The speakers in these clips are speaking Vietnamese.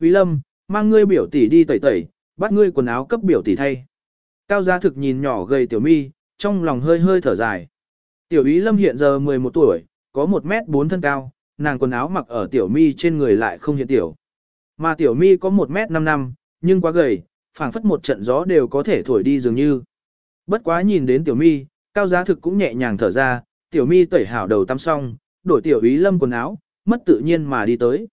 Quý Lâm, mang ngươi biểu tỷ đi tẩy tẩy, bắt ngươi quần áo cấp biểu tỷ thay. Cao gia Thực nhìn nhỏ gầy Tiểu Mi, trong lòng hơi hơi thở dài. Tiểu Ý Lâm hiện giờ 11 tuổi, có 1 mét 4 thân cao, nàng quần áo mặc ở Tiểu Mi trên người lại không hiện tiểu. Mà Tiểu Mi có 1 mét 5 năm, nhưng quá gầy, phảng phất một trận gió đều có thể thổi đi dường như. Bất quá nhìn đến Tiểu Mi, Cao gia Thực cũng nhẹ nhàng thở ra, Tiểu Mi tẩy hảo đầu tắm xong, đổi Tiểu Ý Lâm quần áo, mất tự nhiên mà đi tới.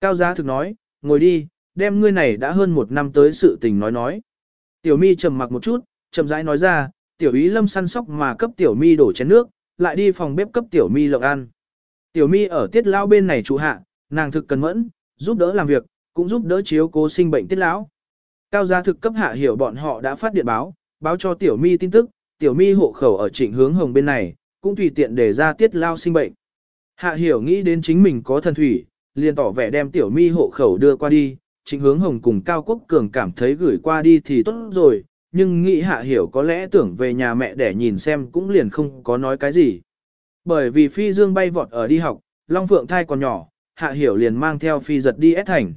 Cao gia Thực nói, ngồi đi, đem ngươi này đã hơn một năm tới sự tình nói nói. Tiểu Mi trầm mặc một chút, chậm rãi nói ra, Tiểu Ý Lâm săn sóc mà cấp Tiểu Mi đổ chén nước, lại đi phòng bếp cấp Tiểu Mi lộng ăn. Tiểu Mi ở tiết lão bên này trụ hạ, nàng thực cần mẫn, giúp đỡ làm việc, cũng giúp đỡ chiếu cố sinh bệnh tiết lão. Cao gia thực cấp hạ hiểu bọn họ đã phát điện báo, báo cho Tiểu Mi tin tức, Tiểu Mi hộ khẩu ở trịnh hướng hồng bên này, cũng tùy tiện để ra tiết lao sinh bệnh. Hạ hiểu nghĩ đến chính mình có thần thủy, liền tỏ vẻ đem Tiểu Mi hộ khẩu đưa qua đi, trịnh hướng hồng cùng Cao Quốc Cường cảm thấy gửi qua đi thì tốt rồi, nhưng nghĩ hạ hiểu có lẽ tưởng về nhà mẹ để nhìn xem cũng liền không có nói cái gì. Bởi vì phi dương bay vọt ở đi học, Long Phượng thai còn nhỏ, hạ hiểu liền mang theo phi giật đi S thành.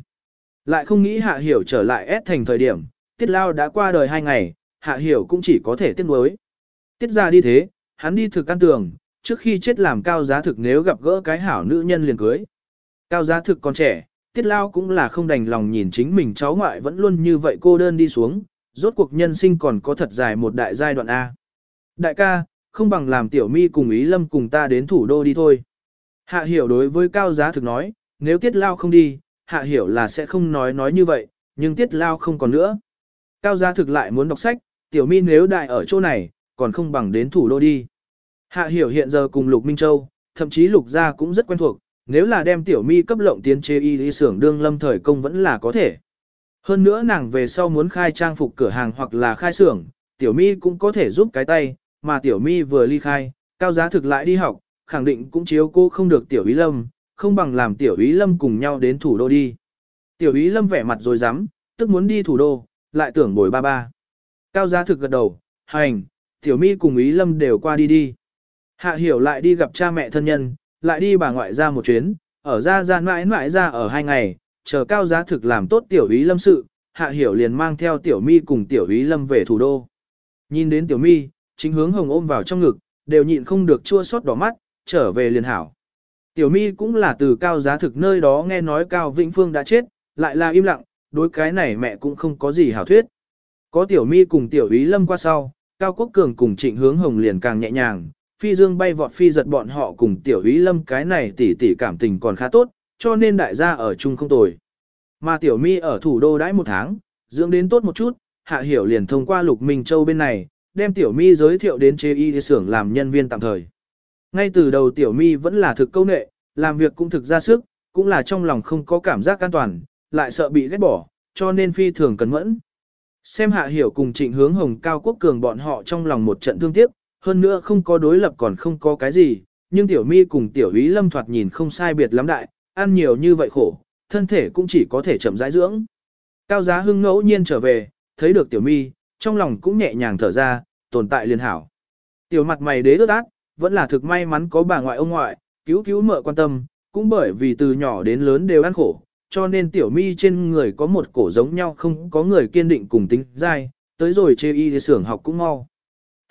Lại không nghĩ hạ hiểu trở lại S thành thời điểm, tiết lao đã qua đời hai ngày, hạ hiểu cũng chỉ có thể tiếc nuối. Tiết ra đi thế, hắn đi thực căn tường, trước khi chết làm cao giá thực nếu gặp gỡ cái hảo nữ nhân liền cưới. Cao giá thực còn trẻ, tiết lao cũng là không đành lòng nhìn chính mình cháu ngoại vẫn luôn như vậy cô đơn đi xuống, rốt cuộc nhân sinh còn có thật dài một đại giai đoạn A. Đại ca, không bằng làm tiểu mi cùng ý lâm cùng ta đến thủ đô đi thôi. Hạ hiểu đối với cao giá thực nói, nếu tiết lao không đi, hạ hiểu là sẽ không nói nói như vậy, nhưng tiết lao không còn nữa. Cao giá thực lại muốn đọc sách, tiểu mi nếu đại ở chỗ này, còn không bằng đến thủ đô đi. Hạ hiểu hiện giờ cùng Lục Minh Châu, thậm chí Lục gia cũng rất quen thuộc, nếu là đem tiểu mi cấp lộng tiến chế y lý xưởng đương lâm thời công vẫn là có thể. Hơn nữa nàng về sau muốn khai trang phục cửa hàng hoặc là khai xưởng, tiểu mi cũng có thể giúp cái tay, mà tiểu mi vừa ly khai, cao giá thực lại đi học, khẳng định cũng chiếu cô không được tiểu ý lâm, không bằng làm tiểu ý lâm cùng nhau đến thủ đô đi. Tiểu ý lâm vẻ mặt rồi dám, tức muốn đi thủ đô, lại tưởng bồi ba ba. Cao giá thực gật đầu, hành, tiểu mi cùng ý lâm đều qua đi đi. Hạ hiểu lại đi gặp cha mẹ thân nhân, lại đi bà ngoại ra một chuyến, ở ra ra mãi mãi ra ở hai ngày, chờ cao giá thực làm tốt tiểu ý lâm sự, hạ hiểu liền mang theo tiểu mi cùng tiểu ý lâm về thủ đô. Nhìn đến tiểu mi, chính hướng hồng ôm vào trong ngực, đều nhịn không được chua xót đỏ mắt, trở về liền hảo. Tiểu mi cũng là từ cao giá thực nơi đó nghe nói cao vĩnh phương đã chết, lại là im lặng, đối cái này mẹ cũng không có gì hảo thuyết. Có tiểu mi cùng tiểu ý lâm qua sau, cao quốc cường cùng trịnh hướng hồng liền càng nhẹ nhàng, phi dương bay vọt phi giật bọn họ cùng tiểu ý lâm cái này tỉ tỉ cảm tình còn khá tốt, cho nên đại gia ở chung không tồi. Mà tiểu mi ở thủ đô đãi một tháng, dưỡng đến tốt một chút, hạ hiểu liền thông qua lục minh châu bên này, đem tiểu mi giới thiệu đến chế y xưởng làm nhân viên tạm thời. Ngay từ đầu tiểu mi vẫn là thực câu nệ, làm việc cũng thực ra sức, cũng là trong lòng không có cảm giác an toàn, lại sợ bị ghét bỏ, cho nên phi thường cẩn mẫn. Xem hạ hiểu cùng trịnh hướng hồng cao quốc cường bọn họ trong lòng một trận thương tiếc, hơn nữa không có đối lập còn không có cái gì, nhưng tiểu mi cùng tiểu ý lâm thoạt nhìn không sai biệt lắm đại, ăn nhiều như vậy khổ, thân thể cũng chỉ có thể chậm rãi dưỡng. Cao giá hưng ngẫu nhiên trở về, thấy được tiểu mi, trong lòng cũng nhẹ nhàng thở ra, tồn tại liền hảo. Tiểu mặt mày đế ước ác, vẫn là thực may mắn có bà ngoại ông ngoại, cứu cứu mợ quan tâm, cũng bởi vì từ nhỏ đến lớn đều ăn khổ, cho nên tiểu mi trên người có một cổ giống nhau không có người kiên định cùng tính dai, tới rồi chê y xưởng học cũng mau.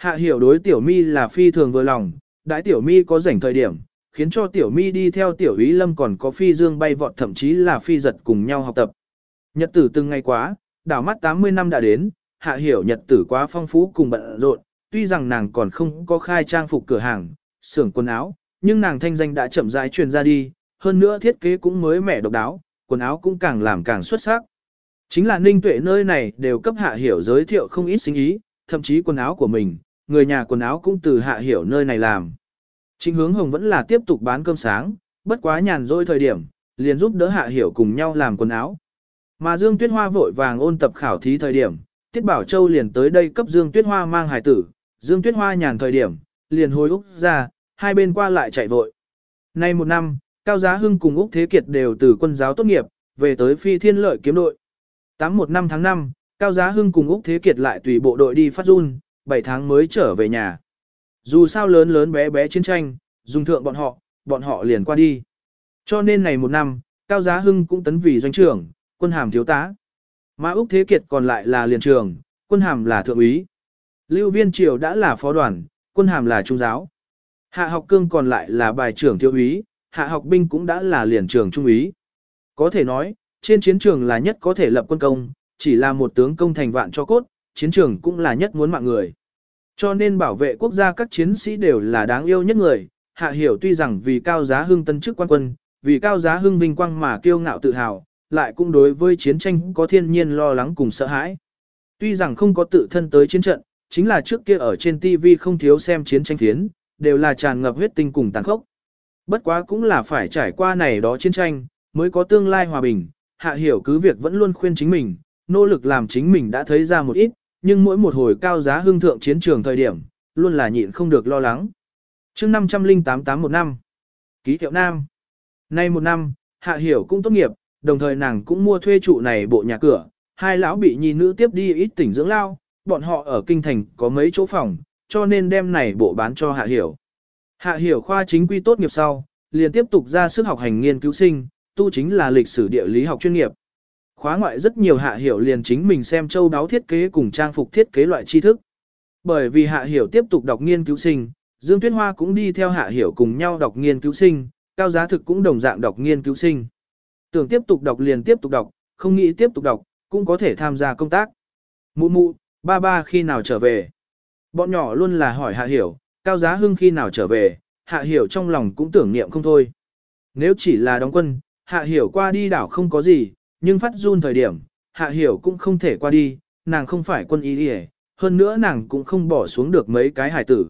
Hạ hiểu đối tiểu mi là phi thường vừa lòng, đãi tiểu mi có rảnh thời điểm, khiến cho tiểu mi đi theo tiểu ý lâm còn có phi dương bay vọt thậm chí là phi giật cùng nhau học tập. Nhật tử từng ngày quá, đảo mắt 80 năm đã đến, hạ hiểu nhật tử quá phong phú cùng bận rộn, tuy rằng nàng còn không có khai trang phục cửa hàng, xưởng quần áo, nhưng nàng thanh danh đã chậm rãi truyền ra đi, hơn nữa thiết kế cũng mới mẻ độc đáo, quần áo cũng càng làm càng xuất sắc. Chính là ninh tuệ nơi này đều cấp hạ hiểu giới thiệu không ít sinh ý, thậm chí quần áo của mình, người nhà quần áo cũng từ hạ hiểu nơi này làm. Trịnh hướng hồng vẫn là tiếp tục bán cơm sáng, bất quá nhàn rỗi thời điểm, liền giúp đỡ hạ hiểu cùng nhau làm quần áo. Mà Dương Tuyết Hoa vội vàng ôn tập khảo thí thời điểm, Tiết Bảo Châu liền tới đây cấp Dương Tuyết Hoa mang hài tử, Dương Tuyết Hoa nhàn thời điểm, liền hồi Úc ra, hai bên qua lại chạy vội. Nay một năm, Cao Giá Hưng cùng Úc Thế Kiệt đều từ quân giáo tốt nghiệp, về tới phi thiên lợi kiếm đội. Tám một năm tháng 5, Cao Giá Hưng cùng Úc Thế Kiệt lại tùy bộ đội đi phát run, 7 tháng mới trở về nhà. Dù sao lớn lớn bé bé chiến tranh, dùng thượng bọn họ, bọn họ liền qua đi. Cho nên này một năm, Cao Giá Hưng cũng tấn vì doanh trưởng, quân hàm thiếu tá. mã Úc Thế Kiệt còn lại là liền trường, quân hàm là thượng úy. Lưu Viên Triều đã là phó đoàn, quân hàm là trung giáo. Hạ học cương còn lại là bài trưởng thiếu úy, hạ học binh cũng đã là liền trường trung úy. Có thể nói, trên chiến trường là nhất có thể lập quân công, chỉ là một tướng công thành vạn cho cốt, chiến trường cũng là nhất muốn mạng người. Cho nên bảo vệ quốc gia các chiến sĩ đều là đáng yêu nhất người, hạ hiểu tuy rằng vì cao giá hưng tân chức quan quân, vì cao giá hưng vinh quang mà kiêu ngạo tự hào, lại cũng đối với chiến tranh có thiên nhiên lo lắng cùng sợ hãi. Tuy rằng không có tự thân tới chiến trận, chính là trước kia ở trên TV không thiếu xem chiến tranh thiến, đều là tràn ngập huyết tinh cùng tàn khốc. Bất quá cũng là phải trải qua này đó chiến tranh, mới có tương lai hòa bình, hạ hiểu cứ việc vẫn luôn khuyên chính mình, nỗ lực làm chính mình đã thấy ra một ít, nhưng mỗi một hồi cao giá hưng thượng chiến trường thời điểm, luôn là nhịn không được lo lắng. chương 508 một năm, ký hiệu nam. Nay một năm, hạ hiểu cũng tốt nghiệp, đồng thời nàng cũng mua thuê trụ này bộ nhà cửa, hai lão bị nhi nữ tiếp đi ít tỉnh dưỡng lao, bọn họ ở kinh thành có mấy chỗ phòng, cho nên đem này bộ bán cho hạ hiểu. Hạ hiểu khoa chính quy tốt nghiệp sau, liền tiếp tục ra sức học hành nghiên cứu sinh, tu chính là lịch sử địa lý học chuyên nghiệp. Khóa ngoại rất nhiều hạ hiểu liền chính mình xem châu đáo thiết kế cùng trang phục thiết kế loại tri thức. Bởi vì hạ hiểu tiếp tục đọc nghiên cứu sinh, Dương Tuyết Hoa cũng đi theo hạ hiểu cùng nhau đọc nghiên cứu sinh, cao giá thực cũng đồng dạng đọc nghiên cứu sinh. Tưởng tiếp tục đọc liền tiếp tục đọc, không nghĩ tiếp tục đọc, cũng có thể tham gia công tác. Mụ mụ, ba ba khi nào trở về? Bọn nhỏ luôn là hỏi hạ hiểu, cao giá hưng khi nào trở về, hạ hiểu trong lòng cũng tưởng niệm không thôi. Nếu chỉ là đóng quân, hạ hiểu qua đi đảo không có gì, nhưng phát run thời điểm, hạ hiểu cũng không thể qua đi, nàng không phải quân y đi hơn nữa nàng cũng không bỏ xuống được mấy cái hải tử.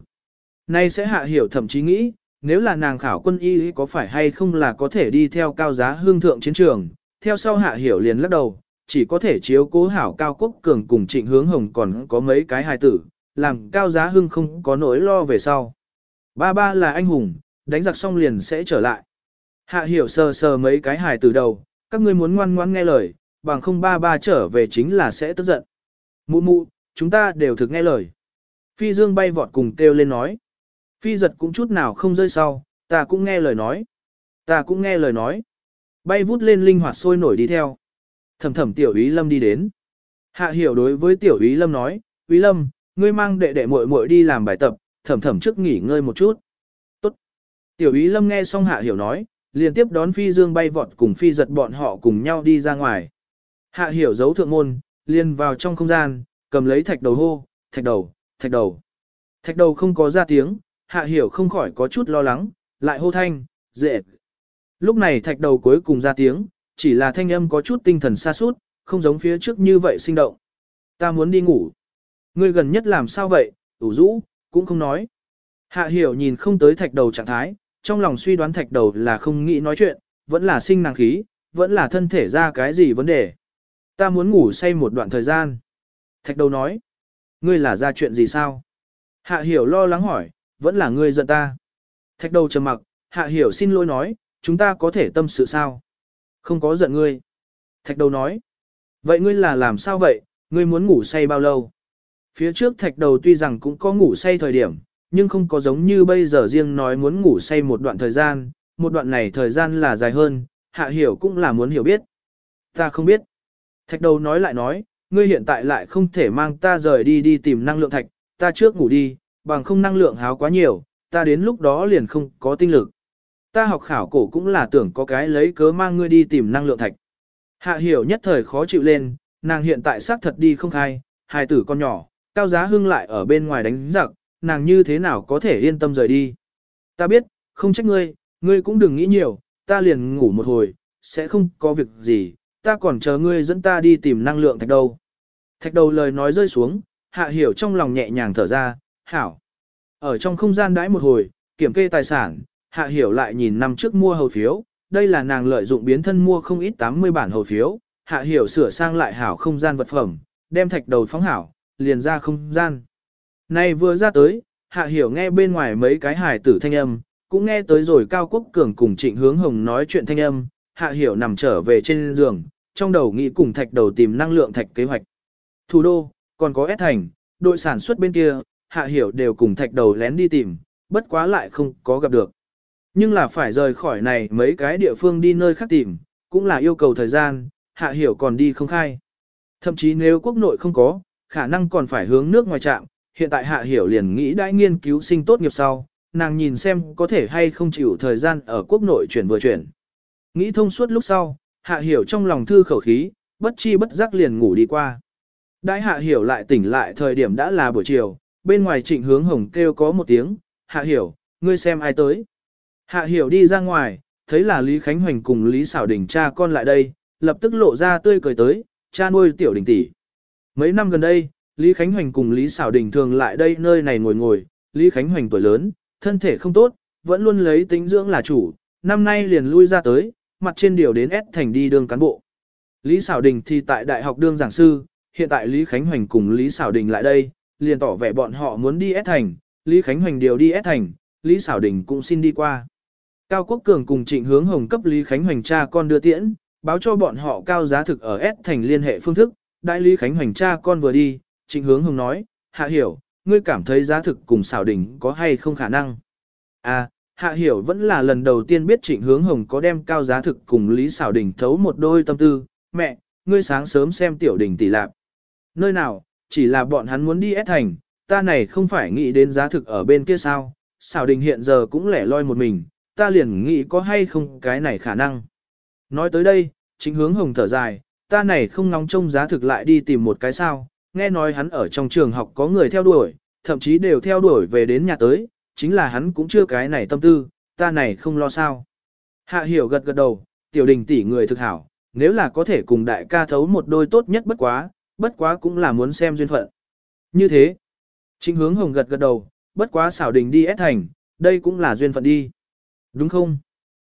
Nay sẽ hạ hiểu thậm chí nghĩ, nếu là nàng khảo quân y có phải hay không là có thể đi theo cao giá hương thượng chiến trường, theo sau hạ hiểu liền lắc đầu, chỉ có thể chiếu cố hảo cao quốc cường cùng trịnh hướng hồng còn có mấy cái hài tử, làm cao giá hưng không có nỗi lo về sau. Ba ba là anh hùng, đánh giặc xong liền sẽ trở lại. Hạ hiểu sờ sờ mấy cái hài tử đầu, các ngươi muốn ngoan ngoãn nghe lời, bằng không ba ba trở về chính là sẽ tức giận. Mụ mụ, chúng ta đều thực nghe lời. Phi dương bay vọt cùng kêu lên nói. Phi giật cũng chút nào không rơi sau, ta cũng nghe lời nói. Ta cũng nghe lời nói. Bay vút lên linh hoạt sôi nổi đi theo. Thầm thầm tiểu ý lâm đi đến. Hạ hiểu đối với tiểu ý lâm nói, ý lâm, ngươi mang đệ đệ muội muội đi làm bài tập, thầm thầm trước nghỉ ngơi một chút. Tốt. Tiểu ý lâm nghe xong hạ hiểu nói, liền tiếp đón phi dương bay vọt cùng phi giật bọn họ cùng nhau đi ra ngoài. Hạ hiểu giấu thượng môn, liền vào trong không gian, cầm lấy thạch đầu hô, thạch đầu, thạch đầu. Thạch đầu không có ra tiếng, hạ hiểu không khỏi có chút lo lắng, lại hô thanh, dễ. Lúc này thạch đầu cuối cùng ra tiếng, chỉ là thanh âm có chút tinh thần xa suốt, không giống phía trước như vậy sinh động. Ta muốn đi ngủ. Ngươi gần nhất làm sao vậy, ủ rũ, cũng không nói. Hạ hiểu nhìn không tới thạch đầu trạng thái, trong lòng suy đoán thạch đầu là không nghĩ nói chuyện, vẫn là sinh nàng khí, vẫn là thân thể ra cái gì vấn đề. Ta muốn ngủ say một đoạn thời gian. Thạch đầu nói, ngươi là ra chuyện gì sao? Hạ hiểu lo lắng hỏi, vẫn là ngươi giận ta. Thạch đầu trầm mặc, hạ hiểu xin lỗi nói, chúng ta có thể tâm sự sao? Không có giận ngươi. Thạch đầu nói, vậy ngươi là làm sao vậy, ngươi muốn ngủ say bao lâu? Phía trước thạch đầu tuy rằng cũng có ngủ say thời điểm, nhưng không có giống như bây giờ riêng nói muốn ngủ say một đoạn thời gian, một đoạn này thời gian là dài hơn, hạ hiểu cũng là muốn hiểu biết. Ta không biết. Thạch đầu nói lại nói, ngươi hiện tại lại không thể mang ta rời đi đi tìm năng lượng thạch, ta trước ngủ đi, bằng không năng lượng háo quá nhiều, ta đến lúc đó liền không có tinh lực. Ta học khảo cổ cũng là tưởng có cái lấy cớ mang ngươi đi tìm năng lượng thạch. Hạ hiểu nhất thời khó chịu lên, nàng hiện tại xác thật đi không khai, hài tử con nhỏ, cao giá hưng lại ở bên ngoài đánh giặc, nàng như thế nào có thể yên tâm rời đi. Ta biết, không trách ngươi, ngươi cũng đừng nghĩ nhiều, ta liền ngủ một hồi, sẽ không có việc gì, ta còn chờ ngươi dẫn ta đi tìm năng lượng thạch đầu. Thạch đầu lời nói rơi xuống, hạ hiểu trong lòng nhẹ nhàng thở ra, hảo. Ở trong không gian đãi một hồi, kiểm kê tài sản, hạ hiểu lại nhìn năm trước mua hầu phiếu, đây là nàng lợi dụng biến thân mua không ít 80 bản hầu phiếu, hạ hiểu sửa sang lại hảo không gian vật phẩm, đem thạch đầu phóng hảo, liền ra không gian. Này vừa ra tới, hạ hiểu nghe bên ngoài mấy cái hài tử thanh âm, cũng nghe tới rồi Cao Quốc Cường cùng Trịnh Hướng Hồng nói chuyện thanh âm, hạ hiểu nằm trở về trên giường, trong đầu nghĩ cùng thạch đầu tìm năng lượng thạch kế hoạch. Thủ đô, còn có S thành, đội sản xuất bên kia, hạ hiểu đều cùng thạch đầu lén đi tìm, bất quá lại không có gặp được. Nhưng là phải rời khỏi này mấy cái địa phương đi nơi khác tìm, cũng là yêu cầu thời gian, hạ hiểu còn đi không khai. Thậm chí nếu quốc nội không có, khả năng còn phải hướng nước ngoài trạm, hiện tại hạ hiểu liền nghĩ đã nghiên cứu sinh tốt nghiệp sau, nàng nhìn xem có thể hay không chịu thời gian ở quốc nội chuyển vừa chuyển. Nghĩ thông suốt lúc sau, hạ hiểu trong lòng thư khẩu khí, bất chi bất giác liền ngủ đi qua. Đại hạ hiểu lại tỉnh lại thời điểm đã là buổi chiều, bên ngoài trịnh hướng hồng kêu có một tiếng, hạ hiểu, ngươi xem ai tới. Hạ hiểu đi ra ngoài, thấy là Lý Khánh Hoành cùng Lý Sảo Đình cha con lại đây, lập tức lộ ra tươi cười tới, cha nuôi tiểu đình tỷ. Mấy năm gần đây, Lý Khánh Hoành cùng Lý Sảo Đình thường lại đây nơi này ngồi ngồi, Lý Khánh Hoành tuổi lớn, thân thể không tốt, vẫn luôn lấy tính dưỡng là chủ, năm nay liền lui ra tới, mặt trên điều đến S thành đi đương cán bộ. Lý Sảo Đình thì tại đại học đương giảng sư, hiện tại Lý Khánh Hoành cùng Lý Sảo Đình lại đây, liền tỏ vẻ bọn họ muốn đi S thành, Lý Khánh Hoành điều đi S thành, Lý Sảo Đình cũng xin đi qua. Cao Quốc Cường cùng Trịnh Hướng Hồng cấp Lý Khánh Hoành cha con đưa tiễn, báo cho bọn họ cao giá thực ở S thành liên hệ phương thức, đại Lý Khánh Hoành cha con vừa đi, Trịnh Hướng Hồng nói, hạ hiểu, ngươi cảm thấy giá thực cùng Sảo Đình có hay không khả năng. À, Hạ Hiểu vẫn là lần đầu tiên biết Trịnh Hướng Hồng có đem cao giá thực cùng Lý Sảo Đình thấu một đôi tâm tư, mẹ, ngươi sáng sớm xem tiểu đình tỷ lạp. Nơi nào, chỉ là bọn hắn muốn đi ép thành, ta này không phải nghĩ đến giá thực ở bên kia sao, xảo đình hiện giờ cũng lẻ loi một mình, ta liền nghĩ có hay không cái này khả năng. Nói tới đây, Trịnh hướng hồng thở dài, ta này không nóng trông giá thực lại đi tìm một cái sao, nghe nói hắn ở trong trường học có người theo đuổi, thậm chí đều theo đuổi về đến nhà tới, chính là hắn cũng chưa cái này tâm tư, ta này không lo sao. Hạ hiểu gật gật đầu, tiểu đình tỷ người thực hảo, nếu là có thể cùng đại ca thấu một đôi tốt nhất bất quá, bất quá cũng là muốn xem duyên phận. Như thế, chính hướng hồng gật gật đầu, bất quá xảo đình đi ép thành, đây cũng là duyên phận đi. Đúng không?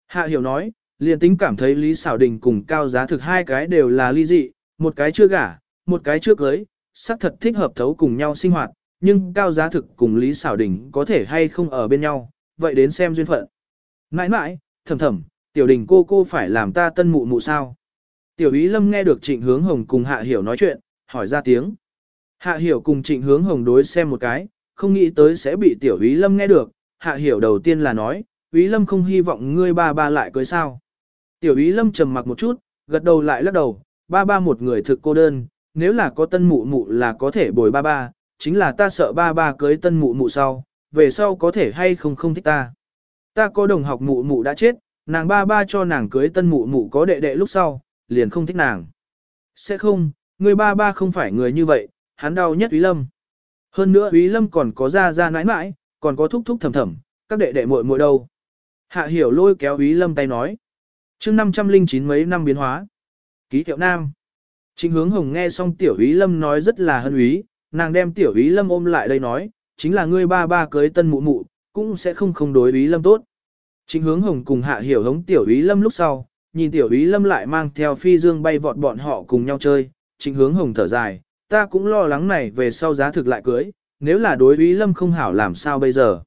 Hạ hiểu nói, liền tính cảm thấy Lý xảo đình cùng cao giá thực hai cái đều là ly dị, một cái chưa gả, một cái chưa cưới, xác thật thích hợp thấu cùng nhau sinh hoạt, nhưng cao giá thực cùng Lý xảo đình có thể hay không ở bên nhau, vậy đến xem duyên phận. Mãi mãi, thầm thầm, tiểu đình cô cô phải làm ta tân mụ mụ sao? Tiểu ý lâm nghe được trịnh hướng hồng cùng hạ hiểu nói chuyện, hỏi ra tiếng. Hạ hiểu cùng trịnh hướng hồng đối xem một cái, không nghĩ tới sẽ bị tiểu ý lâm nghe được, hạ hiểu đầu tiên là nói, ý lâm không hy vọng ngươi ba ba lại cưới sao. Tiểu ý lâm trầm mặc một chút, gật đầu lại lắc đầu, ba ba một người thực cô đơn, nếu là có tân mụ mụ là có thể bồi ba ba, chính là ta sợ ba ba cưới tân mụ mụ sau, về sau có thể hay không không thích ta. Ta có đồng học mụ mụ đã chết, nàng ba ba cho nàng cưới tân mụ mụ có đệ đệ lúc sau, liền không thích nàng. Sẽ không, người ba ba không phải người như vậy, hắn đau nhất Úy Lâm. Hơn nữa Úy Lâm còn có ra ra nãi nãi, còn có thúc thúc thầm thầm, các đệ đệ muội muội đâu. Hạ hiểu lôi kéo Úy Lâm tay nói. chương 509 mấy năm biến hóa. Ký hiệu nam. Chính hướng hồng nghe xong tiểu ý Lâm nói rất là hân úy, nàng đem tiểu ý Lâm ôm lại đây nói, chính là ngươi ba ba cưới tân mụ mụ, cũng sẽ không không đối ý Lâm tốt. Chính hướng hồng cùng hạ hiểu hống tiểu ý Lâm lúc sau, nhìn tiểu ý Lâm lại mang theo phi dương bay vọt bọn họ cùng nhau chơi, chính hướng hồng thở dài, ta cũng lo lắng này về sau giá thực lại cưới, nếu là đối ý Lâm không hảo làm sao bây giờ.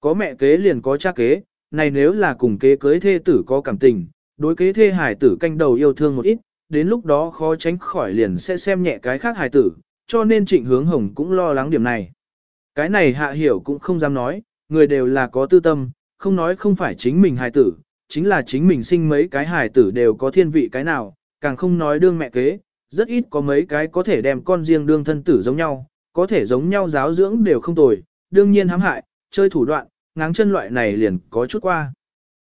Có mẹ kế liền có cha kế, này nếu là cùng kế cưới thê tử có cảm tình, đối kế thê hải tử canh đầu yêu thương một ít, đến lúc đó khó tránh khỏi liền sẽ xem nhẹ cái khác hài tử, cho nên trịnh hướng hồng cũng lo lắng điểm này. Cái này hạ hiểu cũng không dám nói, người đều là có tư tâm, không nói không phải chính mình hài tử, chính là chính mình sinh mấy cái hài tử đều có thiên vị cái nào, càng không nói đương mẹ kế, rất ít có mấy cái có thể đem con riêng đương thân tử giống nhau, có thể giống nhau giáo dưỡng đều không tồi, đương nhiên hãm hại, chơi thủ đoạn, ngáng chân loại này liền có chút qua.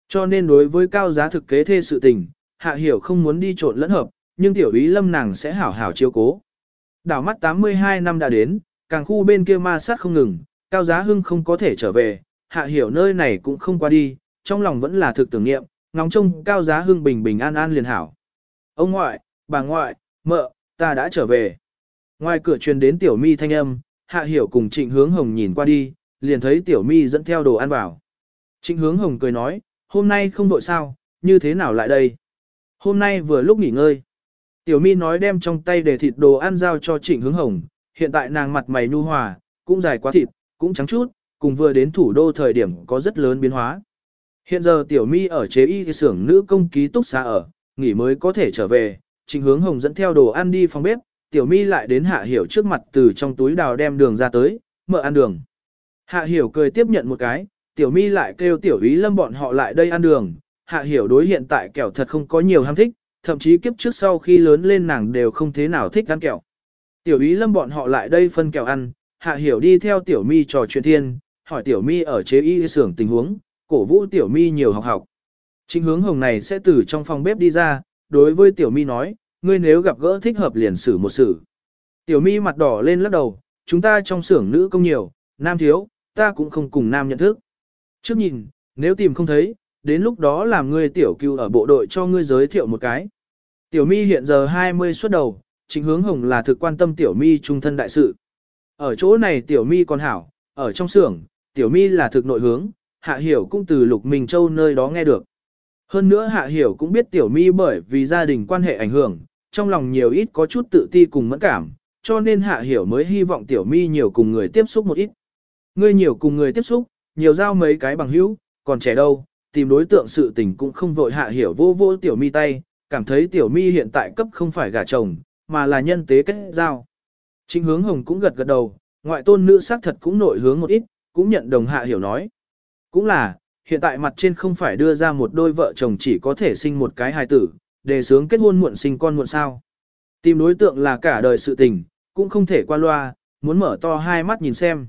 Cho nên đối với cao giá thực kế thê sự tình, hạ hiểu không muốn đi trộn lẫn hợp, nhưng tiểu ý lâm nàng sẽ hảo hảo chiếu cố. Đảo mắt 82 năm đã đến, càng khu bên kia ma sát không ngừng, cao giá hưng không có thể trở về, hạ hiểu nơi này cũng không qua đi, trong lòng vẫn là thực tưởng niệm, ngóng trông cao giá hưng bình bình an an liền hảo. Ông ngoại, bà ngoại, mợ, ta đã trở về. Ngoài cửa truyền đến tiểu mi thanh âm, hạ hiểu cùng trịnh hướng hồng nhìn qua đi, liền thấy tiểu mi dẫn theo đồ ăn vào. Trịnh hướng hồng cười nói, hôm nay không đội sao, như thế nào lại đây? Hôm nay vừa lúc nghỉ ngơi. Tiểu mi nói đem trong tay để thịt đồ ăn giao cho trịnh hướng hồng, hiện tại nàng mặt mày nu hòa, cũng dài quá thịt, cũng trắng chút, cùng vừa đến thủ đô thời điểm có rất lớn biến hóa. Hiện giờ tiểu mi ở chế y xưởng nữ công ký túc xá ở, nghỉ mới có thể trở về, Trịnh hướng hồng dẫn theo đồ ăn đi phòng bếp, tiểu mi lại đến hạ hiểu trước mặt từ trong túi đào đem đường ra tới, mở ăn đường. Hạ hiểu cười tiếp nhận một cái, tiểu mi lại kêu tiểu ý lâm bọn họ lại đây ăn đường, hạ hiểu đối hiện tại kẹo thật không có nhiều ham thích, thậm chí kiếp trước sau khi lớn lên nàng đều không thế nào thích ăn kẹo. Tiểu ý lâm bọn họ lại đây phân kẹo ăn, hạ hiểu đi theo tiểu mi trò chuyện thiên, hỏi tiểu mi ở chế y xưởng tình huống, cổ vũ tiểu mi nhiều học học. Chính hướng hồng này sẽ từ trong phòng bếp đi ra, đối với tiểu mi nói, ngươi nếu gặp gỡ thích hợp liền xử một xử. Tiểu mi mặt đỏ lên lắc đầu, chúng ta trong xưởng nữ công nhiều, nam thiếu, ta cũng không cùng nam nhận thức. Trước nhìn, nếu tìm không thấy, đến lúc đó làm ngươi tiểu cưu ở bộ đội cho ngươi giới thiệu một cái. Tiểu mi hiện giờ 20 xuất đầu, chính hướng hồng là thực quan tâm tiểu mi trung thân đại sự. Ở chỗ này tiểu mi còn hảo, ở trong xưởng, tiểu mi là thực nội hướng, hạ hiểu cũng từ lục mình châu nơi đó nghe được. Hơn nữa hạ hiểu cũng biết tiểu mi bởi vì gia đình quan hệ ảnh hưởng, trong lòng nhiều ít có chút tự ti cùng mẫn cảm, cho nên hạ hiểu mới hy vọng tiểu mi nhiều cùng người tiếp xúc một ít. Ngươi nhiều cùng người tiếp xúc, nhiều giao mấy cái bằng hữu, còn trẻ đâu, tìm đối tượng sự tình cũng không vội hạ hiểu vô vô tiểu mi tay, cảm thấy tiểu mi hiện tại cấp không phải gả chồng, mà là nhân tế kết giao. Trịnh hướng hồng cũng gật gật đầu, ngoại tôn nữ xác thật cũng nội hướng một ít, cũng nhận đồng hạ hiểu nói. Cũng là, hiện tại mặt trên không phải đưa ra một đôi vợ chồng chỉ có thể sinh một cái hài tử, đề sướng kết hôn muộn sinh con muộn sao. Tìm đối tượng là cả đời sự tình, cũng không thể qua loa, muốn mở to hai mắt nhìn xem.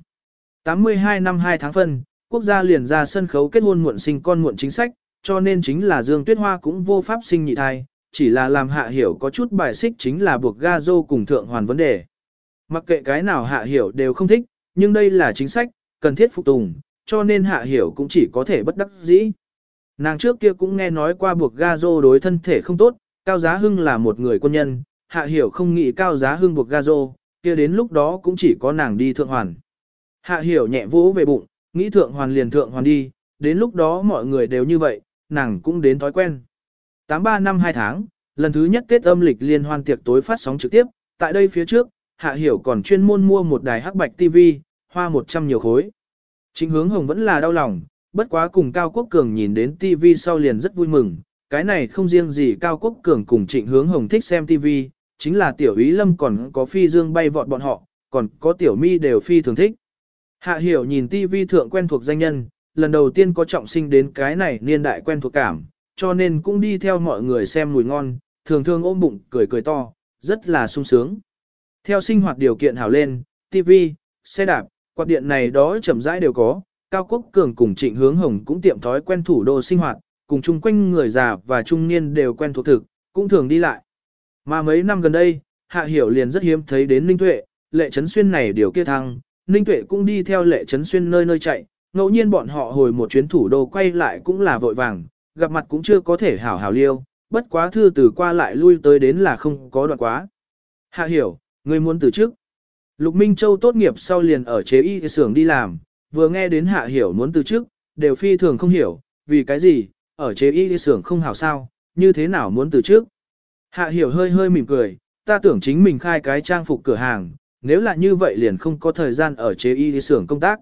82 năm 2 tháng phân, quốc gia liền ra sân khấu kết hôn muộn sinh con muộn chính sách, cho nên chính là Dương Tuyết Hoa cũng vô pháp sinh nhị thai, chỉ là làm hạ hiểu có chút bài xích chính là buộc ga dô cùng thượng hoàn vấn đề. Mặc kệ cái nào hạ hiểu đều không thích, nhưng đây là chính sách, cần thiết phục tùng, cho nên hạ hiểu cũng chỉ có thể bất đắc dĩ. Nàng trước kia cũng nghe nói qua buộc ga dô đối thân thể không tốt, Cao Giá Hưng là một người quân nhân, hạ hiểu không nghĩ Cao Giá Hưng buộc ga dô, kia đến lúc đó cũng chỉ có nàng đi thượng hoàn. Hạ hiểu nhẹ vỗ về bụng, nghĩ thượng hoàn liền thượng hoàn đi, đến lúc đó mọi người đều như vậy, nàng cũng đến thói quen. 83 năm 2 tháng, lần thứ nhất Tết âm lịch liên hoan tiệc tối phát sóng trực tiếp, tại đây phía trước, Hạ Hiểu còn chuyên môn mua một đài hắc bạch TV, hoa 100 nhiều khối. Chính hướng hồng vẫn là đau lòng, bất quá cùng Cao Quốc Cường nhìn đến TV sau liền rất vui mừng, cái này không riêng gì Cao Quốc Cường cùng trịnh hướng hồng thích xem TV, chính là tiểu ý lâm còn có phi dương bay vọt bọn họ, còn có tiểu mi đều phi thường thích. Hạ hiểu nhìn TV thượng quen thuộc danh nhân, lần đầu tiên có trọng sinh đến cái này niên đại quen thuộc cảm, cho nên cũng đi theo mọi người xem mùi ngon, thường thường ôm bụng cười cười to, rất là sung sướng. Theo sinh hoạt điều kiện hảo lên, TV, xe đạp, quạt điện này đó chậm rãi đều có, Cao Quốc Cường cùng Trịnh Hướng Hồng cũng tiệm thói quen thủ đô sinh hoạt, cùng chung quanh người già và trung niên đều quen thuộc thực, cũng thường đi lại. Mà mấy năm gần đây, Hạ Hiểu liền rất hiếm thấy đến Ninh Tuệ, lệ trấn xuyên này điều kia thăng, Ninh Tuệ cũng đi theo lệ trấn xuyên nơi nơi chạy, ngẫu nhiên bọn họ hồi một chuyến thủ đô quay lại cũng là vội vàng, gặp mặt cũng chưa có thể hảo hảo liêu, bất quá thư từ qua lại lui tới đến là không có đoạn quá. Hạ hiểu, người muốn từ trước. Lục Minh Châu tốt nghiệp sau liền ở chế y xưởng đi làm, vừa nghe đến hạ hiểu muốn từ trước, đều phi thường không hiểu, vì cái gì, ở chế y xưởng không hảo sao, như thế nào muốn từ trước. Hạ hiểu hơi hơi mỉm cười, ta tưởng chính mình khai cái trang phục cửa hàng, nếu là như vậy liền không có thời gian ở chế y xưởng công tác.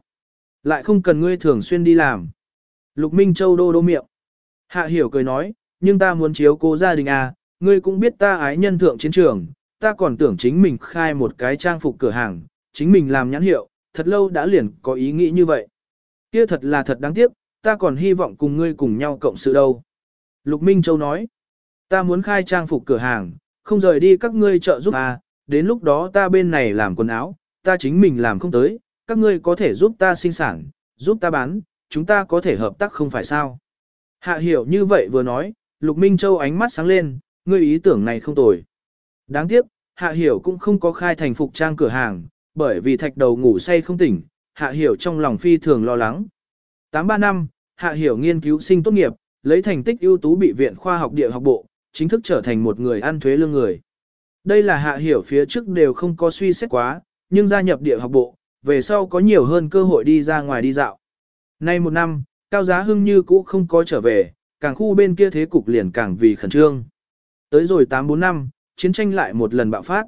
Lại không cần ngươi thường xuyên đi làm. Lục Minh Châu đô đô miệng. Hạ hiểu cười nói, nhưng ta muốn chiếu cố gia đình à, ngươi cũng biết ta ái nhân thượng chiến trường, ta còn tưởng chính mình khai một cái trang phục cửa hàng, chính mình làm nhãn hiệu, thật lâu đã liền có ý nghĩ như vậy. Kia thật là thật đáng tiếc, ta còn hy vọng cùng ngươi cùng nhau cộng sự đâu. Lục Minh Châu nói, ta muốn khai trang phục cửa hàng, không rời đi các ngươi trợ giúp à, đến lúc đó ta bên này làm quần áo, ta chính mình làm không tới, các ngươi có thể giúp ta sinh sản, giúp ta bán, chúng ta có thể hợp tác không phải sao. Hạ hiểu như vậy vừa nói, Lục Minh Châu ánh mắt sáng lên, ngươi ý tưởng này không tồi. Đáng tiếc, Hạ hiểu cũng không có khai thành phục trang cửa hàng, bởi vì thạch đầu ngủ say không tỉnh, Hạ hiểu trong lòng phi thường lo lắng. 83 năm, Hạ hiểu nghiên cứu sinh tốt nghiệp, lấy thành tích ưu tú bị viện khoa học địa học bộ, chính thức trở thành một người ăn thuế lương người. Đây là Hạ hiểu phía trước đều không có suy xét quá, nhưng gia nhập địa học bộ, về sau có nhiều hơn cơ hội đi ra ngoài đi dạo. Nay một năm, Cao Giá Hưng như cũ không có trở về, càng khu bên kia thế cục liền càng vì khẩn trương. Tới rồi 8-4 năm, chiến tranh lại một lần bạo phát.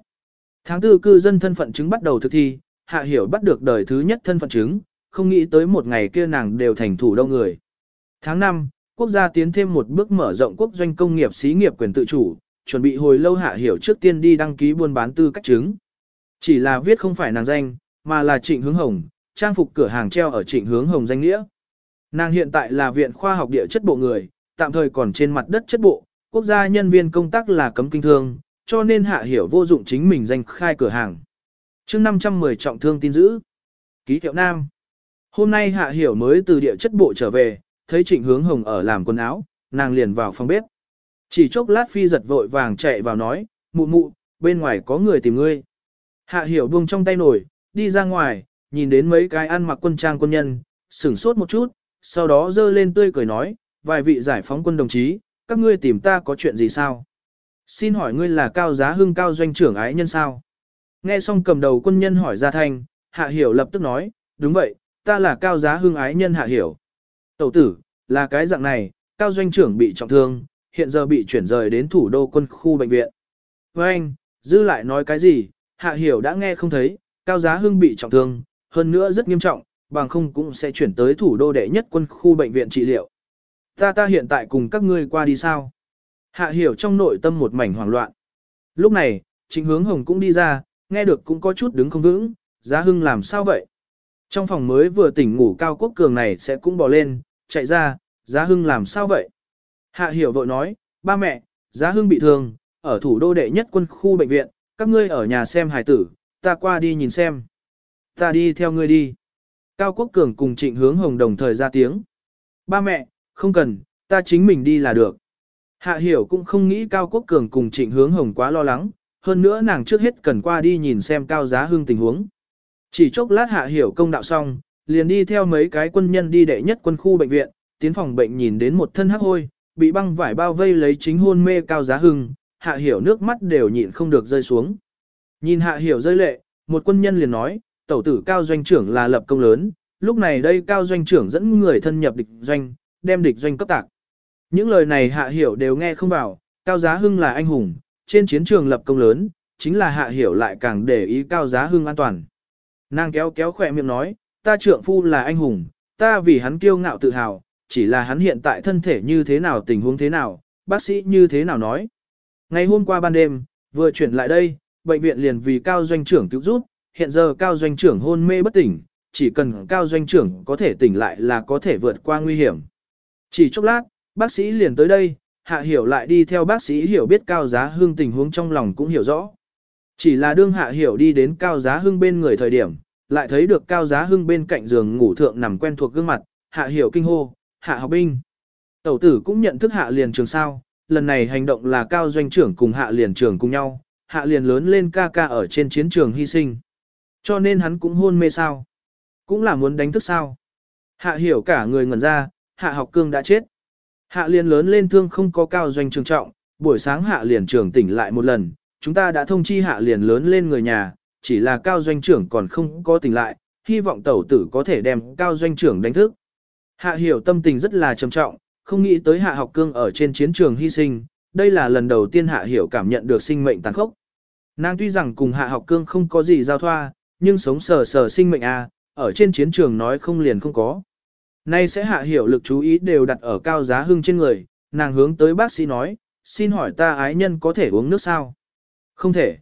Tháng tư cư dân thân phận chứng bắt đầu thực thi, Hạ Hiểu bắt được đời thứ nhất thân phận chứng, không nghĩ tới một ngày kia nàng đều thành thủ đông người. Tháng 5, quốc gia tiến thêm một bước mở rộng quốc doanh công nghiệp xí nghiệp quyền tự chủ, chuẩn bị hồi lâu Hạ Hiểu trước tiên đi đăng ký buôn bán tư cách chứng. Chỉ là viết không phải nàng danh, mà là Trịnh Hướng Hồng, trang phục cửa hàng treo ở Trịnh Hướng Hồng danh nghĩa. Nàng hiện tại là viện khoa học địa chất bộ người, tạm thời còn trên mặt đất chất bộ, quốc gia nhân viên công tác là cấm kinh thương, cho nên hạ hiểu vô dụng chính mình danh khai cửa hàng. chương 510 trọng thương tin giữ. Ký hiệu Nam. Hôm nay hạ hiểu mới từ địa chất bộ trở về, thấy trịnh hướng hồng ở làm quần áo, nàng liền vào phòng bếp. Chỉ chốc lát phi giật vội vàng chạy vào nói, mụ mụ, bên ngoài có người tìm ngươi. Hạ hiểu buông trong tay nổi, đi ra ngoài, nhìn đến mấy cái ăn mặc quân trang quân nhân, sửng sốt một chút, sau đó dơ lên tươi cười nói, vài vị giải phóng quân đồng chí, các ngươi tìm ta có chuyện gì sao? Xin hỏi ngươi là cao giá hưng cao doanh trưởng ái nhân sao? Nghe xong cầm đầu quân nhân hỏi ra thanh, hạ hiểu lập tức nói, đúng vậy, ta là cao giá hưng ái nhân hạ hiểu. Tẩu tử, là cái dạng này, cao doanh trưởng bị trọng thương, hiện giờ bị chuyển rời đến thủ đô quân khu bệnh viện. Với anh, dư lại nói cái gì, hạ hiểu đã nghe không thấy, cao giá hưng bị trọng thương, hơn nữa rất nghiêm trọng, bằng không cũng sẽ chuyển tới thủ đô đệ nhất quân khu bệnh viện trị liệu. Ta ta hiện tại cùng các ngươi qua đi sao? Hạ hiểu trong nội tâm một mảnh hoảng loạn. Lúc này, chính hướng hồng cũng đi ra, nghe được cũng có chút đứng không vững, giá hưng làm sao vậy? Trong phòng mới vừa tỉnh ngủ cao quốc cường này sẽ cũng bỏ lên, chạy ra, giá hưng làm sao vậy? Hạ hiểu vội nói, ba mẹ, giá Hương bị thương, ở thủ đô đệ nhất quân khu bệnh viện, các ngươi ở nhà xem hài tử, ta qua đi nhìn xem. Ta đi theo ngươi đi. Cao Quốc Cường cùng trịnh hướng hồng đồng thời ra tiếng. Ba mẹ, không cần, ta chính mình đi là được. Hạ hiểu cũng không nghĩ Cao Quốc Cường cùng trịnh hướng hồng quá lo lắng, hơn nữa nàng trước hết cần qua đi nhìn xem Cao Giá Hưng tình huống. Chỉ chốc lát hạ hiểu công đạo xong, liền đi theo mấy cái quân nhân đi đệ nhất quân khu bệnh viện, tiến phòng bệnh nhìn đến một thân hắc hôi, bị băng vải bao vây lấy chính hôn mê Cao Giá Hưng, hạ hiểu nước mắt đều nhịn không được rơi xuống. Nhìn hạ hiểu rơi lệ, một quân nhân liền nói, tẩu tử cao doanh trưởng là lập công lớn, lúc này đây cao doanh trưởng dẫn người thân nhập địch doanh, đem địch doanh cấp tạc. Những lời này hạ hiểu đều nghe không vào, cao giá hưng là anh hùng, trên chiến trường lập công lớn, chính là hạ hiểu lại càng để ý cao giá hưng an toàn. Nàng kéo kéo khỏe miệng nói, ta trượng phu là anh hùng, ta vì hắn kiêu ngạo tự hào, chỉ là hắn hiện tại thân thể như thế nào tình huống thế nào, bác sĩ như thế nào nói. Ngày hôm qua ban đêm, vừa chuyển lại đây, bệnh viện liền vì cao doanh trưởng cứu giúp, hiện giờ cao doanh trưởng hôn mê bất tỉnh, chỉ cần cao doanh trưởng có thể tỉnh lại là có thể vượt qua nguy hiểm. Chỉ chốc lát, bác sĩ liền tới đây, hạ hiểu lại đi theo bác sĩ hiểu biết cao giá hương tình huống trong lòng cũng hiểu rõ. Chỉ là đương hạ hiểu đi đến cao giá hưng bên người thời điểm, lại thấy được cao giá hưng bên cạnh giường ngủ thượng nằm quen thuộc gương mặt, hạ hiểu kinh hô, hạ học binh. Tẩu tử cũng nhận thức hạ liền trường sao, lần này hành động là cao doanh trưởng cùng hạ liền trường cùng nhau, hạ liền lớn lên ca ca ở trên chiến trường hy sinh. Cho nên hắn cũng hôn mê sao. Cũng là muốn đánh thức sao. Hạ hiểu cả người ngẩn ra, hạ học cương đã chết. Hạ liền lớn lên thương không có cao doanh trường trọng, buổi sáng hạ liền trưởng tỉnh lại một lần, chúng ta đã thông chi hạ liền lớn lên người nhà, chỉ là cao doanh trưởng còn không có tỉnh lại, hy vọng tẩu tử có thể đem cao doanh trưởng đánh thức. Hạ hiểu tâm tình rất là trầm trọng, không nghĩ tới hạ học cương ở trên chiến trường hy sinh, đây là lần đầu tiên hạ hiểu cảm nhận được sinh mệnh tàn khốc. Nàng tuy rằng cùng hạ học cương không có gì giao thoa, nhưng sống sờ sờ sinh mệnh a, à, ở trên chiến trường nói không liền không có. Nay sẽ hạ hiểu lực chú ý đều đặt ở cao giá hưng trên người, nàng hướng tới bác sĩ nói, xin hỏi ta ái nhân có thể uống nước sao? Không thể.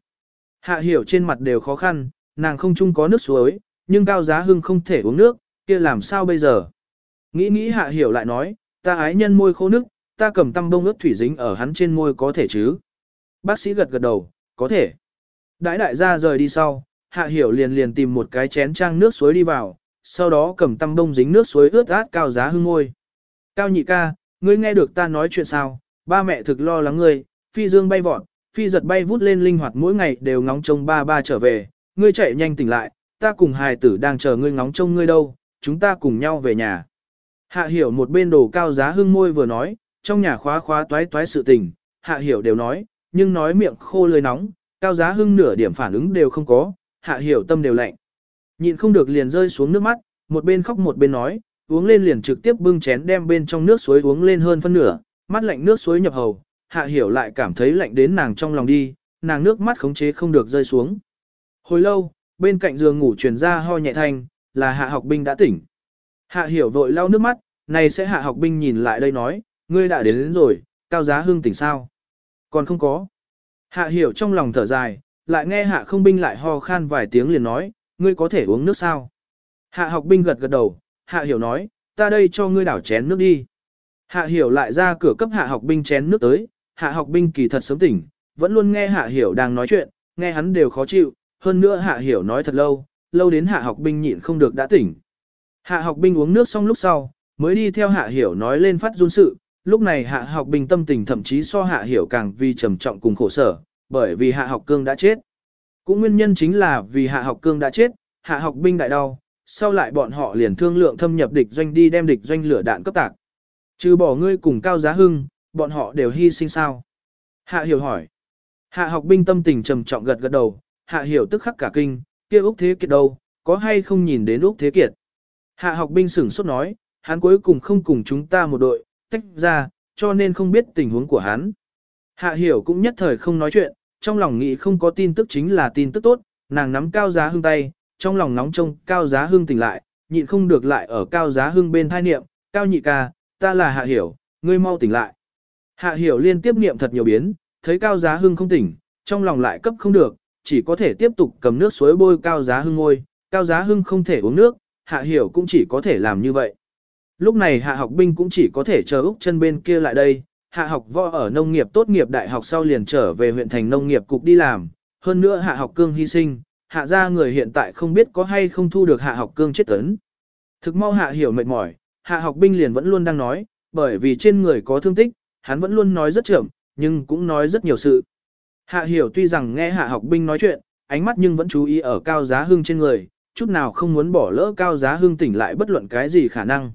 Hạ hiểu trên mặt đều khó khăn, nàng không chung có nước suối, nhưng cao giá hưng không thể uống nước, kia làm sao bây giờ? Nghĩ nghĩ hạ hiểu lại nói, ta ái nhân môi khô nước, ta cầm tăm bông ướt thủy dính ở hắn trên môi có thể chứ? Bác sĩ gật gật đầu, có thể. Đãi đại gia rời đi sau, hạ hiểu liền liền tìm một cái chén trang nước suối đi vào, sau đó cầm tăm bông dính nước suối ướt át cao giá hưng ngôi. Cao nhị ca, ngươi nghe được ta nói chuyện sao, ba mẹ thực lo lắng ngươi, phi dương bay vọt, phi giật bay vút lên linh hoạt mỗi ngày đều ngóng trông ba ba trở về, ngươi chạy nhanh tỉnh lại, ta cùng hài tử đang chờ ngươi ngóng trông ngươi đâu, chúng ta cùng nhau về nhà. Hạ hiểu một bên đồ cao giá hưng môi vừa nói, trong nhà khóa khóa toái toái sự tình, hạ hiểu đều nói, nhưng nói miệng khô lưỡi nóng, cao giá hưng nửa điểm phản ứng đều không có, hạ hiểu tâm đều lạnh. Nhịn không được liền rơi xuống nước mắt, một bên khóc một bên nói, uống lên liền trực tiếp bưng chén đem bên trong nước suối uống lên hơn phân nửa, mắt lạnh nước suối nhập hầu, hạ hiểu lại cảm thấy lạnh đến nàng trong lòng đi, nàng nước mắt khống chế không được rơi xuống. Hồi lâu, bên cạnh giường ngủ truyền ra ho nhẹ thanh, là hạ học binh đã tỉnh. Hạ hiểu vội lau nước mắt, này sẽ hạ học binh nhìn lại đây nói, ngươi đã đến, đến rồi, cao giá hương tỉnh sao? Còn không có. Hạ hiểu trong lòng thở dài, lại nghe hạ không binh lại ho khan vài tiếng liền nói, ngươi có thể uống nước sao? Hạ học binh gật gật đầu, hạ hiểu nói, ta đây cho ngươi đảo chén nước đi. Hạ hiểu lại ra cửa cấp hạ học binh chén nước tới, hạ học binh kỳ thật sớm tỉnh, vẫn luôn nghe hạ hiểu đang nói chuyện, nghe hắn đều khó chịu, hơn nữa hạ hiểu nói thật lâu, lâu đến hạ học binh nhịn không được đã tỉnh. Hạ học binh uống nước xong lúc sau, mới đi theo hạ hiểu nói lên phát run sự, lúc này hạ học binh tâm tình thậm chí so hạ hiểu càng vì trầm trọng cùng khổ sở, bởi vì hạ học cương đã chết. Cũng nguyên nhân chính là vì hạ học cương đã chết, hạ học binh đại đau, sau lại bọn họ liền thương lượng thâm nhập địch doanh đi đem địch doanh lửa đạn cấp tạc. Trừ bỏ ngươi cùng cao giá hưng, bọn họ đều hy sinh sao? Hạ hiểu hỏi. Hạ học binh tâm tình trầm trọng gật gật đầu, hạ hiểu tức khắc cả kinh, kia Úc Thế Kiệt đâu, có hay không nhìn đến Úc Thế Kiệt? Hạ học binh sửng sốt nói, hắn cuối cùng không cùng chúng ta một đội, tách ra, cho nên không biết tình huống của hắn. Hạ hiểu cũng nhất thời không nói chuyện, trong lòng nghĩ không có tin tức chính là tin tức tốt, nàng nắm cao giá hương tay, trong lòng nóng trông cao giá hương tỉnh lại, nhịn không được lại ở cao giá hương bên thai niệm, cao nhị ca, ta là hạ hiểu, ngươi mau tỉnh lại. Hạ hiểu liên tiếp niệm thật nhiều biến, thấy cao giá hương không tỉnh, trong lòng lại cấp không được, chỉ có thể tiếp tục cầm nước suối bôi cao giá hương ngôi, cao giá hưng không thể uống nước, hạ hiểu cũng chỉ có thể làm như vậy. Lúc này hạ học binh cũng chỉ có thể chờ Úc chân bên kia lại đây, hạ học võ ở nông nghiệp tốt nghiệp đại học sau liền trở về huyện thành nông nghiệp cục đi làm, hơn nữa hạ học cương hy sinh, hạ gia người hiện tại không biết có hay không thu được hạ học cương chết tấn. Thực mau hạ hiểu mệt mỏi, hạ học binh liền vẫn luôn đang nói, bởi vì trên người có thương tích, hắn vẫn luôn nói rất chậm, nhưng cũng nói rất nhiều sự. Hạ hiểu tuy rằng nghe hạ học binh nói chuyện, ánh mắt nhưng vẫn chú ý ở cao giá hưng trên người, chút nào không muốn bỏ lỡ cao giá hương tỉnh lại bất luận cái gì khả năng.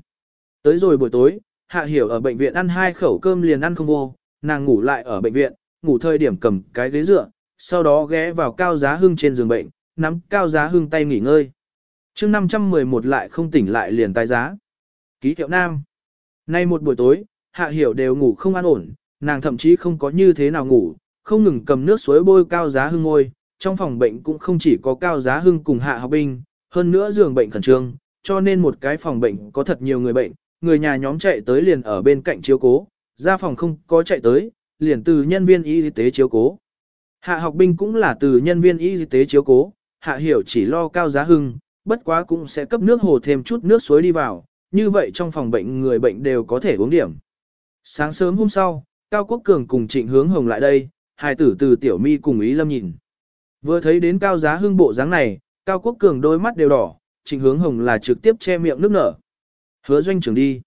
Tới rồi buổi tối, hạ hiểu ở bệnh viện ăn hai khẩu cơm liền ăn không vô, nàng ngủ lại ở bệnh viện, ngủ thời điểm cầm cái ghế dựa, sau đó ghé vào cao giá hương trên giường bệnh, nắm cao giá hương tay nghỉ ngơi. chương 511 lại không tỉnh lại liền tái giá. Ký hiệu nam. Nay một buổi tối, hạ hiểu đều ngủ không an ổn, nàng thậm chí không có như thế nào ngủ, không ngừng cầm nước suối bôi cao giá hương ngôi, trong phòng bệnh cũng không chỉ có cao giá hưng cùng hạ học binh, hơn nữa giường bệnh khẩn trương, cho nên một cái phòng bệnh có thật nhiều người bệnh, người nhà nhóm chạy tới liền ở bên cạnh chiếu cố, ra phòng không có chạy tới, liền từ nhân viên y tế chiếu cố. Hạ học binh cũng là từ nhân viên y tế chiếu cố, hạ hiểu chỉ lo cao giá hưng, bất quá cũng sẽ cấp nước hồ thêm chút nước suối đi vào, như vậy trong phòng bệnh người bệnh đều có thể uống điểm. Sáng sớm hôm sau, Cao Quốc Cường cùng Trịnh Hướng Hồng lại đây, hai tử từ Tiểu Mi cùng Ý Lâm nhìn. Vừa thấy đến Cao Giá Hưng bộ dáng này, Cao Quốc Cường đôi mắt đều đỏ, Trịnh Hướng Hồng là trực tiếp che miệng nước nở. Hứa doanh trưởng đi.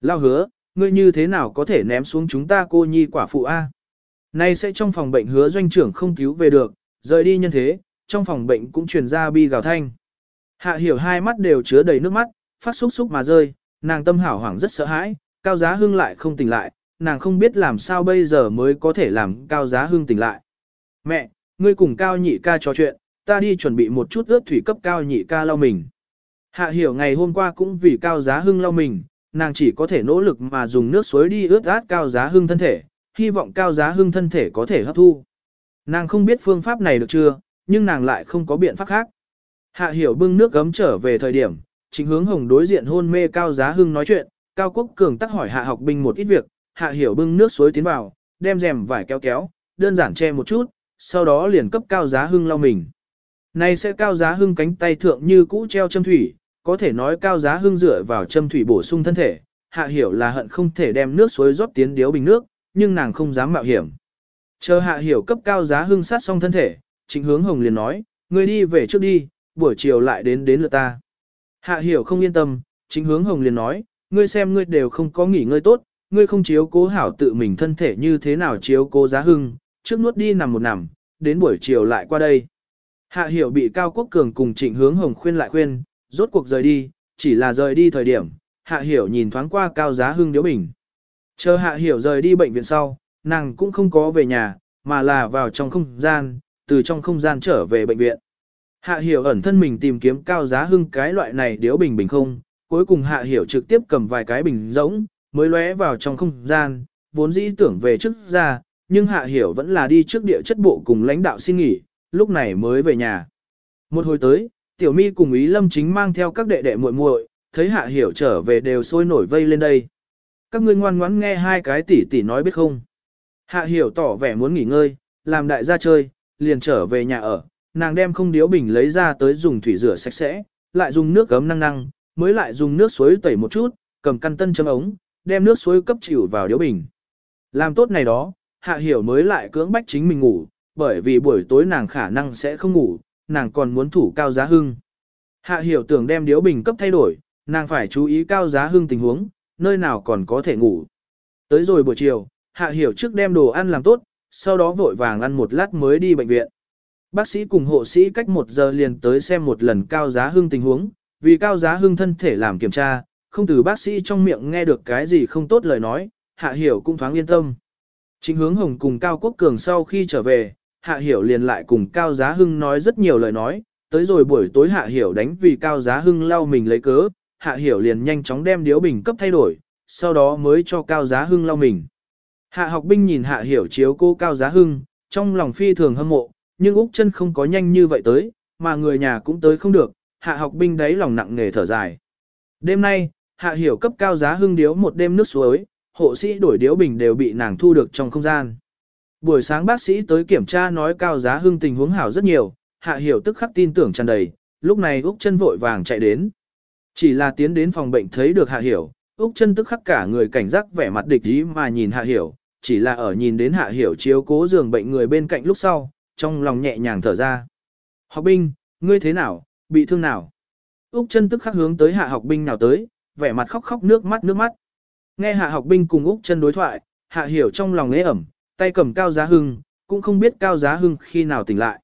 Lao hứa, ngươi như thế nào có thể ném xuống chúng ta cô nhi quả phụ A. Nay sẽ trong phòng bệnh hứa doanh trưởng không cứu về được, rời đi nhân thế, trong phòng bệnh cũng truyền ra bi gào thanh. Hạ hiểu hai mắt đều chứa đầy nước mắt, phát xúc xúc mà rơi, nàng tâm hảo hoảng rất sợ hãi, cao giá hưng lại không tỉnh lại, nàng không biết làm sao bây giờ mới có thể làm cao giá hưng tỉnh lại. Mẹ, ngươi cùng cao nhị ca trò chuyện, ta đi chuẩn bị một chút ướt thủy cấp cao nhị ca lau mình. Hạ hiểu ngày hôm qua cũng vì cao giá hưng lau mình, nàng chỉ có thể nỗ lực mà dùng nước suối đi ướt át cao giá hưng thân thể, hy vọng cao giá hưng thân thể có thể hấp thu. Nàng không biết phương pháp này được chưa, nhưng nàng lại không có biện pháp khác. Hạ hiểu bưng nước gấm trở về thời điểm, chính hướng hồng đối diện hôn mê cao giá hưng nói chuyện, cao quốc cường tắc hỏi hạ học binh một ít việc, hạ hiểu bưng nước suối tiến vào, đem rèm vải kéo kéo, đơn giản che một chút, sau đó liền cấp cao giá hưng lau mình. Này sẽ cao giá hưng cánh tay thượng như cũ treo châm thủy, có thể nói cao giá hưng dựa vào châm thủy bổ sung thân thể, hạ hiểu là hận không thể đem nước suối rót tiến điếu bình nước, nhưng nàng không dám mạo hiểm. Chờ hạ hiểu cấp cao giá hưng sát xong thân thể, trịnh hướng hồng liền nói, ngươi đi về trước đi, buổi chiều lại đến đến lượt ta. Hạ hiểu không yên tâm, trịnh hướng hồng liền nói, ngươi xem ngươi đều không có nghỉ ngơi tốt, ngươi không chiếu cố hảo tự mình thân thể như thế nào chiếu cố giá hưng, trước nuốt đi nằm một nằm, đến buổi chiều lại qua đây. Hạ hiểu bị Cao Quốc Cường cùng trịnh hướng hồng khuyên lại khuyên, rốt cuộc rời đi, chỉ là rời đi thời điểm, hạ hiểu nhìn thoáng qua Cao Giá Hưng điếu bình. Chờ hạ hiểu rời đi bệnh viện sau, nàng cũng không có về nhà, mà là vào trong không gian, từ trong không gian trở về bệnh viện. Hạ hiểu ẩn thân mình tìm kiếm Cao Giá Hưng cái loại này điếu bình bình không, cuối cùng hạ hiểu trực tiếp cầm vài cái bình rỗng, mới lóe vào trong không gian, vốn dĩ tưởng về trước ra, nhưng hạ hiểu vẫn là đi trước địa chất bộ cùng lãnh đạo xin nghỉ, lúc này mới về nhà. Một hồi tới, tiểu mi cùng ý lâm chính mang theo các đệ đệ muội muội, thấy hạ hiểu trở về đều sôi nổi vây lên đây. Các ngươi ngoan ngoãn nghe hai cái tỷ tỷ nói biết không. Hạ hiểu tỏ vẻ muốn nghỉ ngơi, làm đại gia chơi, liền trở về nhà ở, nàng đem không điếu bình lấy ra tới dùng thủy rửa sạch sẽ, lại dùng nước gấm năng năng, mới lại dùng nước suối tẩy một chút, cầm căn tân châm ống, đem nước suối cấp chịu vào điếu bình. Làm tốt này đó, hạ hiểu mới lại cưỡng bách chính mình ngủ, bởi vì buổi tối nàng khả năng sẽ không ngủ, nàng còn muốn thủ cao giá hưng. Hạ hiểu tưởng đem điếu bình cấp thay đổi, nàng phải chú ý cao giá hưng tình huống, nơi nào còn có thể ngủ. Tới rồi buổi chiều, hạ hiểu trước đem đồ ăn làm tốt, sau đó vội vàng ăn một lát mới đi bệnh viện. Bác sĩ cùng hộ sĩ cách một giờ liền tới xem một lần cao giá hưng tình huống, vì cao giá hưng thân thể làm kiểm tra, không từ bác sĩ trong miệng nghe được cái gì không tốt lời nói, hạ hiểu cũng thoáng yên tâm. Chính hướng hồng cùng Cao Quốc Cường sau khi trở về, hạ hiểu liền lại cùng Cao Giá Hưng nói rất nhiều lời nói, tới rồi buổi tối hạ hiểu đánh vì Cao Giá Hưng lau mình lấy cớ, hạ hiểu liền nhanh chóng đem điếu bình cấp thay đổi, sau đó mới cho Cao Giá Hưng lau mình. Hạ học binh nhìn hạ hiểu chiếu cô Cao Giá Hưng, trong lòng phi thường hâm mộ, nhưng Úc chân không có nhanh như vậy tới, mà người nhà cũng tới không được, hạ học binh đấy lòng nặng nề thở dài. Đêm nay, hạ hiểu cấp Cao Giá Hưng điếu một đêm nước suối, hộ sĩ đổi điếu bình đều bị nàng thu được trong không gian. Buổi sáng bác sĩ tới kiểm tra nói Cao Giá Hưng tình huống hảo rất nhiều, hạ hiểu tức khắc tin tưởng tràn đầy, lúc này Úc chân vội vàng chạy đến. Chỉ là tiến đến phòng bệnh thấy được hạ hiểu, Úc chân tức khắc cả người cảnh giác vẻ mặt địch ý mà nhìn hạ hiểu, chỉ là ở nhìn đến hạ hiểu chiếu cố giường bệnh người bên cạnh lúc sau, trong lòng nhẹ nhàng thở ra. Học binh, ngươi thế nào, bị thương nào? Úc chân tức khắc hướng tới hạ học binh nào tới, vẻ mặt khóc khóc nước mắt nước mắt. Nghe hạ học binh cùng Úc chân đối thoại, hạ hiểu trong lòng ế ẩm, tay cầm cao giá hưng, cũng không biết cao giá hưng khi nào tỉnh lại.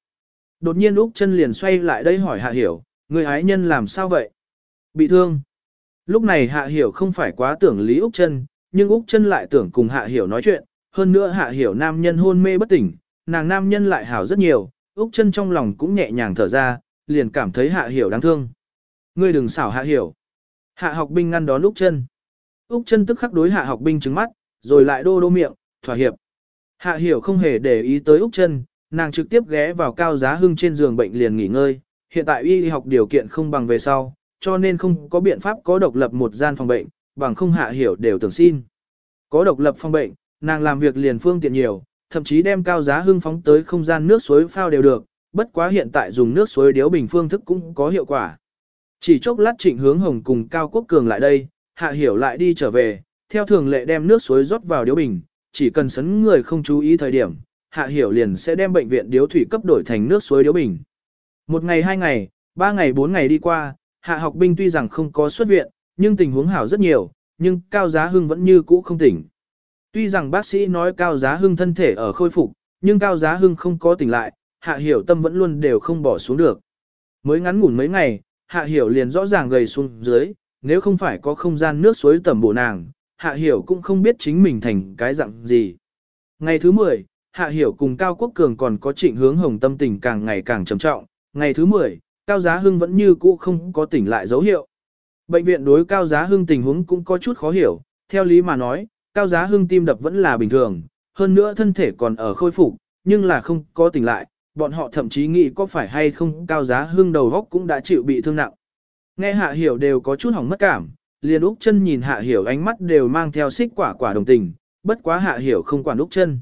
Đột nhiên Úc chân liền xoay lại đây hỏi hạ hiểu, người ái nhân làm sao vậy? Bị thương. Lúc này hạ hiểu không phải quá tưởng lý Úc chân, nhưng Úc chân lại tưởng cùng hạ hiểu nói chuyện, hơn nữa hạ hiểu nam nhân hôn mê bất tỉnh, nàng nam nhân lại hảo rất nhiều, Úc chân trong lòng cũng nhẹ nhàng thở ra, liền cảm thấy hạ hiểu đáng thương. Ngươi đừng xảo hạ hiểu. Hạ học binh ngăn đón Úc chân. Úc chân tức khắc đối hạ học binh trứng mắt, rồi lại đô đô miệng, thỏa hiệp. Hạ hiểu không hề để ý tới Úc chân, nàng trực tiếp ghé vào cao giá hưng trên giường bệnh liền nghỉ ngơi. Hiện tại y học điều kiện không bằng về sau, cho nên không có biện pháp có độc lập một gian phòng bệnh, bằng không hạ hiểu đều tưởng xin. Có độc lập phòng bệnh, nàng làm việc liền phương tiện nhiều, thậm chí đem cao giá hưng phóng tới không gian nước suối phao đều được, bất quá hiện tại dùng nước suối điếu bình phương thức cũng có hiệu quả. Chỉ chốc lát trịnh hướng hồng cùng Cao Quốc Cường lại đây, hạ hiểu lại đi trở về, theo thường lệ đem nước suối rót vào điếu bình, chỉ cần sấn người không chú ý thời điểm, hạ hiểu liền sẽ đem bệnh viện điếu thủy cấp đổi thành nước suối điếu bình. Một ngày hai ngày, ba ngày bốn ngày đi qua, hạ học binh tuy rằng không có xuất viện, nhưng tình huống hảo rất nhiều, nhưng Cao Giá Hưng vẫn như cũ không tỉnh. Tuy rằng bác sĩ nói Cao Giá Hưng thân thể ở khôi phục, nhưng Cao Giá Hưng không có tỉnh lại, hạ hiểu tâm vẫn luôn đều không bỏ xuống được. Mới ngắn ngủn mấy ngày, hạ hiểu liền rõ ràng gầy xuống dưới, nếu không phải có không gian nước suối tầm bổ nàng, hạ hiểu cũng không biết chính mình thành cái dạng gì. Ngày thứ 10, hạ hiểu cùng Cao Quốc Cường còn có trịnh hướng hồng tâm tình càng ngày càng trầm trọng. Ngày thứ 10, Cao Giá Hưng vẫn như cũ không có tỉnh lại dấu hiệu. Bệnh viện đối Cao Giá Hưng tình huống cũng có chút khó hiểu, theo lý mà nói, Cao Giá Hưng tim đập vẫn là bình thường, hơn nữa thân thể còn ở khôi phục, nhưng là không có tỉnh lại, bọn họ thậm chí nghĩ có phải hay không Cao Giá Hưng đầu góc cũng đã chịu bị thương nặng. Nghe Hạ Hiểu đều có chút hỏng mất cảm, liền Úc chân nhìn Hạ Hiểu ánh mắt đều mang theo xích quả quả đồng tình, bất quá Hạ Hiểu không quản Úc chân.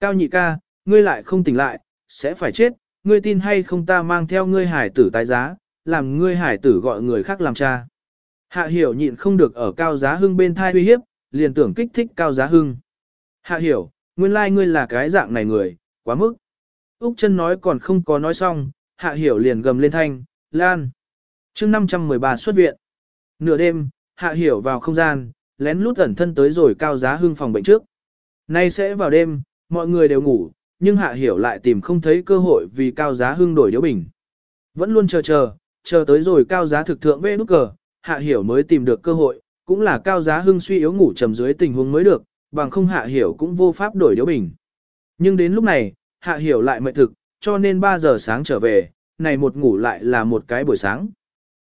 Cao nhị ca, ngươi lại không tỉnh lại, sẽ phải chết, ngươi tin hay không ta mang theo ngươi hải tử tái giá, làm ngươi hải tử gọi người khác làm cha. Hạ Hiểu nhịn không được ở Cao Giá Hưng bên thai uy hiếp, liền tưởng kích thích Cao Giá Hưng. Hạ Hiểu, nguyên lai like ngươi là cái dạng này người, quá mức. Úc chân nói còn không có nói xong, Hạ Hiểu liền gầm lên thanh, Lan chương 513 xuất viện. Nửa đêm, Hạ Hiểu vào không gian, lén lút ẩn thân tới rồi cao giá hưng phòng bệnh trước. Nay sẽ vào đêm, mọi người đều ngủ, nhưng Hạ Hiểu lại tìm không thấy cơ hội vì cao giá hưng đổi điếu bình. Vẫn luôn chờ chờ, chờ tới rồi cao giá thực thượng về nút cờ, Hạ Hiểu mới tìm được cơ hội, cũng là cao giá hưng suy yếu ngủ trầm dưới tình huống mới được, bằng không Hạ Hiểu cũng vô pháp đổi điếu bình. Nhưng đến lúc này, Hạ Hiểu lại mệt thực, cho nên 3 giờ sáng trở về, này một ngủ lại là một cái buổi sáng.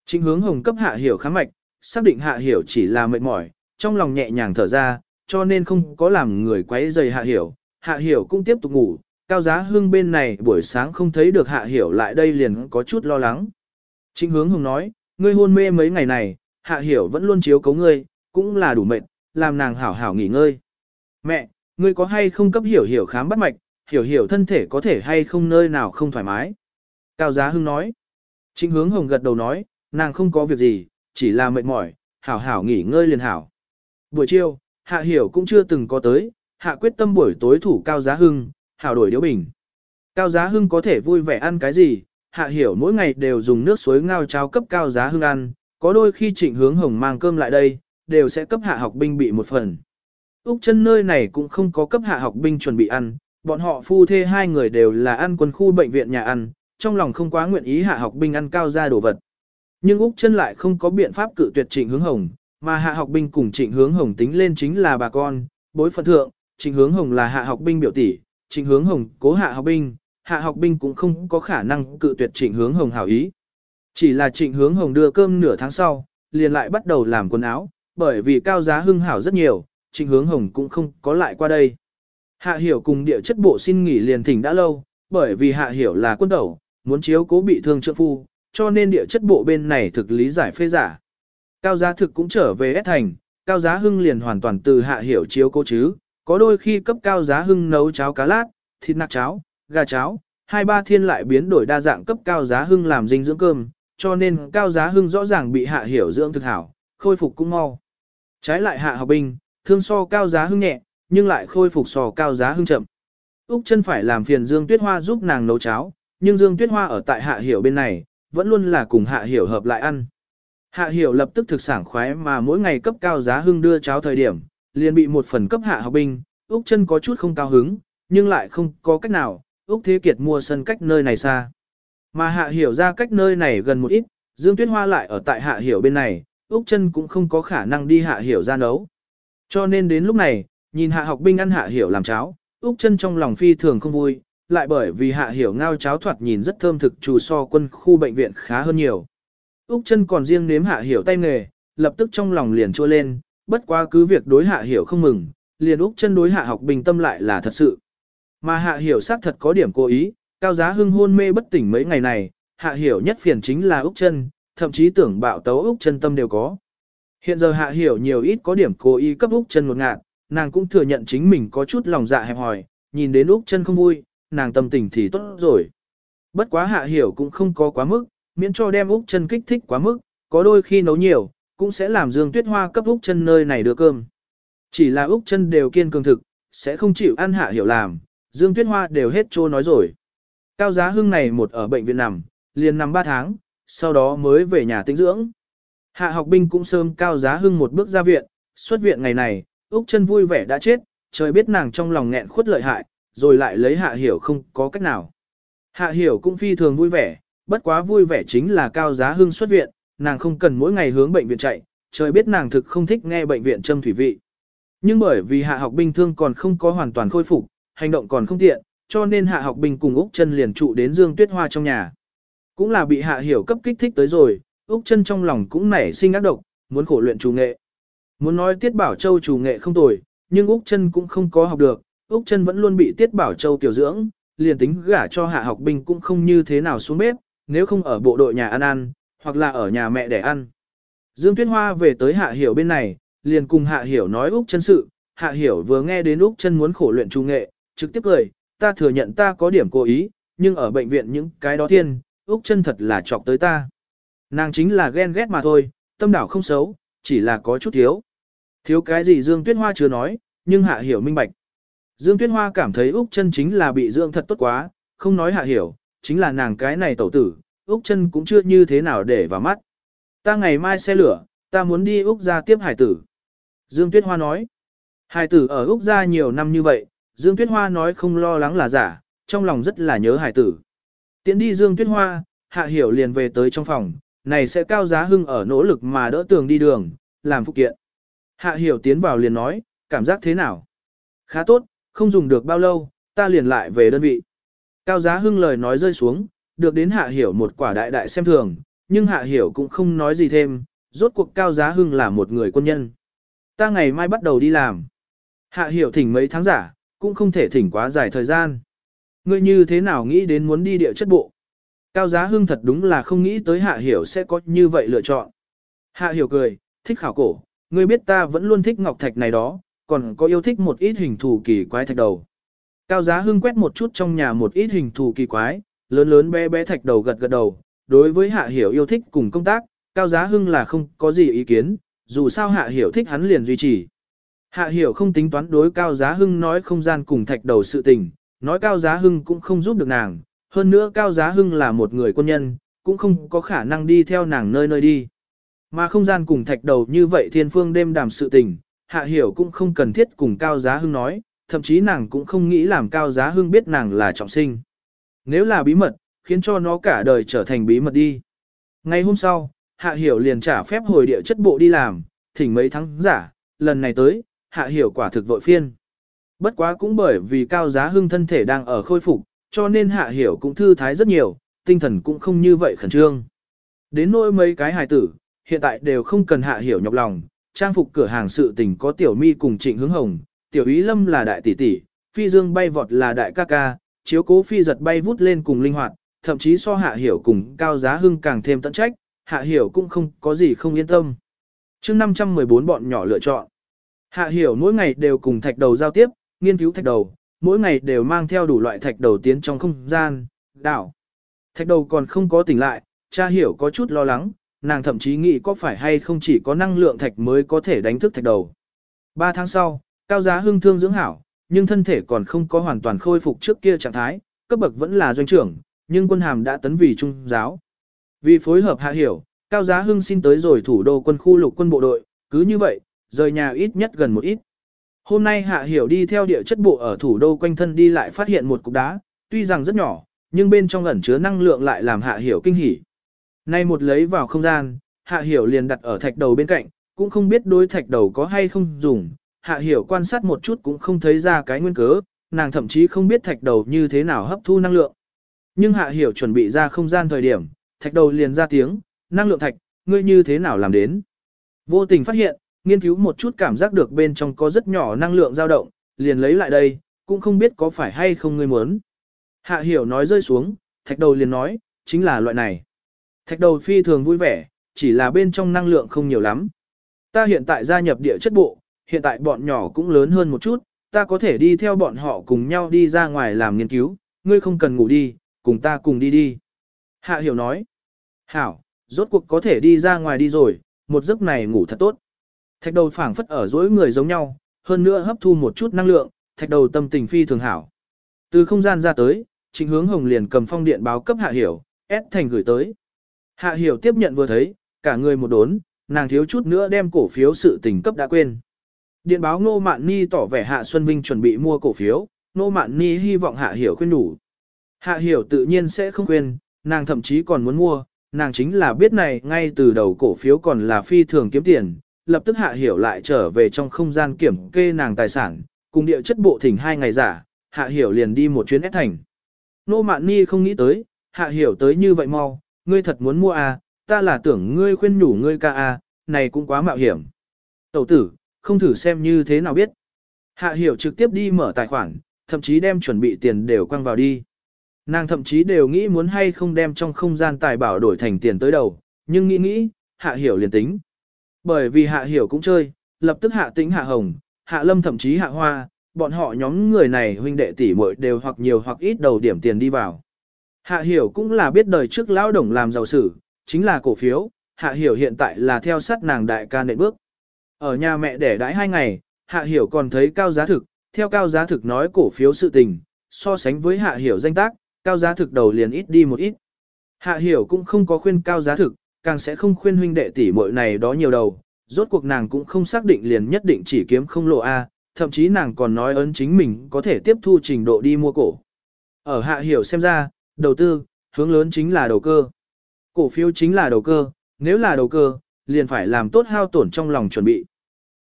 Trịnh hướng hồng cấp hạ hiểu khám mạch, xác định hạ hiểu chỉ là mệt mỏi, trong lòng nhẹ nhàng thở ra, cho nên không có làm người quấy rầy hạ hiểu. Hạ hiểu cũng tiếp tục ngủ, cao giá Hương bên này buổi sáng không thấy được hạ hiểu lại đây liền có chút lo lắng. Trịnh hướng hồng nói, ngươi hôn mê mấy ngày này, hạ hiểu vẫn luôn chiếu cấu ngươi, cũng là đủ mệt, làm nàng hảo hảo nghỉ ngơi. Mẹ, ngươi có hay không cấp hiểu hiểu khám bắt mạch, hiểu hiểu thân thể có thể hay không nơi nào không thoải mái. Cao giá hưng nói. Trịnh hướng hồng gật đầu nói, nàng không có việc gì, chỉ là mệt mỏi, hảo hảo nghỉ ngơi liền hảo. Buổi chiều, Hạ Hiểu cũng chưa từng có tới, hạ quyết tâm buổi tối thủ Cao Giá Hưng, hảo đổi điếu bình. Cao Giá Hưng có thể vui vẻ ăn cái gì, hạ hiểu mỗi ngày đều dùng nước suối ngao cháo cấp Cao Giá Hưng ăn, có đôi khi trịnh hướng hồng mang cơm lại đây, đều sẽ cấp hạ học binh bị một phần. Úc chân nơi này cũng không có cấp hạ học binh chuẩn bị ăn, bọn họ phu thê hai người đều là ăn quân khu bệnh viện nhà ăn, trong lòng không quá nguyện ý hạ học binh ăn cao ra đồ vật. Nhưng Úc chân lại không có biện pháp cự tuyệt trịnh hướng hồng, mà hạ học binh cùng trịnh hướng hồng tính lên chính là bà con, bối phận thượng, trịnh hướng hồng là hạ học binh biểu tỷ, trịnh hướng hồng cố hạ học binh, hạ học binh cũng không có khả năng cự tuyệt trịnh hướng hồng hảo ý. Chỉ là trịnh hướng hồng đưa cơm nửa tháng sau, liền lại bắt đầu làm quần áo, bởi vì cao giá hưng hảo rất nhiều, trịnh hướng hồng cũng không có lại qua đây. Hạ hiểu cùng địa chất bộ xin nghỉ liền thỉnh đã lâu, bởi vì hạ hiểu là quân tẩu, muốn chiếu cố bị thương trượng phu, cho nên địa chất bộ bên này thực lý giải phê giả. Cao giá thực cũng trở về S thành, cao giá hưng liền hoàn toàn từ hạ hiểu chiếu cố chứ, có đôi khi cấp cao giá hưng nấu cháo cá lát, thịt nạc cháo, gà cháo, hai ba thiên lại biến đổi đa dạng cấp cao giá hưng làm dinh dưỡng cơm, cho nên cao giá hưng rõ ràng bị hạ hiểu dưỡng thực hảo, khôi phục cũng mau. Trái lại hạ học binh, thương so cao giá hưng nhẹ, nhưng lại khôi phục so cao giá hưng chậm. Úc chân phải làm phiền Dương Tuyết Hoa giúp nàng nấu cháo, nhưng Dương Tuyết Hoa ở tại hạ hiểu bên này, vẫn luôn là cùng hạ hiểu hợp lại ăn. Hạ hiểu lập tức thực sảng khoái mà mỗi ngày cấp cao giá hưng đưa cháo thời điểm, liền bị một phần cấp hạ học binh, Úc chân có chút không cao hứng, nhưng lại không có cách nào, Úc Thế Kiệt mua sân cách nơi này xa. Mà hạ hiểu ra cách nơi này gần một ít, Dương Tuyết Hoa lại ở tại hạ hiểu bên này, Úc chân cũng không có khả năng đi hạ hiểu ra nấu. Cho nên đến lúc này, nhìn hạ học binh ăn hạ hiểu làm cháo, Úc chân trong lòng phi thường không vui, lại bởi vì hạ hiểu ngao cháo thoạt nhìn rất thơm thực chủ so quân khu bệnh viện khá hơn nhiều. Úc chân còn riêng nếm hạ hiểu tay nghề, lập tức trong lòng liền chua lên, bất quá cứ việc đối hạ hiểu không mừng, liền Úc chân đối hạ học bình tâm lại là thật sự. Mà hạ hiểu xác thật có điểm cố ý, cao giá hưng hôn mê bất tỉnh mấy ngày này, hạ hiểu nhất phiền chính là Úc chân, thậm chí tưởng bạo tấu Úc chân tâm đều có. Hiện giờ hạ hiểu nhiều ít có điểm cố ý cấp Úc chân một ngạt, nàng cũng thừa nhận chính mình có chút lòng dạ hẹp hòi, nhìn đến Úc chân không vui, nàng tâm tình thì tốt rồi. Bất quá hạ hiểu cũng không có quá mức, miễn cho đem Úc chân kích thích quá mức, có đôi khi nấu nhiều, cũng sẽ làm Dương Tuyết Hoa cấp Úc chân nơi này đưa cơm. Chỉ là Úc chân đều kiên cường thực, sẽ không chịu ăn hạ hiểu làm, Dương Tuyết Hoa đều hết trô nói rồi. Cao giá hưng này một ở bệnh viện nằm, liền nằm 3 tháng, sau đó mới về nhà tĩnh dưỡng. Hạ học binh cũng sớm cao giá hưng một bước ra viện, xuất viện ngày này, Úc chân vui vẻ đã chết, trời biết nàng trong lòng nghẹn khuất lợi hại, rồi lại lấy hạ hiểu không có cách nào. Hạ hiểu cũng phi thường vui vẻ, bất quá vui vẻ chính là cao giá hưng xuất viện, nàng không cần mỗi ngày hướng bệnh viện chạy, trời biết nàng thực không thích nghe bệnh viện châm thủy vị. Nhưng bởi vì hạ học binh thương còn không có hoàn toàn khôi phục, hành động còn không tiện, cho nên hạ học binh cùng Úc chân liền trụ đến Dương Tuyết Hoa trong nhà. Cũng là bị hạ hiểu cấp kích thích tới rồi, Úc chân trong lòng cũng nảy sinh ác độc, muốn khổ luyện chủ nghệ. Muốn nói Tiết Bảo Châu chủ nghệ không tồi, nhưng Úc chân cũng không có học được, Úc chân vẫn luôn bị Tiết Bảo Châu tiểu dưỡng, liền tính gả cho hạ học binh cũng không như thế nào xuống bếp, nếu không ở bộ đội nhà ăn ăn, hoặc là ở nhà mẹ để ăn. Dương Tuyết Hoa về tới hạ hiểu bên này, liền cùng hạ hiểu nói Úc chân sự, hạ hiểu vừa nghe đến Úc chân muốn khổ luyện trung nghệ, trực tiếp cười, ta thừa nhận ta có điểm cố ý, nhưng ở bệnh viện những cái đó thiên, Úc chân thật là chọc tới ta. Nàng chính là ghen ghét mà thôi, tâm đảo không xấu, chỉ là có chút thiếu. Thiếu cái gì Dương Tuyết Hoa chưa nói, nhưng hạ hiểu minh bạch. Dương Tuyết Hoa cảm thấy Úc chân chính là bị dưỡng thật tốt quá, không nói hạ hiểu, chính là nàng cái này tẩu tử, Úc chân cũng chưa như thế nào để vào mắt. Ta ngày mai xe lửa, ta muốn đi Úc ra tiếp hải tử. Dương Tuyết Hoa nói, hải tử ở Úc ra nhiều năm như vậy, Dương Tuyết Hoa nói không lo lắng là giả, trong lòng rất là nhớ hải tử. Tiến đi Dương Tuyết Hoa, hạ hiểu liền về tới trong phòng, này sẽ cao giá hưng ở nỗ lực mà đỡ tường đi đường, làm phụ kiện. Hạ hiểu tiến vào liền nói, cảm giác thế nào? Khá tốt, không dùng được bao lâu, ta liền lại về đơn vị. Cao giá hưng lời nói rơi xuống, được đến hạ hiểu một quả đại đại xem thường, nhưng hạ hiểu cũng không nói gì thêm, rốt cuộc cao giá hưng là một người quân nhân. Ta ngày mai bắt đầu đi làm. Hạ hiểu thỉnh mấy tháng giả, cũng không thể thỉnh quá dài thời gian. Ngươi như thế nào nghĩ đến muốn đi địa chất bộ? Cao giá hưng thật đúng là không nghĩ tới hạ hiểu sẽ có như vậy lựa chọn. Hạ hiểu cười, thích khảo cổ, ngươi biết ta vẫn luôn thích ngọc thạch này đó, còn có yêu thích một ít hình thù kỳ quái thạch đầu. Cao giá hưng quét một chút trong nhà một ít hình thù kỳ quái, lớn lớn bé bé thạch đầu gật gật đầu, đối với hạ hiểu yêu thích cùng công tác, cao giá hưng là không có gì ý kiến, dù sao hạ hiểu thích hắn liền duy trì. Hạ hiểu không tính toán đối cao giá hưng nói không gian cùng thạch đầu sự tình, nói cao giá hưng cũng không giúp được nàng, hơn nữa cao giá hưng là một người quân nhân, cũng không có khả năng đi theo nàng nơi nơi đi. Mà không gian cùng thạch đầu như vậy thiên phương đêm đàm sự tình, hạ hiểu cũng không cần thiết cùng cao giá hưng nói, thậm chí nàng cũng không nghĩ làm cao giá hưng biết nàng là trọng sinh. Nếu là bí mật, khiến cho nó cả đời trở thành bí mật đi. Ngày hôm sau, hạ hiểu liền trả phép hồi địa chất bộ đi làm, thỉnh mấy tháng giả, lần này tới, hạ hiểu quả thực vội phiên. Bất quá cũng bởi vì cao giá hưng thân thể đang ở khôi phục, cho nên hạ hiểu cũng thư thái rất nhiều, tinh thần cũng không như vậy khẩn trương. Đến nỗi mấy cái hài tử, hiện tại đều không cần hạ hiểu nhọc lòng, trang phục cửa hàng sự tình có tiểu mi cùng trịnh hướng hồng, tiểu ý lâm là đại tỷ tỷ, phi dương bay vọt là đại ca ca, chiếu cố phi giật bay vút lên cùng linh hoạt, thậm chí so hạ hiểu cùng cao giá hưng càng thêm tận trách, hạ hiểu cũng không có gì không yên tâm. chương 514 bọn nhỏ lựa chọn. Hạ hiểu mỗi ngày đều cùng thạch đầu giao tiếp, nghiên cứu thạch đầu, mỗi ngày đều mang theo đủ loại thạch đầu tiến trong không gian, đảo. Thạch đầu còn không có tỉnh lại, cha hiểu có chút lo lắng, nàng thậm chí nghĩ có phải hay không chỉ có năng lượng thạch mới có thể đánh thức thạch đầu. Ba tháng sau, cao giá hưng thương dưỡng hảo, nhưng thân thể còn không có hoàn toàn khôi phục trước kia trạng thái, cấp bậc vẫn là doanh trưởng, nhưng quân hàm đã tấn vì trung giáo. Vì phối hợp hạ hiểu, cao giá hưng xin tới rồi thủ đô quân khu lục quân bộ đội, cứ như vậy, rời nhà ít nhất gần một ít. Hôm nay hạ hiểu đi theo địa chất bộ ở thủ đô quanh thân đi lại phát hiện một cục đá, tuy rằng rất nhỏ, nhưng bên trong ẩn chứa năng lượng lại làm hạ hiểu kinh hỉ. Nay một lấy vào không gian, hạ hiểu liền đặt ở thạch đầu bên cạnh, cũng không biết đối thạch đầu có hay không dùng, hạ hiểu quan sát một chút cũng không thấy ra cái nguyên cớ, nàng thậm chí không biết thạch đầu như thế nào hấp thu năng lượng. Nhưng hạ hiểu chuẩn bị ra không gian thời điểm, thạch đầu liền ra tiếng, năng lượng thạch, ngươi như thế nào làm đến. Vô tình phát hiện, nghiên cứu một chút cảm giác được bên trong có rất nhỏ năng lượng dao động, liền lấy lại đây, cũng không biết có phải hay không ngươi muốn. Hạ hiểu nói rơi xuống, thạch đầu liền nói, chính là loại này. Thạch đầu phi thường vui vẻ, chỉ là bên trong năng lượng không nhiều lắm. Ta hiện tại gia nhập địa chất bộ, hiện tại bọn nhỏ cũng lớn hơn một chút, ta có thể đi theo bọn họ cùng nhau đi ra ngoài làm nghiên cứu, ngươi không cần ngủ đi, cùng ta cùng đi đi. Hạ hiểu nói, hảo, rốt cuộc có thể đi ra ngoài đi rồi, một giấc này ngủ thật tốt. Thạch đầu phảng phất ở dối người giống nhau, hơn nữa hấp thu một chút năng lượng, thạch đầu tâm tình phi thường hảo. Từ không gian ra tới, trịnh hướng hồng liền cầm phong điện báo cấp hạ hiểu, ép thành gửi tới. Hạ hiểu tiếp nhận vừa thấy, cả người một đốn, nàng thiếu chút nữa đem cổ phiếu sự tình cấp đã quên. Điện báo Ngô Mạn Ni tỏ vẻ Hạ Xuân Vinh chuẩn bị mua cổ phiếu, Ngô Mạn Ni hy vọng Hạ Hiểu khuyên đủ. Hạ Hiểu tự nhiên sẽ không quên, nàng thậm chí còn muốn mua, nàng chính là biết này ngay từ đầu cổ phiếu còn là phi thường kiếm tiền, lập tức Hạ Hiểu lại trở về trong không gian kiểm kê nàng tài sản, cùng địa chất bộ thỉnh hai ngày giả, Hạ Hiểu liền đi một chuyến ép thành. Nô Mạn Ni không nghĩ tới, Hạ Hiểu tới như vậy mau, ngươi thật muốn mua à, ta là tưởng ngươi khuyên nhủ ngươi ca à, này cũng quá mạo hiểm. Tẩu tử, không thử xem như thế nào biết. Hạ Hiểu trực tiếp đi mở tài khoản, thậm chí đem chuẩn bị tiền đều quăng vào đi. Nàng thậm chí đều nghĩ muốn hay không đem trong không gian tài bảo đổi thành tiền tới đầu, nhưng nghĩ nghĩ, Hạ Hiểu liền tính. Bởi vì Hạ Hiểu cũng chơi, lập tức Hạ Tĩnh Hạ Hồng, Hạ Lâm thậm chí Hạ Hoa, bọn họ nhóm người này huynh đệ tỷ muội đều hoặc nhiều hoặc ít đầu điểm tiền đi vào. Hạ Hiểu cũng là biết đời trước lão đồng làm giàu sử, chính là cổ phiếu, Hạ Hiểu hiện tại là theo sát nàng đại ca nện bước. Ở nhà mẹ đẻ đãi hai ngày, Hạ Hiểu còn thấy cao giá thực, theo cao giá thực nói cổ phiếu sự tình, so sánh với Hạ Hiểu danh tác, cao giá thực đầu liền ít đi một ít. Hạ Hiểu cũng không có khuyên cao giá thực, càng sẽ không khuyên huynh đệ tỷ muội này đó nhiều đầu, rốt cuộc nàng cũng không xác định liền nhất định chỉ kiếm không lộ A, thậm chí nàng còn nói ấn chính mình có thể tiếp thu trình độ đi mua cổ. Ở Hạ Hiểu xem ra, đầu tư, hướng lớn chính là đầu cơ. Cổ phiếu chính là đầu cơ, nếu là đầu cơ, liền phải làm tốt hao tổn trong lòng chuẩn bị.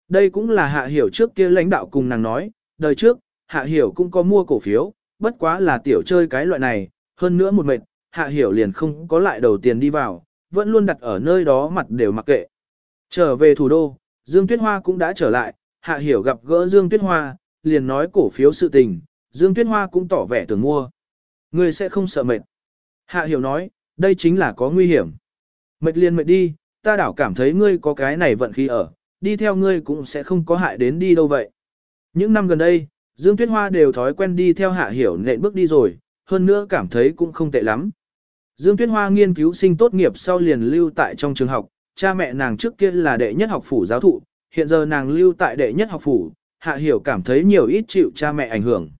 Đây cũng là Hạ Hiểu trước kia lãnh đạo cùng nàng nói, đời trước, Hạ Hiểu cũng có mua cổ phiếu, bất quá là tiểu chơi cái loại này, hơn nữa một mệt, Hạ Hiểu liền không có lại đầu tiền đi vào, vẫn luôn đặt ở nơi đó mặt đều mặc kệ. Trở về thủ đô, Dương Tuyết Hoa cũng đã trở lại, Hạ Hiểu gặp gỡ Dương Tuyết Hoa, liền nói cổ phiếu sự tình, Dương Tuyết Hoa cũng tỏ vẻ tưởng mua. Ngươi sẽ không sợ mệt. Hạ Hiểu nói, đây chính là có nguy hiểm. Mệt liền mệt đi, ta đảo cảm thấy ngươi có cái này vận khí ở, đi theo ngươi cũng sẽ không có hại đến đi đâu vậy. Những năm gần đây, Dương Tuyết Hoa đều thói quen đi theo Hạ Hiểu nện bước đi rồi, hơn nữa cảm thấy cũng không tệ lắm. Dương Tuyết Hoa nghiên cứu sinh tốt nghiệp sau liền lưu tại trong trường học, cha mẹ nàng trước kia là đệ nhất học phủ giáo thụ, hiện giờ nàng lưu tại đệ nhất học phủ, Hạ Hiểu cảm thấy nhiều ít chịu cha mẹ ảnh hưởng.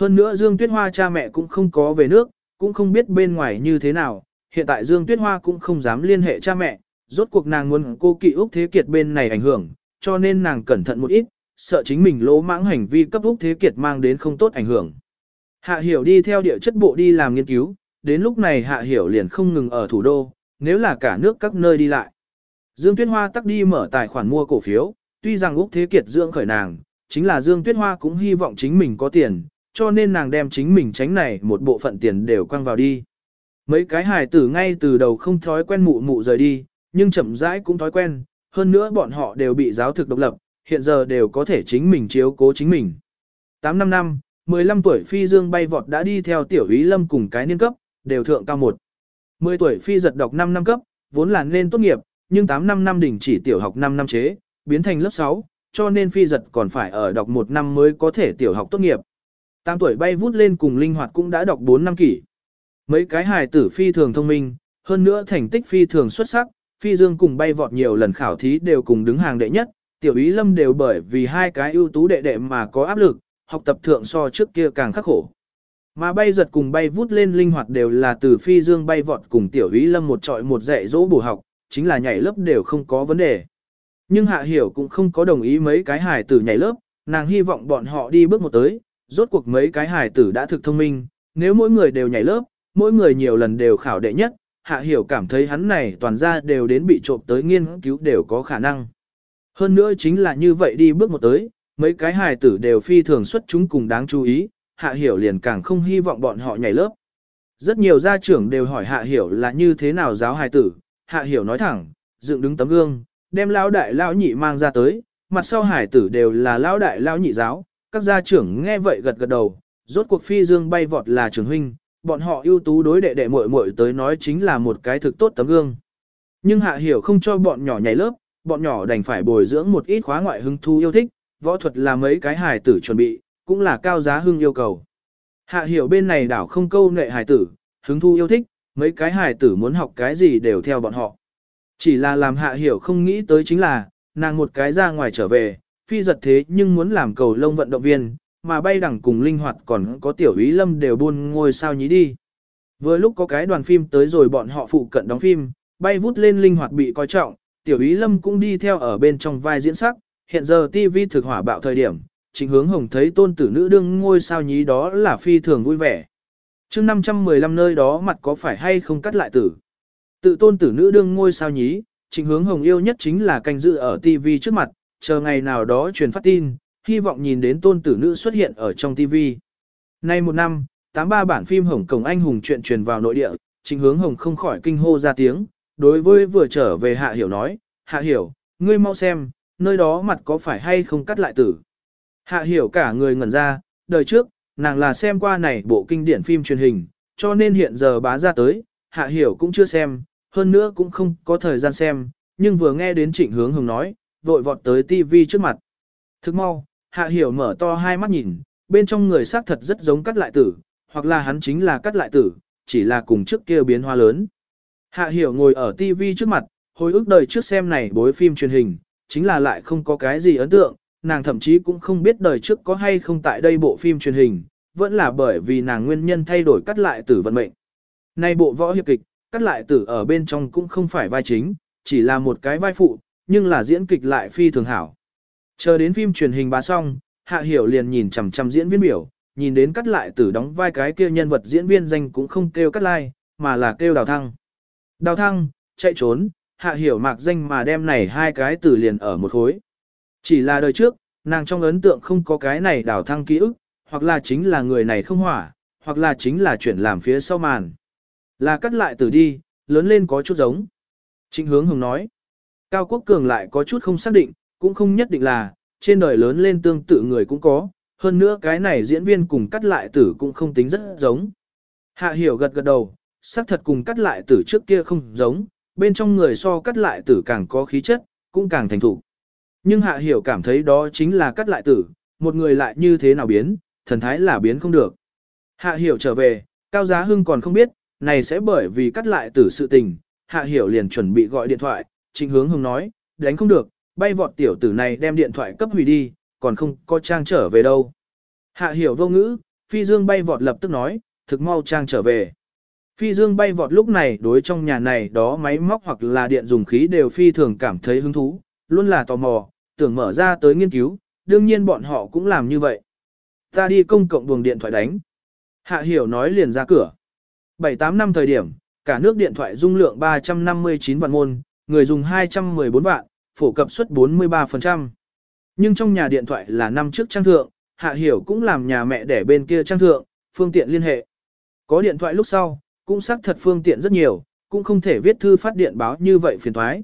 Hơn nữa Dương Tuyết Hoa cha mẹ cũng không có về nước, cũng không biết bên ngoài như thế nào, hiện tại Dương Tuyết Hoa cũng không dám liên hệ cha mẹ, rốt cuộc nàng muốn cô kỵ Úc Thế Kiệt bên này ảnh hưởng, cho nên nàng cẩn thận một ít, sợ chính mình lỗ mãng hành vi cấp Úc Thế Kiệt mang đến không tốt ảnh hưởng. Hạ Hiểu đi theo địa chất bộ đi làm nghiên cứu, đến lúc này Hạ Hiểu liền không ngừng ở thủ đô, nếu là cả nước các nơi đi lại. Dương Tuyết Hoa tắc đi mở tài khoản mua cổ phiếu, tuy rằng Úc Thế Kiệt dưỡng khởi nàng, chính là Dương Tuyết Hoa cũng hy vọng chính mình có tiền, cho nên nàng đem chính mình tránh này một bộ phận tiền đều quăng vào đi. Mấy cái hài tử ngay từ đầu không thói quen mụ mụ rời đi, nhưng chậm rãi cũng thói quen, hơn nữa bọn họ đều bị giáo thực độc lập, hiện giờ đều có thể chính mình chiếu cố chính mình. 8 năm năm, 15 tuổi phi dương bay vọt đã đi theo tiểu ý lâm cùng cái niên cấp, đều thượng cao một. 10 tuổi phi giật đọc 5 năm cấp, vốn là nên tốt nghiệp, nhưng 8 năm năm đỉnh chỉ tiểu học 5 năm chế, biến thành lớp 6, cho nên phi giật còn phải ở đọc 1 năm mới có thể tiểu học tốt nghiệp. Tám tuổi bay vút lên cùng linh hoạt cũng đã đọc 4 năm kỷ. Mấy cái hài tử phi thường thông minh, hơn nữa thành tích phi thường xuất sắc, phi dương cùng bay vọt nhiều lần khảo thí đều cùng đứng hàng đệ nhất, tiểu ý lâm đều bởi vì hai cái ưu tú đệ đệ mà có áp lực, học tập thượng so trước kia càng khắc khổ. Mà bay giật cùng bay vút lên linh hoạt đều là từ phi dương bay vọt cùng tiểu ý lâm một trọi một dạy dỗ bổ học, chính là nhảy lớp đều không có vấn đề. Nhưng hạ hiểu cũng không có đồng ý mấy cái hài tử nhảy lớp, nàng hy vọng bọn họ đi bước một tới, rốt cuộc mấy cái hài tử đã thực thông minh, nếu mỗi người đều nhảy lớp, mỗi người nhiều lần đều khảo đệ nhất, hạ hiểu cảm thấy hắn này toàn ra đều đến bị trộm tới nghiên cứu đều có khả năng. Hơn nữa chính là như vậy đi bước một tới, mấy cái hài tử đều phi thường xuất chúng cùng đáng chú ý, hạ hiểu liền càng không hy vọng bọn họ nhảy lớp. Rất nhiều gia trưởng đều hỏi hạ hiểu là như thế nào giáo hài tử, hạ hiểu nói thẳng, dựng đứng tấm gương, đem lão đại lão nhị mang ra tới, mặt sau hải tử đều là lão đại lão nhị giáo, các gia trưởng nghe vậy gật gật đầu, rốt cuộc phi dương bay vọt là trưởng huynh, bọn họ ưu tú đối đệ đệ muội muội tới nói chính là một cái thực tốt tấm gương. Nhưng hạ hiểu không cho bọn nhỏ nhảy lớp, bọn nhỏ đành phải bồi dưỡng một ít khóa ngoại hứng thú yêu thích, võ thuật là mấy cái hài tử chuẩn bị, cũng là cao giá hưng yêu cầu. Hạ hiểu bên này đảo không câu nệ hài tử, hứng thú yêu thích, mấy cái hài tử muốn học cái gì đều theo bọn họ. Chỉ là làm hạ hiểu không nghĩ tới chính là, nàng một cái ra ngoài trở về, phi giật thế nhưng muốn làm cầu lông vận động viên, mà bay đẳng cùng linh hoạt còn có tiểu ý lâm đều buôn ngôi sao nhí đi. Vừa lúc có cái đoàn phim tới rồi bọn họ phụ cận đóng phim, bay vút lên linh hoạt bị coi trọng, tiểu ý lâm cũng đi theo ở bên trong vai diễn sắc, hiện giờ TV thực hỏa bạo thời điểm, chính hướng hồng thấy tôn tử nữ đương ngôi sao nhí đó là phi thường vui vẻ. chương 515 nơi đó mặt có phải hay không cắt lại tử. Tự tôn tử nữ đương ngôi sao nhí, chính hướng hồng yêu nhất chính là canh dự ở TV trước mặt, chờ ngày nào đó truyền phát tin, hy vọng nhìn đến tôn tử nữ xuất hiện ở trong TV. Nay một năm, 83 bản phim Hồng Cổng Anh Hùng chuyện truyền vào nội địa, chính hướng Hồng không khỏi kinh hô ra tiếng, đối với vừa trở về Hạ Hiểu nói, Hạ Hiểu, ngươi mau xem, nơi đó mặt có phải hay không cắt lại tử. Hạ Hiểu cả người ngẩn ra, đời trước, nàng là xem qua này bộ kinh điển phim truyền hình, cho nên hiện giờ bá ra tới, Hạ Hiểu cũng chưa xem, hơn nữa cũng không có thời gian xem, nhưng vừa nghe đến trịnh hướng hồng nói, vội vọt tới TV trước mặt. Thức mau, Hạ Hiểu mở to hai mắt nhìn, bên trong người xác thật rất giống cắt lại tử, hoặc là hắn chính là cắt lại tử, chỉ là cùng trước kia biến hóa lớn. Hạ Hiểu ngồi ở TV trước mặt, hồi ức đời trước xem này bối phim truyền hình, chính là lại không có cái gì ấn tượng, nàng thậm chí cũng không biết đời trước có hay không tại đây bộ phim truyền hình, vẫn là bởi vì nàng nguyên nhân thay đổi cắt lại tử vận mệnh. Nay bộ võ hiệp kịch, cắt lại tử ở bên trong cũng không phải vai chính, chỉ là một cái vai phụ, nhưng là diễn kịch lại phi thường hảo. Chờ đến phim truyền hình bá xong, Hạ Hiểu liền nhìn chằm chằm diễn viên biểu, nhìn đến cắt lại tử đóng vai cái kia nhân vật diễn viên danh cũng không kêu cắt lai, mà là kêu đào thăng. Đào thăng, chạy trốn, Hạ Hiểu mạc danh mà đem này hai cái tử liền ở một khối. Chỉ là đời trước, nàng trong ấn tượng không có cái này đào thăng ký ức, hoặc là chính là người này không hỏa, hoặc là chính là chuyển làm phía sau màn. Là cắt lại tử đi, lớn lên có chút giống. Trịnh hướng hồng nói. Cao Quốc Cường lại có chút không xác định, cũng không nhất định là, trên đời lớn lên tương tự người cũng có, hơn nữa cái này diễn viên cùng cắt lại tử cũng không tính rất giống. Hạ hiểu gật gật đầu, xác thật cùng cắt lại tử trước kia không giống, bên trong người so cắt lại tử càng có khí chất, cũng càng thành thủ. Nhưng hạ hiểu cảm thấy đó chính là cắt lại tử, một người lại như thế nào biến, thần thái là biến không được. Hạ hiểu trở về, Cao Giá Hưng còn không biết, này sẽ bởi vì cắt lại tử sự tình, hạ hiểu liền chuẩn bị gọi điện thoại, trịnh hướng hồng nói, đánh không được, bay vọt tiểu tử này đem điện thoại cấp hủy đi, còn không có trang trở về đâu. Hạ hiểu vô ngữ, phi dương bay vọt lập tức nói, thực mau trang trở về. Phi dương bay vọt lúc này đối trong nhà này đó máy móc hoặc là điện dùng khí đều phi thường cảm thấy hứng thú, luôn là tò mò, tưởng mở ra tới nghiên cứu, đương nhiên bọn họ cũng làm như vậy. Ta đi công cộng buồng điện thoại đánh. Hạ hiểu nói liền ra cửa. 7-8 năm thời điểm, cả nước điện thoại dung lượng 359 vạn môn, người dùng 214 vạn, phổ cập suất 43%. Nhưng trong nhà điện thoại là năm trước trang thượng, Hạ Hiểu cũng làm nhà mẹ để bên kia trang thượng, phương tiện liên hệ. Có điện thoại lúc sau, cũng xác thật phương tiện rất nhiều, cũng không thể viết thư phát điện báo như vậy phiền thoái.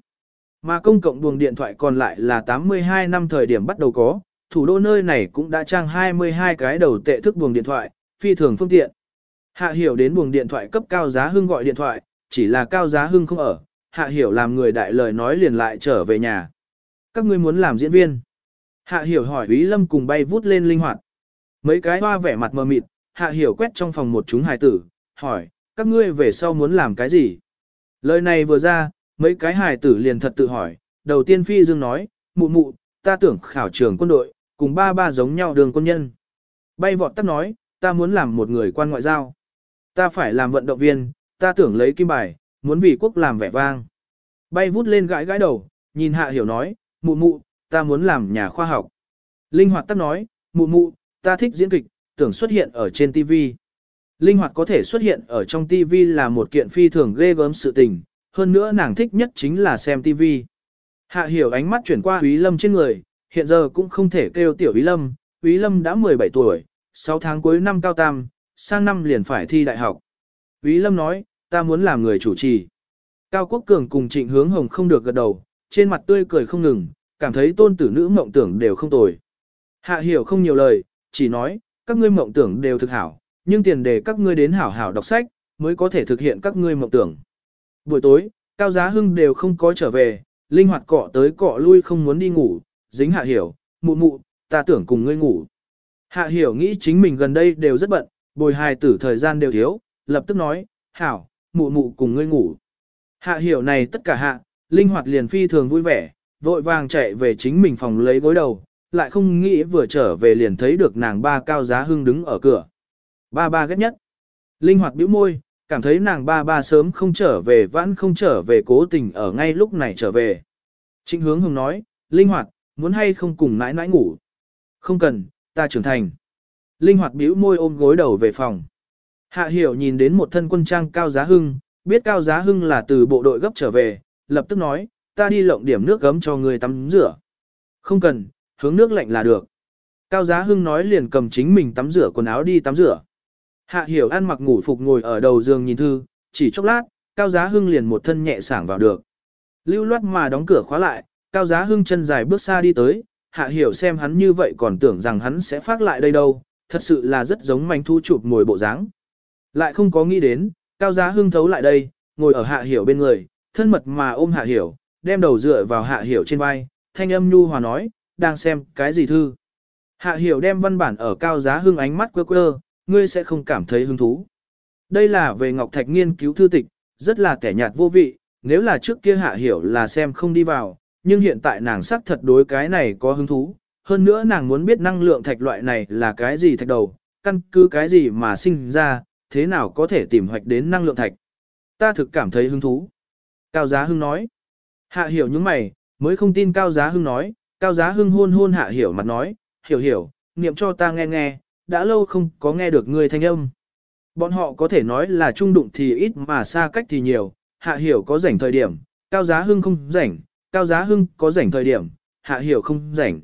Mà công cộng buồng điện thoại còn lại là 82 năm thời điểm bắt đầu có, thủ đô nơi này cũng đã trang 22 cái đầu tệ thức buồng điện thoại, phi thường phương tiện. Hạ hiểu đến buồng điện thoại cấp cao giá hưng gọi điện thoại, chỉ là cao giá hưng không ở, hạ hiểu làm người đại lời nói liền lại trở về nhà. Các ngươi muốn làm diễn viên. Hạ hiểu hỏi Ý Lâm cùng bay vút lên linh hoạt. Mấy cái hoa vẻ mặt mờ mịt, hạ hiểu quét trong phòng một chúng hài tử, hỏi, các ngươi về sau muốn làm cái gì? Lời này vừa ra, mấy cái hài tử liền thật tự hỏi, đầu tiên Phi Dương nói, mụ mụ, ta tưởng khảo trường quân đội, cùng ba ba giống nhau đường quân nhân. Bay vọt tắt nói, ta muốn làm một người quan ngoại giao. Ta phải làm vận động viên, ta tưởng lấy kim bài, muốn vì quốc làm vẻ vang. Bay vút lên gãi gãi đầu, nhìn hạ hiểu nói, mụ mụ, ta muốn làm nhà khoa học. Linh hoạt tắt nói, mụ mụ, ta thích diễn kịch, tưởng xuất hiện ở trên TV. Linh hoạt có thể xuất hiện ở trong TV là một kiện phi thường ghê gớm sự tình, hơn nữa nàng thích nhất chính là xem TV. Hạ hiểu ánh mắt chuyển qua Úy Lâm trên người, hiện giờ cũng không thể kêu tiểu Úy Lâm, Úy Lâm đã 17 tuổi, 6 tháng cuối năm cao tam, sang năm liền phải thi đại học. Úy Lâm nói, ta muốn làm người chủ trì. Cao Quốc Cường cùng Trịnh Hướng Hồng không được gật đầu, trên mặt tươi cười không ngừng, cảm thấy tôn tử nữ mộng tưởng đều không tồi. Hạ hiểu không nhiều lời, chỉ nói, các ngươi mộng tưởng đều thực hảo, nhưng tiền đề các ngươi đến hảo hảo đọc sách, mới có thể thực hiện các ngươi mộng tưởng. Buổi tối, Cao Giá Hưng đều không có trở về, linh hoạt cọ tới cọ lui không muốn đi ngủ, dính hạ hiểu, mụ mụ, ta tưởng cùng ngươi ngủ. Hạ hiểu nghĩ chính mình gần đây đều rất bận, bồi hài tử thời gian đều thiếu, lập tức nói, hảo, mụ mụ cùng ngươi ngủ. Hạ hiểu này tất cả hạ, linh hoạt liền phi thường vui vẻ, vội vàng chạy về chính mình phòng lấy gối đầu, lại không nghĩ vừa trở về liền thấy được nàng ba cao giá hưng đứng ở cửa. Ba ba ghét nhất. Linh hoạt bĩu môi, cảm thấy nàng ba ba sớm không trở về vãn không trở về cố tình ở ngay lúc này trở về. Trịnh hướng hồng nói, Linh hoạt, muốn hay không cùng nãi nãi ngủ. Không cần, ta trưởng thành. Linh hoạt bĩu môi ôm gối đầu về phòng. Hạ hiểu nhìn đến một thân quân trang cao giá hưng, biết cao giá hưng là từ bộ đội gấp trở về, lập tức nói, ta đi lộng điểm nước gấm cho người tắm rửa. Không cần, hướng nước lạnh là được. Cao giá hưng nói liền cầm chính mình tắm rửa quần áo đi tắm rửa. Hạ hiểu ăn mặc ngủ phục ngồi ở đầu giường nhìn thư, chỉ chốc lát, cao giá hưng liền một thân nhẹ sảng vào được. Lưu loát mà đóng cửa khóa lại, cao giá hưng chân dài bước xa đi tới, hạ hiểu xem hắn như vậy còn tưởng rằng hắn sẽ phát lại đây đâu, thật sự là rất giống manh thu chụp ngồi bộ dáng. Lại không có nghĩ đến, cao giá hưng thấu lại đây, ngồi ở hạ hiểu bên người, thân mật mà ôm hạ hiểu, đem đầu dựa vào hạ hiểu trên vai, thanh âm nhu hòa nói, đang xem cái gì thư. Hạ hiểu đem văn bản ở cao giá hưng ánh mắt quơ quơ, ngươi sẽ không cảm thấy hứng thú. Đây là về Ngọc Thạch nghiên cứu thư tịch, rất là kẻ nhạt vô vị, nếu là trước kia hạ hiểu là xem không đi vào, nhưng hiện tại nàng sắc thật đối cái này có hứng thú. Hơn nữa nàng muốn biết năng lượng thạch loại này là cái gì thạch đầu, căn cứ cái gì mà sinh ra, thế nào có thể tìm hoạch đến năng lượng thạch. Ta thực cảm thấy hứng thú. Cao Giá Hưng nói. Hạ hiểu những mày, mới không tin Cao Giá Hưng nói, Cao Giá Hưng hôn hôn hạ hiểu mặt nói, hiểu hiểu, niệm cho ta nghe nghe, đã lâu không có nghe được người thanh âm. Bọn họ có thể nói là trung đụng thì ít mà xa cách thì nhiều, hạ hiểu có rảnh thời điểm, Cao Giá Hưng không rảnh, Cao Giá Hưng có rảnh thời điểm, hạ hiểu không rảnh.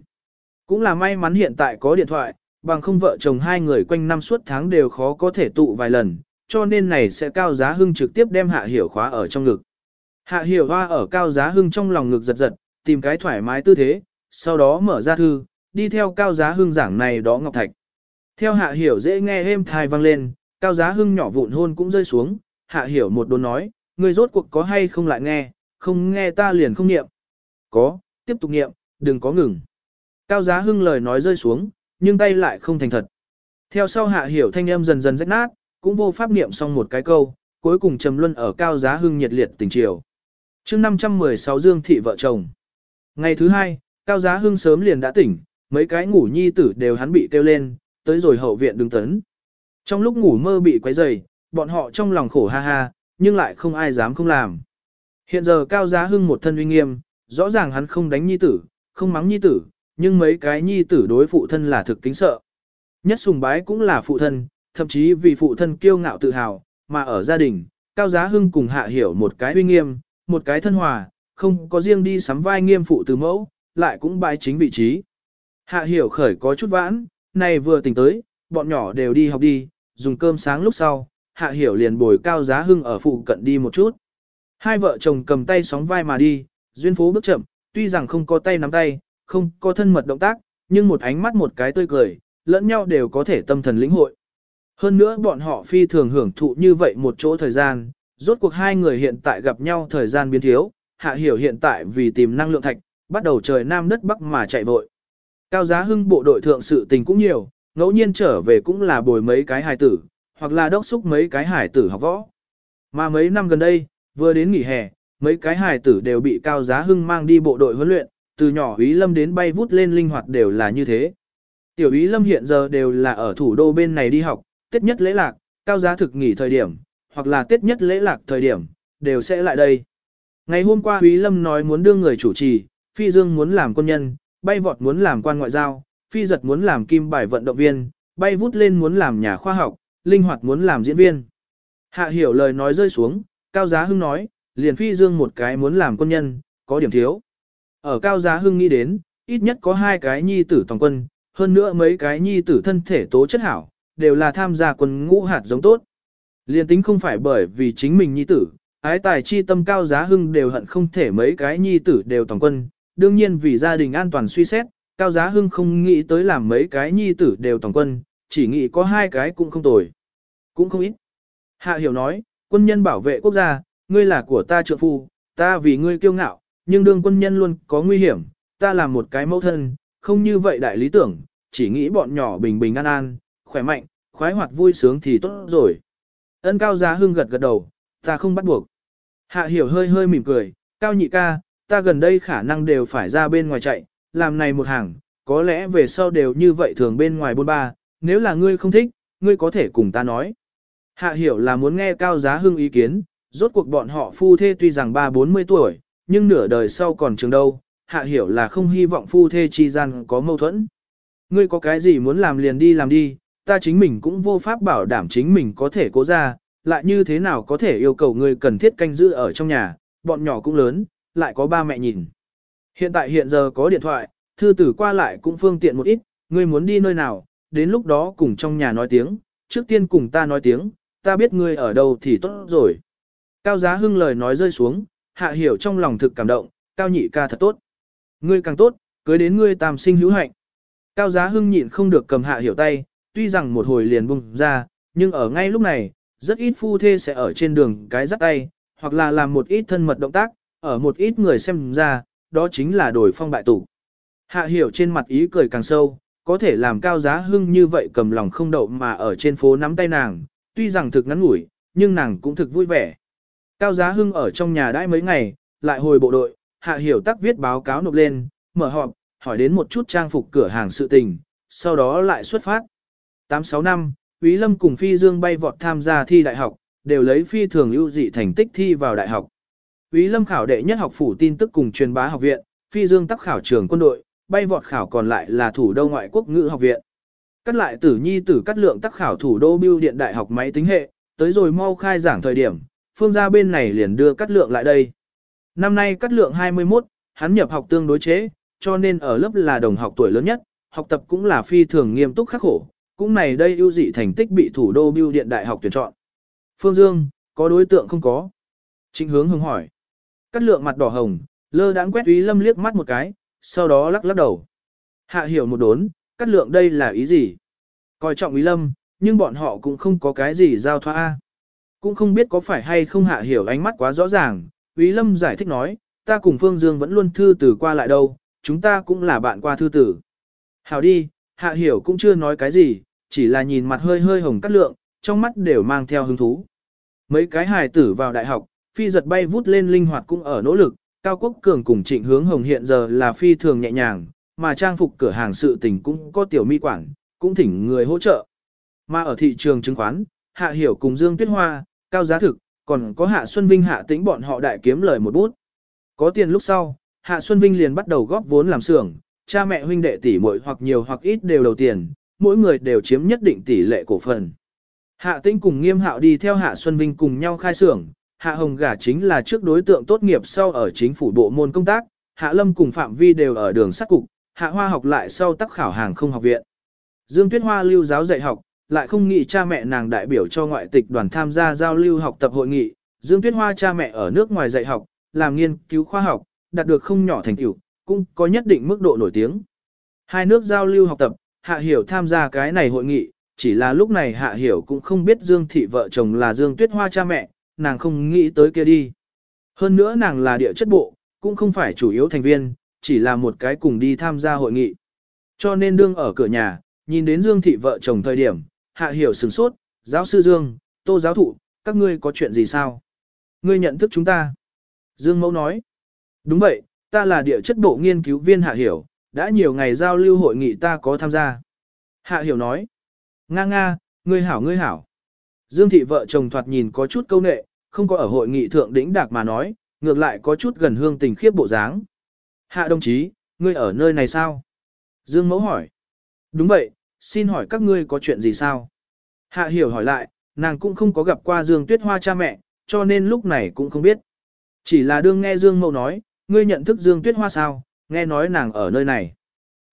Cũng là may mắn hiện tại có điện thoại, bằng không vợ chồng hai người quanh năm suốt tháng đều khó có thể tụ vài lần, cho nên này sẽ Cao Giá Hưng trực tiếp đem hạ hiểu khóa ở trong ngực. Hạ hiểu hoa ở Cao Giá Hưng trong lòng ngực giật giật, tìm cái thoải mái tư thế, sau đó mở ra thư, đi theo cao giá hưng giảng này đó ngọc thạch. Theo hạ hiểu dễ nghe êm thai vang lên, cao giá hưng nhỏ vụn hôn cũng rơi xuống, hạ hiểu một đồn nói, người rốt cuộc có hay không lại nghe, không nghe ta liền không niệm. Có, tiếp tục niệm, đừng có ngừng. Cao giá hưng lời nói rơi xuống, nhưng tay lại không thành thật. Theo sau hạ hiểu thanh âm dần dần rách nát, cũng vô pháp niệm xong một cái câu, cuối cùng trầm luân ở cao giá hưng nhiệt liệt tình chiều. chương 516 Dương Thị vợ chồng. Ngày thứ hai, Cao Giá Hưng sớm liền đã tỉnh, mấy cái ngủ nhi tử đều hắn bị kêu lên, tới rồi hậu viện đứng tấn. Trong lúc ngủ mơ bị quấy rầy, bọn họ trong lòng khổ ha ha, nhưng lại không ai dám không làm. Hiện giờ Cao Giá Hưng một thân uy nghiêm, rõ ràng hắn không đánh nhi tử, không mắng nhi tử, nhưng mấy cái nhi tử đối phụ thân là thực kính sợ. Nhất sùng bái cũng là phụ thân, thậm chí vì phụ thân kiêu ngạo tự hào, mà ở gia đình, Cao Giá Hưng cùng Hạ Hiểu một cái uy nghiêm, một cái thân hòa, không có riêng đi sắm vai nghiêm phụ từ mẫu, lại cũng bái chính vị trí. Hạ Hiểu khởi có chút vãn, này vừa tỉnh tới, bọn nhỏ đều đi học đi, dùng cơm sáng lúc sau, Hạ Hiểu liền bồi Cao Giá Hưng ở phụ cận đi một chút. Hai vợ chồng cầm tay sóng vai mà đi, duyên phố bước chậm, tuy rằng không có tay nắm tay, không có thân mật động tác, nhưng một ánh mắt một cái tươi cười, lẫn nhau đều có thể tâm thần lĩnh hội. Hơn nữa bọn họ phi thường hưởng thụ như vậy một chỗ thời gian, rốt cuộc hai người hiện tại gặp nhau thời gian biến thiếu, hạ hiểu hiện tại vì tìm năng lượng thạch, bắt đầu trời nam đất bắc mà chạy vội. Cao giá hưng bộ đội thượng sự tình cũng nhiều, ngẫu nhiên trở về cũng là bồi mấy cái hài tử, hoặc là đốc xúc mấy cái hài tử học võ. Mà mấy năm gần đây, vừa đến nghỉ hè, mấy cái hài tử đều bị cao giá hưng mang đi bộ đội huấn luyện, từ nhỏ Ý Lâm đến bay vút lên linh hoạt đều là như thế. Tiểu Ý Lâm hiện giờ đều là ở thủ đô bên này đi học, Tết nhất lễ lạc, cao giá thực nghỉ thời điểm, hoặc là Tết nhất lễ lạc thời điểm, đều sẽ lại đây. Ngày hôm qua Ý Lâm nói muốn đưa người chủ trì, Phi Dương muốn làm quân nhân, bay vọt muốn làm quan ngoại giao, Phi giật muốn làm kim bài vận động viên, bay vút lên muốn làm nhà khoa học, linh hoạt muốn làm diễn viên. Hạ hiểu lời nói rơi xuống, Cao Giá Hưng nói, liền Phi Dương một cái muốn làm quân nhân, có điểm thiếu. Ở Cao Giá Hưng nghĩ đến, ít nhất có hai cái nhi tử toàn quân, hơn nữa mấy cái nhi tử thân thể tố chất hảo, đều là tham gia quân ngũ hạt giống tốt. Liên tính không phải bởi vì chính mình nhi tử, ái tài chi tâm Cao Giá Hưng đều hận không thể mấy cái nhi tử đều toàn quân, đương nhiên vì gia đình an toàn suy xét, Cao Giá Hưng không nghĩ tới làm mấy cái nhi tử đều toàn quân, chỉ nghĩ có hai cái cũng không tồi. Cũng không ít. Hạ Hiểu nói, quân nhân bảo vệ quốc gia, ngươi là của ta trợ phu, ta vì ngươi kiêu ngạo, nhưng đương quân nhân luôn có nguy hiểm, ta làm một cái mẫu thân, không như vậy đại lý tưởng, chỉ nghĩ bọn nhỏ bình bình an an, khỏe mạnh, khoái hoạt vui sướng thì tốt rồi. Ân cao giá hưng gật gật đầu, ta không bắt buộc. Hạ hiểu hơi hơi mỉm cười, cao nhị ca, ta gần đây khả năng đều phải ra bên ngoài chạy, làm này một hàng, có lẽ về sau đều như vậy thường bên ngoài bôn ba, nếu là ngươi không thích, ngươi có thể cùng ta nói. Hạ hiểu là muốn nghe cao giá hưng ý kiến, rốt cuộc bọn họ phu thê tuy rằng ba bốn mươi tuổi, nhưng nửa đời sau còn trường đâu, hạ hiểu là không hy vọng phu thê chi gian có mâu thuẫn. Ngươi có cái gì muốn làm liền đi làm đi, ta chính mình cũng vô pháp bảo đảm chính mình có thể cố ra, lại như thế nào có thể yêu cầu ngươi cần thiết canh giữ ở trong nhà, bọn nhỏ cũng lớn, lại có ba mẹ nhìn. Hiện tại hiện giờ có điện thoại, thư tử qua lại cũng phương tiện một ít, ngươi muốn đi nơi nào, đến lúc đó cùng trong nhà nói tiếng, trước tiên cùng ta nói tiếng, ta biết ngươi ở đâu thì tốt rồi. Cao giá hưng lời nói rơi xuống, hạ hiểu trong lòng thực cảm động, cao nhị ca thật tốt. Ngươi càng tốt, cưới đến ngươi tam sinh hữu hạnh. Cao giá hưng nhịn không được cầm hạ hiểu tay, tuy rằng một hồi liền bung ra, nhưng ở ngay lúc này, rất ít phu thê sẽ ở trên đường cái dắt tay, hoặc là làm một ít thân mật động tác, ở một ít người xem ra, đó chính là đổi phong bại tủ. Hạ hiểu trên mặt ý cười càng sâu, có thể làm cao giá hưng như vậy cầm lòng không đậu mà ở trên phố nắm tay nàng, tuy rằng thực ngắn ngủi, nhưng nàng cũng thực vui vẻ. Cao Giá Hưng ở trong nhà đãi mấy ngày, lại hồi bộ đội, Hạ Hiểu Tắc viết báo cáo nộp lên, mở họp, hỏi đến một chút trang phục cửa hàng sự tình, sau đó lại xuất phát. 86 năm, quý Lâm cùng Phi Dương bay vọt tham gia thi đại học, đều lấy phi thường ưu dị thành tích thi vào đại học. quý Lâm khảo đệ nhất học phủ tin tức cùng truyền bá học viện, Phi Dương tắc khảo trường quân đội, bay vọt khảo còn lại là thủ đô ngoại quốc ngữ học viện. Cắt lại tử nhi tử cắt lượng tắc khảo thủ đô bưu điện đại học máy tính hệ, tới rồi mau khai giảng thời điểm, phương gia bên này liền đưa cắt lượng lại đây. Năm nay cắt lượng 21, hắn nhập học tương đối chế, cho nên ở lớp là đồng học tuổi lớn nhất, học tập cũng là phi thường nghiêm túc khắc khổ, cũng này đây ưu dị thành tích bị thủ đô biêu điện đại học tuyển chọn. Phương Dương, có đối tượng không có? Trịnh hướng hưng hỏi. Cắt lượng mặt đỏ hồng, lơ đãng quét Úy Lâm liếc mắt một cái, sau đó lắc lắc đầu. Hạ hiểu một đốn, cắt lượng đây là ý gì? Coi trọng Úy Lâm, nhưng bọn họ cũng không có cái gì giao thoa. Cũng không biết có phải hay không hạ hiểu ánh mắt quá rõ ràng, Ý Lâm giải thích nói, ta cùng Phương Dương vẫn luôn thư từ qua lại đâu, chúng ta cũng là bạn qua thư tử. Hảo đi, hạ hiểu cũng chưa nói cái gì, chỉ là nhìn mặt hơi hơi hồng cắt lượng, trong mắt đều mang theo hứng thú. Mấy cái hài tử vào đại học, phi giật bay vút lên linh hoạt cũng ở nỗ lực, Cao Quốc Cường cùng trịnh hướng hồng hiện giờ là phi thường nhẹ nhàng, mà trang phục cửa hàng sự tình cũng có tiểu mi quản, cũng thỉnh người hỗ trợ. Mà ở thị trường chứng khoán, Hạ Hiểu cùng Dương Tuyết Hoa, cao giá thực, còn có Hạ Xuân Vinh hạ tĩnh bọn họ đại kiếm lời một bút. Có tiền lúc sau, Hạ Xuân Vinh liền bắt đầu góp vốn làm xưởng, cha mẹ huynh đệ tỷ muội hoặc nhiều hoặc ít đều đầu tiền, mỗi người đều chiếm nhất định tỷ lệ cổ phần. Hạ Tĩnh cùng Nghiêm Hạo đi theo Hạ Xuân Vinh cùng nhau khai xưởng, Hạ Hồng Gả chính là trước đối tượng tốt nghiệp sau ở chính phủ bộ môn công tác, Hạ Lâm cùng Phạm Vi đều ở đường sắt cục, Hạ Hoa học lại sau tác khảo hàng không học viện. Dương Tuyết Hoa lưu giáo dạy học, lại không nghĩ cha mẹ nàng đại biểu cho ngoại tịch đoàn tham gia giao lưu học tập hội nghị. Dương Tuyết Hoa cha mẹ ở nước ngoài dạy học, làm nghiên cứu khoa học, đạt được không nhỏ thành tựu, cũng có nhất định mức độ nổi tiếng. Hai nước giao lưu học tập, Hạ Hiểu tham gia cái này hội nghị, chỉ là lúc này Hạ Hiểu cũng không biết Dương Thị vợ chồng là Dương Tuyết Hoa cha mẹ, nàng không nghĩ tới kia đi. Hơn nữa nàng là địa chất bộ, cũng không phải chủ yếu thành viên, chỉ là một cái cùng đi tham gia hội nghị. Cho nên đương ở cửa nhà, nhìn đến Dương Thị vợ chồng thời điểm, Hạ Hiểu sửng sốt, giáo sư Dương, tô giáo thụ, các ngươi có chuyện gì sao? Ngươi nhận thức chúng ta. Dương Mẫu nói, đúng vậy, ta là địa chất bộ nghiên cứu viên Hạ Hiểu, đã nhiều ngày giao lưu hội nghị ta có tham gia. Hạ Hiểu nói, nga nga, ngươi hảo ngươi hảo. Dương thị vợ chồng thoạt nhìn có chút câu nệ, không có ở hội nghị thượng đỉnh đạc mà nói, ngược lại có chút gần hương tình khiếp bộ dáng. Hạ đồng chí, ngươi ở nơi này sao? Dương mẫu hỏi. Đúng vậy, xin hỏi các ngươi có chuyện gì sao? Hạ hiểu hỏi lại, nàng cũng không có gặp qua Dương Tuyết Hoa cha mẹ, cho nên lúc này cũng không biết. Chỉ là đương nghe Dương Mậu nói, ngươi nhận thức Dương Tuyết Hoa sao, nghe nói nàng ở nơi này.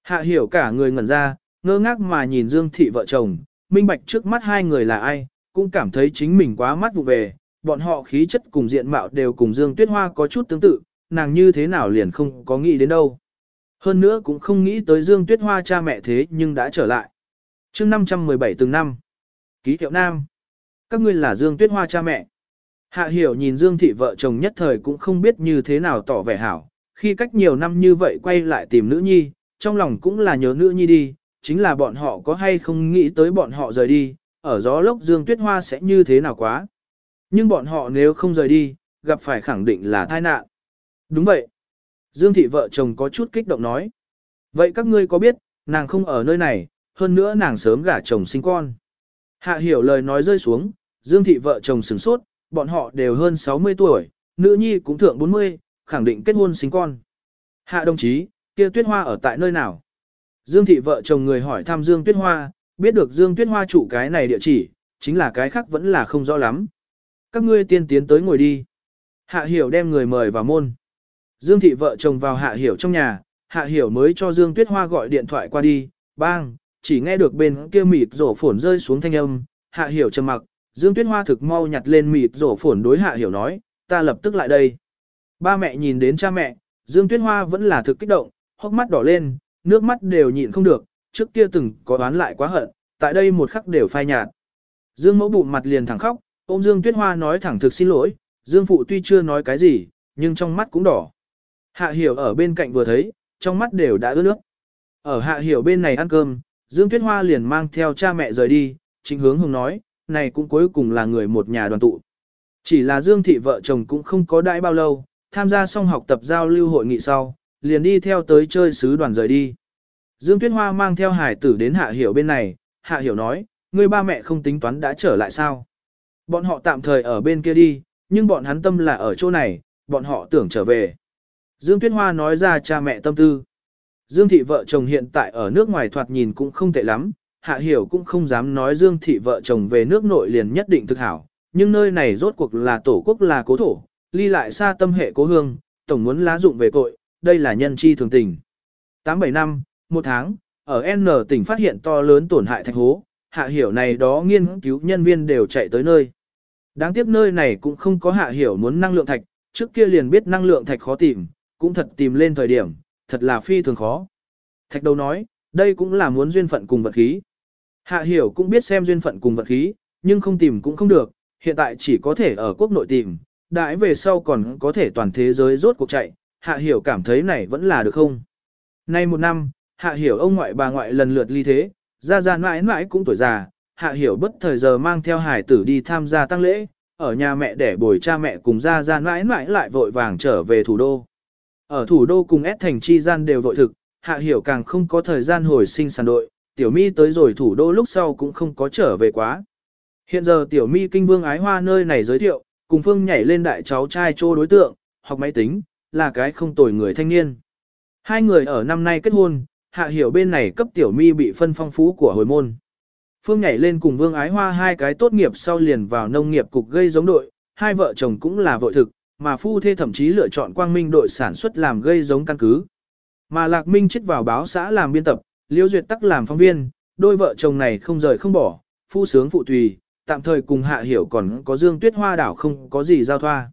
Hạ hiểu cả người ngẩn ra, ngơ ngác mà nhìn Dương thị vợ chồng, minh bạch trước mắt hai người là ai, cũng cảm thấy chính mình quá mắt vụ về, bọn họ khí chất cùng diện mạo đều cùng Dương Tuyết Hoa có chút tương tự, nàng như thế nào liền không có nghĩ đến đâu. Hơn nữa cũng không nghĩ tới Dương Tuyết Hoa cha mẹ thế nhưng đã trở lại chương 517 từng năm. Ký hiệu nam. Các ngươi là Dương Tuyết Hoa cha mẹ. Hạ hiểu nhìn Dương thị vợ chồng nhất thời cũng không biết như thế nào tỏ vẻ hảo. Khi cách nhiều năm như vậy quay lại tìm nữ nhi, trong lòng cũng là nhớ nữ nhi đi, chính là bọn họ có hay không nghĩ tới bọn họ rời đi, ở gió lốc Dương Tuyết Hoa sẽ như thế nào quá. Nhưng bọn họ nếu không rời đi, gặp phải khẳng định là tai nạn. Đúng vậy. Dương thị vợ chồng có chút kích động nói. Vậy các ngươi có biết, nàng không ở nơi này, hơn nữa nàng sớm gả chồng sinh con. Hạ hiểu lời nói rơi xuống, Dương thị vợ chồng sửng sốt, bọn họ đều hơn 60 tuổi, nữ nhi cũng thượng 40, khẳng định kết hôn sinh con. Hạ đồng chí, kia tuyết hoa ở tại nơi nào? Dương thị vợ chồng người hỏi thăm Dương tuyết hoa, biết được Dương tuyết hoa chủ cái này địa chỉ, chính là cái khác vẫn là không rõ lắm. Các ngươi tiên tiến tới ngồi đi. Hạ hiểu đem người mời vào môn. Dương thị vợ chồng vào hạ hiểu trong nhà, hạ hiểu mới cho Dương Tuyết Hoa gọi điện thoại qua đi, bang, chỉ nghe được bên kia mịt rổ phổn rơi xuống thanh âm, hạ hiểu trầm mặc, Dương Tuyết Hoa thực mau nhặt lên mịt rổ phổn đối hạ hiểu nói, ta lập tức lại đây. Ba mẹ nhìn đến cha mẹ, Dương Tuyết Hoa vẫn là thực kích động, hốc mắt đỏ lên, nước mắt đều nhịn không được, trước kia từng có đoán lại quá hận, tại đây một khắc đều phai nhạt. Dương mẫu bụng mặt liền thẳng khóc, ôm Dương Tuyết Hoa nói thẳng thực xin lỗi, Dương phụ tuy chưa nói cái gì, nhưng trong mắt cũng đỏ. Hạ hiểu ở bên cạnh vừa thấy, trong mắt đều đã ướt nước. Ở hạ hiểu bên này ăn cơm, Dương Tuyết Hoa liền mang theo cha mẹ rời đi, chính hướng hùng nói, này cũng cuối cùng là người một nhà đoàn tụ. Chỉ là Dương thị vợ chồng cũng không có đãi bao lâu, tham gia xong học tập giao lưu hội nghị sau, liền đi theo tới chơi sứ đoàn rời đi. Dương Tuyết Hoa mang theo hải tử đến hạ hiểu bên này, hạ hiểu nói, người ba mẹ không tính toán đã trở lại sao. Bọn họ tạm thời ở bên kia đi, nhưng bọn hắn tâm là ở chỗ này, bọn họ tưởng trở về. Dương Tuyết Hoa nói ra cha mẹ tâm tư. Dương thị vợ chồng hiện tại ở nước ngoài thoạt nhìn cũng không tệ lắm, Hạ Hiểu cũng không dám nói Dương thị vợ chồng về nước nội liền nhất định thực hảo, nhưng nơi này rốt cuộc là tổ quốc là cố thổ, ly lại xa tâm hệ cố hương, tổng muốn lá dụng về cội, đây là nhân chi thường tình. 87 năm, một tháng, ở N tỉnh phát hiện to lớn tổn hại thạch hố, Hạ Hiểu này đó nghiên cứu nhân viên đều chạy tới nơi. Đáng tiếc nơi này cũng không có Hạ Hiểu muốn năng lượng thạch, trước kia liền biết năng lượng thạch khó tìm, cũng thật tìm lên thời điểm, thật là phi thường khó. Thạch đầu nói, đây cũng là muốn duyên phận cùng vật khí. Hạ hiểu cũng biết xem duyên phận cùng vật khí, nhưng không tìm cũng không được, hiện tại chỉ có thể ở quốc nội tìm, đãi về sau còn có thể toàn thế giới rốt cuộc chạy, hạ hiểu cảm thấy này vẫn là được không. Nay một năm, hạ hiểu ông ngoại bà ngoại lần lượt ly thế, ra ra mãi mãi cũng tuổi già, hạ hiểu bất thời giờ mang theo hải tử đi tham gia tăng lễ, ở nhà mẹ để bồi cha mẹ cùng ra ra mãi mãi lại vội vàng trở về thủ đô. Ở thủ đô cùng S thành chi gian đều vội thực, Hạ Hiểu càng không có thời gian hồi sinh sản đội, Tiểu Mi tới rồi thủ đô lúc sau cũng không có trở về quá. Hiện giờ Tiểu Mi kinh vương ái hoa nơi này giới thiệu, cùng Phương nhảy lên đại cháu trai chô đối tượng, học máy tính, là cái không tồi người thanh niên. Hai người ở năm nay kết hôn, Hạ Hiểu bên này cấp Tiểu Mi bị phân phong phú của hồi môn. Phương nhảy lên cùng Vương Ái Hoa hai cái tốt nghiệp sau liền vào nông nghiệp cục gây giống đội, hai vợ chồng cũng là vội thực, mà phu thê thậm chí lựa chọn quang minh đội sản xuất làm gây giống căn cứ. Mà Lạc Minh chết vào báo xã làm biên tập, Liễu Duyệt tắc làm phóng viên, đôi vợ chồng này không rời không bỏ, phu sướng phụ tùy, tạm thời cùng Hạ Hiểu còn có Dương Tuyết Hoa đảo không có gì giao thoa.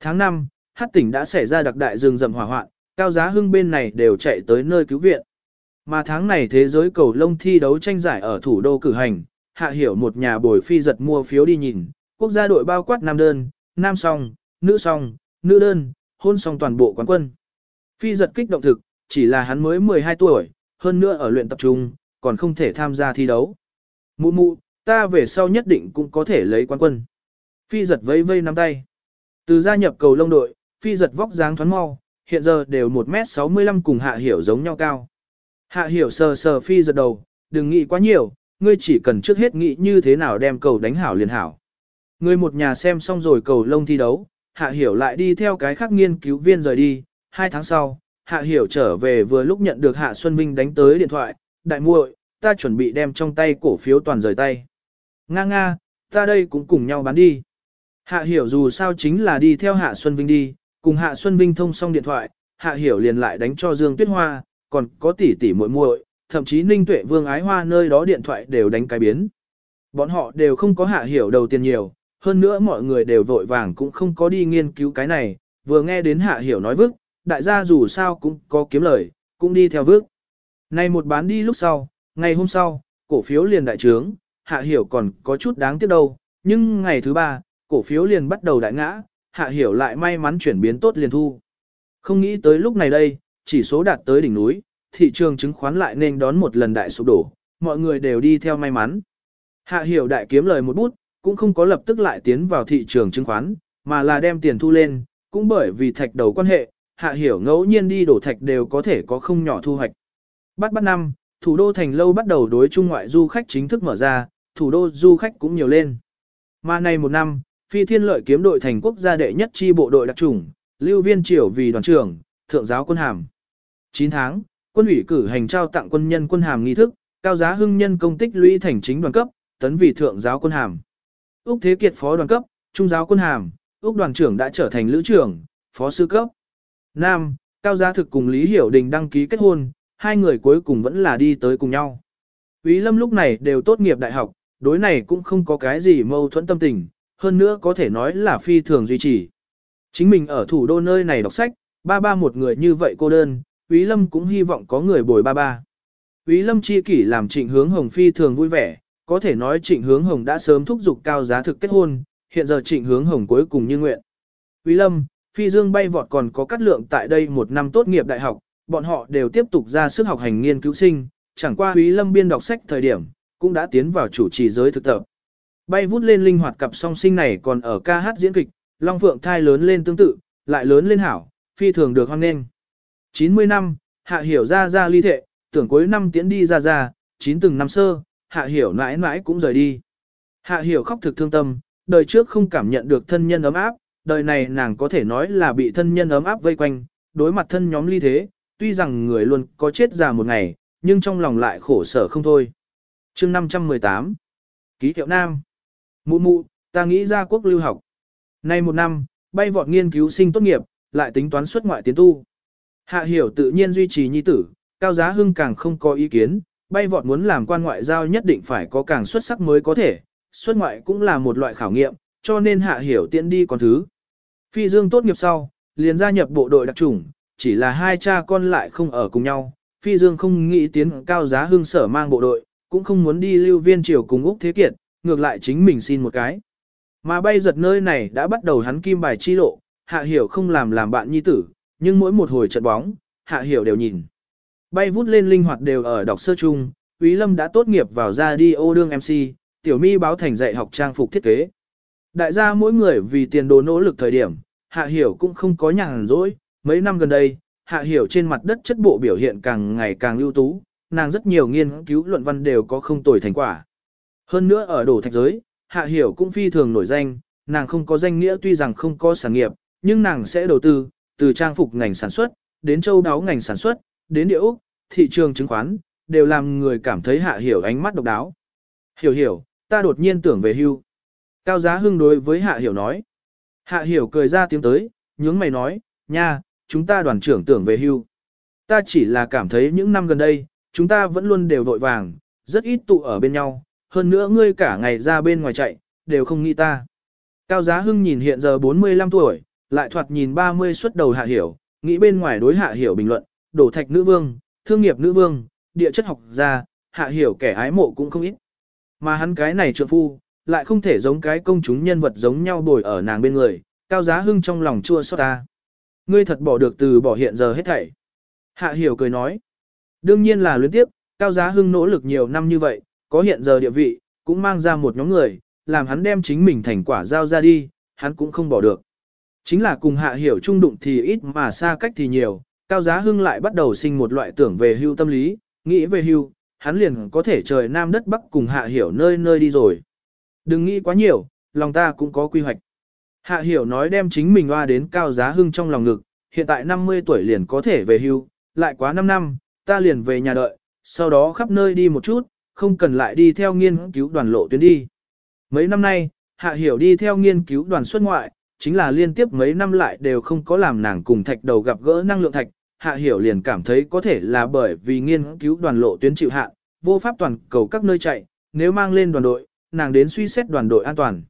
Tháng 5, Hát tỉnh đã xảy ra đặc đại rừng rậm hỏa hoạn, cao giá hưng bên này đều chạy tới nơi cứu viện. Mà tháng này thế giới cầu lông thi đấu tranh giải ở thủ đô cử hành, Hạ Hiểu một nhà bồi phi giật mua phiếu đi nhìn, quốc gia đội bao quát nam đơn, nam song, nữ song, nữ đơn, hôn song toàn bộ quán quân. Phi giật kích động thực, chỉ là hắn mới 12 tuổi, hơn nữa ở luyện tập trung, còn không thể tham gia thi đấu. Mụ mụ, ta về sau nhất định cũng có thể lấy quán quân. Phi giật vây vây nắm tay. Từ gia nhập cầu lông đội, phi giật vóc dáng thoáng mau, hiện giờ đều 1m65 cùng hạ hiểu giống nhau cao. Hạ hiểu sờ sờ phi giật đầu, đừng nghĩ quá nhiều, ngươi chỉ cần trước hết nghĩ như thế nào đem cầu đánh hảo liền hảo. Ngươi một nhà xem xong rồi cầu lông thi đấu, hạ hiểu lại đi theo cái khác nghiên cứu viên rời đi, hai tháng sau, hạ hiểu trở về vừa lúc nhận được hạ Xuân Vinh đánh tới điện thoại, đại muội, ta chuẩn bị đem trong tay cổ phiếu toàn rời tay. Nga nga, ta đây cũng cùng nhau bán đi. Hạ hiểu dù sao chính là đi theo hạ Xuân Vinh đi, cùng hạ Xuân Vinh thông xong điện thoại, hạ hiểu liền lại đánh cho Dương Tuyết Hoa, còn có tỷ tỷ muội muội, thậm chí Ninh Tuệ Vương Ái Hoa nơi đó điện thoại đều đánh cái biến. Bọn họ đều không có hạ hiểu đầu tiên nhiều, hơn nữa mọi người đều vội vàng cũng không có đi nghiên cứu cái này, vừa nghe đến hạ hiểu nói vức, đại gia dù sao cũng có kiếm lời, cũng đi theo vức. Này một bán đi lúc sau, ngày hôm sau, cổ phiếu liền đại trướng, hạ hiểu còn có chút đáng tiếc đâu, nhưng ngày thứ ba, cổ phiếu liền bắt đầu đại ngã, hạ hiểu lại may mắn chuyển biến tốt liền thu. Không nghĩ tới lúc này đây, chỉ số đạt tới đỉnh núi, thị trường chứng khoán lại nên đón một lần đại sụp đổ, mọi người đều đi theo may mắn. Hạ hiểu đại kiếm lời một bút, cũng không có lập tức lại tiến vào thị trường chứng khoán, mà là đem tiền thu lên, cũng bởi vì thạch đầu quan hệ, hạ hiểu ngẫu nhiên đi đổ thạch đều có thể có không nhỏ thu hoạch. Bắt bắt năm, thủ đô thành lâu bắt đầu đối trung ngoại du khách chính thức mở ra, thủ đô du khách cũng nhiều lên. Mà này một năm, phi thiên lợi kiếm đội thành quốc gia đệ nhất chi bộ đội đặc trùng, lưu viên triều vì đoàn trưởng, thượng giáo quân hàm. 9 tháng, quân ủy cử hành trao tặng quân nhân quân hàm nghi thức, cao giá hưng nhân công tích lũy thành chính đoàn cấp, tấn vị thượng giáo quân hàm. Úc Thế Kiệt phó đoàn cấp, trung giáo quân hàm, Úc đoàn trưởng đã trở thành lữ trưởng, phó sư cấp. Nam, cao Gia thực cùng Lý Hiểu Đình đăng ký kết hôn, hai người cuối cùng vẫn là đi tới cùng nhau. Úy Lâm lúc này đều tốt nghiệp đại học, đối này cũng không có cái gì mâu thuẫn tâm tình, hơn nữa có thể nói là phi thường duy trì. Chính mình ở thủ đô nơi này đọc sách, ba ba một người như vậy cô đơn, Úy Lâm cũng hy vọng có người bồi ba ba. Úy Lâm chi kỷ làm trịnh hướng hồng phi thường vui vẻ, có thể nói trịnh hướng hồng đã sớm thúc giục cao giá thực kết hôn, hiện giờ trịnh hướng hồng cuối cùng như nguyện. Quý Lâm, phi dương bay vọt còn có cắt lượng tại đây một năm tốt nghiệp đại học, bọn họ đều tiếp tục ra sức học hành nghiên cứu sinh, chẳng qua quý Lâm biên đọc sách thời điểm, cũng đã tiến vào chủ trì giới thực tập. Bay vút lên linh hoạt cặp song sinh này còn ở ca hát diễn kịch, Long Phượng thai lớn lên tương tự, lại lớn lên hảo, phi thường được hoan nghênh. 90 năm, hạ hiểu ra ra ly thệ, tưởng cuối năm tiến đi ra ra, chín từng năm sơ, hạ hiểu mãi mãi cũng rời đi. Hạ hiểu khóc thực thương tâm, đời trước không cảm nhận được thân nhân ấm áp, đời này nàng có thể nói là bị thân nhân ấm áp vây quanh, đối mặt thân nhóm ly thế, tuy rằng người luôn có chết già một ngày, nhưng trong lòng lại khổ sở không thôi. chương 518 Ký hiệu Nam Mụ mụ, ta nghĩ ra quốc lưu học. Nay một năm, bay vọt nghiên cứu sinh tốt nghiệp, lại tính toán xuất ngoại tiến tu. Hạ hiểu tự nhiên duy trì nhi tử, cao giá hưng càng không có ý kiến, bay vọt muốn làm quan ngoại giao nhất định phải có càng xuất sắc mới có thể, xuất ngoại cũng là một loại khảo nghiệm, cho nên hạ hiểu tiện đi con thứ. Phi Dương tốt nghiệp sau, liền gia nhập bộ đội đặc chủng, chỉ là hai cha con lại không ở cùng nhau. Phi Dương không nghĩ tiến cao giá hương sở mang bộ đội, cũng không muốn đi lưu viên triều cùng Úc Thế Kiệt, ngược lại chính mình xin một cái. Mà bay giật nơi này đã bắt đầu hắn kim bài chi lộ, hạ hiểu không làm làm bạn nhi tử, nhưng mỗi một hồi trận bóng, hạ hiểu đều nhìn. Bay vút lên linh hoạt đều ở đọc sơ chung, quý Lâm đã tốt nghiệp vào ra đi ô đương MC, tiểu mi báo thành dạy học trang phục thiết kế. Đại gia mỗi người vì tiền đồ nỗ lực thời điểm, hạ hiểu cũng không có nhàn rỗi, mấy năm gần đây, hạ hiểu trên mặt đất chất bộ biểu hiện càng ngày càng ưu tú, nàng rất nhiều nghiên cứu luận văn đều có không tồi thành quả. Hơn nữa ở đồ thạch giới, hạ hiểu cũng phi thường nổi danh, nàng không có danh nghĩa tuy rằng không có sản nghiệp, nhưng nàng sẽ đầu tư, từ trang phục ngành sản xuất, đến châu đáo ngành sản xuất, đến địa Úc, thị trường chứng khoán, đều làm người cảm thấy hạ hiểu ánh mắt độc đáo. Hiểu hiểu, ta đột nhiên tưởng về hưu. Cao giá hưng đối với hạ hiểu nói. Hạ hiểu cười ra tiếng tới, nhướng mày nói, nha, chúng ta đoàn trưởng tưởng về hưu. Ta chỉ là cảm thấy những năm gần đây, chúng ta vẫn luôn đều vội vàng, rất ít tụ ở bên nhau, hơn nữa ngươi cả ngày ra bên ngoài chạy, đều không nghĩ ta. Cao Giá Hưng nhìn hiện giờ 45 tuổi, lại thoạt nhìn 30 xuất đầu hạ hiểu, nghĩ bên ngoài đối hạ hiểu bình luận, đổ thạch nữ vương, thương nghiệp nữ vương, địa chất học gia, hạ hiểu kẻ ái mộ cũng không ít. Mà hắn cái này trượng phu, lại không thể giống cái công chúng nhân vật giống nhau bồi ở nàng bên người, Cao Giá Hưng trong lòng chua xót ta. Ngươi thật bỏ được từ bỏ hiện giờ hết thảy. Hạ hiểu cười nói. Đương nhiên là luyến tiếp, Cao Giá Hưng nỗ lực nhiều năm như vậy, có hiện giờ địa vị, cũng mang ra một nhóm người, làm hắn đem chính mình thành quả giao ra đi, hắn cũng không bỏ được. Chính là cùng hạ hiểu trung đụng thì ít mà xa cách thì nhiều, Cao Giá Hưng lại bắt đầu sinh một loại tưởng về hưu tâm lý, nghĩ về hưu, hắn liền có thể trời nam đất bắc cùng hạ hiểu nơi nơi đi rồi. Đừng nghĩ quá nhiều, lòng ta cũng có quy hoạch. Hạ hiểu nói đem chính mình hoa đến Cao Giá Hưng trong lòng ngực, hiện tại 50 tuổi liền có thể về hưu, lại quá 5 năm, ta liền về nhà đợi, sau đó khắp nơi đi một chút, không cần lại đi theo nghiên cứu đoàn lộ tuyến đi. Mấy năm nay, Hạ Hiểu đi theo nghiên cứu đoàn xuất ngoại, chính là liên tiếp mấy năm lại đều không có làm nàng cùng thạch đầu gặp gỡ năng lượng thạch. Hạ Hiểu liền cảm thấy có thể là bởi vì nghiên cứu đoàn lộ tuyến chịu hạn, vô pháp toàn cầu các nơi chạy, nếu mang lên đoàn đội, nàng đến suy xét đoàn đội an toàn.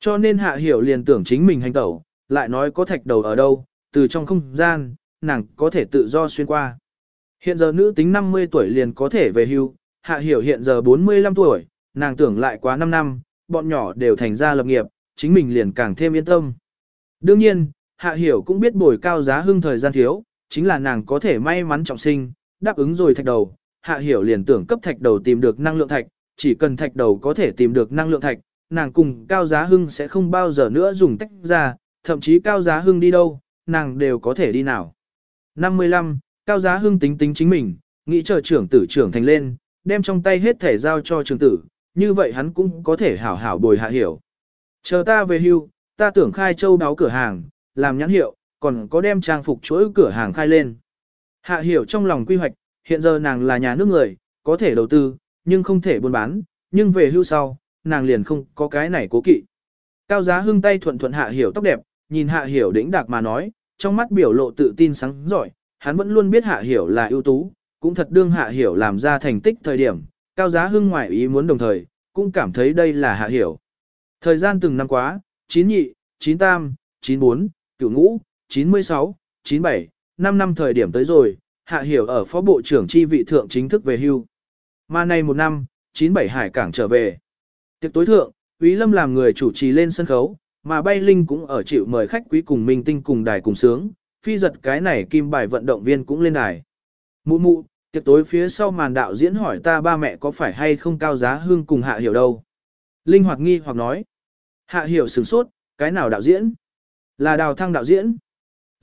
Cho nên Hạ Hiểu liền tưởng chính mình hành tẩu, lại nói có thạch đầu ở đâu, từ trong không gian, nàng có thể tự do xuyên qua. Hiện giờ nữ tính 50 tuổi liền có thể về hưu, Hạ Hiểu hiện giờ 45 tuổi, nàng tưởng lại quá 5 năm, bọn nhỏ đều thành ra lập nghiệp, chính mình liền càng thêm yên tâm. Đương nhiên, Hạ Hiểu cũng biết bồi cao giá hưng thời gian thiếu, chính là nàng có thể may mắn trọng sinh, đáp ứng rồi thạch đầu. Hạ Hiểu liền tưởng cấp thạch đầu tìm được năng lượng thạch, chỉ cần thạch đầu có thể tìm được năng lượng thạch, nàng cùng cao giá hưng sẽ không bao giờ nữa dùng tách ra, thậm chí cao giá hưng đi đâu, nàng đều có thể đi nào. 55. Cao giá hưng tính tính chính mình, nghĩ chờ trưởng tử trưởng thành lên, đem trong tay hết thể giao cho trưởng tử, như vậy hắn cũng có thể hảo hảo bồi hạ hiểu. Chờ ta về hưu, ta tưởng khai châu đáo cửa hàng, làm nhãn hiệu, còn có đem trang phục chuỗi cửa hàng khai lên. Hạ hiểu trong lòng quy hoạch, hiện giờ nàng là nhà nước người, có thể đầu tư, nhưng không thể buôn bán, nhưng về hưu sau, nàng liền không có cái này cố kỵ. Cao giá hưng tay thuận thuận hạ hiểu tóc đẹp, nhìn hạ hiểu đĩnh đạc mà nói, trong mắt biểu lộ tự tin sáng giỏi, hắn vẫn luôn biết hạ hiểu là ưu tú, cũng thật đương hạ hiểu làm ra thành tích thời điểm, cao giá hưng ngoại ý muốn đồng thời, cũng cảm thấy đây là hạ hiểu. Thời gian từng năm quá, chín nhị, chín tam, 94, cửu ngũ, 96, 97, 5 năm thời điểm tới rồi, hạ hiểu ở phó bộ trưởng chi vị thượng chính thức về hưu. Mà nay một năm, 97 hải cảng trở về. Tiệc tối thượng, Úy Lâm làm người chủ trì lên sân khấu, mà bay linh cũng ở chịu mời khách quý cùng minh tinh cùng đài cùng sướng, phi giật cái này kim bài vận động viên cũng lên đài. Mụ mụ, tiệc tối phía sau màn đạo diễn hỏi ta ba mẹ có phải hay không cao giá hương cùng hạ hiểu đâu. Linh hoạt nghi hoặc nói. Hạ hiểu sửng sốt, cái nào đạo diễn? Là đào thăng đạo diễn.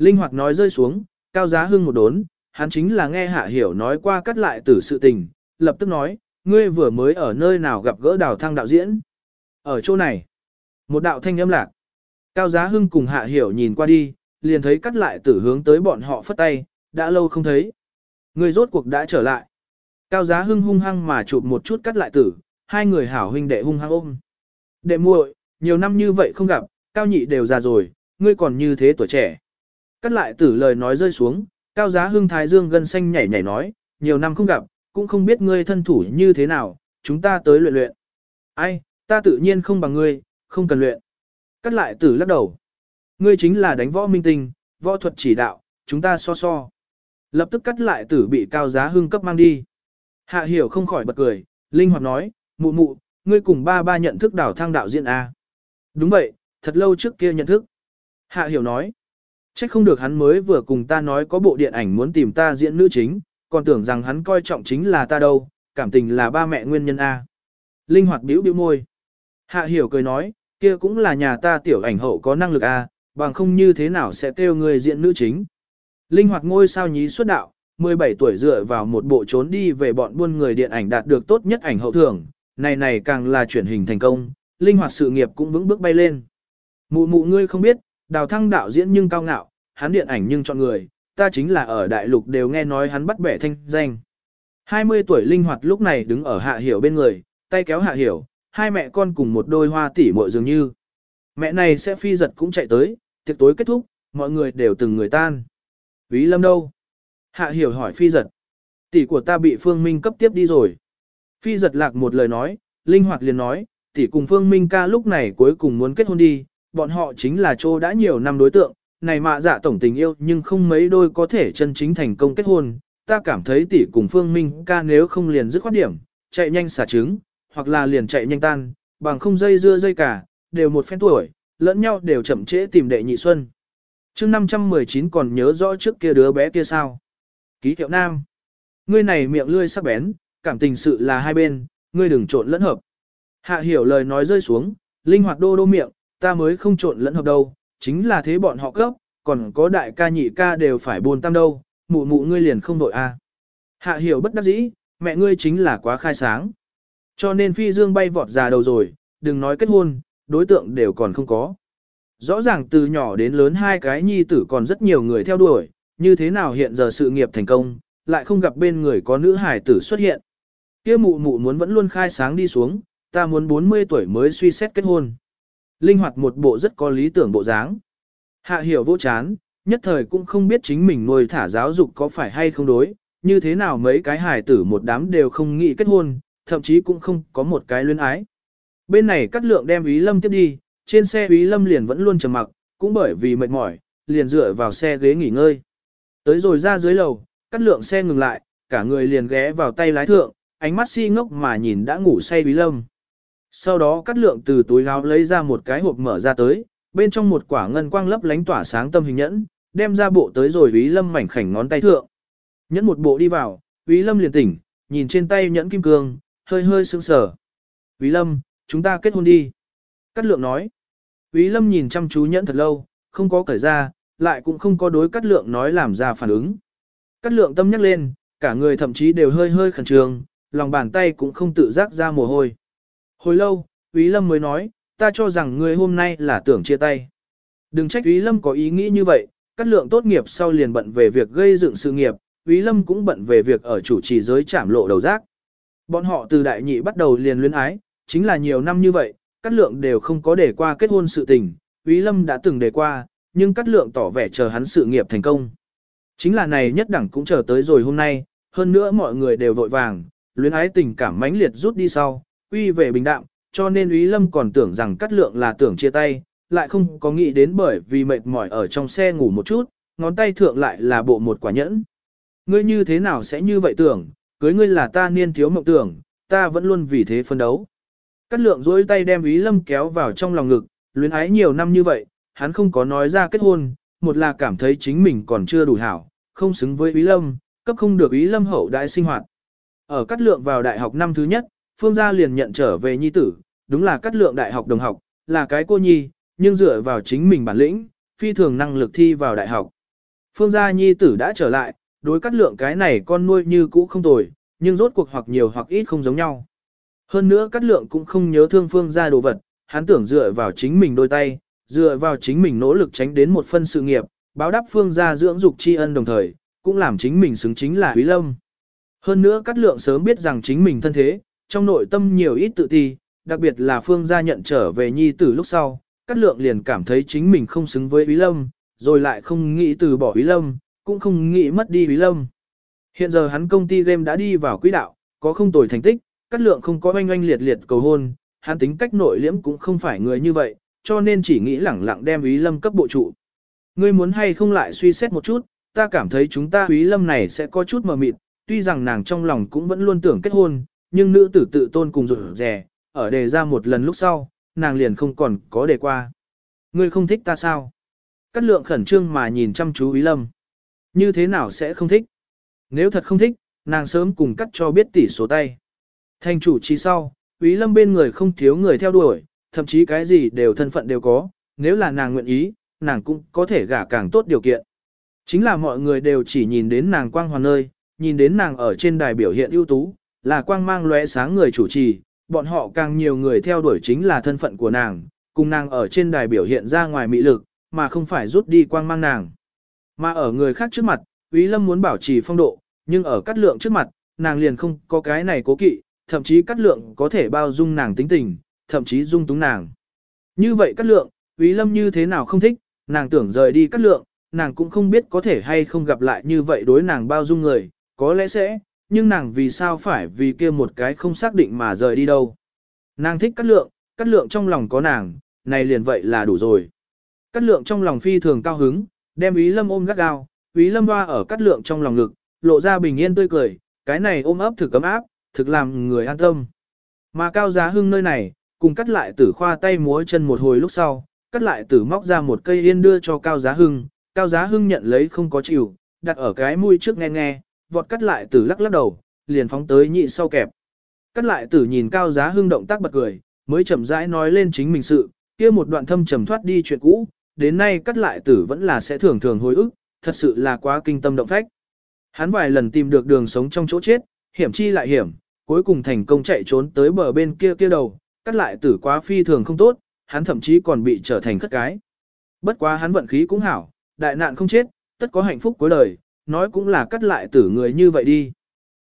Linh hoạt nói rơi xuống, cao giá Hưng một đốn, hắn chính là nghe hạ hiểu nói qua cắt lại từ sự tình, lập tức nói, ngươi vừa mới ở nơi nào gặp gỡ đào thăng đạo diễn. Ở chỗ này, một đạo thanh âm lạc. Cao giá hưng cùng hạ hiểu nhìn qua đi, liền thấy cắt lại tử hướng tới bọn họ phất tay, đã lâu không thấy. ngươi rốt cuộc đã trở lại. Cao giá hưng hung hăng mà chụp một chút cắt lại tử, hai người hảo huynh đệ hung hăng ôm. Đệ muội, nhiều năm như vậy không gặp, cao nhị đều già rồi, ngươi còn như thế tuổi trẻ. Cắt lại tử lời nói rơi xuống, cao giá hương thái dương gân xanh nhảy nhảy nói, nhiều năm không gặp, cũng không biết ngươi thân thủ như thế nào, chúng ta tới luyện luyện. Ai, ta tự nhiên không bằng ngươi, không cần luyện. Cắt lại tử lắc đầu. Ngươi chính là đánh võ minh tinh, võ thuật chỉ đạo, chúng ta so so. Lập tức cắt lại tử bị cao giá hưng cấp mang đi. Hạ hiểu không khỏi bật cười, linh hoạt nói, mụ mụ, ngươi cùng ba ba nhận thức đảo thăng đạo diễn A. Đúng vậy, thật lâu trước kia nhận thức. Hạ hiểu nói, trách không được hắn mới vừa cùng ta nói có bộ điện ảnh muốn tìm ta diễn nữ chính, còn tưởng rằng hắn coi trọng chính là ta đâu, cảm tình là ba mẹ nguyên nhân A. Linh hoạt biểu biểu môi. Hạ hiểu cười nói, kia cũng là nhà ta tiểu ảnh hậu có năng lực A, bằng không như thế nào sẽ kêu người diễn nữ chính. Linh hoạt ngôi sao nhí xuất đạo, 17 tuổi dựa vào một bộ trốn đi về bọn buôn người điện ảnh đạt được tốt nhất ảnh hậu thưởng, này này càng là chuyển hình thành công, linh hoạt sự nghiệp cũng vững bước bay lên. Mụ mụ ngươi không biết, đào thăng đạo diễn nhưng cao ngạo, hắn điện ảnh nhưng chọn người, ta chính là ở đại lục đều nghe nói hắn bắt bẻ thanh danh. 20 tuổi linh hoạt lúc này đứng ở hạ hiểu bên người, tay kéo hạ hiểu, hai mẹ con cùng một đôi hoa tỉ muội dường như. Mẹ này sẽ phi giật cũng chạy tới, tiệc tối kết thúc, mọi người đều từng người tan. Ví lâm đâu? Hạ hiểu hỏi phi giật. Tỷ của ta bị Phương Minh cấp tiếp đi rồi. Phi giật lạc một lời nói, linh hoạt liền nói, tỷ cùng Phương Minh ca lúc này cuối cùng muốn kết hôn đi, bọn họ chính là chỗ đã nhiều năm đối tượng, này mạ dạ tổng tình yêu nhưng không mấy đôi có thể chân chính thành công kết hôn, ta cảm thấy tỷ cùng Phương Minh ca nếu không liền dứt khoát điểm, chạy nhanh xả trứng, hoặc là liền chạy nhanh tan, bằng không dây dưa dây cả, đều một phen tuổi, lẫn nhau đều chậm trễ tìm đệ nhị xuân. chương 519 còn nhớ rõ trước kia đứa bé kia sao? Ký hiệu nam. Ngươi này miệng lươi sắc bén, cảm tình sự là hai bên, ngươi đừng trộn lẫn hợp. Hạ hiểu lời nói rơi xuống, linh hoạt đô đô miệng, ta mới không trộn lẫn hợp đâu, chính là thế bọn họ cấp, còn có đại ca nhị ca đều phải buồn tam đâu, mụ mụ ngươi liền không đội a. À. Hạ hiểu bất đắc dĩ, mẹ ngươi chính là quá khai sáng. Cho nên phi dương bay vọt già đầu rồi, đừng nói kết hôn, đối tượng đều còn không có. Rõ ràng từ nhỏ đến lớn hai cái nhi tử còn rất nhiều người theo đuổi, như thế nào hiện giờ sự nghiệp thành công, lại không gặp bên người có nữ hải tử xuất hiện. Kia mụ mụ muốn vẫn luôn khai sáng đi xuống, ta muốn 40 tuổi mới suy xét kết hôn. Linh hoạt một bộ rất có lý tưởng bộ dáng. Hạ hiểu vô chán, nhất thời cũng không biết chính mình nuôi thả giáo dục có phải hay không đối, như thế nào mấy cái hài tử một đám đều không nghĩ kết hôn, thậm chí cũng không có một cái luyến ái. Bên này cắt lượng đem Ý Lâm tiếp đi, trên xe Ý Lâm liền vẫn luôn trầm mặc, cũng bởi vì mệt mỏi, liền dựa vào xe ghế nghỉ ngơi. Tới rồi ra dưới lầu, cắt lượng xe ngừng lại, cả người liền ghé vào tay lái thượng, ánh mắt si ngốc mà nhìn đã ngủ say Ý Lâm. Sau đó cắt lượng từ túi áo lấy ra một cái hộp mở ra tới, bên trong một quả ngân quang lấp lánh tỏa sáng tâm hình nhẫn, đem ra bộ tới rồi Ý Lâm mảnh khảnh ngón tay thượng. Nhẫn một bộ đi vào, Ý Lâm liền tỉnh, nhìn trên tay nhẫn kim cương, hơi hơi sững sờ. Ý Lâm, chúng ta kết hôn đi. Cát lượng nói. Ý Lâm nhìn chăm chú nhẫn thật lâu, không có cởi ra, lại cũng không có đối Cát lượng nói làm ra phản ứng. Cát lượng tâm nhắc lên, cả người thậm chí đều hơi hơi khẩn trương, lòng bàn tay cũng không tự giác ra mồ hôi. Hồi lâu, Ý Lâm mới nói, ta cho rằng ngươi hôm nay là tưởng chia tay. Đừng trách Ý Lâm có ý nghĩ như vậy, Cát lượng tốt nghiệp sau liền bận về việc gây dựng sự nghiệp, Ý Lâm cũng bận về việc ở chủ trì giới trảm lộ đầu giác. Bọn họ từ đại nhị bắt đầu liền luyến ái, chính là nhiều năm như vậy, Cát Lượng đều không có để qua kết hôn sự tình, Úy Lâm đã từng đề qua, nhưng Cát Lượng tỏ vẻ chờ hắn sự nghiệp thành công. Chính là này nhất đẳng cũng chờ tới rồi hôm nay, hơn nữa mọi người đều vội vàng, luyến ái tình cảm mãnh liệt rút đi sau, quy về bình đạm, cho nên Úy Lâm còn tưởng rằng Cát Lượng là tưởng chia tay, lại không có nghĩ đến bởi vì mệt mỏi ở trong xe ngủ một chút, ngón tay thượng lại là bộ một quả nhẫn. Ngươi như thế nào sẽ như vậy tưởng, cưới ngươi là ta niên thiếu mộng tưởng, ta vẫn luôn vì thế phân đấu. Cát lượng dối tay đem Ý Lâm kéo vào trong lòng ngực, luyến ái nhiều năm như vậy, hắn không có nói ra kết hôn, một là cảm thấy chính mình còn chưa đủ hảo, không xứng với Ý Lâm, cấp không được Ý Lâm hậu đại sinh hoạt. Ở Cát lượng vào đại học năm thứ nhất, Phương gia liền nhận trở về nhi tử, đúng là Cát lượng đại học đồng học, là cái cô nhi, nhưng dựa vào chính mình bản lĩnh, phi thường năng lực thi vào đại học. Phương gia nhi tử đã trở lại, đối Cát lượng cái này con nuôi như cũ không tồi, nhưng rốt cuộc hoặc nhiều hoặc ít không giống nhau. Hơn nữa Cát Lượng cũng không nhớ thương Phương gia đồ vật, hắn tưởng dựa vào chính mình đôi tay, dựa vào chính mình nỗ lực tránh đến một phân sự nghiệp, báo đáp Phương gia dưỡng dục tri ân đồng thời, cũng làm chính mình xứng chính là Quý Lâm. Hơn nữa Cát Lượng sớm biết rằng chính mình thân thế, trong nội tâm nhiều ít tự ti, đặc biệt là Phương gia nhận trở về nhi tử lúc sau, Cát Lượng liền cảm thấy chính mình không xứng với Úy Lâm, rồi lại không nghĩ từ bỏ Úy Lâm, cũng không nghĩ mất đi Úy Lâm. Hiện giờ hắn công ty game đã đi vào quỹ đạo, có không tồi thành tích, Cát lượng không có oanh oanh liệt liệt cầu hôn, hắn tính cách nội liễm cũng không phải người như vậy, cho nên chỉ nghĩ lẳng lặng đem Úy Lâm cấp bộ trụ. Ngươi muốn hay không lại suy xét một chút, ta cảm thấy chúng ta Úy Lâm này sẽ có chút mờ mịt, tuy rằng nàng trong lòng cũng vẫn luôn tưởng kết hôn, nhưng nữ tử tự tôn cùng rủ rè, ở đề ra một lần lúc sau, nàng liền không còn có đề qua. Ngươi không thích ta sao? Cát lượng khẩn trương mà nhìn chăm chú Ý Lâm. Như thế nào sẽ không thích? Nếu thật không thích, nàng sớm cùng cắt cho biết tỷ số tay. Thành chủ chi sau, ý Lâm bên người không thiếu người theo đuổi, thậm chí cái gì đều thân phận đều có, nếu là nàng nguyện ý, nàng cũng có thể gả càng tốt điều kiện. Chính là mọi người đều chỉ nhìn đến nàng quang hoàn nơi, nhìn đến nàng ở trên đài biểu hiện ưu tú, là quang mang lóe sáng người chủ trì, bọn họ càng nhiều người theo đuổi chính là thân phận của nàng, cùng nàng ở trên đài biểu hiện ra ngoài mỹ lực, mà không phải rút đi quang mang nàng. Mà ở người khác trước mặt, Úy Lâm muốn bảo trì phong độ, nhưng ở cắt lượng trước mặt, nàng liền không có cái này cố kỵ, thậm chí cắt lượng có thể bao dung nàng tính tình, thậm chí dung túng nàng. Như vậy cắt lượng, Úy Lâm như thế nào không thích, nàng tưởng rời đi cắt lượng, nàng cũng không biết có thể hay không gặp lại như vậy đối nàng bao dung người, có lẽ sẽ, nhưng nàng vì sao phải vì kia một cái không xác định mà rời đi đâu. Nàng thích cắt lượng, cắt lượng trong lòng có nàng, này liền vậy là đủ rồi. Cắt lượng trong lòng phi thường cao hứng, đem Ý Lâm ôm gắt gao, Ý Lâm hoa ở cắt lượng trong lòng ngực, lộ ra bình yên tươi cười, cái này ôm ấp thực cấm áp, thực làm người an tâm. Mà cao giá hưng nơi này, cùng cắt lại tử khoa tay múa chân một hồi lúc sau, cắt lại tử móc ra một cây yên đưa cho cao giá hưng, cao giá hưng nhận lấy không có chịu, đặt ở cái mũi trước nghe nghe, vọt cắt lại tử lắc lắc đầu, liền phóng tới nhị sau kẹp. Cắt lại tử nhìn cao giá hưng động tác bật cười, mới chậm rãi nói lên chính mình sự, kia một đoạn thâm trầm thoát đi chuyện cũ, đến nay cắt lại tử vẫn là sẽ thường thường hồi ức, thật sự là quá kinh tâm động phách. Hắn vài lần tìm được đường sống trong chỗ chết, hiểm chi lại hiểm, cuối cùng thành công chạy trốn tới bờ bên kia kia đầu, cắt lại tử quá phi thường không tốt, hắn thậm chí còn bị trở thành cất cái. Bất quá hắn vận khí cũng hảo, đại nạn không chết, tất có hạnh phúc cuối đời, nói cũng là cắt lại tử người như vậy đi.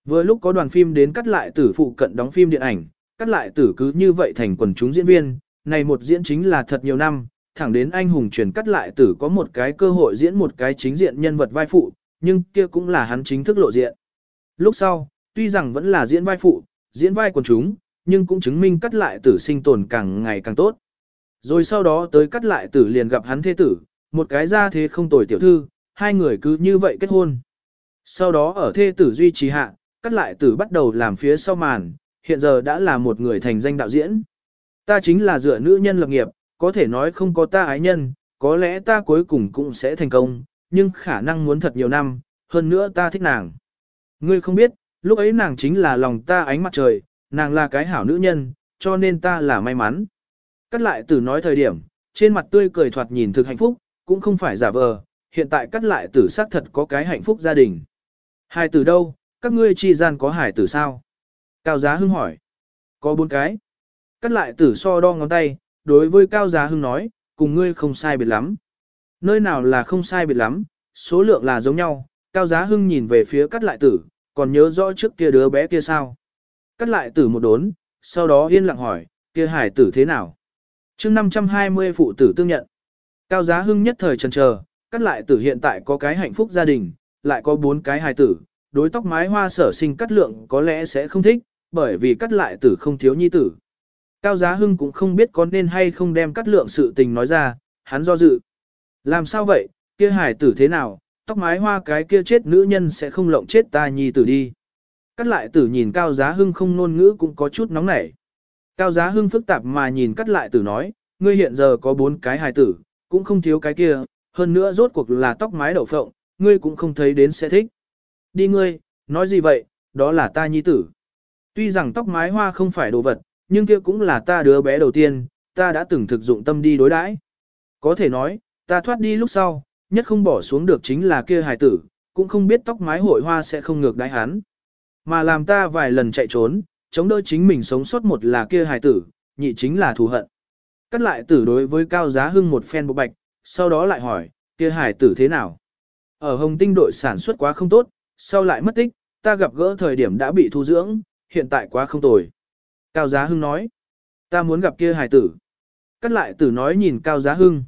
Vừa lúc có đoàn phim đến cắt lại tử phụ cận đóng phim điện ảnh, cắt lại tử cứ như vậy thành quần chúng diễn viên, này một diễn chính là thật nhiều năm, thẳng đến anh hùng truyền cắt lại tử có một cái cơ hội diễn một cái chính diện nhân vật vai phụ, nhưng kia cũng là hắn chính thức lộ diện. Lúc sau, tuy rằng vẫn là diễn vai phụ, diễn vai quần chúng, nhưng cũng chứng minh cắt lại tử sinh tồn càng ngày càng tốt. Rồi sau đó tới cắt lại tử liền gặp hắn thế tử, một cái ra thế không tồi tiểu thư, hai người cứ như vậy kết hôn. Sau đó ở thê tử duy trì hạ, cắt lại tử bắt đầu làm phía sau màn, hiện giờ đã là một người thành danh đạo diễn. Ta chính là dựa nữ nhân lập nghiệp, có thể nói không có ta ái nhân, có lẽ ta cuối cùng cũng sẽ thành công, nhưng khả năng muốn thật nhiều năm, hơn nữa ta thích nàng. Ngươi không biết, lúc ấy nàng chính là lòng ta ánh mặt trời, nàng là cái hảo nữ nhân, cho nên ta là may mắn. Cắt lại tử nói thời điểm, trên mặt tươi cười thoạt nhìn thực hạnh phúc, cũng không phải giả vờ, hiện tại cắt lại tử xác thật có cái hạnh phúc gia đình. Hai tử đâu, các ngươi chi gian có hải tử sao? Cao Giá Hưng hỏi. Có bốn cái. Cắt lại tử so đo ngón tay, đối với Cao Giá Hưng nói, cùng ngươi không sai biệt lắm. Nơi nào là không sai biệt lắm, số lượng là giống nhau. Cao Giá Hưng nhìn về phía cắt lại tử, còn nhớ rõ trước kia đứa bé kia sao? Cắt lại tử một đốn, sau đó yên lặng hỏi, kia hải tử thế nào? chương 520 phụ tử tương nhận. Cao Giá Hưng nhất thời chần chờ, cắt lại tử hiện tại có cái hạnh phúc gia đình, lại có bốn cái hài tử, đối tóc mái hoa sở sinh cắt lượng có lẽ sẽ không thích, bởi vì cắt lại tử không thiếu nhi tử. Cao Giá Hưng cũng không biết có nên hay không đem cắt lượng sự tình nói ra, hắn do dự. Làm sao vậy, kia hài tử thế nào, tóc mái hoa cái kia chết nữ nhân sẽ không lộng chết ta nhi tử đi. Cắt lại tử nhìn Cao Giá Hưng không ngôn ngữ cũng có chút nóng nảy. Cao Giá Hưng phức tạp mà nhìn cắt lại tử nói, ngươi hiện giờ có bốn cái hài tử, cũng không thiếu cái kia, hơn nữa rốt cuộc là tóc mái đậu phộng, ngươi cũng không thấy đến sẽ thích. Đi ngươi, nói gì vậy, đó là ta nhi tử. Tuy rằng tóc mái hoa không phải đồ vật, nhưng kia cũng là ta đứa bé đầu tiên, ta đã từng thực dụng tâm đi đối đãi. Có thể nói, ta thoát đi lúc sau, nhất không bỏ xuống được chính là kia hài tử, cũng không biết tóc mái hội hoa sẽ không ngược đái hắn. Mà làm ta vài lần chạy trốn, chống đỡ chính mình sống sót một là kia hài tử, nhị chính là thù hận. Cắt lại tử đối với cao giá hưng một phen bộ bạch, sau đó lại hỏi, kia hải tử thế nào? Ở Hồng Tinh đội sản xuất quá không tốt, sau lại mất tích, ta gặp gỡ thời điểm đã bị thu dưỡng, hiện tại quá không tồi. Cao Giá Hưng nói, ta muốn gặp kia hải tử. Cắt lại tử nói nhìn Cao Giá Hưng.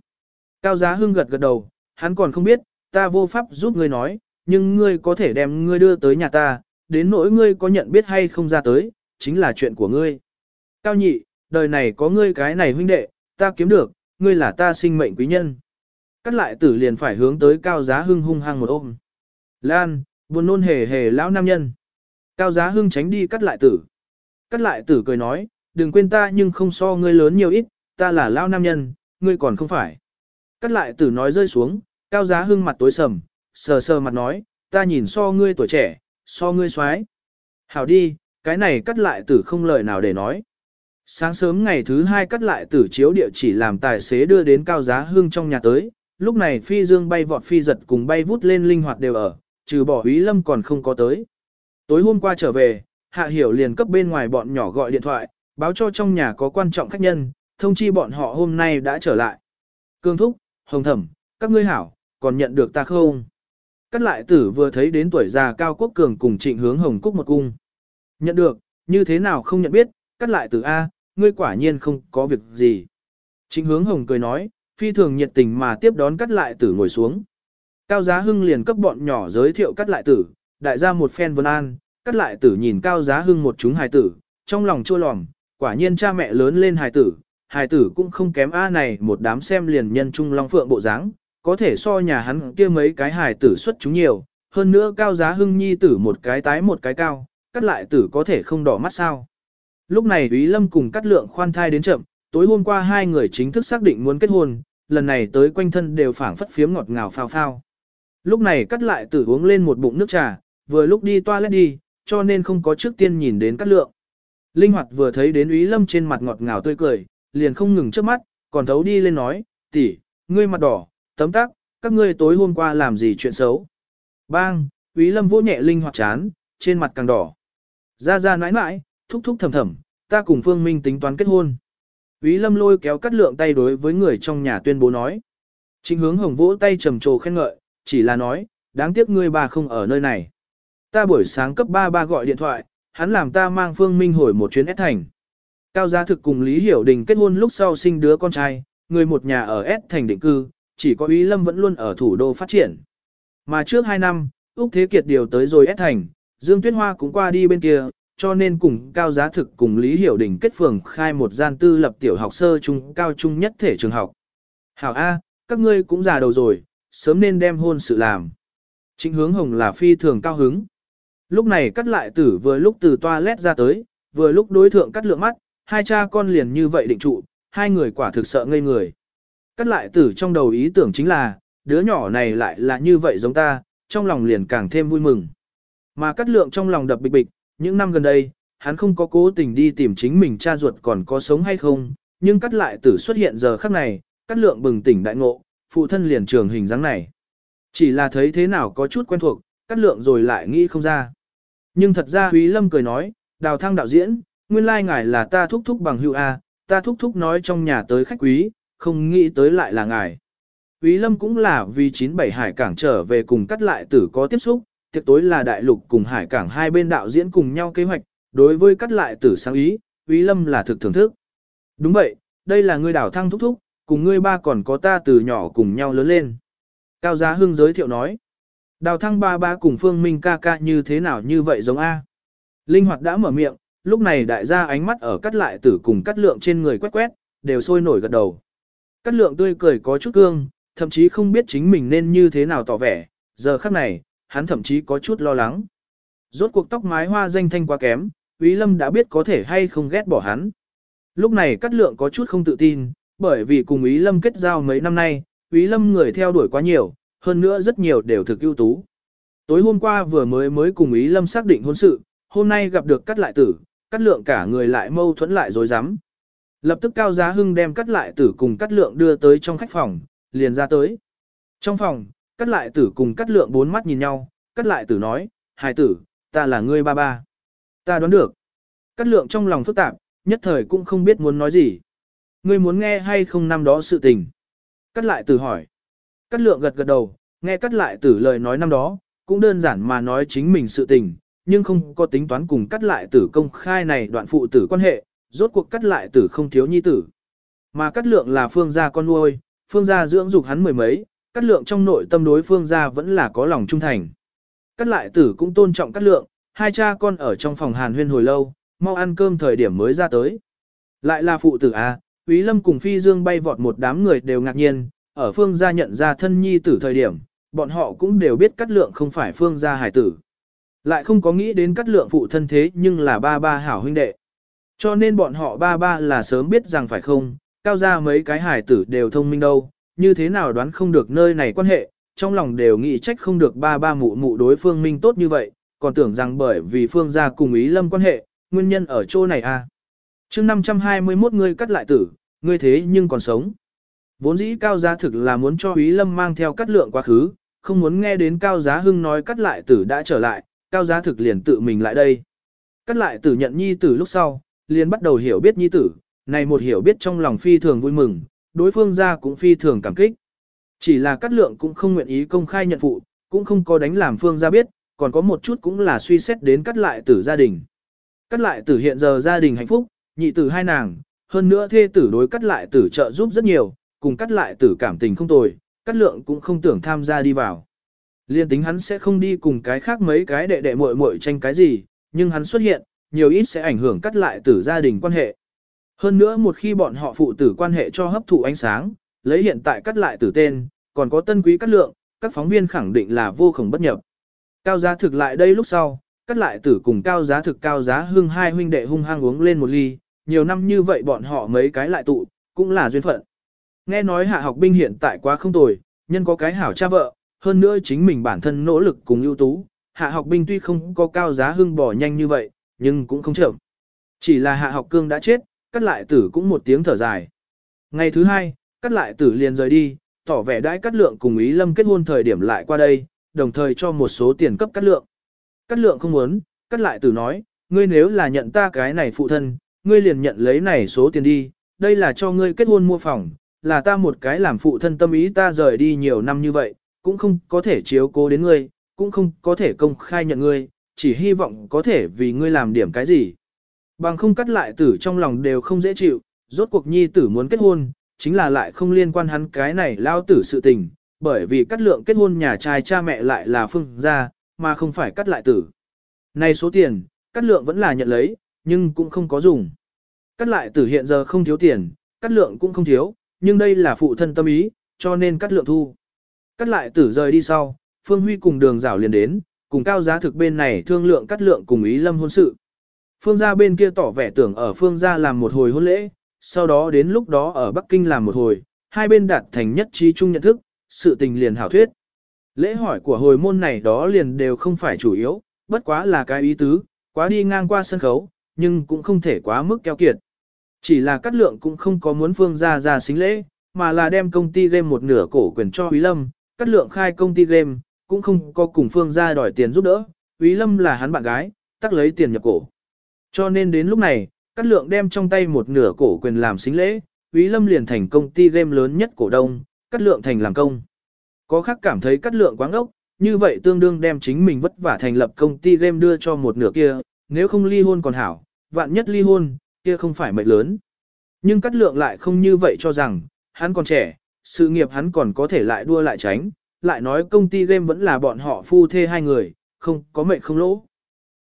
Cao Giá Hưng gật gật đầu, hắn còn không biết, ta vô pháp giúp ngươi nói, nhưng ngươi có thể đem ngươi đưa tới nhà ta, đến nỗi ngươi có nhận biết hay không ra tới, chính là chuyện của ngươi. Cao nhị, đời này có ngươi cái này huynh đệ, ta kiếm được, ngươi là ta sinh mệnh quý nhân. Cắt lại tử liền phải hướng tới cao giá hưng hung hăng một ôm. Lan, buồn nôn hề hề lão nam nhân. Cao giá hưng tránh đi cắt lại tử. Cắt lại tử cười nói, đừng quên ta nhưng không so ngươi lớn nhiều ít, ta là lão nam nhân, ngươi còn không phải. Cắt lại tử nói rơi xuống, cao giá hưng mặt tối sầm, sờ sờ mặt nói, ta nhìn so ngươi tuổi trẻ, so ngươi xoái. Hảo đi, cái này cắt lại tử không lời nào để nói. Sáng sớm ngày thứ hai cắt lại tử chiếu địa chỉ làm tài xế đưa đến cao giá hưng trong nhà tới, lúc này phi dương bay vọt phi giật cùng bay vút lên linh hoạt đều ở, trừ bỏ Úy Lâm còn không có tới. Tối hôm qua trở về, Hạ Hiểu liền cấp bên ngoài bọn nhỏ gọi điện thoại, báo cho trong nhà có quan trọng khách nhân, thông chi bọn họ hôm nay đã trở lại. Cương Thúc, Hồng Thẩm, các ngươi hảo, còn nhận được ta không? Cắt lại tử vừa thấy đến tuổi già cao quốc cường cùng trịnh hướng Hồng Cúc một cung. Nhận được, như thế nào không nhận biết, cắt lại tử A, ngươi quả nhiên không có việc gì. Trịnh hướng Hồng cười nói, phi thường nhiệt tình mà tiếp đón cắt lại tử ngồi xuống. Cao Giá Hưng liền cấp bọn nhỏ giới thiệu cắt lại tử, đại gia một phen vân an, cắt lại tử nhìn Cao Giá Hưng một chúng hài tử, trong lòng chua lòng, quả nhiên cha mẹ lớn lên hài tử, hài tử cũng không kém A này một đám xem liền nhân trung long phượng bộ dáng, có thể so nhà hắn kia mấy cái hài tử xuất chúng nhiều, hơn nữa Cao Giá Hưng nhi tử một cái tái một cái cao, cắt lại tử có thể không đỏ mắt sao. Lúc này Úy Lâm cùng cắt lượng khoan thai đến chậm, tối hôm qua hai người chính thức xác định muốn kết hôn, lần này tới quanh thân đều phảng phất phiếm ngọt ngào phao phao. Lúc này cắt lại tử uống lên một bụng nước trà, vừa lúc đi toilet đi, cho nên không có trước tiên nhìn đến cắt lượng. Linh hoạt vừa thấy đến Úy Lâm trên mặt ngọt ngào tươi cười, liền không ngừng trước mắt, còn thấu đi lên nói, tỷ, ngươi mặt đỏ, tấm tắc, các ngươi tối hôm qua làm gì chuyện xấu. Bang, Úy Lâm vỗ nhẹ Linh hoạt chán, trên mặt càng đỏ. Ra ra nãi nãi, thúc thúc thầm thầm, ta cùng Phương Minh tính toán kết hôn. Ý Lâm lôi kéo cắt lượng tay đối với người trong nhà tuyên bố nói. Trịnh hướng hồng vỗ tay trầm trồ khen ngợi, chỉ là nói, đáng tiếc ngươi bà không ở nơi này. Ta buổi sáng cấp ba ba gọi điện thoại, hắn làm ta mang Phương Minh hồi một chuyến S thành. Cao Gia Thực cùng Lý Hiểu Đình kết hôn lúc sau sinh đứa con trai, người một nhà ở S thành định cư, chỉ có Ý Lâm vẫn luôn ở thủ đô phát triển. Mà trước 2 năm, Úc Thế Kiệt điều tới rồi S thành, Dương Tuyết Hoa cũng qua đi bên kia, cho nên cùng Cao Giá Thực cùng Lý Hiểu Đình kết phường khai một gian tư lập tiểu học sơ trung cao trung nhất thể trường học. Hảo A, các ngươi cũng già đầu rồi, sớm nên đem hôn sự làm. Trịnh hướng hồng là phi thường cao hứng. Lúc này cắt lại tử vừa lúc từ toilet ra tới, vừa lúc đối thượng cắt lượng mắt, hai cha con liền như vậy định trụ, hai người quả thực sợ ngây người. Cắt lại tử trong đầu ý tưởng chính là, đứa nhỏ này lại là như vậy giống ta, trong lòng liền càng thêm vui mừng. Mà cắt lượng trong lòng đập bịch bịch, những năm gần đây, hắn không có cố tình đi tìm chính mình cha ruột còn có sống hay không, nhưng cắt lại tử xuất hiện giờ khắc này, cắt lượng bừng tỉnh đại ngộ, phụ thân liền trường hình dáng này. Chỉ là thấy thế nào có chút quen thuộc, cắt lượng rồi lại nghĩ không ra. Nhưng thật ra quý Lâm cười nói, đào thăng đạo diễn, nguyên lai ngài là ta thúc thúc bằng hữu A, ta thúc thúc nói trong nhà tới khách quý, không nghĩ tới lại là ngài. Quý Lâm cũng là vì 97 hải cảng trở về cùng cắt lại tử có tiếp xúc, tiệc tối là đại lục cùng hải cảng hai bên đạo diễn cùng nhau kế hoạch, đối với cắt lại tử sáng ý, Húy Lâm là thực thưởng thức. Đúng vậy, đây là ngươi đào thăng thúc thúc, cùng ngươi ba còn có ta từ nhỏ cùng nhau lớn lên. Cao Giá Hưng giới thiệu nói. Đào thăng ba ba cùng Phương Minh ca ca như thế nào như vậy giống A. Linh hoạt đã mở miệng, lúc này đại gia ánh mắt ở cắt lại tử cùng cắt lượng trên người quét quét, đều sôi nổi gật đầu. Cắt lượng tươi cười có chút cương, thậm chí không biết chính mình nên như thế nào tỏ vẻ, giờ khắc này, hắn thậm chí có chút lo lắng. Rốt cuộc tóc mái hoa danh thanh quá kém, Úy Lâm đã biết có thể hay không ghét bỏ hắn. Lúc này cắt lượng có chút không tự tin, bởi vì cùng Úy Lâm kết giao mấy năm nay, Úy Lâm người theo đuổi quá nhiều, hơn nữa rất nhiều đều thực ưu tú. Tối hôm qua vừa mới mới cùng Úy Lâm xác định hôn sự, hôm nay gặp được cắt lại tử, cắt lượng cả người lại mâu thuẫn lại rối rắm Lập tức Cao Giá Hưng đem cắt lại tử cùng cắt lượng đưa tới trong khách phòng, liền ra tới. Trong phòng, cắt lại tử cùng cắt lượng bốn mắt nhìn nhau, cắt lại tử nói, hài tử, ta là ngươi ba ba. Ta đoán được. Cắt lượng trong lòng phức tạp, nhất thời cũng không biết muốn nói gì. Ngươi muốn nghe hay không năm đó sự tình? Cắt lại tử hỏi. Cắt lượng gật gật đầu, nghe cắt lại tử lời nói năm đó, cũng đơn giản mà nói chính mình sự tình, nhưng không có tính toán cùng cắt lại tử công khai này đoạn phụ tử quan hệ, rốt cuộc cắt lại tử không thiếu nhi tử. Mà cắt lượng là phương gia con nuôi, phương gia dưỡng dục hắn mười mấy, Cát lượng trong nội tâm đối phương gia vẫn là có lòng trung thành. Cát lại tử cũng tôn trọng Cát lượng, hai cha con ở trong phòng hàn huyên hồi lâu, mau ăn cơm thời điểm mới ra tới. Lại là phụ tử A, Quý Lâm cùng Phi Dương bay vọt một đám người đều ngạc nhiên, ở phương gia nhận ra thân nhi tử thời điểm, bọn họ cũng đều biết Cát lượng không phải phương gia hải tử. Lại không có nghĩ đến Cát lượng phụ thân thế nhưng là ba ba hảo huynh đệ. Cho nên bọn họ ba ba là sớm biết rằng phải không, cao ra mấy cái hải tử đều thông minh đâu, như thế nào đoán không được nơi này quan hệ, trong lòng đều nghĩ trách không được ba ba mụ mụ đối phương minh tốt như vậy, còn tưởng rằng bởi vì phương gia cùng ý lâm quan hệ, nguyên nhân ở chỗ này à. chương 521 ngươi cắt lại tử, ngươi thế nhưng còn sống. Vốn dĩ cao giá thực là muốn cho ý Lâm mang theo cắt lượng quá khứ, không muốn nghe đến cao giá hưng nói cắt lại tử đã trở lại, cao giá thực liền tự mình lại đây. Cắt lại tử nhận nhi tử lúc sau, liền bắt đầu hiểu biết nhi tử, này một hiểu biết trong lòng phi thường vui mừng, đối phương ra cũng phi thường cảm kích. Chỉ là cắt lượng cũng không nguyện ý công khai nhận phụ, cũng không có đánh làm phương ra biết, còn có một chút cũng là suy xét đến cắt lại tử gia đình. Cắt lại tử hiện giờ gia đình hạnh phúc, nhị tử hai nàng, hơn nữa thê tử đối cắt lại tử trợ giúp rất nhiều, cùng cắt lại tử cảm tình không tồi, cắt lượng cũng không tưởng tham gia đi vào. Liên tính hắn sẽ không đi cùng cái khác mấy cái đệ đệ muội muội tranh cái gì, nhưng hắn xuất hiện, nhiều ít sẽ ảnh hưởng cắt lại tử gia đình quan hệ. Hơn nữa một khi bọn họ phụ tử quan hệ cho hấp thụ ánh sáng, lấy hiện tại cắt lại tử tên, còn có tân quý cắt lượng, các phóng viên khẳng định là vô khổng bất nhập. Cao giá thực lại đây lúc sau, cắt lại tử cùng cao giá thực cao giá hương hai huynh đệ hung hăng uống lên một ly, nhiều năm như vậy bọn họ mấy cái lại tụ, cũng là duyên phận. Nghe nói hạ học binh hiện tại quá không tồi, nhân có cái hảo cha vợ, hơn nữa chính mình bản thân nỗ lực cùng ưu tú, hạ học binh tuy không có cao giá hưng bỏ nhanh như vậy, nhưng cũng không chậm. Chỉ là hạ học cương đã chết, cắt lại tử cũng một tiếng thở dài. Ngày thứ hai, cắt lại tử liền rời đi, tỏ vẻ đãi cắt lượng cùng ý lâm kết hôn thời điểm lại qua đây, đồng thời cho một số tiền cấp cắt lượng. Cắt lượng không muốn, cắt lại tử nói, ngươi nếu là nhận ta cái này phụ thân, ngươi liền nhận lấy này số tiền đi, đây là cho ngươi kết hôn mua phòng, là ta một cái làm phụ thân tâm ý ta rời đi nhiều năm như vậy, cũng không có thể chiếu cố đến ngươi, cũng không có thể công khai nhận ngươi, chỉ hy vọng có thể vì ngươi làm điểm cái gì. Bằng không cắt lại tử trong lòng đều không dễ chịu, rốt cuộc nhi tử muốn kết hôn, chính là lại không liên quan hắn cái này lao tử sự tình, bởi vì cắt lượng kết hôn nhà trai cha mẹ lại là phương gia, mà không phải cắt lại tử. Này số tiền, cắt lượng vẫn là nhận lấy, nhưng cũng không có dùng. Cắt lại tử hiện giờ không thiếu tiền, cắt lượng cũng không thiếu, nhưng đây là phụ thân tâm ý, cho nên cắt lượng thu. Cắt lại tử rời đi sau, Phương Huy cùng đường rảo liền đến, cùng cao giá thực bên này thương lượng cắt lượng cùng ý lâm hôn sự. Phương gia bên kia tỏ vẻ tưởng ở phương gia làm một hồi hôn lễ, sau đó đến lúc đó ở Bắc Kinh làm một hồi, hai bên đạt thành nhất trí chung nhận thức, sự tình liền hảo thuyết. Lễ hỏi của hồi môn này đó liền đều không phải chủ yếu, bất quá là cái ý tứ, quá đi ngang qua sân khấu, nhưng cũng không thể quá mức keo kiệt. Chỉ là cắt lượng cũng không có muốn phương gia ra xính lễ, mà là đem công ty game một nửa cổ quyền cho Quý Lâm, cắt lượng khai công ty game, cũng không có cùng phương gia đòi tiền giúp đỡ, Quý Lâm là hắn bạn gái, tắc lấy tiền nhập cổ. Cho nên đến lúc này, Cát lượng đem trong tay một nửa cổ quyền làm xính lễ, Quý Lâm liền thành công ty game lớn nhất cổ đông, Cát lượng thành làm công. Có khác cảm thấy Cát lượng quá ngốc, như vậy tương đương đem chính mình vất vả thành lập công ty game đưa cho một nửa kia, nếu không ly hôn còn hảo, vạn nhất ly hôn, kia không phải mệnh lớn. Nhưng Cát lượng lại không như vậy cho rằng, hắn còn trẻ, sự nghiệp hắn còn có thể lại đua lại tránh, lại nói công ty game vẫn là bọn họ phu thê hai người, không có mệnh không lỗ.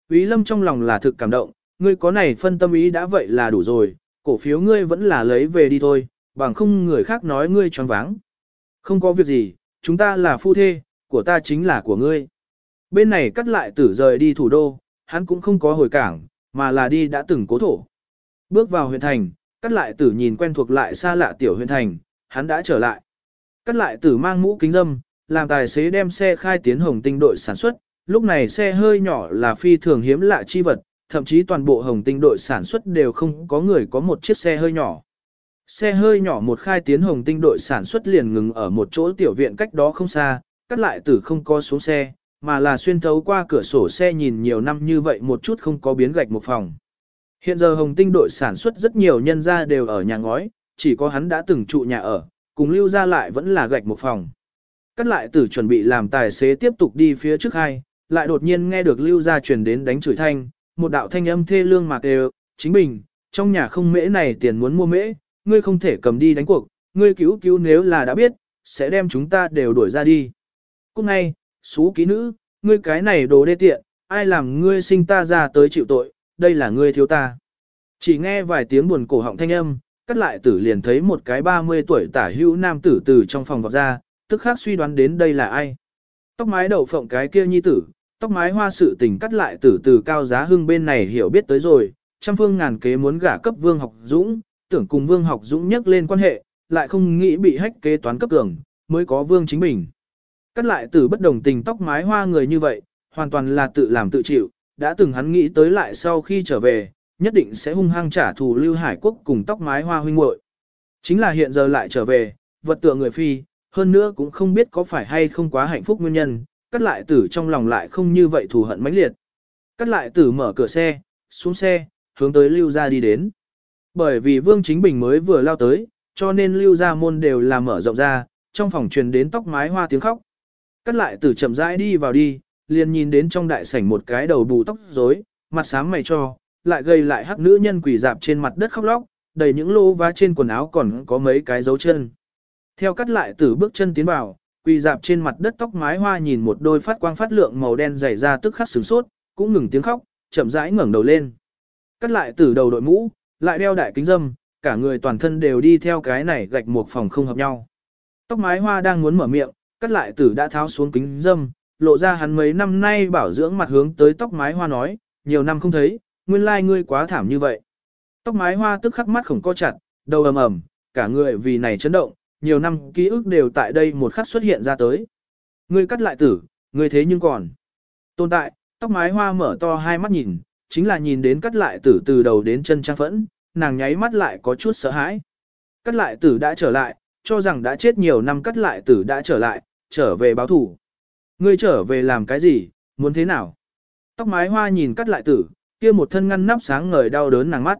Ý lâm trong lòng là thực cảm động, ngươi có này phân tâm ý đã vậy là đủ rồi, cổ phiếu ngươi vẫn là lấy về đi thôi, bằng không người khác nói ngươi choáng váng. Không có việc gì, chúng ta là phu thê, của ta chính là của ngươi. Bên này cắt lại tử rời đi thủ đô, hắn cũng không có hồi cảng, mà là đi đã từng cố thổ. Bước vào huyện thành, cắt lại tử nhìn quen thuộc lại xa lạ tiểu huyện thành, hắn đã trở lại. Cắt lại tử mang mũ kính dâm, làm tài xế đem xe khai tiến hồng tinh đội sản xuất, lúc này xe hơi nhỏ là phi thường hiếm lạ chi vật, thậm chí toàn bộ hồng tinh đội sản xuất đều không có người có một chiếc xe hơi nhỏ. Xe hơi nhỏ một khai tiến hồng tinh đội sản xuất liền ngừng ở một chỗ tiểu viện cách đó không xa, cắt lại tử không có xuống xe, mà là xuyên thấu qua cửa sổ xe nhìn nhiều năm như vậy một chút không có biến gạch một phòng. Hiện giờ hồng tinh đội sản xuất rất nhiều nhân gia đều ở nhà ngói, chỉ có hắn đã từng trụ nhà ở, cùng lưu ra lại vẫn là gạch một phòng. Cắt lại tử chuẩn bị làm tài xế tiếp tục đi phía trước hai, lại đột nhiên nghe được lưu ra truyền đến đánh chửi thanh, một đạo thanh âm thê lương mạc đều, chính mình, trong nhà không mễ này tiền muốn mua mễ, ngươi không thể cầm đi đánh cuộc, ngươi cứu cứu nếu là đã biết, sẽ đem chúng ta đều đuổi ra đi. Cũng ngay, xú ký nữ, ngươi cái này đồ đê tiện, ai làm ngươi sinh ta ra tới chịu tội, đây là ngươi thiếu ta. Chỉ nghe vài tiếng buồn cổ họng thanh âm, cắt lại tử liền thấy một cái 30 tuổi tả hữu nam tử từ trong phòng vọt ra, tức khác suy đoán đến đây là ai. Tóc mái đầu phộng cái kia nhi tử, tóc mái hoa sự tình cắt lại tử từ cao giá hưng bên này hiểu biết tới rồi, trăm phương ngàn kế muốn gả cấp vương học dũng, tưởng cùng vương học dũng nhắc lên quan hệ, lại không nghĩ bị hách kế toán cấp cường, mới có vương chính mình. Cắt lại tử bất đồng tình tóc mái hoa người như vậy, hoàn toàn là tự làm tự chịu, đã từng hắn nghĩ tới lại sau khi trở về, nhất định sẽ hung hăng trả thù Lưu Hải Quốc cùng tóc mái hoa huynh muội. Chính là hiện giờ lại trở về, vật tựa người phi, hơn nữa cũng không biết có phải hay không quá hạnh phúc nguyên nhân, cắt lại tử trong lòng lại không như vậy thù hận mãnh liệt. Cắt lại tử mở cửa xe, xuống xe, hướng tới lưu ra đi đến. Bởi vì Vương Chính Bình mới vừa lao tới, cho nên lưu ra môn đều là mở rộng ra, trong phòng truyền đến tóc mái hoa tiếng khóc. Cắt lại tử chậm rãi đi vào đi, liền nhìn đến trong đại sảnh một cái đầu bù tóc rối, mặt xám mày cho, lại gây lại hắc nữ nhân quỷ dạp trên mặt đất khóc lóc, đầy những lô vá trên quần áo còn có mấy cái dấu chân. Theo cắt lại tử bước chân tiến vào, quỳ dạp trên mặt đất tóc mái hoa nhìn một đôi phát quang phát lượng màu đen dày ra tức khắc sửng sốt, cũng ngừng tiếng khóc, chậm rãi ngẩng đầu lên. Cắt lại từ đầu đội mũ, lại đeo đại kính dâm, cả người toàn thân đều đi theo cái này gạch một phòng không hợp nhau. Tóc mái hoa đang muốn mở miệng, cắt lại tử đã tháo xuống kính dâm, lộ ra hắn mấy năm nay bảo dưỡng mặt hướng tới tóc mái hoa nói, nhiều năm không thấy, nguyên lai ngươi quá thảm như vậy. Tóc mái hoa tức khắc mắt khổng co chặt, đầu ầm ầm, cả người vì này chấn động, nhiều năm ký ức đều tại đây một khắc xuất hiện ra tới. Ngươi cắt lại tử, ngươi thế nhưng còn. Tồn tại, tóc mái hoa mở to hai mắt nhìn, chính là nhìn đến cắt lại tử từ đầu đến chân trang phẫn, nàng nháy mắt lại có chút sợ hãi. Cắt lại tử đã trở lại, cho rằng đã chết nhiều năm cắt lại tử đã trở lại, trở về báo thủ. Ngươi trở về làm cái gì, muốn thế nào? Tóc mái hoa nhìn cắt lại tử, kia một thân ngăn nắp sáng ngời đau đớn nàng mắt.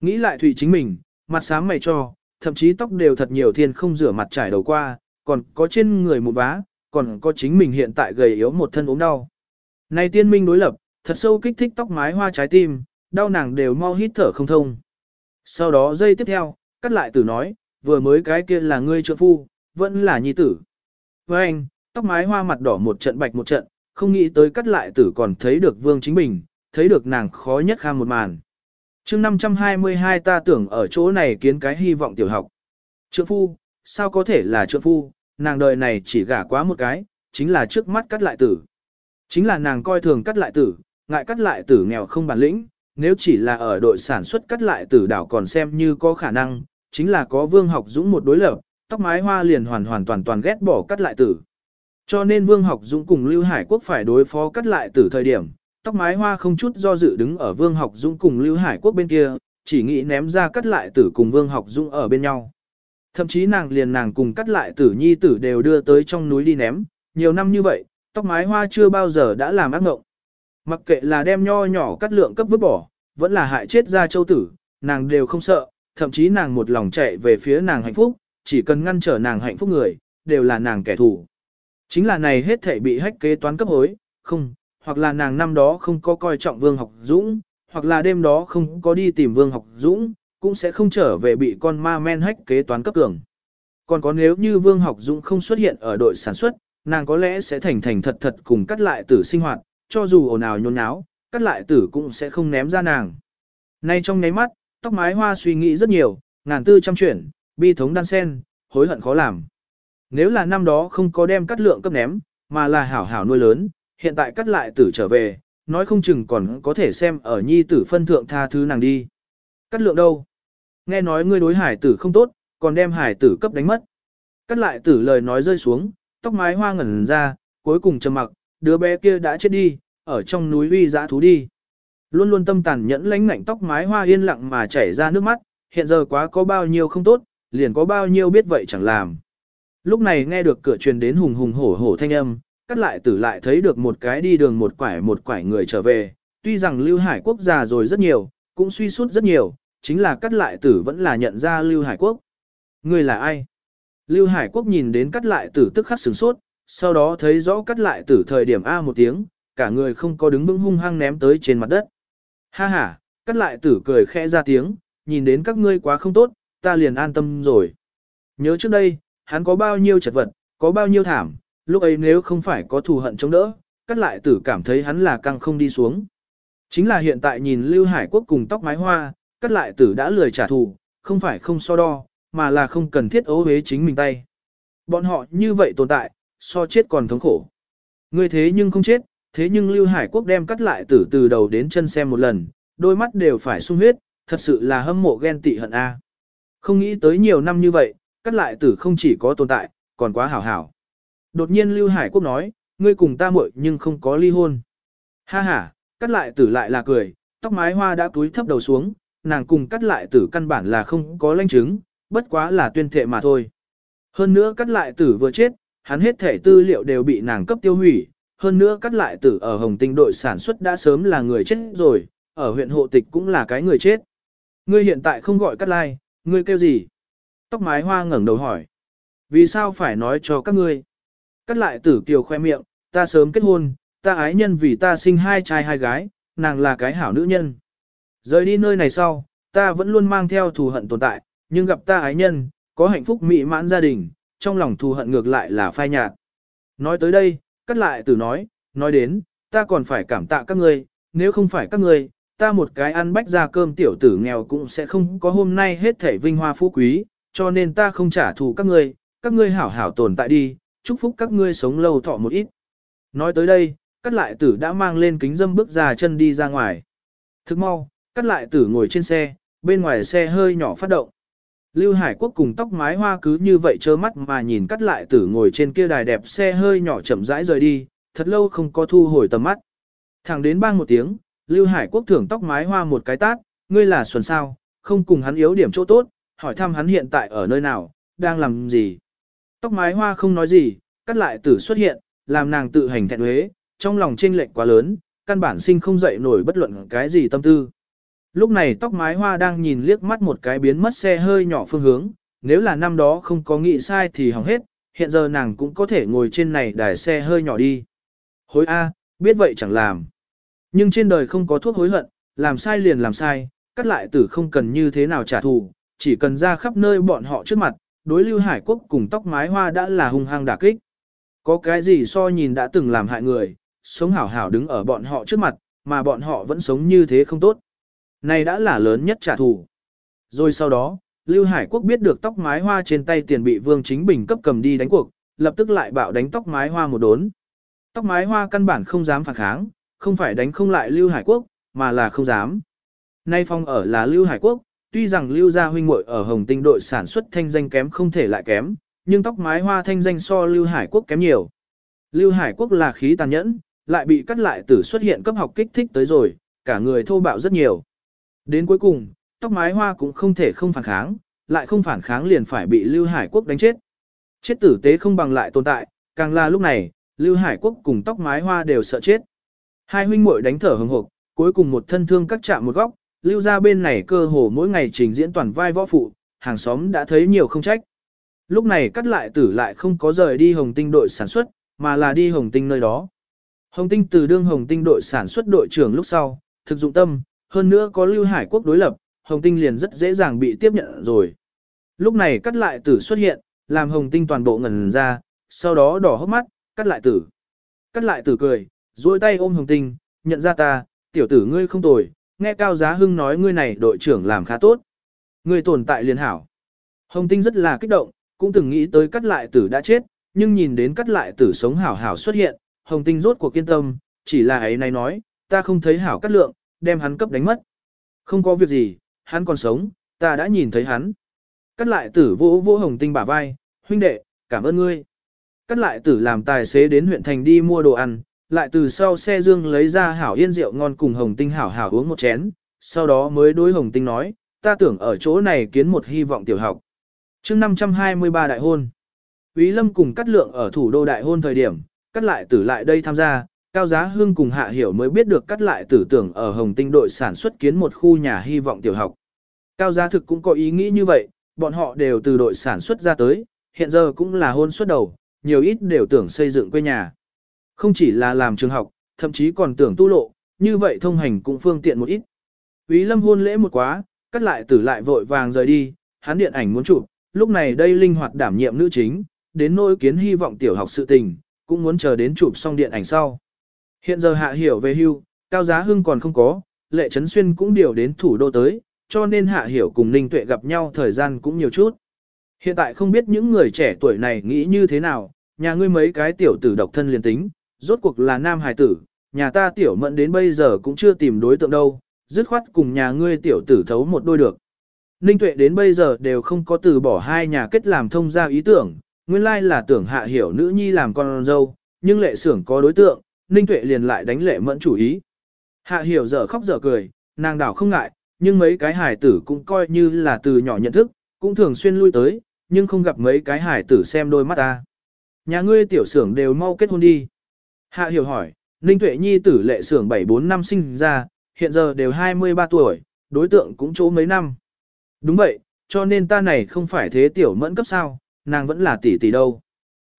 Nghĩ lại Thụy chính mình, mặt sáng mày cho, thậm chí tóc đều thật nhiều thiên không rửa mặt trải đầu qua, còn có trên người một vá, còn có chính mình hiện tại gầy yếu một thân ốm đau. Này tiên minh đối lập, thật sâu kích thích tóc mái hoa trái tim, đau nàng đều mau hít thở không thông. Sau đó giây tiếp theo, cắt lại tử nói, vừa mới cái kia là ngươi trợ phu, vẫn là nhi tử. Với anh, tóc mái hoa mặt đỏ một trận bạch một trận, không nghĩ tới cắt lại tử còn thấy được vương chính mình, thấy được nàng khó nhất kham một màn chương 522 ta tưởng ở chỗ này kiến cái hy vọng tiểu học. Trượng phu, sao có thể là trượng phu, nàng đời này chỉ gả quá một cái, chính là trước mắt cắt lại tử. Chính là nàng coi thường cắt lại tử, ngại cắt lại tử nghèo không bản lĩnh, nếu chỉ là ở đội sản xuất cắt lại tử đảo còn xem như có khả năng, chính là có vương học dũng một đối lập, tóc mái hoa liền hoàn hoàn toàn toàn ghét bỏ cắt lại tử. Cho nên vương học dũng cùng Lưu Hải Quốc phải đối phó cắt lại tử thời điểm, tóc mái hoa không chút do dự đứng ở Vương Học Dũng cùng Lưu Hải Quốc bên kia, chỉ nghĩ ném ra cắt lại tử cùng Vương Học Dũng ở bên nhau. Thậm chí nàng liền nàng cùng cắt lại tử nhi tử đều đưa tới trong núi đi ném, nhiều năm như vậy, tóc mái hoa chưa bao giờ đã làm ác ngộng. Mặc kệ là đem nho nhỏ cắt lượng cấp vứt bỏ, vẫn là hại chết ra châu tử, nàng đều không sợ, thậm chí nàng một lòng chạy về phía nàng hạnh phúc, chỉ cần ngăn trở nàng hạnh phúc người, đều là nàng kẻ thù. Chính là này hết thể bị hách kế toán cấp hối, không, hoặc là nàng năm đó không có coi trọng Vương Học Dũng, hoặc là đêm đó không có đi tìm Vương Học Dũng, cũng sẽ không trở về bị con ma men hách kế toán cấp cường. Còn có nếu như Vương Học Dũng không xuất hiện ở đội sản xuất, nàng có lẽ sẽ thành thành thật thật cùng cắt lại tử sinh hoạt, cho dù ồn ào nhôn nháo, cắt lại tử cũng sẽ không ném ra nàng. Nay trong nháy mắt, tóc mái hoa suy nghĩ rất nhiều, ngàn tư trăm chuyển, bi thống đan sen, hối hận khó làm. Nếu là năm đó không có đem cắt lượng cấp ném, mà là hảo hảo nuôi lớn, hiện tại cắt lại tử trở về, nói không chừng còn có thể xem ở nhi tử phân thượng tha thứ nàng đi. Cắt lượng đâu? Nghe nói ngươi đối hải tử không tốt, còn đem hải tử cấp đánh mất. Cắt lại tử lời nói rơi xuống, tóc mái hoa ngẩn ra, cuối cùng trầm mặc, đứa bé kia đã chết đi, ở trong núi uy dã thú đi. Luôn luôn tâm tàn nhẫn lánh ngạnh tóc mái hoa yên lặng mà chảy ra nước mắt, hiện giờ quá có bao nhiêu không tốt, liền có bao nhiêu biết vậy chẳng làm. Lúc này nghe được cửa truyền đến hùng hùng hổ hổ thanh âm, cắt lại tử lại thấy được một cái đi đường một quải một quải người trở về, tuy rằng Lưu Hải Quốc già rồi rất nhiều, cũng suy sút rất nhiều, chính là cắt lại tử vẫn là nhận ra Lưu Hải Quốc. Người là ai? Lưu Hải Quốc nhìn đến cắt lại tử tức khắc sửng sốt, sau đó thấy rõ cắt lại tử thời điểm A một tiếng, cả người không có đứng vững hung hăng ném tới trên mặt đất. Ha ha, cắt lại tử cười khẽ ra tiếng, nhìn đến các ngươi quá không tốt, ta liền an tâm rồi. Nhớ trước đây, hắn có bao nhiêu chật vật, có bao nhiêu thảm, lúc ấy nếu không phải có thù hận chống đỡ, cắt lại tử cảm thấy hắn là căng không đi xuống. Chính là hiện tại nhìn Lưu Hải Quốc cùng tóc mái hoa, cắt lại tử đã lười trả thù, không phải không so đo, mà là không cần thiết ố hế chính mình tay. Bọn họ như vậy tồn tại, so chết còn thống khổ. Người thế nhưng không chết, thế nhưng Lưu Hải Quốc đem cắt lại tử từ đầu đến chân xem một lần, đôi mắt đều phải sung huyết, thật sự là hâm mộ ghen tị hận A. Không nghĩ tới nhiều năm như vậy, cắt lại tử không chỉ có tồn tại, còn quá hảo hảo. Đột nhiên Lưu Hải Quốc nói, ngươi cùng ta muội nhưng không có ly hôn. Ha ha, cắt lại tử lại là cười, tóc mái hoa đã túi thấp đầu xuống, nàng cùng cắt lại tử căn bản là không có lãnh chứng, bất quá là tuyên thệ mà thôi. Hơn nữa cắt lại tử vừa chết, hắn hết thể tư liệu đều bị nàng cấp tiêu hủy, hơn nữa cắt lại tử ở Hồng Tinh đội sản xuất đã sớm là người chết rồi, ở huyện hộ tịch cũng là cái người chết. Ngươi hiện tại không gọi cắt lai, ngươi kêu gì? Tóc mái hoa ngẩng đầu hỏi. Vì sao phải nói cho các ngươi? Cắt lại tử kiều khoe miệng, ta sớm kết hôn, ta ái nhân vì ta sinh hai trai hai gái, nàng là cái hảo nữ nhân. Rời đi nơi này sau, ta vẫn luôn mang theo thù hận tồn tại, nhưng gặp ta ái nhân, có hạnh phúc mỹ mãn gia đình, trong lòng thù hận ngược lại là phai nhạt. Nói tới đây, cắt lại tử nói, nói đến, ta còn phải cảm tạ các ngươi, nếu không phải các ngươi, ta một cái ăn bách ra cơm tiểu tử nghèo cũng sẽ không có hôm nay hết thể vinh hoa phú quý, cho nên ta không trả thù các ngươi, các ngươi hảo hảo tồn tại đi, chúc phúc các ngươi sống lâu thọ một ít. Nói tới đây, cắt lại tử đã mang lên kính dâm bước ra chân đi ra ngoài. Thức mau, cắt lại tử ngồi trên xe, bên ngoài xe hơi nhỏ phát động. Lưu Hải Quốc cùng tóc mái hoa cứ như vậy trơ mắt mà nhìn cắt lại tử ngồi trên kia đài đẹp xe hơi nhỏ chậm rãi rời đi, thật lâu không có thu hồi tầm mắt. Thẳng đến bang một tiếng, Lưu Hải Quốc thưởng tóc mái hoa một cái tát, ngươi là xuân sao, không cùng hắn yếu điểm chỗ tốt, hỏi thăm hắn hiện tại ở nơi nào, đang làm gì. Tóc mái hoa không nói gì, cắt lại tử xuất hiện, làm nàng tự hành thẹn huế, trong lòng chênh lệch quá lớn, căn bản sinh không dậy nổi bất luận cái gì tâm tư. Lúc này tóc mái hoa đang nhìn liếc mắt một cái biến mất xe hơi nhỏ phương hướng, nếu là năm đó không có nghĩ sai thì hỏng hết, hiện giờ nàng cũng có thể ngồi trên này đài xe hơi nhỏ đi. Hối A, biết vậy chẳng làm. Nhưng trên đời không có thuốc hối hận, làm sai liền làm sai, cắt lại tử không cần như thế nào trả thù, chỉ cần ra khắp nơi bọn họ trước mặt, đối lưu hải quốc cùng tóc mái hoa đã là hung hăng đả kích. Có cái gì so nhìn đã từng làm hại người, sống hảo hảo đứng ở bọn họ trước mặt, mà bọn họ vẫn sống như thế không tốt. Này đã là lớn nhất trả thù. Rồi sau đó, Lưu Hải Quốc biết được tóc mái hoa trên tay tiền bị Vương Chính Bình cấp cầm đi đánh cuộc, lập tức lại bạo đánh tóc mái hoa một đốn. Tóc mái hoa căn bản không dám phản kháng, không phải đánh không lại Lưu Hải Quốc, mà là không dám. Nay phong ở là Lưu Hải Quốc, tuy rằng Lưu gia huynh muội ở Hồng Tinh đội sản xuất thanh danh kém không thể lại kém, nhưng tóc mái hoa thanh danh so Lưu Hải Quốc kém nhiều. Lưu Hải Quốc là khí tàn nhẫn, lại bị cắt lại tử xuất hiện cấp học kích thích tới rồi, cả người thô bạo rất nhiều. Đến cuối cùng, tóc mái hoa cũng không thể không phản kháng, lại không phản kháng liền phải bị Lưu Hải Quốc đánh chết. Chết tử tế không bằng lại tồn tại, càng là lúc này, Lưu Hải Quốc cùng tóc mái hoa đều sợ chết. Hai huynh muội đánh thở hừng hực, cuối cùng một thân thương cắt chạm một góc, Lưu ra bên này cơ hồ mỗi ngày trình diễn toàn vai võ phụ, hàng xóm đã thấy nhiều không trách. Lúc này cắt lại tử lại không có rời đi Hồng Tinh đội sản xuất, mà là đi Hồng Tinh nơi đó. Hồng Tinh từ đương Hồng Tinh đội sản xuất đội trưởng lúc sau, thực dụng tâm, hơn nữa có Lưu Hải Quốc đối lập, Hồng Tinh liền rất dễ dàng bị tiếp nhận rồi. Lúc này cắt lại tử xuất hiện, làm Hồng Tinh toàn bộ ngần ra, sau đó đỏ hốc mắt, cắt lại tử. Cắt lại tử cười, duỗi tay ôm Hồng Tinh, nhận ra ta, tiểu tử ngươi không tồi, nghe Cao Giá Hưng nói ngươi này đội trưởng làm khá tốt. Ngươi tồn tại liền hảo. Hồng Tinh rất là kích động, cũng từng nghĩ tới cắt lại tử đã chết, nhưng nhìn đến cắt lại tử sống hảo hảo xuất hiện, Hồng Tinh rốt cuộc kiên tâm, chỉ là ấy này nói, ta không thấy hảo cắt lượng, đem hắn cấp đánh mất. Không có việc gì, hắn còn sống, ta đã nhìn thấy hắn. Cắt lại tử vỗ vỗ hồng tinh bả vai, huynh đệ, cảm ơn ngươi. Cắt lại tử làm tài xế đến huyện thành đi mua đồ ăn, lại từ sau xe dương lấy ra hảo yên rượu ngon cùng hồng tinh hảo hảo uống một chén, sau đó mới đối hồng tinh nói, ta tưởng ở chỗ này kiến một hy vọng tiểu học. chương 523 đại hôn, quý Lâm cùng Cắt Lượng ở thủ đô đại hôn thời điểm, Cắt lại tử lại đây tham gia, Cao Giá hương cùng Hạ Hiểu mới biết được cắt lại tử tưởng ở Hồng Tinh đội sản xuất kiến một khu nhà hy vọng tiểu học. Cao Giá thực cũng có ý nghĩ như vậy, bọn họ đều từ đội sản xuất ra tới, hiện giờ cũng là hôn xuất đầu, nhiều ít đều tưởng xây dựng quê nhà. Không chỉ là làm trường học, thậm chí còn tưởng tu lộ, như vậy thông hành cũng phương tiện một ít. Úy Lâm hôn lễ một quá, cắt lại tử lại vội vàng rời đi, hắn điện ảnh muốn chụp, lúc này đây linh hoạt đảm nhiệm nữ chính, đến nỗi kiến hy vọng tiểu học sự tình, cũng muốn chờ đến chụp xong điện ảnh sau. Hiện giờ hạ hiểu về hưu, cao giá hưng còn không có, lệ trấn xuyên cũng điều đến thủ đô tới, cho nên hạ hiểu cùng ninh tuệ gặp nhau thời gian cũng nhiều chút. Hiện tại không biết những người trẻ tuổi này nghĩ như thế nào, nhà ngươi mấy cái tiểu tử độc thân liền tính, rốt cuộc là nam hài tử, nhà ta tiểu mẫn đến bây giờ cũng chưa tìm đối tượng đâu, dứt khoát cùng nhà ngươi tiểu tử thấu một đôi được. Ninh tuệ đến bây giờ đều không có từ bỏ hai nhà kết làm thông gia ý tưởng, nguyên lai là tưởng hạ hiểu nữ nhi làm con dâu, nhưng lệ xưởng có đối tượng, Ninh Tuệ liền lại đánh lệ mẫn chủ ý. Hạ hiểu dở khóc dở cười, nàng đảo không ngại, nhưng mấy cái hài tử cũng coi như là từ nhỏ nhận thức, cũng thường xuyên lui tới, nhưng không gặp mấy cái hải tử xem đôi mắt ta. Nhà ngươi tiểu xưởng đều mau kết hôn đi. Hạ hiểu hỏi, Ninh Tuệ Nhi tử lệ xưởng 74 năm sinh ra, hiện giờ đều 23 tuổi, đối tượng cũng chỗ mấy năm. Đúng vậy, cho nên ta này không phải thế tiểu mẫn cấp sao, nàng vẫn là tỷ tỷ đâu.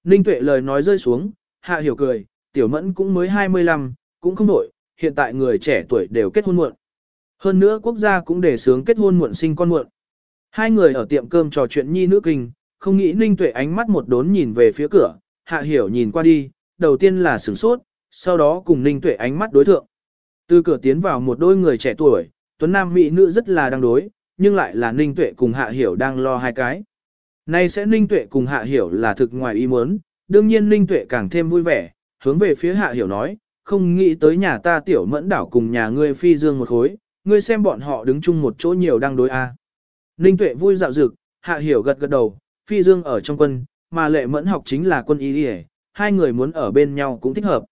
Ninh Tuệ lời nói rơi xuống, Hạ hiểu cười, tiểu mẫn cũng mới 25, cũng không nổi, hiện tại người trẻ tuổi đều kết hôn muộn. Hơn nữa quốc gia cũng đề sướng kết hôn muộn sinh con muộn. Hai người ở tiệm cơm trò chuyện nhi nữ kinh, không nghĩ Ninh Tuệ ánh mắt một đốn nhìn về phía cửa, Hạ Hiểu nhìn qua đi, đầu tiên là sửng sốt, sau đó cùng Ninh Tuệ ánh mắt đối thượng. Từ cửa tiến vào một đôi người trẻ tuổi, tuấn nam mỹ nữ rất là đang đối, nhưng lại là Ninh Tuệ cùng Hạ Hiểu đang lo hai cái. Nay sẽ Ninh Tuệ cùng Hạ Hiểu là thực ngoài ý muốn, đương nhiên Ninh Tuệ càng thêm vui vẻ, hướng về phía Hạ Hiểu nói, không nghĩ tới nhà ta tiểu mẫn đảo cùng nhà ngươi phi dương một khối, ngươi xem bọn họ đứng chung một chỗ nhiều đang đối a. Ninh Tuệ vui dạo dực, Hạ Hiểu gật gật đầu, phi dương ở trong quân, mà lệ mẫn học chính là quân y đi hai người muốn ở bên nhau cũng thích hợp.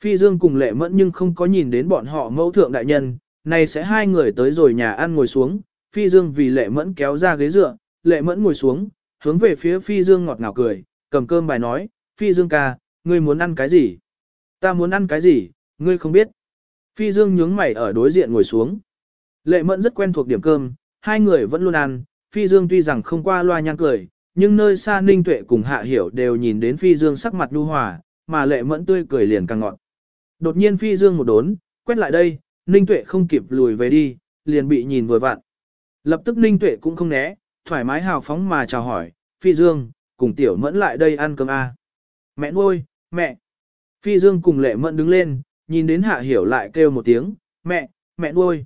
Phi dương cùng lệ mẫn nhưng không có nhìn đến bọn họ mẫu thượng đại nhân, này sẽ hai người tới rồi nhà ăn ngồi xuống, phi dương vì lệ mẫn kéo ra ghế dựa, lệ mẫn ngồi xuống, hướng về phía phi dương ngọt ngào cười, cầm cơm bài nói, phi dương ca, ngươi muốn ăn cái gì? Ta muốn ăn cái gì, ngươi không biết. Phi dương nhướng mày ở đối diện ngồi xuống. Lệ mẫn rất quen thuộc điểm cơm, hai người vẫn luôn ăn, phi dương tuy rằng không qua loa nhăn cười, nhưng nơi xa ninh tuệ cùng hạ hiểu đều nhìn đến phi dương sắc mặt nhu hòa, mà lệ mẫn tươi cười liền càng ngọt. Đột nhiên phi dương một đốn, quét lại đây, ninh tuệ không kịp lùi về đi, liền bị nhìn vừa vặn. Lập tức ninh tuệ cũng không né, thoải mái hào phóng mà chào hỏi, phi dương, cùng tiểu mẫn lại đây ăn cơm a. Mẹ nuôi, mẹ. Phi dương cùng lệ mẫn đứng lên, nhìn đến hạ hiểu lại kêu một tiếng, mẹ, mẹ nuôi.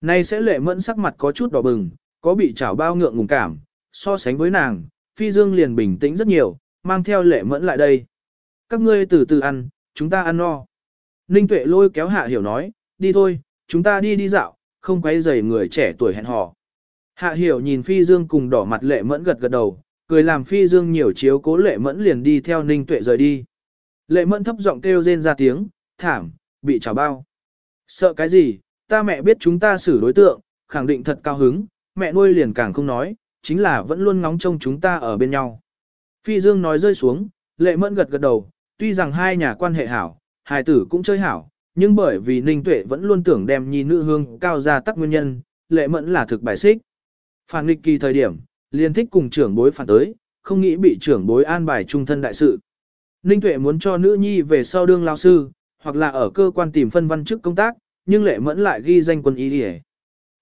Nay sẽ lệ mẫn sắc mặt có chút đỏ bừng, có bị chảo bao ngượng ngùng cảm, so sánh với nàng, phi dương liền bình tĩnh rất nhiều, mang theo lệ mẫn lại đây. Các ngươi từ từ ăn, chúng ta ăn no. Ninh tuệ lôi kéo hạ hiểu nói, đi thôi, chúng ta đi đi dạo, không quấy rầy người trẻ tuổi hẹn hò. Hạ hiểu nhìn phi dương cùng đỏ mặt lệ mẫn gật gật đầu, cười làm phi dương nhiều chiếu cố lệ mẫn liền đi theo ninh tuệ rời đi. Lệ mẫn thấp giọng kêu rên ra tiếng, thảm, bị trào bao. Sợ cái gì, ta mẹ biết chúng ta xử đối tượng, khẳng định thật cao hứng, mẹ nuôi liền càng không nói, chính là vẫn luôn ngóng trông chúng ta ở bên nhau. Phi Dương nói rơi xuống, lệ mẫn gật gật đầu, tuy rằng hai nhà quan hệ hảo, hài tử cũng chơi hảo, nhưng bởi vì Ninh Tuệ vẫn luôn tưởng đem nhi nữ hương cao ra tắc nguyên nhân, lệ mẫn là thực bài xích. Phản nghịch kỳ thời điểm, liền thích cùng trưởng bối phản tới, không nghĩ bị trưởng bối an bài trung thân đại sự. Ninh Tuệ muốn cho nữ nhi về sau đương lao sư, hoặc là ở cơ quan tìm phân văn chức công tác, nhưng lệ mẫn lại ghi danh quân y đi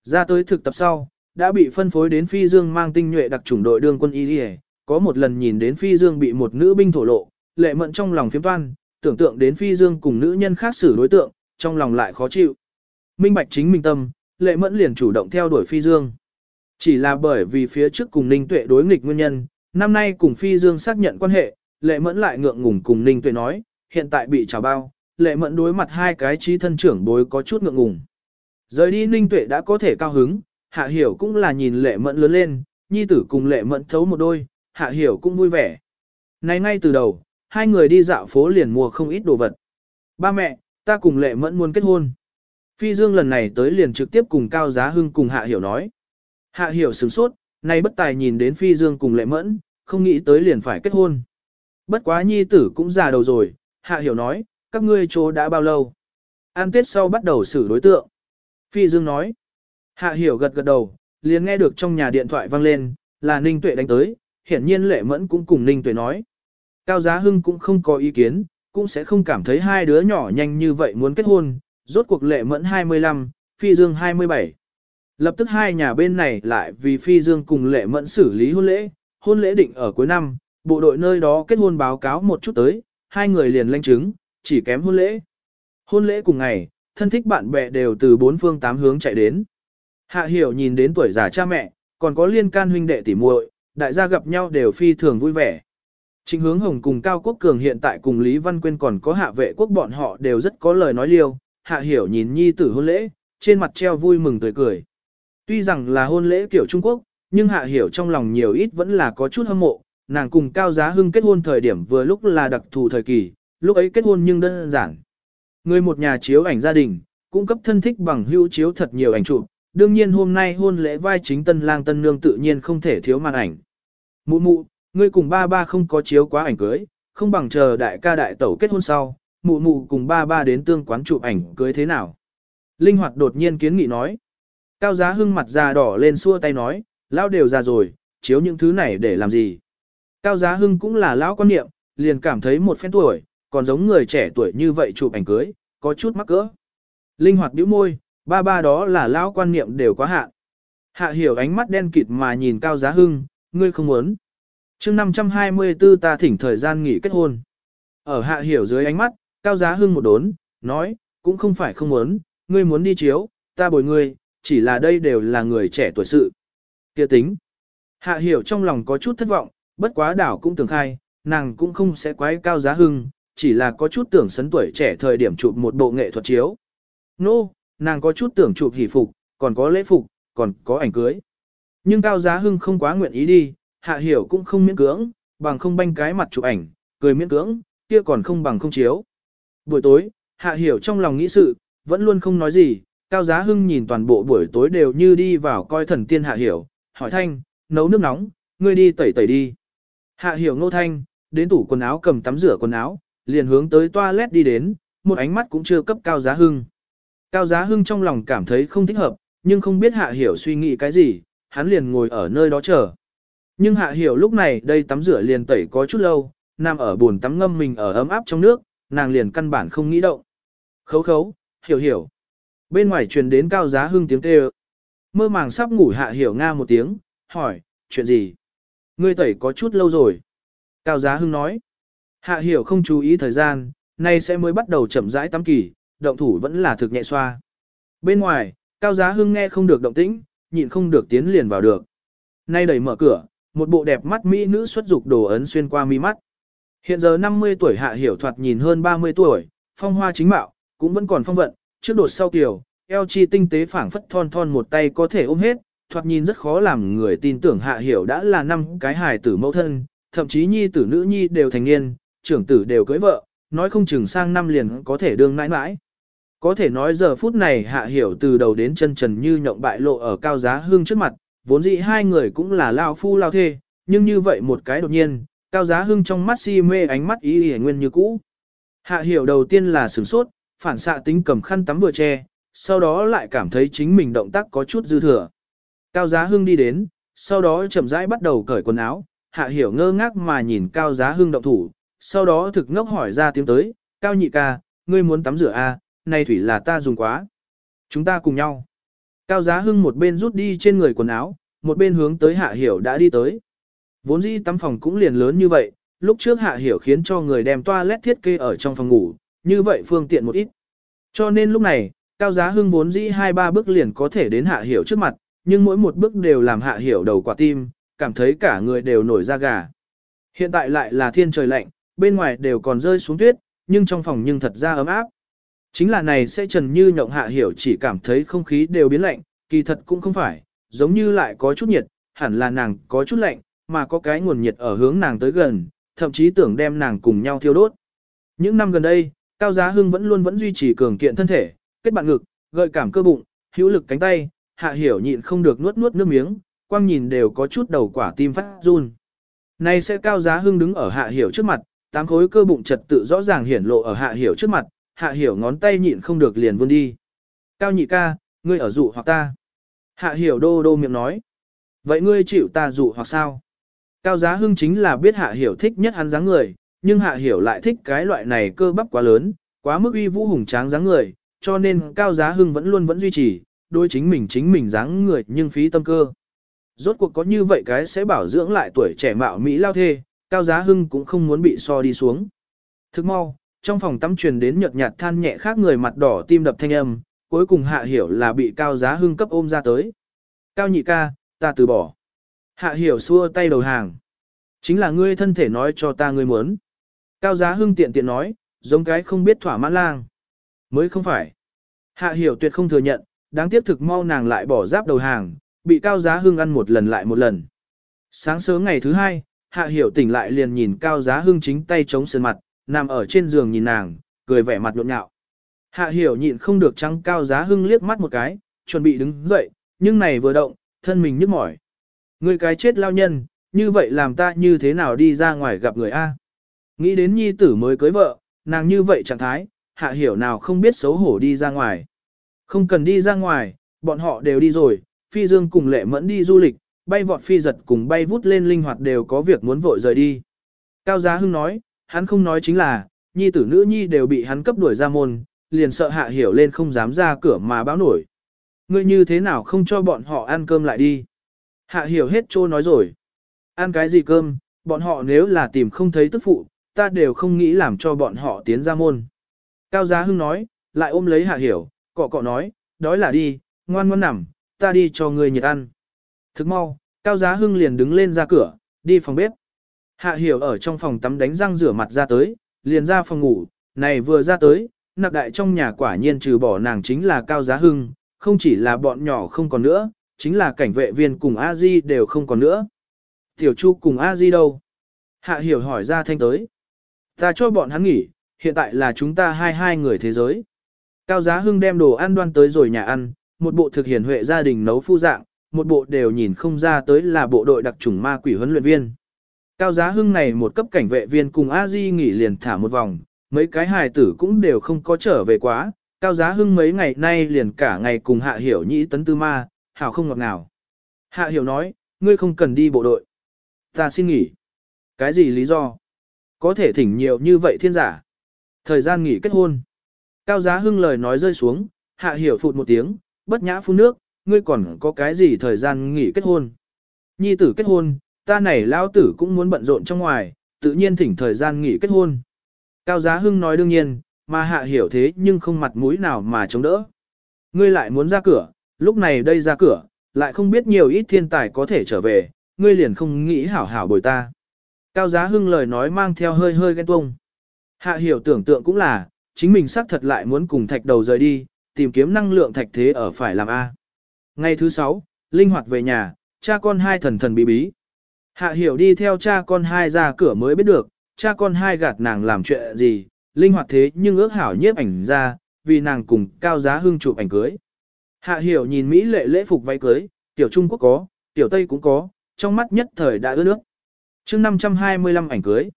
Ra tới thực tập sau, đã bị phân phối đến Phi Dương mang tinh nhuệ đặc chủng đội đương quân y đi có một lần nhìn đến Phi Dương bị một nữ binh thổ lộ, lệ mẫn trong lòng phiếm toan, tưởng tượng đến Phi Dương cùng nữ nhân khác xử đối tượng, trong lòng lại khó chịu. Minh bạch chính minh tâm, lệ mẫn liền chủ động theo đuổi Phi Dương. Chỉ là bởi vì phía trước cùng Ninh Tuệ đối nghịch nguyên nhân, năm nay cùng Phi Dương xác nhận quan hệ, lệ mẫn lại ngượng ngùng cùng Ninh Tuệ nói, hiện tại bị trào bao, lệ mẫn đối mặt hai cái trí thân trưởng bối có chút ngượng ngùng. Rời đi Ninh Tuệ đã có thể cao hứng, Hạ Hiểu cũng là nhìn lệ mẫn lớn lên, nhi tử cùng lệ mẫn thấu một đôi, Hạ Hiểu cũng vui vẻ. Này ngay từ đầu, hai người đi dạo phố liền mua không ít đồ vật. Ba mẹ, ta cùng lệ mẫn muốn kết hôn. Phi Dương lần này tới liền trực tiếp cùng Cao Giá Hưng cùng Hạ Hiểu nói. Hạ Hiểu sửng sốt, nay bất tài nhìn đến Phi Dương cùng lệ mẫn, không nghĩ tới liền phải kết hôn. Bất quá nhi tử cũng già đầu rồi, Hạ Hiểu nói, các ngươi chỗ đã bao lâu? An Tết sau bắt đầu xử đối tượng. Phi Dương nói. Hạ Hiểu gật gật đầu, liền nghe được trong nhà điện thoại vang lên, là Ninh Tuệ đánh tới, hiển nhiên Lệ Mẫn cũng cùng Ninh Tuệ nói. Cao Giá Hưng cũng không có ý kiến, cũng sẽ không cảm thấy hai đứa nhỏ nhanh như vậy muốn kết hôn, rốt cuộc Lệ Mẫn 25, Phi Dương 27. Lập tức hai nhà bên này lại vì Phi Dương cùng Lệ Mẫn xử lý hôn lễ, hôn lễ định ở cuối năm, bộ đội nơi đó kết hôn báo cáo một chút tới, hai người liền lanh chứng, chỉ kém hôn lễ. Hôn lễ cùng ngày, thân thích bạn bè đều từ bốn phương tám hướng chạy đến. Hạ hiểu nhìn đến tuổi già cha mẹ, còn có liên can huynh đệ tỉ muội, đại gia gặp nhau đều phi thường vui vẻ. Trịnh hướng hồng cùng Cao Quốc Cường hiện tại cùng Lý Văn Quyên còn có hạ vệ quốc bọn họ đều rất có lời nói liêu, hạ hiểu nhìn nhi tử hôn lễ, trên mặt treo vui mừng tươi cười. Tuy rằng là hôn lễ kiểu Trung Quốc, nhưng hạ hiểu trong lòng nhiều ít vẫn là có chút hâm mộ, nàng cùng Cao Giá Hưng kết hôn thời điểm vừa lúc là đặc thù thời kỳ, lúc ấy kết hôn nhưng đơn giản. Người một nhà chiếu ảnh gia đình, cung cấp thân thích bằng hữu chiếu thật nhiều ảnh chụp, đương nhiên hôm nay hôn lễ vai chính tân lang tân nương tự nhiên không thể thiếu màn ảnh. Mụ mụ, ngươi cùng ba ba không có chiếu quá ảnh cưới, không bằng chờ đại ca đại tẩu kết hôn sau, mụ mụ cùng ba ba đến tương quán chụp ảnh cưới thế nào. Linh hoạt đột nhiên kiến nghị nói. Cao giá hưng mặt già đỏ lên xua tay nói, lão đều già rồi, chiếu những thứ này để làm gì. Cao giá hưng cũng là lão quan niệm, liền cảm thấy một phen tuổi, còn giống người trẻ tuổi như vậy chụp ảnh cưới, có chút mắc cỡ. Linh hoạt bĩu môi, ba ba đó là lão quan niệm đều quá hạn. Hạ hiểu ánh mắt đen kịt mà nhìn cao giá hưng, ngươi không muốn. chương 524 ta thỉnh thời gian nghỉ kết hôn. Ở hạ hiểu dưới ánh mắt, cao giá hưng một đốn, nói, cũng không phải không muốn, ngươi muốn đi chiếu, ta bồi ngươi, chỉ là đây đều là người trẻ tuổi sự. kia tính. Hạ hiểu trong lòng có chút thất vọng, bất quá đảo cũng tưởng khai, nàng cũng không sẽ quái cao giá hưng, chỉ là có chút tưởng sấn tuổi trẻ thời điểm chụp một bộ nghệ thuật chiếu. Nô, no, nàng có chút tưởng chụp hỷ phục, còn có lễ phục, còn có ảnh cưới. Nhưng cao giá hưng không quá nguyện ý đi, hạ hiểu cũng không miễn cưỡng, bằng không banh cái mặt chụp ảnh, cười miễn cưỡng, kia còn không bằng không chiếu. Buổi tối, hạ hiểu trong lòng nghĩ sự, vẫn luôn không nói gì, cao giá hưng nhìn toàn bộ buổi tối đều như đi vào coi thần tiên hạ hiểu, hỏi thanh, nấu nước nóng, ngươi đi tẩy tẩy đi. Hạ hiểu ngô thanh, đến tủ quần áo cầm tắm rửa quần áo, liền hướng tới toilet đi đến, một ánh mắt cũng chưa cấp cao giá hưng. Cao giá hưng trong lòng cảm thấy không thích hợp, nhưng không biết hạ hiểu suy nghĩ cái gì, hắn liền ngồi ở nơi đó chờ. Nhưng hạ hiểu lúc này đây tắm rửa liền tẩy có chút lâu, nằm ở bồn tắm ngâm mình ở ấm áp trong nước, nàng liền căn bản không nghĩ động. Khấu khấu, hiểu hiểu. Bên ngoài truyền đến cao giá hưng tiếng kêu. Mơ màng sắp ngủ hạ hiểu nga một tiếng, hỏi, chuyện gì? Ngươi tẩy có chút lâu rồi. Cao giá hưng nói. Hạ hiểu không chú ý thời gian, nay sẽ mới bắt đầu chậm rãi tắm kỳ, động thủ vẫn là thực nhẹ xoa. Bên ngoài, cao giá hưng nghe không được động tĩnh, nhịn không được tiến liền vào được. Nay đẩy mở cửa, một bộ đẹp mắt mỹ nữ xuất dục đồ ấn xuyên qua mi mắt. Hiện giờ 50 tuổi hạ hiểu thoạt nhìn hơn 30 tuổi, phong hoa chính mạo, cũng vẫn còn phong vận, trước đột sau kiều, eo chi tinh tế phảng phất thon thon một tay có thể ôm hết, thoạt nhìn rất khó làm người tin tưởng hạ hiểu đã là năm cái hài tử mẫu thân, thậm chí nhi tử nữ nhi đều thành niên, trưởng tử đều cưới vợ, nói không chừng sang năm liền có thể đương mãi mãi. Có thể nói giờ phút này hạ hiểu từ đầu đến chân trần như nhộng bại lộ ở cao giá hương trước mặt, vốn dĩ hai người cũng là lao phu lao thê, nhưng như vậy một cái đột nhiên, cao giá hưng trong mắt si mê ánh mắt ý hề nguyên như cũ. Hạ hiểu đầu tiên là sửng sốt, phản xạ tính cầm khăn tắm vừa che, sau đó lại cảm thấy chính mình động tác có chút dư thừa. Cao giá hưng đi đến, sau đó chậm rãi bắt đầu cởi quần áo, hạ hiểu ngơ ngác mà nhìn cao giá hưng động thủ, sau đó thực ngốc hỏi ra tiếng tới, cao nhị ca, ngươi muốn tắm rửa à, này thủy là ta dùng quá. Chúng ta cùng nhau. Cao giá hưng một bên rút đi trên người quần áo, một bên hướng tới hạ hiểu đã đi tới. Vốn dĩ tắm phòng cũng liền lớn như vậy, lúc trước hạ hiểu khiến cho người đem toilet thiết kế ở trong phòng ngủ, như vậy phương tiện một ít. Cho nên lúc này, cao giá hưng vốn dĩ hai ba bước liền có thể đến hạ hiểu trước mặt, nhưng mỗi một bước đều làm hạ hiểu đầu quả tim, cảm thấy cả người đều nổi da gà. Hiện tại lại là thiên trời lạnh, bên ngoài đều còn rơi xuống tuyết, nhưng trong phòng nhưng thật ra ấm áp. Chính là này sẽ trần như nhộng hạ hiểu chỉ cảm thấy không khí đều biến lạnh, kỳ thật cũng không phải, giống như lại có chút nhiệt, hẳn là nàng có chút lạnh, mà có cái nguồn nhiệt ở hướng nàng tới gần, thậm chí tưởng đem nàng cùng nhau thiêu đốt. Những năm gần đây, Cao Giá Hưng vẫn luôn vẫn duy trì cường kiện thân thể, kết bạn ngực, gợi cảm cơ bụng, hữu lực cánh tay, hạ hiểu nhịn không được nuốt nuốt nước miếng, quang nhìn đều có chút đầu quả tim phát run. Này sẽ Cao Giá Hưng đứng ở hạ hiểu trước mặt, tám khối cơ bụng trật tự rõ ràng hiển lộ ở hạ hiểu trước mặt, hạ hiểu ngón tay nhịn không được liền vươn đi. Cao nhị ca, ngươi ở dụ hoặc ta. Hạ hiểu đô đô miệng nói. Vậy ngươi chịu ta dụ hoặc sao? Cao giá hưng chính là biết hạ hiểu thích nhất hắn dáng người, nhưng hạ hiểu lại thích cái loại này cơ bắp quá lớn, quá mức uy vũ hùng tráng dáng người, cho nên cao giá hưng vẫn luôn vẫn duy trì, đôi chính mình chính mình dáng người nhưng phí tâm cơ. Rốt cuộc có như vậy cái sẽ bảo dưỡng lại tuổi trẻ mạo Mỹ lao thê, cao giá hưng cũng không muốn bị so đi xuống. Thức mau, trong phòng tắm truyền đến nhợt nhạt than nhẹ khác người mặt đỏ tim đập thanh âm, cuối cùng hạ hiểu là bị cao giá hưng cấp ôm ra tới. Cao nhị ca, ta từ bỏ. Hạ hiểu xua tay đầu hàng. Chính là ngươi thân thể nói cho ta ngươi muốn. Cao giá hưng tiện tiện nói, giống cái không biết thỏa mãn lang. Mới không phải. Hạ hiểu tuyệt không thừa nhận, đáng tiếc thực mau nàng lại bỏ giáp đầu hàng, bị cao giá hưng ăn một lần lại một lần. Sáng sớm ngày thứ hai, hạ hiểu tỉnh lại liền nhìn cao giá hưng chính tay chống sườn mặt, nằm ở trên giường nhìn nàng, cười vẻ mặt nhộn nhạo. Hạ hiểu nhịn không được trắng cao giá hưng liếc mắt một cái, chuẩn bị đứng dậy, nhưng này vừa động, thân mình nhức mỏi. người cái chết lao nhân, như vậy làm ta như thế nào đi ra ngoài gặp người A. Nghĩ đến nhi tử mới cưới vợ, nàng như vậy trạng thái, hạ hiểu nào không biết xấu hổ đi ra ngoài. Không cần đi ra ngoài, bọn họ đều đi rồi, phi dương cùng lệ mẫn đi du lịch, bay vọt phi giật cùng bay vút lên linh hoạt đều có việc muốn vội rời đi. Cao Giá Hưng nói, hắn không nói chính là, nhi tử nữ nhi đều bị hắn cấp đuổi ra môn, liền sợ hạ hiểu lên không dám ra cửa mà báo nổi. Ngươi như thế nào không cho bọn họ ăn cơm lại đi. Hạ hiểu hết trô nói rồi. Ăn cái gì cơm, bọn họ nếu là tìm không thấy tức phụ, ta đều không nghĩ làm cho bọn họ tiến ra môn. Cao Giá Hưng nói, lại ôm lấy hạ hiểu, cọ cọ nói, đói là đi, ngoan ngoan nằm, ta đi cho người nhiệt ăn. Thức mau, Cao Giá Hưng liền đứng lên ra cửa, đi phòng bếp. Hạ hiểu ở trong phòng tắm đánh răng rửa mặt ra tới, liền ra phòng ngủ, này vừa ra tới, nặc đại trong nhà quả nhiên trừ bỏ nàng chính là Cao Giá Hưng, không chỉ là bọn nhỏ không còn nữa, chính là cảnh vệ viên cùng a di đều không còn nữa. Tiểu Chu cùng a di đâu? Hạ hiểu hỏi ra thanh tới. Ta cho bọn hắn nghỉ, hiện tại là chúng ta hai hai người thế giới. Cao Giá Hưng đem đồ ăn đoan tới rồi nhà ăn, một bộ thực hiện huệ gia đình nấu phu dạng, một bộ đều nhìn không ra tới là bộ đội đặc chủng ma quỷ huấn luyện viên. Cao Giá Hưng này một cấp cảnh vệ viên cùng A Di nghỉ liền thả một vòng, mấy cái hài tử cũng đều không có trở về quá. Cao Giá Hưng mấy ngày nay liền cả ngày cùng Hạ Hiểu nhĩ tấn tư ma, hảo không ngọt nào. Hạ Hiểu nói, ngươi không cần đi bộ đội. Ta xin nghỉ. Cái gì lý do? Có thể thỉnh nhiều như vậy thiên giả. Thời gian nghỉ kết hôn. Cao Giá Hưng lời nói rơi xuống, Hạ Hiểu phụt một tiếng, bất nhã phun nước, ngươi còn có cái gì thời gian nghỉ kết hôn. Nhi tử kết hôn, ta này lao tử cũng muốn bận rộn trong ngoài, tự nhiên thỉnh thời gian nghỉ kết hôn. Cao Giá Hưng nói đương nhiên, mà Hạ Hiểu thế nhưng không mặt mũi nào mà chống đỡ. Ngươi lại muốn ra cửa, lúc này đây ra cửa, lại không biết nhiều ít thiên tài có thể trở về, ngươi liền không nghĩ hảo hảo bồi ta. Cao Giá Hưng lời nói mang theo hơi hơi ghen tuông. Hạ Hiểu tưởng tượng cũng là, chính mình xác thật lại muốn cùng thạch đầu rời đi, tìm kiếm năng lượng thạch thế ở phải làm A. Ngày thứ sáu, linh hoạt về nhà, cha con hai thần thần bí bí. Hạ hiểu đi theo cha con hai ra cửa mới biết được, cha con hai gạt nàng làm chuyện gì, linh hoạt thế nhưng ước hảo nhiếp ảnh ra, vì nàng cùng cao giá hưng chụp ảnh cưới. Hạ hiểu nhìn Mỹ lệ lễ phục váy cưới, tiểu Trung Quốc có, tiểu Tây cũng có, trong mắt nhất thời đã ướt nước. mươi 525 ảnh cưới.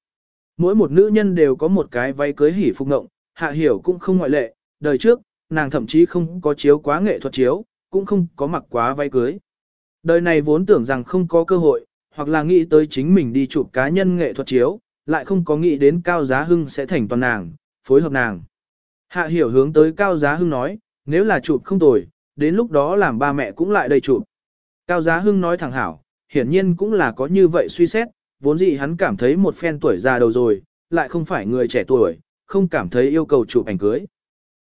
Mỗi một nữ nhân đều có một cái váy cưới hỉ phục ngộng, hạ hiểu cũng không ngoại lệ, đời trước, nàng thậm chí không có chiếu quá nghệ thuật chiếu, cũng không có mặc quá váy cưới. Đời này vốn tưởng rằng không có cơ hội, hoặc là nghĩ tới chính mình đi chụp cá nhân nghệ thuật chiếu, lại không có nghĩ đến Cao Giá Hưng sẽ thành toàn nàng, phối hợp nàng. Hạ hiểu hướng tới Cao Giá Hưng nói, nếu là chụp không tồi, đến lúc đó làm ba mẹ cũng lại đây chụp. Cao Giá Hưng nói thẳng hảo, hiển nhiên cũng là có như vậy suy xét, vốn dĩ hắn cảm thấy một phen tuổi già đầu rồi, lại không phải người trẻ tuổi, không cảm thấy yêu cầu chụp ảnh cưới.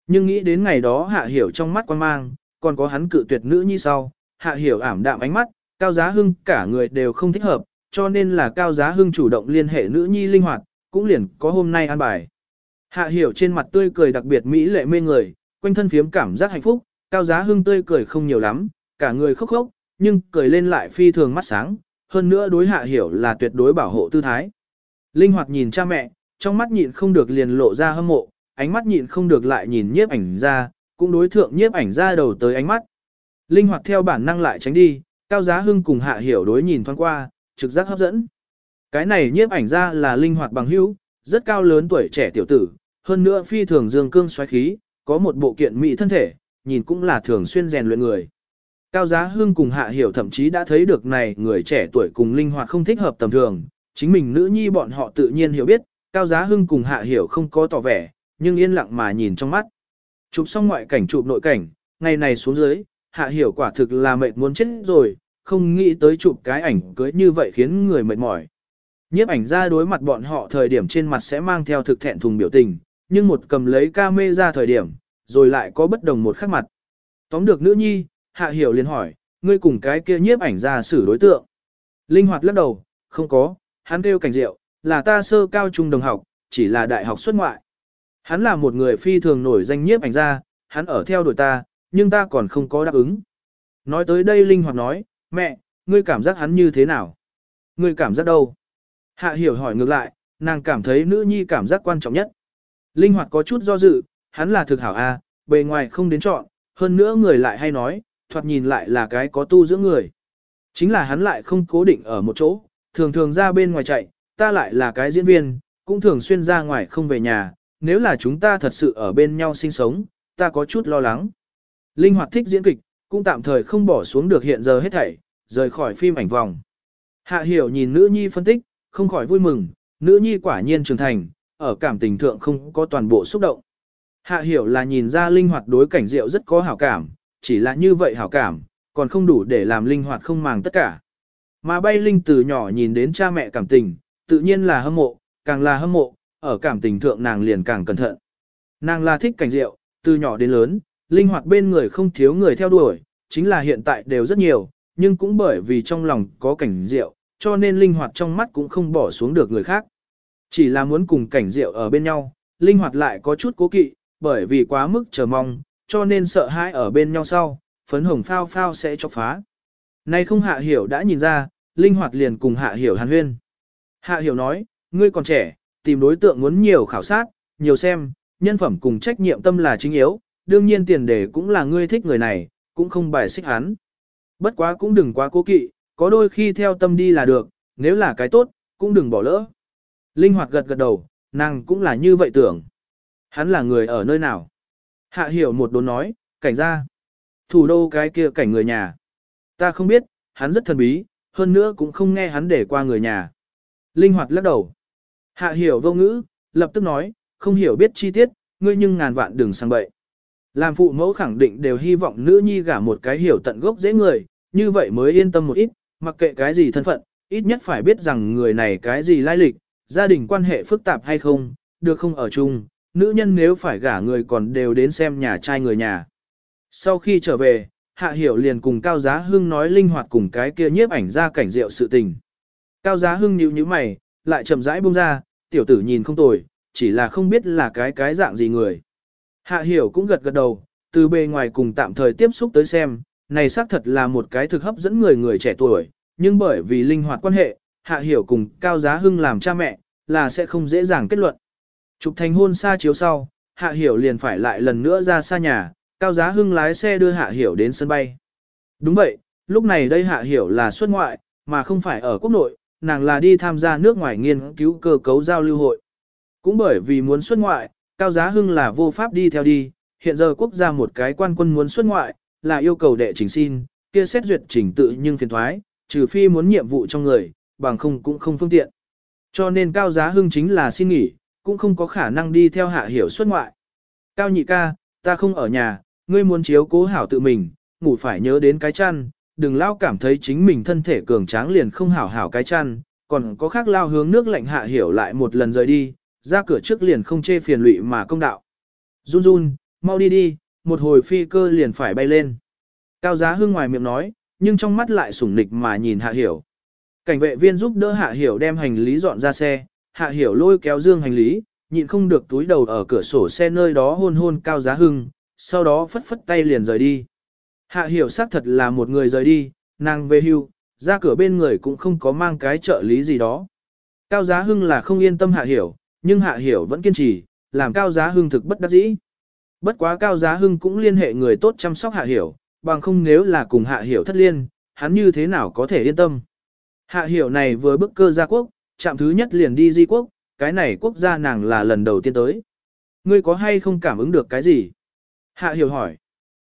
Nhưng nghĩ đến ngày đó hạ hiểu trong mắt quan mang, còn có hắn cự tuyệt nữ như sau, hạ hiểu ảm đạm ánh mắt, cao giá hưng cả người đều không thích hợp, cho nên là cao giá hưng chủ động liên hệ nữ nhi linh hoạt, cũng liền có hôm nay an bài. Hạ hiểu trên mặt tươi cười đặc biệt mỹ lệ mê người, quanh thân phiếm cảm giác hạnh phúc, cao giá hưng tươi cười không nhiều lắm, cả người khóc khóc, nhưng cười lên lại phi thường mắt sáng, hơn nữa đối hạ hiểu là tuyệt đối bảo hộ tư thái. Linh hoạt nhìn cha mẹ, trong mắt nhịn không được liền lộ ra hâm mộ, ánh mắt nhịn không được lại nhìn nhiếp ảnh ra, cũng đối thượng nhiếp ảnh ra đầu tới ánh mắt. Linh hoạt theo bản năng lại tránh đi, cao giá hưng cùng hạ hiểu đối nhìn thoáng qua, trực giác hấp dẫn. Cái này nhiếp ảnh ra là linh hoạt bằng hữu, rất cao lớn tuổi trẻ tiểu tử, hơn nữa phi thường dương cương xoáy khí, có một bộ kiện mỹ thân thể, nhìn cũng là thường xuyên rèn luyện người. Cao Giá Hưng cùng Hạ Hiểu thậm chí đã thấy được này người trẻ tuổi cùng linh hoạt không thích hợp tầm thường, chính mình nữ nhi bọn họ tự nhiên hiểu biết, Cao Giá Hưng cùng Hạ Hiểu không có tỏ vẻ, nhưng yên lặng mà nhìn trong mắt. Chụp xong ngoại cảnh chụp nội cảnh, ngày này xuống dưới, Hạ Hiểu quả thực là mệt muốn chết rồi, không nghĩ tới chụp cái ảnh cưới như vậy khiến người mệt mỏi. Nhiếp ảnh ra đối mặt bọn họ thời điểm trên mặt sẽ mang theo thực thẹn thùng biểu tình, nhưng một cầm lấy ca mê ra thời điểm, rồi lại có bất đồng một khắc mặt. Tóm được nữ nhi, Hạ Hiểu liền hỏi, ngươi cùng cái kia nhiếp ảnh ra xử đối tượng. Linh hoạt lắc đầu, không có, hắn kêu cảnh diệu, là ta sơ cao trung đồng học, chỉ là đại học xuất ngoại. Hắn là một người phi thường nổi danh nhiếp ảnh ra, hắn ở theo đuổi ta, nhưng ta còn không có đáp ứng. Nói tới đây Linh hoạt nói, mẹ, ngươi cảm giác hắn như thế nào? Ngươi cảm giác đâu? Hạ hiểu hỏi ngược lại, nàng cảm thấy nữ nhi cảm giác quan trọng nhất. Linh hoạt có chút do dự, hắn là thực hảo A, bề ngoài không đến chọn, hơn nữa người lại hay nói, thoạt nhìn lại là cái có tu dưỡng người. Chính là hắn lại không cố định ở một chỗ, thường thường ra bên ngoài chạy, ta lại là cái diễn viên, cũng thường xuyên ra ngoài không về nhà, nếu là chúng ta thật sự ở bên nhau sinh sống, ta có chút lo lắng. Linh hoạt thích diễn kịch, cũng tạm thời không bỏ xuống được hiện giờ hết thảy, rời khỏi phim ảnh vòng. Hạ hiểu nhìn nữ nhi phân tích, không khỏi vui mừng, nữ nhi quả nhiên trưởng thành, ở cảm tình thượng không có toàn bộ xúc động. Hạ hiểu là nhìn ra linh hoạt đối cảnh rượu rất có hảo cảm, chỉ là như vậy hảo cảm, còn không đủ để làm linh hoạt không màng tất cả. Mà bay linh từ nhỏ nhìn đến cha mẹ cảm tình, tự nhiên là hâm mộ, càng là hâm mộ, ở cảm tình thượng nàng liền càng cẩn thận. Nàng là thích cảnh rượu, từ nhỏ đến lớn, linh hoạt bên người không thiếu người theo đuổi, chính là hiện tại đều rất nhiều, nhưng cũng bởi vì trong lòng có cảnh rượu, cho nên linh hoạt trong mắt cũng không bỏ xuống được người khác. Chỉ là muốn cùng cảnh rượu ở bên nhau, linh hoạt lại có chút cố kỵ, bởi vì quá mức chờ mong, cho nên sợ hãi ở bên nhau sau, phấn hồng phao phao sẽ chọc phá. Nay không hạ hiểu đã nhìn ra, linh hoạt liền cùng hạ hiểu hàn huyên. Hạ hiểu nói, ngươi còn trẻ, tìm đối tượng muốn nhiều khảo sát, nhiều xem, nhân phẩm cùng trách nhiệm tâm là chính yếu, đương nhiên tiền đề cũng là ngươi thích người này, cũng không bài xích hắn. Bất quá cũng đừng quá cố kỵ, có đôi khi theo tâm đi là được, nếu là cái tốt, cũng đừng bỏ lỡ. Linh hoạt gật gật đầu, nàng cũng là như vậy tưởng. Hắn là người ở nơi nào? Hạ hiểu một đồn nói, cảnh ra. Thủ đô cái kia cảnh người nhà. Ta không biết, hắn rất thần bí, hơn nữa cũng không nghe hắn để qua người nhà. Linh hoạt lắc đầu. Hạ hiểu vô ngữ, lập tức nói, không hiểu biết chi tiết, ngươi nhưng ngàn vạn đừng sang bậy. Làm phụ mẫu khẳng định đều hy vọng nữ nhi gả một cái hiểu tận gốc dễ người, như vậy mới yên tâm một ít, mặc kệ cái gì thân phận, ít nhất phải biết rằng người này cái gì lai lịch, gia đình quan hệ phức tạp hay không, được không ở chung, nữ nhân nếu phải gả người còn đều đến xem nhà trai người nhà. Sau khi trở về, Hạ Hiểu liền cùng Cao Giá Hưng nói linh hoạt cùng cái kia nhiếp ảnh ra cảnh rượu sự tình. Cao Giá Hưng nhíu nhíu mày, lại chậm rãi buông ra, tiểu tử nhìn không tồi, chỉ là không biết là cái cái dạng gì người. Hạ Hiểu cũng gật gật đầu, từ bề ngoài cùng tạm thời tiếp xúc tới xem, này xác thật là một cái thực hấp dẫn người người trẻ tuổi, nhưng bởi vì linh hoạt quan hệ, Hạ Hiểu cùng Cao Giá Hưng làm cha mẹ, là sẽ không dễ dàng kết luận. Chụp thành hôn xa chiếu sau, Hạ Hiểu liền phải lại lần nữa ra xa nhà, Cao Giá Hưng lái xe đưa Hạ Hiểu đến sân bay. Đúng vậy, lúc này đây Hạ Hiểu là xuất ngoại, mà không phải ở quốc nội, nàng là đi tham gia nước ngoài nghiên cứu cơ cấu giao lưu hội. Cũng bởi vì muốn xuất ngoại, Cao Giá Hưng là vô pháp đi theo đi, hiện giờ quốc gia một cái quan quân muốn xuất ngoại, là yêu cầu đệ trình xin, kia xét duyệt trình tự nhưng phiền thoái, trừ phi muốn nhiệm vụ trong người, bằng không cũng không phương tiện. Cho nên Cao Giá Hưng chính là xin nghỉ, cũng không có khả năng đi theo hạ hiểu xuất ngoại. Cao nhị ca, ta không ở nhà, ngươi muốn chiếu cố hảo tự mình, ngủ phải nhớ đến cái chăn, đừng lao cảm thấy chính mình thân thể cường tráng liền không hảo hảo cái chăn, còn có khác lao hướng nước lạnh hạ hiểu lại một lần rời đi, ra cửa trước liền không chê phiền lụy mà công đạo. Run run, mau đi đi, một hồi phi cơ liền phải bay lên. Cao giá hưng ngoài miệng nói, nhưng trong mắt lại sủng nịch mà nhìn hạ hiểu. Cảnh vệ viên giúp đỡ hạ hiểu đem hành lý dọn ra xe, hạ hiểu lôi kéo dương hành lý, nhịn không được túi đầu ở cửa sổ xe nơi đó hôn hôn cao giá hưng, sau đó phất phất tay liền rời đi. Hạ hiểu xác thật là một người rời đi, nàng về hưu, ra cửa bên người cũng không có mang cái trợ lý gì đó. Cao giá hưng là không yên tâm hạ hiểu, nhưng hạ hiểu vẫn kiên trì, làm cao giá hưng thực bất đắc dĩ. Bất quá cao giá hưng cũng liên hệ người tốt chăm sóc hạ hiểu, bằng không nếu là cùng hạ hiểu thất liên, hắn như thế nào có thể yên tâm. Hạ hiểu này vừa bước cơ gia quốc, chạm thứ nhất liền đi di quốc, cái này quốc gia nàng là lần đầu tiên tới. Ngươi có hay không cảm ứng được cái gì? Hạ hiểu hỏi.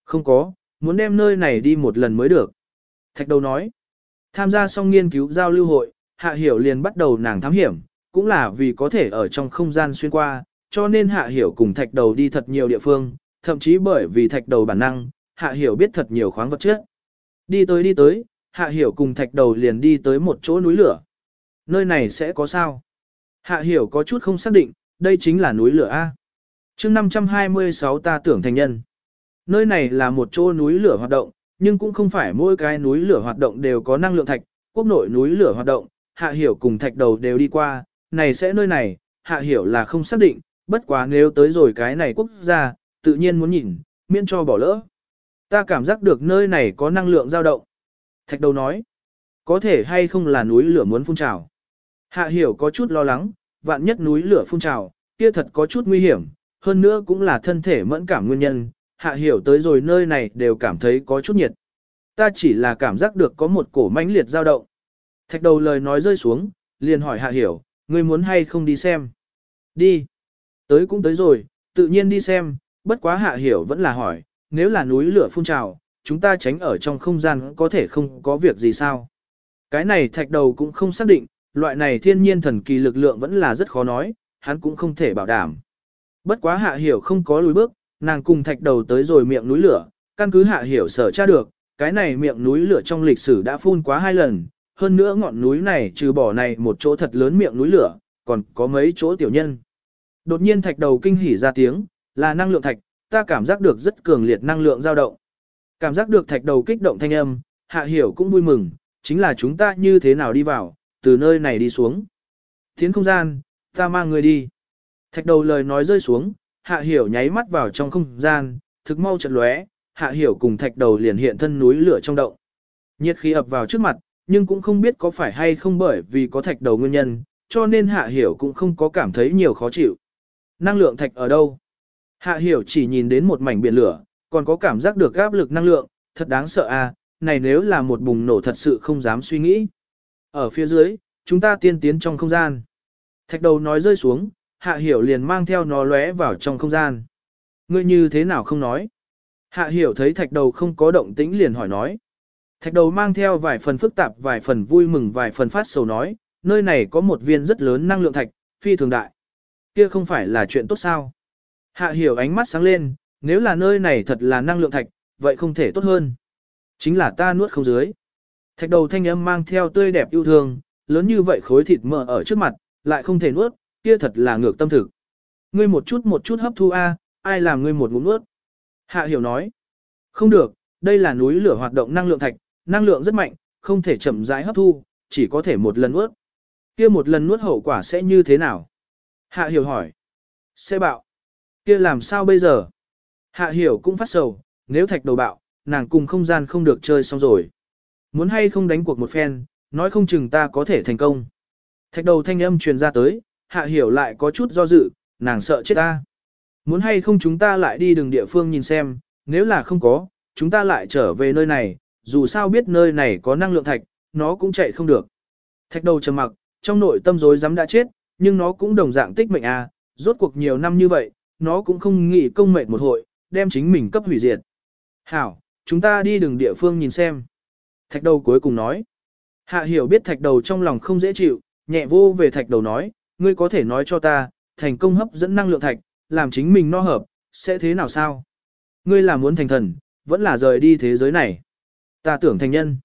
Không có, muốn đem nơi này đi một lần mới được. Thạch đầu nói. Tham gia xong nghiên cứu giao lưu hội, Hạ hiểu liền bắt đầu nàng thám hiểm, cũng là vì có thể ở trong không gian xuyên qua, cho nên Hạ hiểu cùng thạch đầu đi thật nhiều địa phương, thậm chí bởi vì thạch đầu bản năng, Hạ hiểu biết thật nhiều khoáng vật chất. Đi tới đi tới, Hạ hiểu cùng thạch đầu liền đi tới một chỗ núi lửa. Nơi này sẽ có sao? Hạ hiểu có chút không xác định, đây chính là núi lửa A. chương 526 ta tưởng thành nhân. Nơi này là một chỗ núi lửa hoạt động, nhưng cũng không phải mỗi cái núi lửa hoạt động đều có năng lượng thạch, quốc nội núi lửa hoạt động, hạ hiểu cùng thạch đầu đều đi qua, này sẽ nơi này, hạ hiểu là không xác định, bất quá nếu tới rồi cái này quốc gia, tự nhiên muốn nhìn, miễn cho bỏ lỡ. Ta cảm giác được nơi này có năng lượng dao động. Thạch đầu nói, có thể hay không là núi lửa muốn phun trào. Hạ hiểu có chút lo lắng, vạn nhất núi lửa phun trào, kia thật có chút nguy hiểm, hơn nữa cũng là thân thể mẫn cảm nguyên nhân, hạ hiểu tới rồi nơi này đều cảm thấy có chút nhiệt. Ta chỉ là cảm giác được có một cổ mãnh liệt dao động. Thạch đầu lời nói rơi xuống, liền hỏi hạ hiểu, ngươi muốn hay không đi xem? Đi. Tới cũng tới rồi, tự nhiên đi xem, bất quá hạ hiểu vẫn là hỏi, nếu là núi lửa phun trào, chúng ta tránh ở trong không gian có thể không có việc gì sao? Cái này thạch đầu cũng không xác định, loại này thiên nhiên thần kỳ lực lượng vẫn là rất khó nói, hắn cũng không thể bảo đảm. Bất quá hạ hiểu không có lùi bước, nàng cùng thạch đầu tới rồi miệng núi lửa, căn cứ hạ hiểu sở tra được, cái này miệng núi lửa trong lịch sử đã phun quá hai lần, hơn nữa ngọn núi này trừ bỏ này một chỗ thật lớn miệng núi lửa, còn có mấy chỗ tiểu nhân. Đột nhiên thạch đầu kinh hỉ ra tiếng, là năng lượng thạch, ta cảm giác được rất cường liệt năng lượng dao động. Cảm giác được thạch đầu kích động thanh âm, hạ hiểu cũng vui mừng, chính là chúng ta như thế nào đi vào, từ nơi này đi xuống. Tiến không gian, ta mang người đi. Thạch đầu lời nói rơi xuống, hạ hiểu nháy mắt vào trong không gian, thực mau chật lóe, hạ hiểu cùng thạch đầu liền hiện thân núi lửa trong động. Nhiệt khí ập vào trước mặt, nhưng cũng không biết có phải hay không bởi vì có thạch đầu nguyên nhân, cho nên hạ hiểu cũng không có cảm thấy nhiều khó chịu. Năng lượng thạch ở đâu? Hạ hiểu chỉ nhìn đến một mảnh biển lửa, còn có cảm giác được áp lực năng lượng, thật đáng sợ à, này nếu là một bùng nổ thật sự không dám suy nghĩ. Ở phía dưới, chúng ta tiên tiến trong không gian. Thạch đầu nói rơi xuống, hạ hiểu liền mang theo nó lóe vào trong không gian. Ngươi như thế nào không nói? Hạ hiểu thấy thạch đầu không có động tĩnh liền hỏi nói. Thạch đầu mang theo vài phần phức tạp vài phần vui mừng vài phần phát sầu nói, nơi này có một viên rất lớn năng lượng thạch, phi thường đại. Kia không phải là chuyện tốt sao? Hạ hiểu ánh mắt sáng lên, nếu là nơi này thật là năng lượng thạch, vậy không thể tốt hơn. Chính là ta nuốt không dưới. Thạch đầu thanh âm mang theo tươi đẹp yêu thương, lớn như vậy khối thịt mỡ ở trước mặt, lại không thể nuốt, kia thật là ngược tâm thực. Ngươi một chút một chút hấp thu a, ai làm ngươi một ngụm nuốt? Hạ hiểu nói. Không được, đây là núi lửa hoạt động năng lượng thạch, năng lượng rất mạnh, không thể chậm rãi hấp thu, chỉ có thể một lần nuốt. Kia một lần nuốt hậu quả sẽ như thế nào? Hạ hiểu hỏi. Sẽ bạo. Kia làm sao bây giờ? Hạ hiểu cũng phát sầu, nếu thạch đầu bạo, nàng cùng không gian không được chơi xong rồi. Muốn hay không đánh cuộc một phen, nói không chừng ta có thể thành công. Thạch đầu thanh âm truyền ra tới, hạ hiểu lại có chút do dự, nàng sợ chết ta. Muốn hay không chúng ta lại đi đường địa phương nhìn xem, nếu là không có, chúng ta lại trở về nơi này, dù sao biết nơi này có năng lượng thạch, nó cũng chạy không được. Thạch đầu trầm mặc, trong nội tâm rối dám đã chết, nhưng nó cũng đồng dạng tích mệnh à, rốt cuộc nhiều năm như vậy, nó cũng không nghĩ công mệnh một hội, đem chính mình cấp hủy diệt. Hảo, chúng ta đi đường địa phương nhìn xem. Thạch đầu cuối cùng nói. Hạ hiểu biết thạch đầu trong lòng không dễ chịu, nhẹ vô về thạch đầu nói, ngươi có thể nói cho ta, thành công hấp dẫn năng lượng thạch, làm chính mình no hợp, sẽ thế nào sao? Ngươi là muốn thành thần, vẫn là rời đi thế giới này. Ta tưởng thành nhân.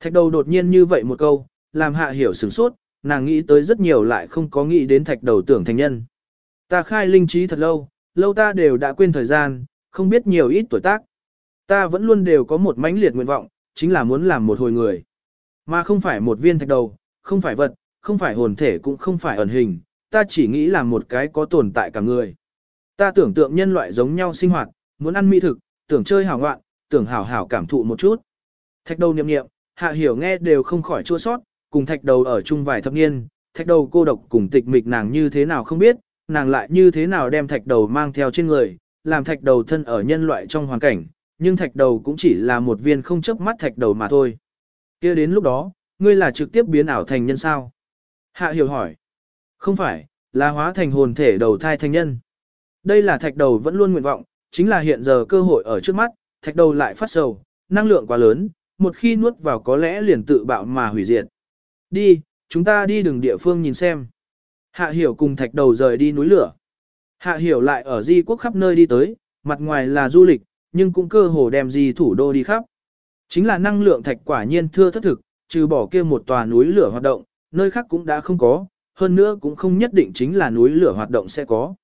Thạch đầu đột nhiên như vậy một câu, làm hạ hiểu sửng sốt, nàng nghĩ tới rất nhiều lại không có nghĩ đến thạch đầu tưởng thành nhân. Ta khai linh trí thật lâu, lâu ta đều đã quên thời gian, không biết nhiều ít tuổi tác. Ta vẫn luôn đều có một mãnh liệt nguyện vọng, chính là muốn làm một hồi người. Mà không phải một viên thạch đầu, không phải vật, không phải hồn thể cũng không phải ẩn hình, ta chỉ nghĩ là một cái có tồn tại cả người. Ta tưởng tượng nhân loại giống nhau sinh hoạt, muốn ăn mỹ thực, tưởng chơi hảo ngoạn, tưởng hảo hảo cảm thụ một chút. Thạch đầu niệm niệm, hạ hiểu nghe đều không khỏi chua sót, cùng thạch đầu ở chung vài thập niên, thạch đầu cô độc cùng tịch mịch nàng như thế nào không biết, nàng lại như thế nào đem thạch đầu mang theo trên người, làm thạch đầu thân ở nhân loại trong hoàn cảnh, nhưng thạch đầu cũng chỉ là một viên không chớp mắt thạch đầu mà thôi. kia đến lúc đó, ngươi là trực tiếp biến ảo thành nhân sao? Hạ hiểu hỏi. Không phải, là hóa thành hồn thể đầu thai thành nhân. Đây là thạch đầu vẫn luôn nguyện vọng, chính là hiện giờ cơ hội ở trước mắt, thạch đầu lại phát sầu, năng lượng quá lớn, một khi nuốt vào có lẽ liền tự bạo mà hủy diệt. Đi, chúng ta đi đường địa phương nhìn xem. Hạ hiểu cùng thạch đầu rời đi núi lửa. Hạ hiểu lại ở di quốc khắp nơi đi tới, mặt ngoài là du lịch, nhưng cũng cơ hồ đem di thủ đô đi khắp. Chính là năng lượng thạch quả nhiên thưa thất thực, trừ bỏ kia một tòa núi lửa hoạt động, nơi khác cũng đã không có, hơn nữa cũng không nhất định chính là núi lửa hoạt động sẽ có.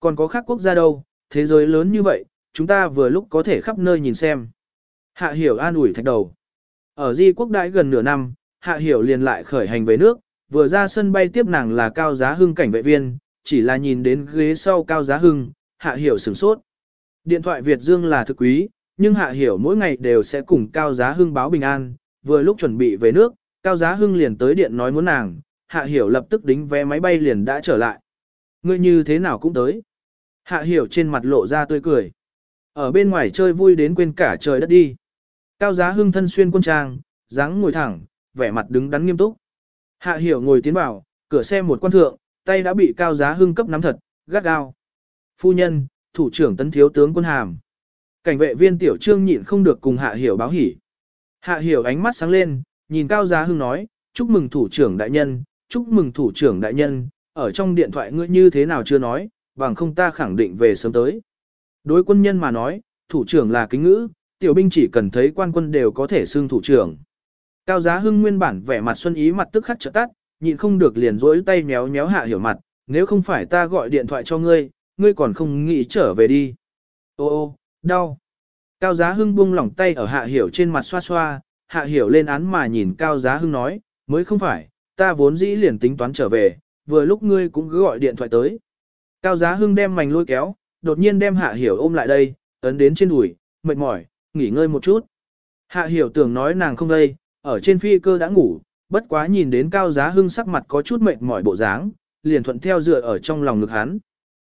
Còn có khác quốc gia đâu, thế giới lớn như vậy, chúng ta vừa lúc có thể khắp nơi nhìn xem. Hạ hiểu an ủi thạch đầu. Ở di quốc đại gần nửa năm, hạ hiểu liền lại khởi hành về nước, vừa ra sân bay tiếp nàng là cao giá hưng cảnh vệ viên, chỉ là nhìn đến ghế sau cao giá hưng, hạ hiểu sửng sốt. Điện thoại Việt Dương là thực quý, nhưng hạ hiểu mỗi ngày đều sẽ cùng cao giá hưng báo bình an, vừa lúc chuẩn bị về nước, cao giá hưng liền tới điện nói muốn nàng, hạ hiểu lập tức đính vé máy bay liền đã trở lại. Ngươi như thế nào cũng tới. Hạ hiểu trên mặt lộ ra tươi cười. Ở bên ngoài chơi vui đến quên cả trời đất đi. Cao giá hưng thân xuyên quân trang, dáng ngồi thẳng, vẻ mặt đứng đắn nghiêm túc. Hạ hiểu ngồi tiến vào, cửa xe một quan thượng, tay đã bị cao giá hưng cấp nắm thật, gắt gao. Phu nhân, thủ trưởng tấn thiếu tướng quân hàm. Cảnh vệ viên tiểu trương nhịn không được cùng hạ hiểu báo hỉ. Hạ hiểu ánh mắt sáng lên, nhìn cao giá hưng nói, chúc mừng thủ trưởng đại nhân, chúc mừng thủ trưởng đại nhân, ở trong điện thoại ngươi như thế nào chưa nói, bằng không ta khẳng định về sớm tới. Đối quân nhân mà nói, thủ trưởng là kính ngữ, tiểu binh chỉ cần thấy quan quân đều có thể xưng thủ trưởng. Cao giá hưng nguyên bản vẻ mặt xuân ý mặt tức khắc trợ tắt, nhịn không được liền rỗi tay méo méo hạ hiểu mặt, nếu không phải ta gọi điện thoại cho ngươi, ngươi còn không nghĩ trở về đi. Ô ô, đau. Cao giá hưng buông lỏng tay ở hạ hiểu trên mặt xoa xoa, hạ hiểu lên án mà nhìn cao giá hưng nói, mới không phải, ta vốn dĩ liền tính toán trở về, vừa lúc ngươi cũng cứ gọi điện thoại tới. Cao giá hưng đem mảnh lôi kéo, đột nhiên đem hạ hiểu ôm lại đây, ấn đến trên đùi, mệt mỏi, nghỉ ngơi một chút. Hạ hiểu tưởng nói nàng không đây, ở trên phi cơ đã ngủ, bất quá nhìn đến cao giá hưng sắc mặt có chút mệt mỏi bộ dáng, liền thuận theo dựa ở trong lòng ngực hắn.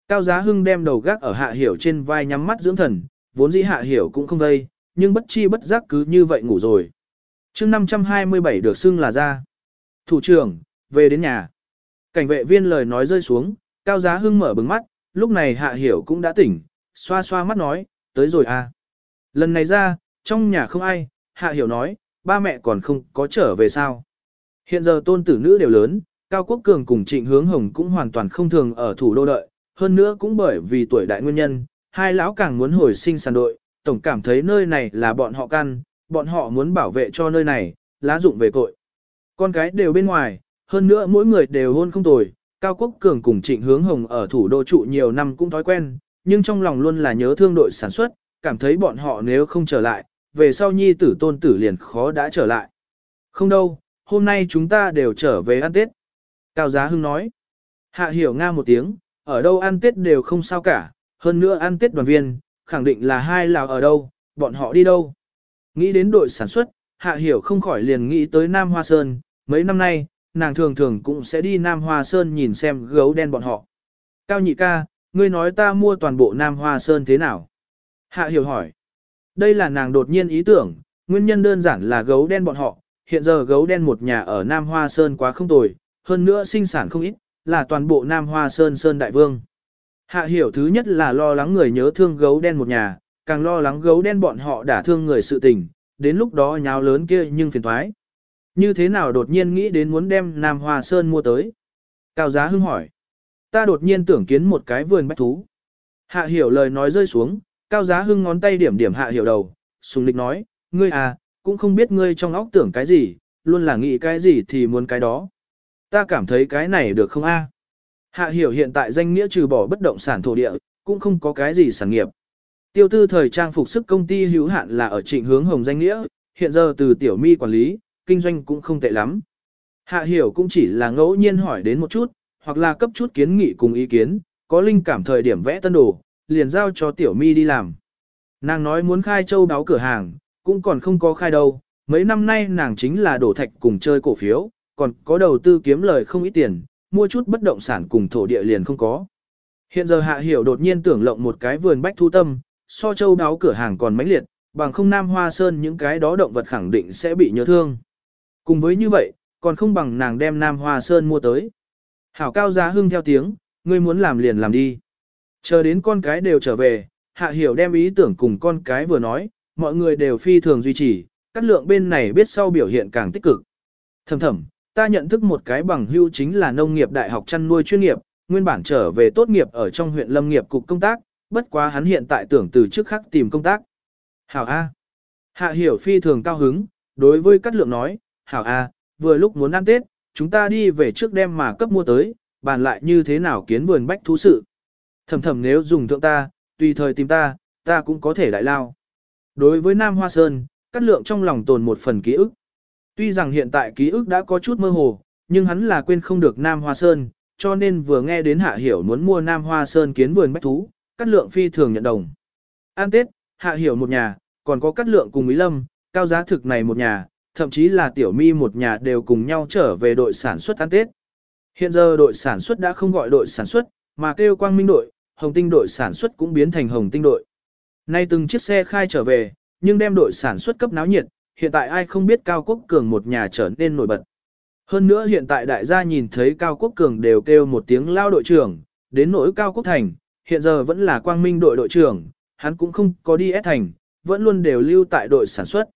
Cao giá hưng đem đầu gác ở hạ hiểu trên vai nhắm mắt dưỡng thần, vốn dĩ hạ hiểu cũng không đây, nhưng bất chi bất giác cứ như vậy ngủ rồi. mươi 527 được xưng là ra. Thủ trưởng, về đến nhà. Cảnh vệ viên lời nói rơi xuống, cao giá hưng mở bừng mắt, lúc này hạ hiểu cũng đã tỉnh, xoa xoa mắt nói, tới rồi à. Lần này ra, trong nhà không ai, hạ hiểu nói, ba mẹ còn không có trở về sao. Hiện giờ tôn tử nữ đều lớn, Cao Quốc Cường cùng Trịnh Hướng Hồng cũng hoàn toàn không thường ở thủ đô đợi, hơn nữa cũng bởi vì tuổi đại nguyên nhân, hai lão càng muốn hồi sinh sản đội, tổng cảm thấy nơi này là bọn họ căn, bọn họ muốn bảo vệ cho nơi này, lá dụng về cội. Con cái đều bên ngoài, hơn nữa mỗi người đều hôn không tồi, Cao Quốc Cường cùng Trịnh Hướng Hồng ở thủ đô trụ nhiều năm cũng thói quen, nhưng trong lòng luôn là nhớ thương đội sản xuất, cảm thấy bọn họ nếu không trở lại, về sau nhi tử tôn tử liền khó đã trở lại. Không đâu, hôm nay chúng ta đều trở về ăn Tết. Cao Giá Hưng nói. Hạ hiểu nga một tiếng, ở đâu ăn Tết đều không sao cả, hơn nữa ăn Tết đoàn viên, khẳng định là hai lào ở đâu, bọn họ đi đâu. Nghĩ đến đội sản xuất, Hạ hiểu không khỏi liền nghĩ tới Nam Hoa Sơn, mấy năm nay, nàng thường thường cũng sẽ đi Nam Hoa Sơn nhìn xem gấu đen bọn họ. Cao nhị ca, ngươi nói ta mua toàn bộ Nam Hoa Sơn thế nào? Hạ hiểu hỏi. Đây là nàng đột nhiên ý tưởng, nguyên nhân đơn giản là gấu đen bọn họ, hiện giờ gấu đen một nhà ở Nam Hoa Sơn quá không tồi, hơn nữa sinh sản không ít, là toàn bộ Nam Hoa Sơn Sơn Đại Vương. Hạ hiểu thứ nhất là lo lắng người nhớ thương gấu đen một nhà, càng lo lắng gấu đen bọn họ đã thương người sự tình, đến lúc đó nháo lớn kia nhưng phiền thoái. Như thế nào đột nhiên nghĩ đến muốn đem Nam Hoa Sơn mua tới? Cao Giá Hưng hỏi. Ta đột nhiên tưởng kiến một cái vườn bách thú. Hạ hiểu lời nói rơi xuống, Cao Giá Hưng ngón tay điểm điểm hạ hiểu đầu, sùng lịch nói, ngươi à, cũng không biết ngươi trong óc tưởng cái gì, luôn là nghĩ cái gì thì muốn cái đó. Ta cảm thấy cái này được không a? Hạ hiểu hiện tại danh nghĩa trừ bỏ bất động sản thổ địa, cũng không có cái gì sản nghiệp. Tiêu tư thời trang phục sức công ty hữu hạn là ở trịnh hướng hồng danh nghĩa, hiện giờ từ tiểu mi quản lý, kinh doanh cũng không tệ lắm. Hạ hiểu cũng chỉ là ngẫu nhiên hỏi đến một chút, hoặc là cấp chút kiến nghị cùng ý kiến, có linh cảm thời điểm vẽ tân đồ, liền giao cho tiểu mi đi làm. Nàng nói muốn khai châu đáo cửa hàng, cũng còn không có khai đâu, mấy năm nay nàng chính là đổ thạch cùng chơi cổ phiếu, còn có đầu tư kiếm lời không ít tiền, mua chút bất động sản cùng thổ địa liền không có. Hiện giờ hạ hiểu đột nhiên tưởng lộng một cái vườn bách thu tâm, so châu đáo cửa hàng còn mãnh liệt, bằng không nam hoa sơn những cái đó động vật khẳng định sẽ bị nhớ thương. Cùng với như vậy, còn không bằng nàng đem nam hoa sơn mua tới. Hảo cao giá hưng theo tiếng, ngươi muốn làm liền làm đi. Chờ đến con cái đều trở về, hạ hiểu đem ý tưởng cùng con cái vừa nói, mọi người đều phi thường duy trì, cắt lượng bên này biết sau biểu hiện càng tích cực. Thầm thầm, ta nhận thức một cái bằng hưu chính là nông nghiệp đại học chăn nuôi chuyên nghiệp, nguyên bản trở về tốt nghiệp ở trong huyện lâm nghiệp cục công tác, bất quá hắn hiện tại tưởng từ trước khắc tìm công tác. Hảo A. Hạ hiểu phi thường cao hứng, đối với cắt lượng nói, Hảo A, vừa lúc muốn ăn Tết, chúng ta đi về trước đem mà cấp mua tới, bàn lại như thế nào kiến vườn bách thú sự. Thầm thầm nếu dùng thượng ta, tùy thời tìm ta, ta cũng có thể đại lao. Đối với Nam Hoa Sơn, Cát Lượng trong lòng tồn một phần ký ức. Tuy rằng hiện tại ký ức đã có chút mơ hồ, nhưng hắn là quên không được Nam Hoa Sơn, cho nên vừa nghe đến Hạ Hiểu muốn mua Nam Hoa Sơn kiến vườn bách thú, Cát Lượng phi thường nhận đồng. An Tết, Hạ Hiểu một nhà, còn có Cát Lượng cùng Mỹ Lâm, cao giá thực này một nhà, thậm chí là Tiểu Mi một nhà đều cùng nhau trở về đội sản xuất An Tết. Hiện giờ đội sản xuất đã không gọi đội sản xuất, mà kêu quang minh đội, hồng tinh đội sản xuất cũng biến thành hồng tinh đội. Nay từng chiếc xe khai trở về, nhưng đem đội sản xuất cấp náo nhiệt, hiện tại ai không biết Cao Quốc Cường một nhà trở nên nổi bật. Hơn nữa hiện tại đại gia nhìn thấy Cao Quốc Cường đều kêu một tiếng lao đội trưởng, đến nỗi Cao Quốc Thành, hiện giờ vẫn là quang minh đội đội trưởng, hắn cũng không có đi ép thành, vẫn luôn đều lưu tại đội sản xuất.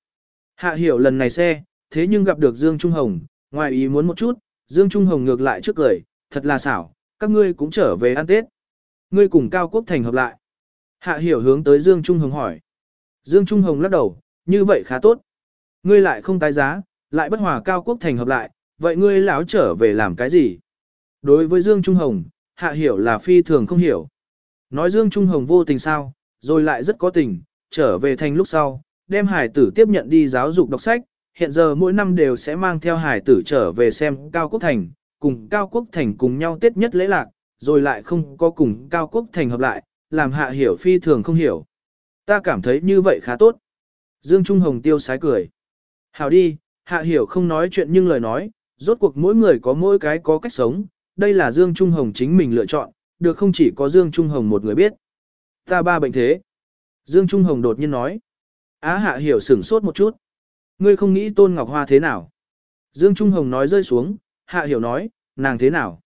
Hạ hiểu lần này xe, thế nhưng gặp được Dương Trung Hồng, ngoài ý muốn một chút, Dương Trung Hồng ngược lại trước cười, thật là xảo, các ngươi cũng trở về ăn Tết. Ngươi cùng Cao Quốc Thành hợp lại. Hạ hiểu hướng tới Dương Trung Hồng hỏi. Dương Trung Hồng lắc đầu, như vậy khá tốt. Ngươi lại không tái giá, lại bất hòa Cao Quốc Thành hợp lại, vậy ngươi lão trở về làm cái gì? Đối với Dương Trung Hồng, Hạ hiểu là phi thường không hiểu. Nói Dương Trung Hồng vô tình sao, rồi lại rất có tình, trở về thành lúc sau, đem hải tử tiếp nhận đi giáo dục đọc sách, hiện giờ mỗi năm đều sẽ mang theo hải tử trở về xem Cao Quốc Thành, cùng Cao Quốc Thành cùng nhau tết nhất lễ lạc, rồi lại không có cùng Cao Quốc Thành hợp lại, làm hạ hiểu phi thường không hiểu. Ta cảm thấy như vậy khá tốt. Dương Trung Hồng tiêu sái cười. Hảo đi, hạ hiểu không nói chuyện nhưng lời nói, rốt cuộc mỗi người có mỗi cái có cách sống, đây là Dương Trung Hồng chính mình lựa chọn, được không chỉ có Dương Trung Hồng một người biết. Ta ba bệnh thế. Dương Trung Hồng đột nhiên nói. Á hạ hiểu sửng sốt một chút. Ngươi không nghĩ Tôn Ngọc Hoa thế nào? Dương Trung Hồng nói rơi xuống, hạ hiểu nói, nàng thế nào?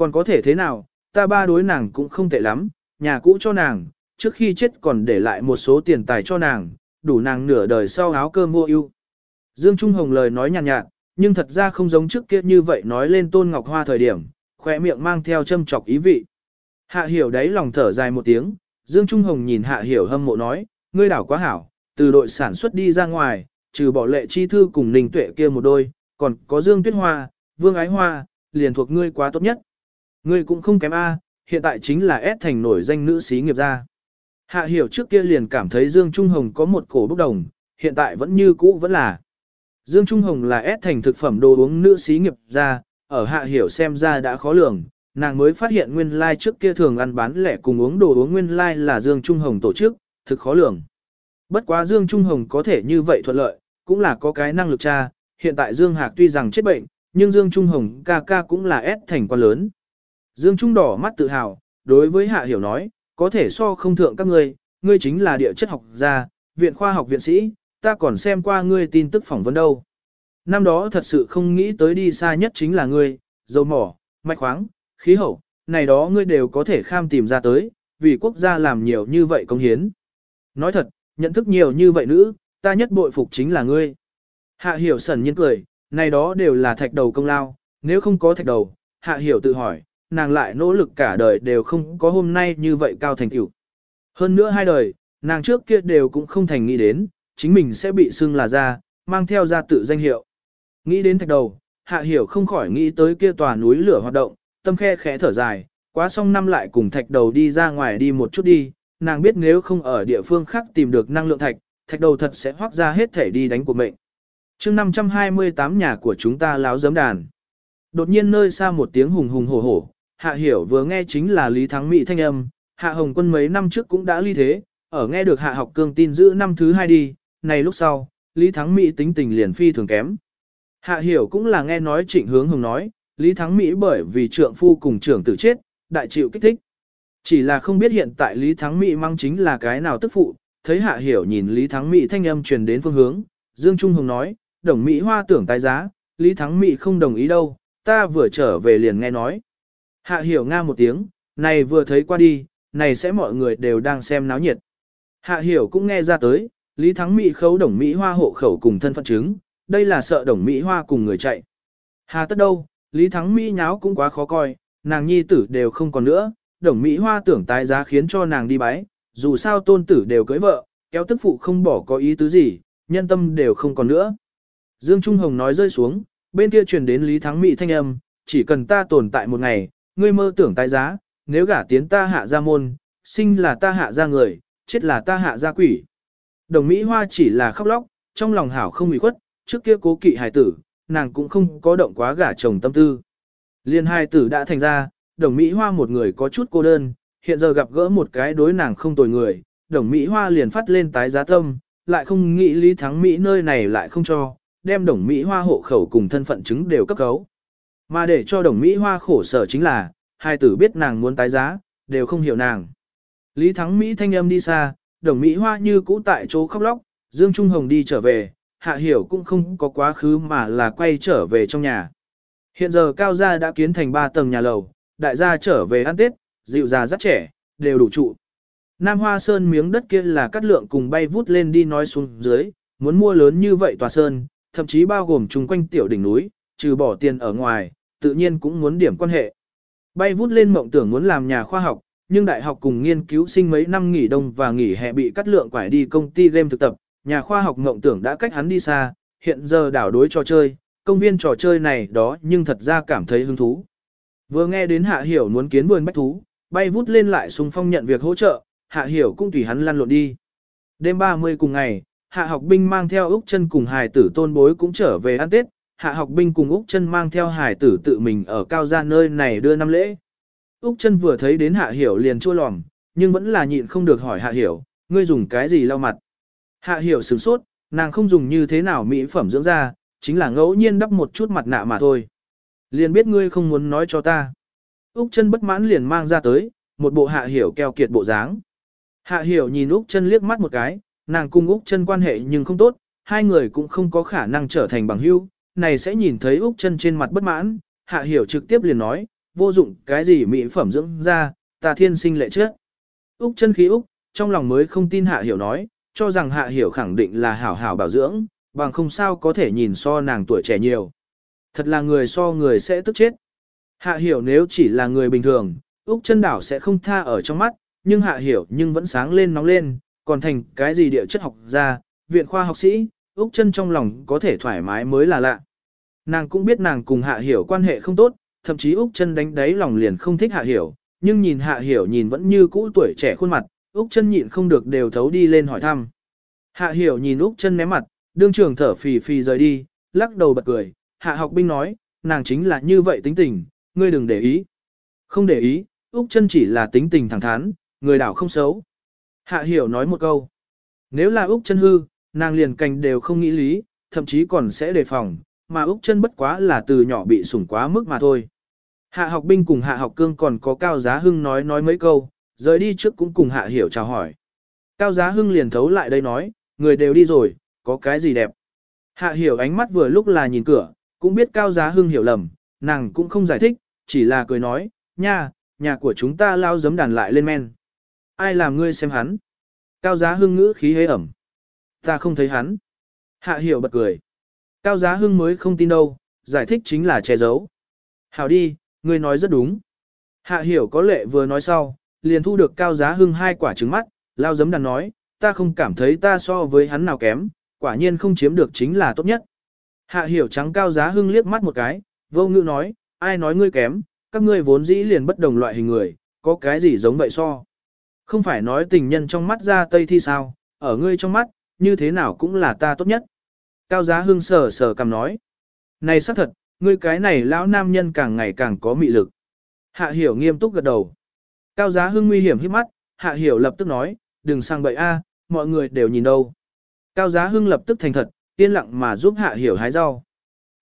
Còn có thể thế nào, ta ba đối nàng cũng không tệ lắm, nhà cũ cho nàng, trước khi chết còn để lại một số tiền tài cho nàng, đủ nàng nửa đời sau áo cơm mua ưu. Dương Trung Hồng lời nói nhàn nhạt, nhạt, nhưng thật ra không giống trước kia như vậy nói lên Tôn Ngọc Hoa thời điểm, khỏe miệng mang theo châm chọc ý vị. Hạ hiểu đấy lòng thở dài một tiếng, Dương Trung Hồng nhìn Hạ hiểu hâm mộ nói, ngươi đảo quá hảo, từ đội sản xuất đi ra ngoài, trừ bỏ lệ chi thư cùng ninh tuệ kia một đôi, còn có Dương Tuyết Hoa, Vương Ái Hoa, liền thuộc ngươi quá tốt nhất. Ngươi cũng không kém A, hiện tại chính là ép thành nổi danh nữ sĩ nghiệp gia. Hạ hiểu trước kia liền cảm thấy Dương Trung Hồng có một cổ bốc đồng, hiện tại vẫn như cũ vẫn là. Dương Trung Hồng là ép thành thực phẩm đồ uống nữ sĩ nghiệp gia, ở hạ hiểu xem ra đã khó lường, nàng mới phát hiện nguyên lai like trước kia thường ăn bán lẻ cùng uống đồ uống nguyên lai like là Dương Trung Hồng tổ chức, thực khó lường. Bất quá Dương Trung Hồng có thể như vậy thuận lợi, cũng là có cái năng lực cha, hiện tại Dương Hạc tuy rằng chết bệnh, nhưng Dương Trung Hồng ca ca cũng là ép thành quan lớn. Dương Trung đỏ mắt tự hào, đối với Hạ Hiểu nói, có thể so không thượng các ngươi, ngươi chính là địa chất học gia, viện khoa học viện sĩ, ta còn xem qua ngươi tin tức phỏng vấn đâu. Năm đó thật sự không nghĩ tới đi xa nhất chính là ngươi, dầu mỏ, mạch khoáng, khí hậu, này đó ngươi đều có thể kham tìm ra tới, vì quốc gia làm nhiều như vậy công hiến. Nói thật, nhận thức nhiều như vậy nữ, ta nhất bội phục chính là ngươi. Hạ hiểu sẩn nhiên cười, này đó đều là thạch đầu công lao, nếu không có thạch đầu, hạ hiểu tự hỏi, nàng lại nỗ lực cả đời đều không có hôm nay như vậy cao thành tựu. Hơn nữa hai đời, nàng trước kia đều cũng không thành nghĩ đến, chính mình sẽ bị xưng là ra, mang theo ra tự danh hiệu. Nghĩ đến thạch đầu, hạ hiểu không khỏi nghĩ tới kia tòa núi lửa hoạt động, tâm khe khẽ thở dài, quá xong năm lại cùng thạch đầu đi ra ngoài đi một chút đi, nàng biết nếu không ở địa phương khác tìm được năng lượng thạch, thạch đầu thật sẽ hoác ra hết thể đi đánh của mệnh. chương 528 nhà của chúng ta láo giấm đàn. Đột nhiên nơi xa một tiếng hùng hùng hổ hổ, hạ hiểu vừa nghe chính là Lý Thắng Mỹ thanh âm, hạ hồng quân mấy năm trước cũng đã ly thế, ở nghe được hạ học cương tin giữ năm thứ hai đi, này lúc sau, Lý Thắng Mỹ tính tình liền phi thường kém. Hạ hiểu cũng là nghe nói trịnh hướng hồng nói, Lý Thắng Mỹ bởi vì trượng phu cùng trưởng tử chết, đại chịu kích thích. Chỉ là không biết hiện tại Lý Thắng Mỹ mang chính là cái nào tức phụ, thấy hạ hiểu nhìn Lý Thắng Mỹ thanh âm truyền đến phương hướng, Dương Trung Hồng nói, đồng Mỹ hoa tưởng tái giá, Lý Thắng Mỹ không đồng ý đâu, ta vừa trở về liền nghe nói. Hạ hiểu nga một tiếng, này vừa thấy qua đi, này sẽ mọi người đều đang xem náo nhiệt. Hạ hiểu cũng nghe ra tới, Lý Thắng Mỹ khấu đồng Mỹ hoa hộ khẩu cùng thân phận chứng, đây là sợ đồng Mỹ hoa cùng người chạy. Hà tất đâu, Lý Thắng Mỹ nháo cũng quá khó coi, nàng nhi tử đều không còn nữa, đồng Mỹ hoa tưởng tái giá khiến cho nàng đi bái, dù sao tôn tử đều cưới vợ, kéo tức phụ không bỏ có ý tứ gì, nhân tâm đều không còn nữa. Dương Trung Hồng nói rơi xuống, bên kia truyền đến Lý Thắng Mỹ thanh âm, chỉ cần ta tồn tại một ngày, ngươi mơ tưởng tái giá, nếu gả tiến ta hạ ra môn, sinh là ta hạ ra người, chết là ta hạ ra quỷ. Đồng Mỹ Hoa chỉ là khóc lóc, trong lòng hảo không ủy khuất, trước kia cố kỵ hài tử, nàng cũng không có động quá gả chồng tâm tư. Liên hai tử đã thành ra, đồng Mỹ Hoa một người có chút cô đơn, hiện giờ gặp gỡ một cái đối nàng không tồi người, đồng Mỹ Hoa liền phát lên tái giá tâm, lại không nghĩ Lý Thắng Mỹ nơi này lại không cho, đem đồng Mỹ Hoa hộ khẩu cùng thân phận chứng đều cấp cấu. Mà để cho đồng Mỹ Hoa khổ sở chính là, hai tử biết nàng muốn tái giá, đều không hiểu nàng. Lý Thắng Mỹ thanh âm đi xa, đồng Mỹ Hoa như cũ tại chỗ khóc lóc, Dương Trung Hồng đi trở về, hạ hiểu cũng không có quá khứ mà là quay trở về trong nhà. Hiện giờ cao gia đã kiến thành 3 tầng nhà lầu, đại gia trở về ăn Tết, dịu già rất trẻ, đều đủ trụ. Nam Hoa Sơn miếng đất kia là cắt lượng cùng bay vút lên đi nói xuống dưới, muốn mua lớn như vậy tòa sơn, thậm chí bao gồm chung quanh tiểu đỉnh núi, trừ bỏ tiền ở ngoài, tự nhiên cũng muốn điểm quan hệ. Bay vút lên mộng tưởng muốn làm nhà khoa học, nhưng đại học cùng nghiên cứu sinh mấy năm nghỉ đông và nghỉ hè bị cắt lượng quải đi công ty game thực tập, nhà khoa học mộng tưởng đã cách hắn đi xa, hiện giờ đảo đối trò chơi, công viên trò chơi này đó nhưng thật ra cảm thấy hứng thú. Vừa nghe đến Hạ Hiểu muốn kiến vườn bách thú, bay vút lên lại xung phong nhận việc hỗ trợ, Hạ Hiểu cũng tùy hắn lăn lộn đi. Đêm 30 cùng ngày, Hạ học binh mang theo Úc chân cùng hài tử tôn bối cũng trở về ăn Tết, Hạ học binh cùng Úc chân mang theo hải tử tự mình ở cao gia nơi này đưa năm lễ. Úc chân vừa thấy đến Hạ Hiểu liền chua lòm, nhưng vẫn là nhịn không được hỏi Hạ Hiểu, ngươi dùng cái gì lau mặt. Hạ Hiểu sửng sốt, nàng không dùng như thế nào mỹ phẩm dưỡng da, chính là ngẫu nhiên đắp một chút mặt nạ mà thôi. Liền biết ngươi không muốn nói cho ta. Úc chân bất mãn liền mang ra tới, một bộ Hạ Hiểu keo kiệt bộ dáng. Hạ Hiểu nhìn Úc chân liếc mắt một cái, nàng cùng Úc chân quan hệ nhưng không tốt, hai người cũng không có khả năng trở thành bằng hữu, này sẽ nhìn thấy Úc chân trên mặt bất mãn, Hạ Hiểu trực tiếp liền nói, vô dụng cái gì mỹ phẩm dưỡng ra, ta thiên sinh lệ trước. Úc chân khí Úc, trong lòng mới không tin Hạ Hiểu nói, cho rằng Hạ Hiểu khẳng định là hảo hảo bảo dưỡng, bằng không sao có thể nhìn so nàng tuổi trẻ nhiều. Thật là người so người sẽ tức chết. Hạ Hiểu nếu chỉ là người bình thường, Úc chân đảo sẽ không tha ở trong mắt, nhưng Hạ Hiểu nhưng vẫn sáng lên nóng lên, còn thành cái gì địa chất học gia, viện khoa học sĩ, Úc chân trong lòng có thể thoải mái mới là lạ. Nàng cũng biết nàng cùng Hạ Hiểu quan hệ không tốt, thậm chí Úc chân đánh đáy lòng liền không thích Hạ Hiểu, nhưng nhìn Hạ Hiểu nhìn vẫn như cũ tuổi trẻ khuôn mặt, Úc chân nhịn không được đều thấu đi lên hỏi thăm. Hạ Hiểu nhìn Úc chân ném mặt, đương trường thở phì phì rời đi, lắc đầu bật cười, Hạ học binh nói, nàng chính là như vậy tính tình, ngươi đừng để ý. Không để ý, Úc chân chỉ là tính tình thẳng thắn, người đảo không xấu. Hạ Hiểu nói một câu. Nếu là Úc chân hư, nàng liền cành đều không nghĩ lý, thậm chí còn sẽ đề phòng, mà Úc chân bất quá là từ nhỏ bị sủng quá mức mà thôi. Hạ học binh cùng hạ học cương còn có Cao Giá Hưng nói nói mấy câu, rời đi trước cũng cùng hạ hiểu chào hỏi. Cao Giá Hưng liền thấu lại đây nói, người đều đi rồi, có cái gì đẹp. Hạ hiểu ánh mắt vừa lúc là nhìn cửa, cũng biết Cao Giá Hưng hiểu lầm, nàng cũng không giải thích, chỉ là cười nói, nha, nhà của chúng ta lao giấm đàn lại lên men. Ai làm ngươi xem hắn? Cao Giá Hưng ngữ khí hế ẩm. Ta không thấy hắn. Hạ hiểu bật cười. Cao Giá Hưng mới không tin đâu, giải thích chính là che giấu. Hảo đi, ngươi nói rất đúng. Hạ hiểu có lệ vừa nói sau, liền thu được Cao Giá Hưng hai quả trứng mắt, lao giấm đàn nói, ta không cảm thấy ta so với hắn nào kém, quả nhiên không chiếm được chính là tốt nhất. Hạ hiểu trắng Cao Giá Hưng liếc mắt một cái, vô ngữ nói, ai nói ngươi kém, các ngươi vốn dĩ liền bất đồng loại hình người, có cái gì giống vậy so. Không phải nói tình nhân trong mắt ra tây thi sao, ở ngươi trong mắt, như thế nào cũng là ta tốt nhất. Cao Giá Hưng sờ sờ cầm nói. Này xác thật, ngươi cái này lão nam nhân càng ngày càng có mị lực. Hạ hiểu nghiêm túc gật đầu. Cao Giá Hưng nguy hiểm hít mắt, Hạ hiểu lập tức nói, đừng sang bậy a, mọi người đều nhìn đâu. Cao Giá Hưng lập tức thành thật, yên lặng mà giúp Hạ hiểu hái rau.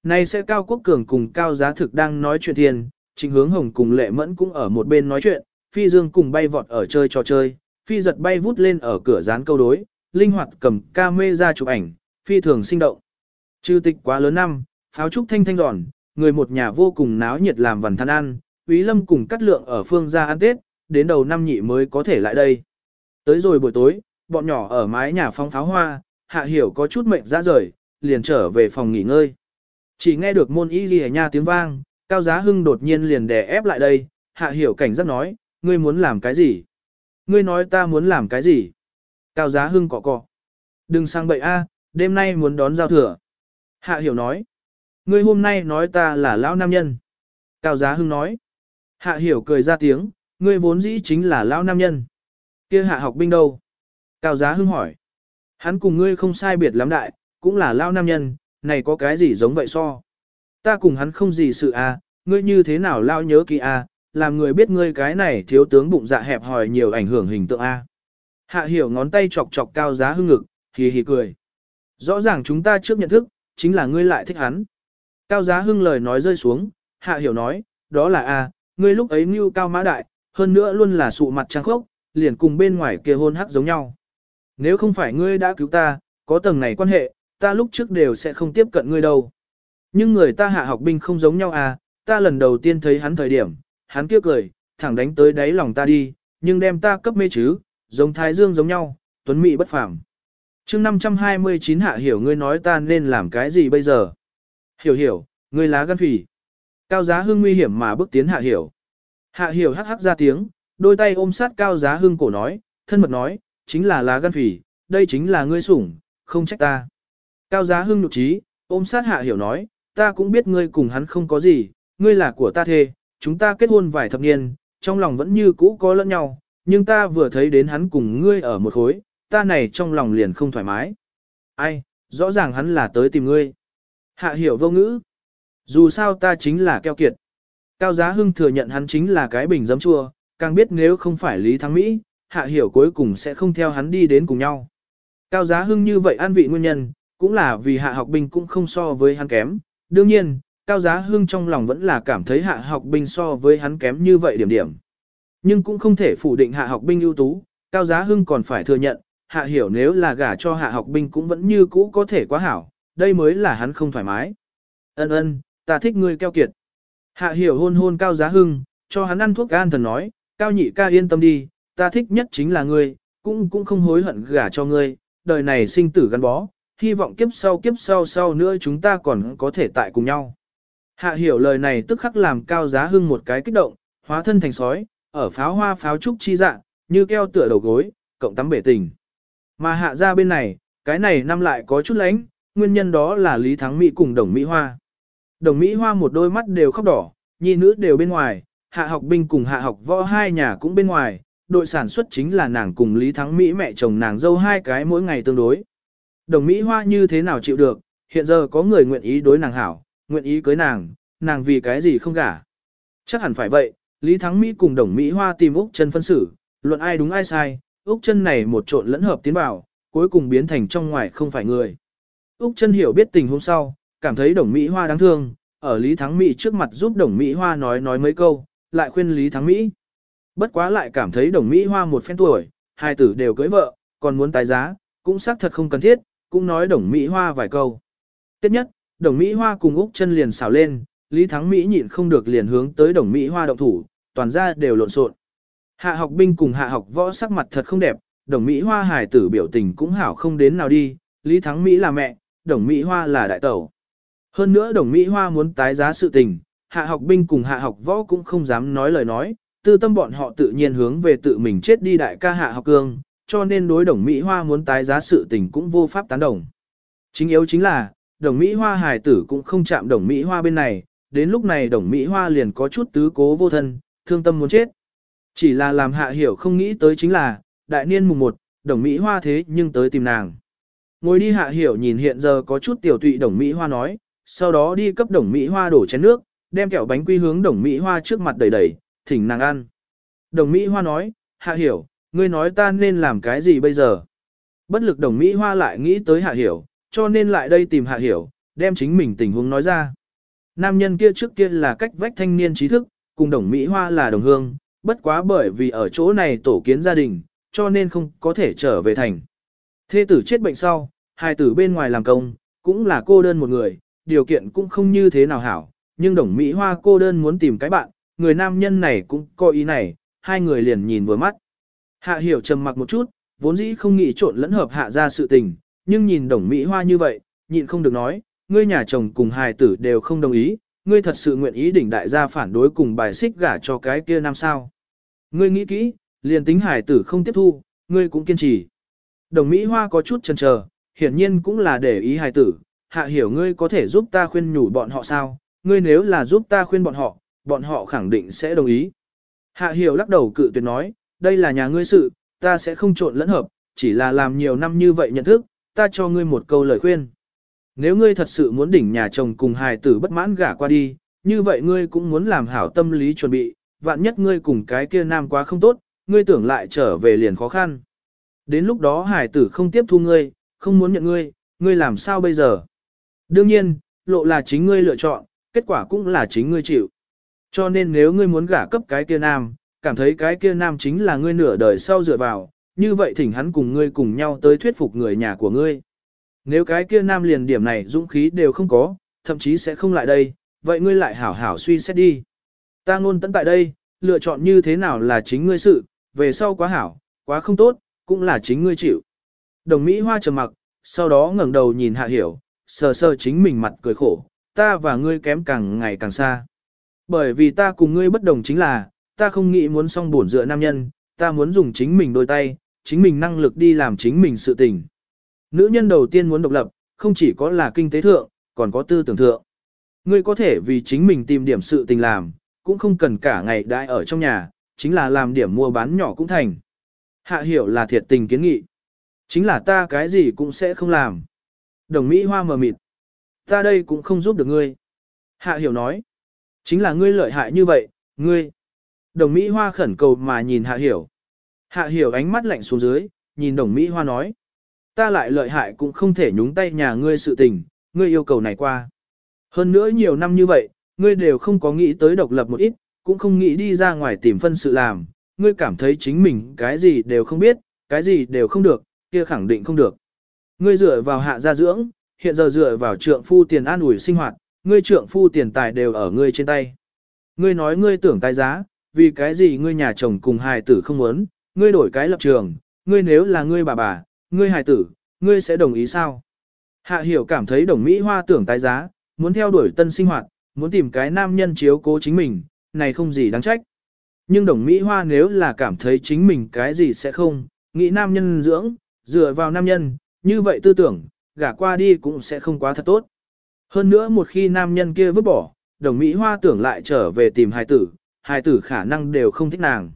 Này sẽ Cao Quốc Cường cùng Cao Giá Thực đang nói chuyện thiên, Trình Hướng Hồng cùng Lệ Mẫn cũng ở một bên nói chuyện, Phi Dương cùng bay vọt ở chơi trò chơi, Phi giật bay vút lên ở cửa dán câu đối, linh hoạt cầm ca mê ra chụp ảnh, phi thường sinh động. Trừ tịch quá lớn năm, pháo trúc thanh thanh giòn, người một nhà vô cùng náo nhiệt làm vần than ăn, Úy Lâm cùng cắt lượng ở phương ra ăn Tết, đến đầu năm nhị mới có thể lại đây. Tới rồi buổi tối, bọn nhỏ ở mái nhà phong pháo hoa, hạ hiểu có chút mệnh ra rời, liền trở về phòng nghỉ ngơi. Chỉ nghe được môn y ghi nha tiếng vang, cao giá hưng đột nhiên liền đè ép lại đây, hạ hiểu cảnh giác nói, ngươi muốn làm cái gì? Ngươi nói ta muốn làm cái gì? Cao giá hưng cọ cọ. Đừng sang bậy a, đêm nay muốn đón giao thừa. Hạ hiểu nói. Ngươi hôm nay nói ta là lão nam nhân. Cao giá hưng nói. Hạ hiểu cười ra tiếng, ngươi vốn dĩ chính là lão nam nhân. kia hạ học binh đâu? Cao giá hưng hỏi. Hắn cùng ngươi không sai biệt lắm đại, cũng là lão nam nhân, này có cái gì giống vậy so? Ta cùng hắn không gì sự à ngươi như thế nào lao nhớ kỳ à làm người biết ngươi cái này thiếu tướng bụng dạ hẹp hòi nhiều ảnh hưởng hình tượng a. Hạ hiểu ngón tay chọc chọc cao giá hưng ngực, hì hì cười. Rõ ràng chúng ta trước nhận thức, chính là ngươi lại thích hắn. Cao giá hưng lời nói rơi xuống, hạ hiểu nói, đó là a, ngươi lúc ấy mưu cao mã đại, hơn nữa luôn là sụ mặt trang khốc, liền cùng bên ngoài kia hôn hắc giống nhau. Nếu không phải ngươi đã cứu ta, có tầng này quan hệ, ta lúc trước đều sẽ không tiếp cận ngươi đâu. Nhưng người ta hạ học binh không giống nhau à, ta lần đầu tiên thấy hắn thời điểm, hắn kia cười, thẳng đánh tới đáy lòng ta đi, nhưng đem ta cấp mê chứ, giống thái dương giống nhau, tuấn mỹ bất phàm chương 529 hạ hiểu ngươi nói ta nên làm cái gì bây giờ? Hiểu hiểu, ngươi lá gan phỉ. Cao giá hưng nguy hiểm mà bước tiến hạ hiểu. Hạ hiểu hắc hắc ra tiếng, đôi tay ôm sát cao giá hưng cổ nói, thân mật nói, chính là lá gan phỉ, đây chính là ngươi sủng, không trách ta. Cao giá hưng nhục trí, ôm sát hạ hiểu nói, ta cũng biết ngươi cùng hắn không có gì, ngươi là của ta thê, chúng ta kết hôn vài thập niên, trong lòng vẫn như cũ có lẫn nhau, nhưng ta vừa thấy đến hắn cùng ngươi ở một khối, ta này trong lòng liền không thoải mái. Ai, rõ ràng hắn là tới tìm ngươi. Hạ hiểu vô ngữ. Dù sao ta chính là keo kiệt. Cao Giá Hưng thừa nhận hắn chính là cái bình giấm chua, càng biết nếu không phải Lý Thắng Mỹ, Hạ Hiểu cuối cùng sẽ không theo hắn đi đến cùng nhau. Cao Giá Hưng như vậy an vị nguyên nhân, cũng là vì Hạ học binh cũng không so với hắn kém. Đương nhiên, Cao Giá Hưng trong lòng vẫn là cảm thấy Hạ học binh so với hắn kém như vậy điểm điểm. Nhưng cũng không thể phủ định Hạ học binh ưu tú, Cao Giá Hưng còn phải thừa nhận, Hạ Hiểu nếu là gả cho Hạ học binh cũng vẫn như cũ có thể quá hảo, đây mới là hắn không thoải mái. Ân ân, ta thích ngươi keo kiệt. Hạ hiểu hôn hôn cao giá hưng, cho hắn ăn thuốc gan thần nói, cao nhị ca yên tâm đi, ta thích nhất chính là ngươi, cũng cũng không hối hận gả cho ngươi, đời này sinh tử gắn bó, hy vọng kiếp sau kiếp sau sau nữa chúng ta còn có thể tại cùng nhau. Hạ hiểu lời này tức khắc làm cao giá hưng một cái kích động, hóa thân thành sói, ở pháo hoa pháo trúc chi dạng, như keo tựa đầu gối, cộng tắm bể tình. Mà hạ ra bên này, cái này năm lại có chút lánh, nguyên nhân đó là Lý Thắng Mỹ cùng Đồng Mỹ Hoa. Đồng Mỹ Hoa một đôi mắt đều khóc đỏ, nhi nữ đều bên ngoài, hạ học binh cùng hạ học võ hai nhà cũng bên ngoài, đội sản xuất chính là nàng cùng Lý Thắng Mỹ mẹ chồng nàng dâu hai cái mỗi ngày tương đối. Đồng Mỹ Hoa như thế nào chịu được, hiện giờ có người nguyện ý đối nàng hảo, nguyện ý cưới nàng, nàng vì cái gì không gả. Chắc hẳn phải vậy, Lý Thắng Mỹ cùng Đồng Mỹ Hoa tìm Úc chân phân xử, luận ai đúng ai sai, Úc chân này một trộn lẫn hợp tiến vào, cuối cùng biến thành trong ngoài không phải người. Úc chân hiểu biết tình hôm sau, cảm thấy đồng Mỹ Hoa đáng thương, ở Lý Thắng Mỹ trước mặt giúp đồng Mỹ Hoa nói nói mấy câu, lại khuyên Lý Thắng Mỹ. Bất quá lại cảm thấy đồng Mỹ Hoa một phen tuổi, hai tử đều cưới vợ, còn muốn tái giá, cũng xác thật không cần thiết, cũng nói đồng Mỹ Hoa vài câu. Tiếp nhất, đồng Mỹ Hoa cùng Úc chân liền xào lên, Lý Thắng Mỹ nhịn không được liền hướng tới đồng Mỹ Hoa động thủ, toàn ra đều lộn xộn. Hạ học binh cùng hạ học võ sắc mặt thật không đẹp, đồng Mỹ Hoa hài tử biểu tình cũng hảo không đến nào đi, Lý Thắng Mỹ là mẹ, đồng Mỹ Hoa là đại tẩu. Hơn nữa đồng Mỹ Hoa muốn tái giá sự tình, hạ học binh cùng hạ học võ cũng không dám nói lời nói, tư tâm bọn họ tự nhiên hướng về tự mình chết đi đại ca hạ học cương, cho nên đối đồng Mỹ Hoa muốn tái giá sự tình cũng vô pháp tán đồng. Chính yếu chính là, đồng Mỹ Hoa hài tử cũng không chạm đồng Mỹ Hoa bên này, đến lúc này đồng Mỹ Hoa liền có chút tứ cố vô thân, thương tâm muốn chết. Chỉ là làm hạ hiểu không nghĩ tới chính là, đại niên mùng 1, đồng Mỹ Hoa thế nhưng tới tìm nàng. Ngồi đi hạ hiểu nhìn hiện giờ có chút tiểu tụy đồng Mỹ Hoa nói, sau đó đi cấp đồng Mỹ Hoa đổ chén nước, đem kẹo bánh quy hướng đồng Mỹ Hoa trước mặt đầy đầy, thỉnh nàng ăn. Đồng Mỹ Hoa nói, hạ hiểu, ngươi nói ta nên làm cái gì bây giờ? Bất lực đồng Mỹ Hoa lại nghĩ tới hạ hiểu, cho nên lại đây tìm hạ hiểu, đem chính mình tình huống nói ra. Nam nhân kia trước kia là cách vách thanh niên trí thức, cùng đồng Mỹ Hoa là đồng hương, bất quá bởi vì ở chỗ này tổ kiến gia đình, cho nên không có thể trở về thành. Thê tử chết bệnh sau, hai tử bên ngoài làm công, cũng là cô đơn một người, điều kiện cũng không như thế nào hảo, nhưng đồng Mỹ Hoa cô đơn muốn tìm cái bạn, người nam nhân này cũng có ý này, hai người liền nhìn vừa mắt. Hạ hiểu trầm mặc một chút, vốn dĩ không nghĩ trộn lẫn hợp hạ ra sự tình, nhưng nhìn đồng Mỹ Hoa như vậy, nhịn không được nói, ngươi nhà chồng cùng hài tử đều không đồng ý, ngươi thật sự nguyện ý đỉnh đại gia phản đối cùng bài xích gả cho cái kia nam sao. Ngươi nghĩ kỹ, liền tính Hải tử không tiếp thu, ngươi cũng kiên trì. Đồng Mỹ Hoa có chút chần chờ, hiển nhiên cũng là để ý Hải tử, hạ hiểu ngươi có thể giúp ta khuyên nhủ bọn họ sao, ngươi nếu là giúp ta khuyên bọn họ, bọn họ khẳng định sẽ đồng ý. Hạ hiểu lắc đầu cự tuyệt nói, đây là nhà ngươi sự, ta sẽ không trộn lẫn hợp, chỉ là làm nhiều năm như vậy nhận thức, ta cho ngươi một câu lời khuyên. Nếu ngươi thật sự muốn đỉnh nhà chồng cùng hài tử bất mãn gả qua đi, như vậy ngươi cũng muốn làm hảo tâm lý chuẩn bị, vạn nhất ngươi cùng cái kia nam quá không tốt, ngươi tưởng lại trở về liền khó khăn. Đến lúc đó hải tử không tiếp thu ngươi, không muốn nhận ngươi, ngươi làm sao bây giờ? Đương nhiên, lộ là chính ngươi lựa chọn, kết quả cũng là chính ngươi chịu. Cho nên nếu ngươi muốn gả cấp cái kia nam, cảm thấy cái kia nam chính là ngươi nửa đời sau dựa vào, như vậy thỉnh hắn cùng ngươi cùng nhau tới thuyết phục người nhà của ngươi. Nếu cái kia nam liền điểm này dũng khí đều không có, thậm chí sẽ không lại đây, vậy ngươi lại hảo hảo suy xét đi. Ta ngôn tận tại đây, lựa chọn như thế nào là chính ngươi sự, về sau quá hảo, quá không tốt, cũng là chính ngươi chịu. Đồng Mỹ Hoa trầm mặc, sau đó ngẩng đầu nhìn Hạ Hiểu, sờ sờ chính mình mặt cười khổ, ta và ngươi kém càng ngày càng xa. Bởi vì ta cùng ngươi bất đồng chính là, ta không nghĩ muốn song bổn dựa nam nhân, ta muốn dùng chính mình đôi tay, chính mình năng lực đi làm chính mình sự tình. Nữ nhân đầu tiên muốn độc lập, không chỉ có là kinh tế thượng, còn có tư tưởng thượng. Ngươi có thể vì chính mình tìm điểm sự tình làm, cũng không cần cả ngày đãi ở trong nhà, chính là làm điểm mua bán nhỏ cũng thành. Hạ hiểu là thiệt tình kiến nghị. Chính là ta cái gì cũng sẽ không làm. Đồng Mỹ Hoa mờ mịt. Ta đây cũng không giúp được ngươi. Hạ hiểu nói. Chính là ngươi lợi hại như vậy, ngươi. Đồng Mỹ Hoa khẩn cầu mà nhìn Hạ hiểu. Hạ hiểu ánh mắt lạnh xuống dưới, nhìn đồng Mỹ Hoa nói. Ta lại lợi hại cũng không thể nhúng tay nhà ngươi sự tình, ngươi yêu cầu này qua. Hơn nữa nhiều năm như vậy, ngươi đều không có nghĩ tới độc lập một ít, cũng không nghĩ đi ra ngoài tìm phân sự làm, ngươi cảm thấy chính mình cái gì đều không biết, cái gì đều không được, kia khẳng định không được. Ngươi dựa vào hạ gia dưỡng, hiện giờ dựa vào trượng phu tiền an ủi sinh hoạt, ngươi trượng phu tiền tài đều ở ngươi trên tay. Ngươi nói ngươi tưởng tài giá, vì cái gì ngươi nhà chồng cùng hài tử không muốn, ngươi đổi cái lập trường, ngươi nếu là ngươi bà bà, ngươi hài tử, ngươi sẽ đồng ý sao? Hạ hiểu cảm thấy đồng Mỹ Hoa tưởng tài giá, muốn theo đuổi tân sinh hoạt, muốn tìm cái nam nhân chiếu cố chính mình, này không gì đáng trách. Nhưng đồng Mỹ Hoa nếu là cảm thấy chính mình cái gì sẽ không, nghĩ nam nhân dưỡng, dựa vào nam nhân, như vậy tư tưởng, gả qua đi cũng sẽ không quá thật tốt. Hơn nữa một khi nam nhân kia vứt bỏ, đồng Mỹ Hoa tưởng lại trở về tìm hài tử, hài tử khả năng đều không thích nàng.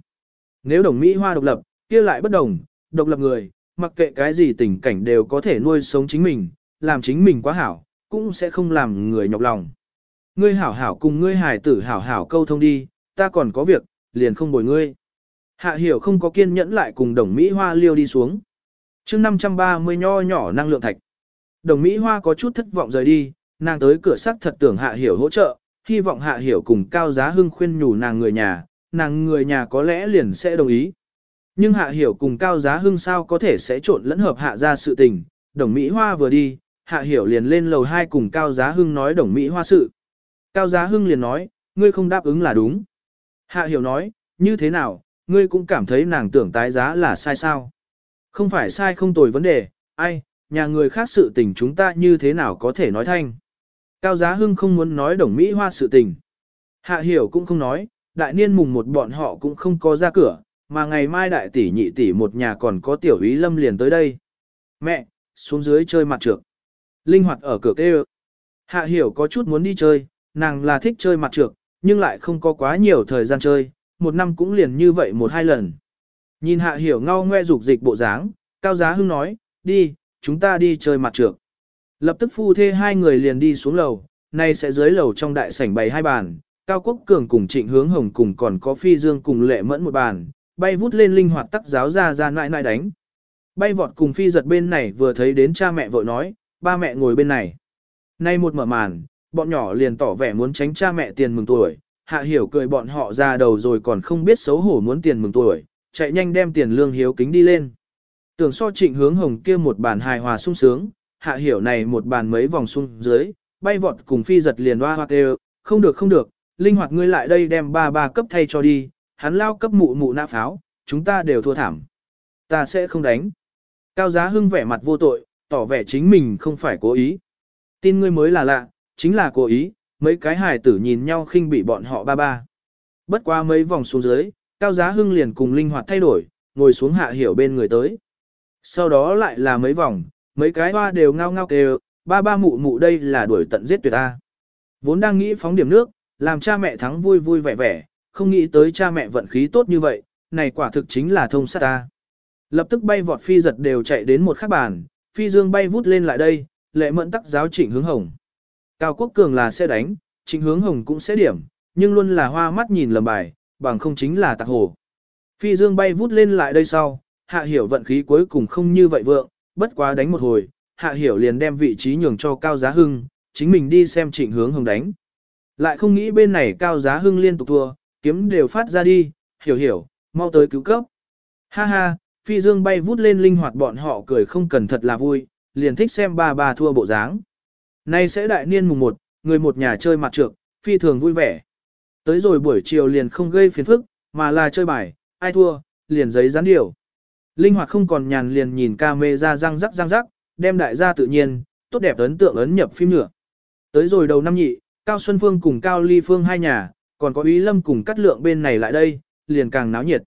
Nếu đồng Mỹ Hoa độc lập, kia lại bất đồng, độc lập người, mặc kệ cái gì tình cảnh đều có thể nuôi sống chính mình, làm chính mình quá hảo, cũng sẽ không làm người nhọc lòng. Ngươi hảo hảo cùng ngươi hài tử hảo hảo câu thông đi, ta còn có việc, liền không bồi ngươi. Hạ hiểu không có kiên nhẫn lại cùng đồng Mỹ Hoa liêu đi xuống. chương 530 nho nhỏ năng lượng thạch. Đồng Mỹ Hoa có chút thất vọng rời đi, nàng tới cửa sắc thật tưởng hạ hiểu hỗ trợ, hy vọng hạ hiểu cùng cao giá hưng khuyên nhủ nàng người nhà, nàng người nhà có lẽ liền sẽ đồng ý. Nhưng hạ hiểu cùng cao giá hưng sao có thể sẽ trộn lẫn hợp hạ ra sự tình, đồng Mỹ Hoa vừa đi, hạ hiểu liền lên lầu 2 cùng cao giá hưng nói đồng Mỹ Hoa sự. Cao giá hưng liền nói, ngươi không đáp ứng là đúng. Hạ hiểu nói, như thế nào, ngươi cũng cảm thấy nàng tưởng tái giá là sai sao. Không phải sai không tồi vấn đề, ai, nhà người khác sự tình chúng ta như thế nào có thể nói thanh. Cao giá hưng không muốn nói đồng Mỹ Hoa sự tình. Hạ hiểu cũng không nói, đại niên mùng một bọn họ cũng không có ra cửa, mà ngày mai đại tỷ nhị tỷ một nhà còn có tiểu ý lâm liền tới đây. Mẹ, xuống dưới chơi mặt trược. Linh hoạt ở cửa kêu. Hạ hiểu có chút muốn đi chơi, nàng là thích chơi mặt trược, nhưng lại không có quá nhiều thời gian chơi, một năm cũng liền như vậy một hai lần. Nhìn hạ hiểu ngao ngoe dục dịch bộ dáng, cao giá hưng nói, đi, chúng ta đi chơi mặt trược. Lập tức phu thê hai người liền đi xuống lầu, nay sẽ dưới lầu trong đại sảnh bày hai bàn, Cao Quốc Cường cùng Trịnh Hướng Hồng cùng còn có Phi Dương cùng Lệ Mẫn một bàn, bay vút lên linh hoạt tắc giáo ra ra nại nại đánh. Bay vọt cùng Phi giật bên này vừa thấy đến cha mẹ vội nói, ba mẹ ngồi bên này. Nay một mở màn, bọn nhỏ liền tỏ vẻ muốn tránh cha mẹ tiền mừng tuổi, hạ hiểu cười bọn họ ra đầu rồi còn không biết xấu hổ muốn tiền mừng tuổi, chạy nhanh đem tiền lương hiếu kính đi lên. Tưởng so trịnh hướng hồng kia một bàn hài hòa sung sướng, hạ hiểu này một bàn mấy vòng sung dưới, bay vọt cùng phi giật liền hoa hoa kêu, không được không được, linh hoạt ngươi lại đây đem ba ba cấp thay cho đi, hắn lao cấp mụ mụ nã pháo, chúng ta đều thua thảm. Ta sẽ không đánh. Cao giá hưng vẻ mặt vô tội, tỏ vẻ chính mình không phải cố ý. Tin ngươi mới là lạ, chính là cố ý, mấy cái hài tử nhìn nhau khinh bị bọn họ ba ba. Bất qua mấy vòng xuống dưới, cao giá hưng liền cùng linh hoạt thay đổi, ngồi xuống hạ hiểu bên người tới. Sau đó lại là mấy vòng, mấy cái hoa đều ngao ngao kêu, ba ba mụ mụ đây là đuổi tận giết tuyệt ta. Vốn đang nghĩ phóng điểm nước, làm cha mẹ thắng vui vui vẻ vẻ, không nghĩ tới cha mẹ vận khí tốt như vậy, này quả thực chính là thông sát ta. Lập tức bay vọt phi giật đều chạy đến một khắc bàn, phi dương bay vút lên lại đây, lệ mẫn tắc giáo chỉnh hướng hồng. Cao Quốc Cường là sẽ đánh, chính hướng hồng cũng sẽ điểm, nhưng luôn là hoa mắt nhìn lầm bài, bằng không chính là tạc hồ. Phi dương bay vút lên lại đây sau, hạ hiểu vận khí cuối cùng không như vậy vượng, bất quá đánh một hồi, hạ hiểu liền đem vị trí nhường cho Cao Giá Hưng, chính mình đi xem trịnh hướng hồng đánh. Lại không nghĩ bên này Cao Giá Hưng liên tục thua, kiếm đều phát ra đi, hiểu hiểu, mau tới cứu cấp. Ha ha, phi dương bay vút lên linh hoạt bọn họ cười không cần thật là vui, liền thích xem ba ba thua bộ dáng. Nay sẽ đại niên mùng 1, người một nhà chơi mặt trược, phi thường vui vẻ. Tới rồi buổi chiều liền không gây phiền phức, mà là chơi bài, ai thua, liền giấy dán điều. Linh hoạt không còn nhàn liền nhìn ca mê ra răng rắc răng rắc, đem đại gia tự nhiên, tốt đẹp ấn tượng ấn nhập phim nữa. Tới rồi đầu năm nhị, Cao Xuân Phương cùng Cao Ly Phương hai nhà, còn có Ý Lâm cùng cắt lượng bên này lại đây, liền càng náo nhiệt.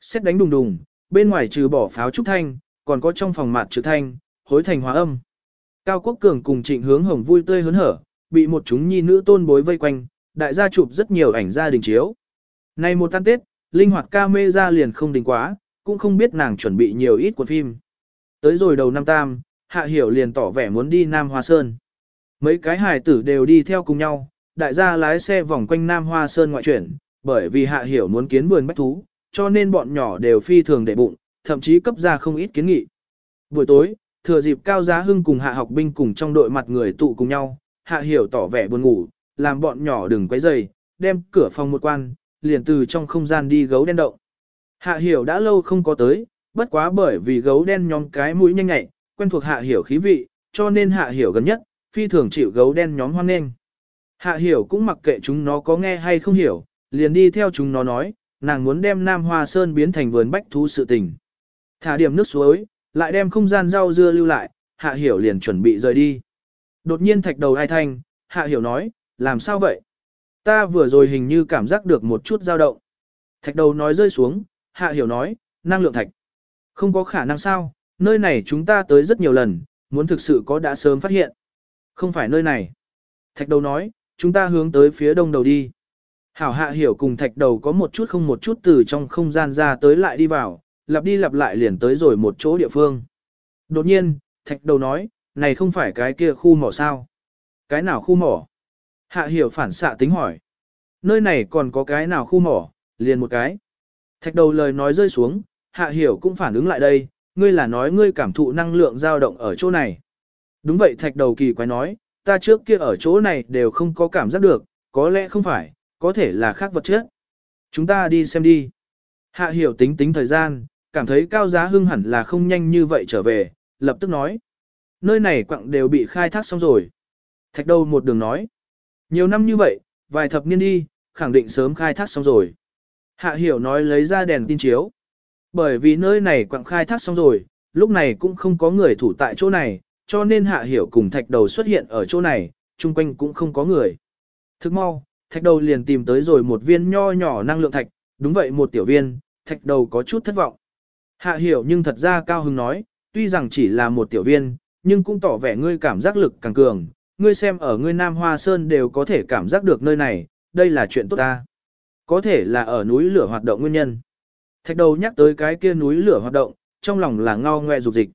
Xét đánh đùng đùng, bên ngoài trừ bỏ pháo trúc thanh, còn có trong phòng mặt trừ thanh, hối thành hóa âm. Cao Quốc Cường cùng Trịnh Hướng Hồng vui tươi hớn hở, bị một chúng nhi nữ tôn bối vây quanh, đại gia chụp rất nhiều ảnh gia đình chiếu. Nay một tan Tết, linh hoạt ca mê ra liền không đình quá, cũng không biết nàng chuẩn bị nhiều ít cuộn phim. Tới rồi đầu năm tam, Hạ Hiểu liền tỏ vẻ muốn đi Nam Hoa Sơn. Mấy cái hài tử đều đi theo cùng nhau, đại gia lái xe vòng quanh Nam Hoa Sơn ngoại chuyển, bởi vì Hạ Hiểu muốn kiến vườn bách thú, cho nên bọn nhỏ đều phi thường để bụng, thậm chí cấp ra không ít kiến nghị. Buổi tối, thừa dịp Cao Giá Hưng cùng Hạ học binh cùng trong đội mặt người tụ cùng nhau, Hạ Hiểu tỏ vẻ buồn ngủ, làm bọn nhỏ đừng quấy rầy, đem cửa phòng một quan, liền từ trong không gian đi gấu đen động. Hạ Hiểu đã lâu không có tới, bất quá bởi vì gấu đen nhóm cái mũi nhanh nhạy, quen thuộc Hạ Hiểu khí vị, cho nên Hạ Hiểu gần nhất, phi thường chịu gấu đen nhóm hoan nghênh. Hạ Hiểu cũng mặc kệ chúng nó có nghe hay không hiểu, liền đi theo chúng nó nói, nàng muốn đem Nam Hoa Sơn biến thành vườn bách thú sự tình. Thả điểm nước suối, lại đem không gian rau dưa lưu lại, Hạ Hiểu liền chuẩn bị rời đi. Đột nhiên thạch đầu ai thanh, Hạ Hiểu nói, làm sao vậy? Ta vừa rồi hình như cảm giác được một chút dao động. Thạch đầu nói rơi xuống, Hạ Hiểu nói, năng lượng thạch. Không có khả năng sao, nơi này chúng ta tới rất nhiều lần, muốn thực sự có đã sớm phát hiện. Không phải nơi này. Thạch đầu nói, chúng ta hướng tới phía đông đầu đi. Hảo hạ hiểu cùng thạch đầu có một chút không một chút từ trong không gian ra tới lại đi vào, lặp đi lặp lại liền tới rồi một chỗ địa phương. Đột nhiên, thạch đầu nói, này không phải cái kia khu mỏ sao? Cái nào khu mỏ? Hạ hiểu phản xạ tính hỏi. Nơi này còn có cái nào khu mỏ, liền một cái. Thạch đầu lời nói rơi xuống, hạ hiểu cũng phản ứng lại đây, ngươi là nói ngươi cảm thụ năng lượng dao động ở chỗ này. Đúng vậy thạch đầu kỳ quái nói, ta trước kia ở chỗ này đều không có cảm giác được, có lẽ không phải, có thể là khác vật chất. Chúng ta đi xem đi. Hạ hiểu tính tính thời gian, cảm thấy cao giá hưng hẳn là không nhanh như vậy trở về, lập tức nói. Nơi này quặng đều bị khai thác xong rồi. Thạch đầu một đường nói. Nhiều năm như vậy, vài thập niên đi, khẳng định sớm khai thác xong rồi. Hạ hiểu nói lấy ra đèn tin chiếu. Bởi vì nơi này quặng khai thác xong rồi, lúc này cũng không có người thủ tại chỗ này, cho nên hạ hiểu cùng thạch đầu xuất hiện ở chỗ này, chung quanh cũng không có người. Thức mau, thạch đầu liền tìm tới rồi một viên nho nhỏ năng lượng thạch, đúng vậy một tiểu viên, thạch đầu có chút thất vọng. Hạ hiểu nhưng thật ra cao hứng nói, tuy rằng chỉ là một tiểu viên, nhưng cũng tỏ vẻ ngươi cảm giác lực càng cường, ngươi xem ở ngươi Nam Hoa Sơn đều có thể cảm giác được nơi này, đây là chuyện tốt ta. Có thể là ở núi lửa hoạt động nguyên nhân. Thạch đầu nhắc tới cái kia núi lửa hoạt động, trong lòng là ngao ngoe dục dịch.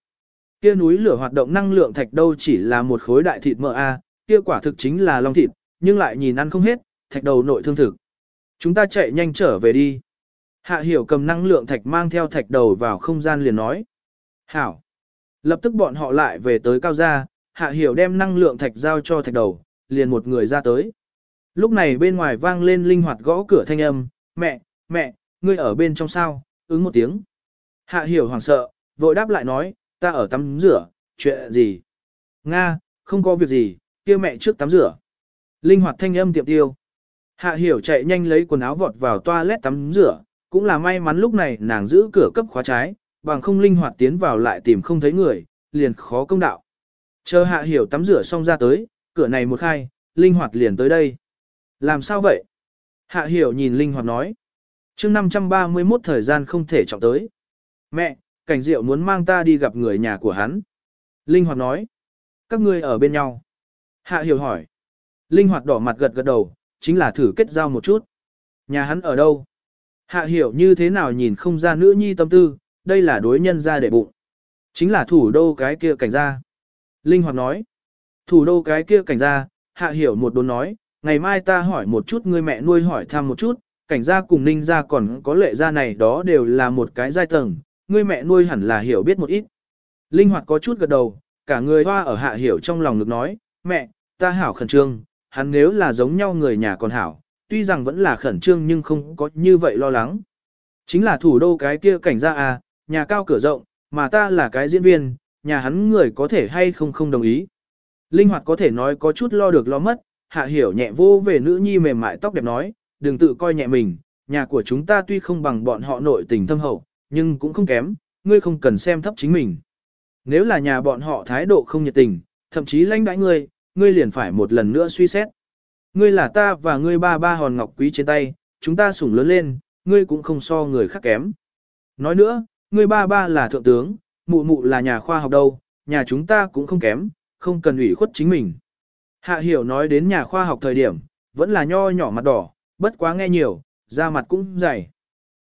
Kia núi lửa hoạt động năng lượng thạch đâu chỉ là một khối đại thịt mỡ a, kia quả thực chính là long thịt, nhưng lại nhìn ăn không hết, thạch đầu nội thương thực. Chúng ta chạy nhanh trở về đi. Hạ hiểu cầm năng lượng thạch mang theo thạch đầu vào không gian liền nói. Hảo. Lập tức bọn họ lại về tới cao gia, hạ hiểu đem năng lượng thạch giao cho thạch đầu, liền một người ra tới. Lúc này bên ngoài vang lên linh hoạt gõ cửa thanh âm, mẹ, mẹ, ngươi ở bên trong sao, ứng một tiếng. Hạ hiểu hoảng sợ, vội đáp lại nói, ta ở tắm rửa, chuyện gì? Nga, không có việc gì, kia mẹ trước tắm rửa. Linh hoạt thanh âm tiệm tiêu. Hạ hiểu chạy nhanh lấy quần áo vọt vào toilet tắm rửa, cũng là may mắn lúc này nàng giữ cửa cấp khóa trái, bằng không linh hoạt tiến vào lại tìm không thấy người, liền khó công đạo. Chờ hạ hiểu tắm rửa xong ra tới, cửa này một khai, linh hoạt liền tới đây. Làm sao vậy? Hạ hiểu nhìn linh hoạt nói. mươi 531 thời gian không thể chọn tới. Mẹ, cảnh diệu muốn mang ta đi gặp người nhà của hắn. Linh hoạt nói. Các ngươi ở bên nhau. Hạ hiểu hỏi. Linh hoạt đỏ mặt gật gật đầu, chính là thử kết giao một chút. Nhà hắn ở đâu? Hạ hiểu như thế nào nhìn không ra nữ nhi tâm tư, đây là đối nhân ra để bụng. Chính là thủ đô cái kia cảnh gia. Linh hoạt nói. Thủ đô cái kia cảnh gia, hạ hiểu một đồn nói, ngày mai ta hỏi một chút người mẹ nuôi hỏi thăm một chút, cảnh gia cùng ninh gia còn có lệ gia này đó đều là một cái giai tầng, người mẹ nuôi hẳn là hiểu biết một ít. Linh hoạt có chút gật đầu, cả người hoa ở hạ hiểu trong lòng được nói, mẹ, ta hảo khẩn trương, hắn nếu là giống nhau người nhà còn hảo, tuy rằng vẫn là khẩn trương nhưng không có như vậy lo lắng. Chính là thủ đô cái kia cảnh ra à, nhà cao cửa rộng, mà ta là cái diễn viên, nhà hắn người có thể hay không không đồng ý. Linh hoạt có thể nói có chút lo được lo mất, hạ hiểu nhẹ vô về nữ nhi mềm mại tóc đẹp nói, đừng tự coi nhẹ mình, nhà của chúng ta tuy không bằng bọn họ nội tình thâm hậu, nhưng cũng không kém, ngươi không cần xem thấp chính mình. Nếu là nhà bọn họ thái độ không nhiệt tình, thậm chí lãnh đãi ngươi, ngươi liền phải một lần nữa suy xét. Ngươi là ta và ngươi ba ba hòn ngọc quý trên tay, chúng ta sủng lớn lên, ngươi cũng không so người khác kém. Nói nữa, ngươi ba ba là thượng tướng, mụ mụ là nhà khoa học đâu, nhà chúng ta cũng không kém, không cần ủy khuất chính mình. Hạ hiểu nói đến nhà khoa học thời điểm, vẫn là nho nhỏ mặt đỏ, bất quá nghe nhiều, da mặt cũng dày.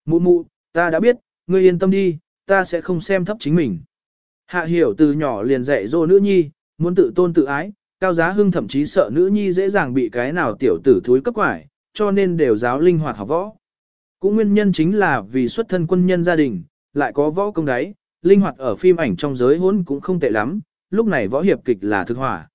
Mụ mụ, ta đã biết, ngươi yên tâm đi, ta sẽ không xem thấp chính mình. Hạ hiểu từ nhỏ liền dạy dỗ nữ nhi, muốn tự tôn tự ái, cao giá hưng thậm chí sợ nữ nhi dễ dàng bị cái nào tiểu tử thúi cấp quải, cho nên đều giáo linh hoạt học võ. Cũng nguyên nhân chính là vì xuất thân quân nhân gia đình, lại có võ công đáy, linh hoạt ở phim ảnh trong giới hỗn cũng không tệ lắm, lúc này võ hiệp kịch là thực hỏa.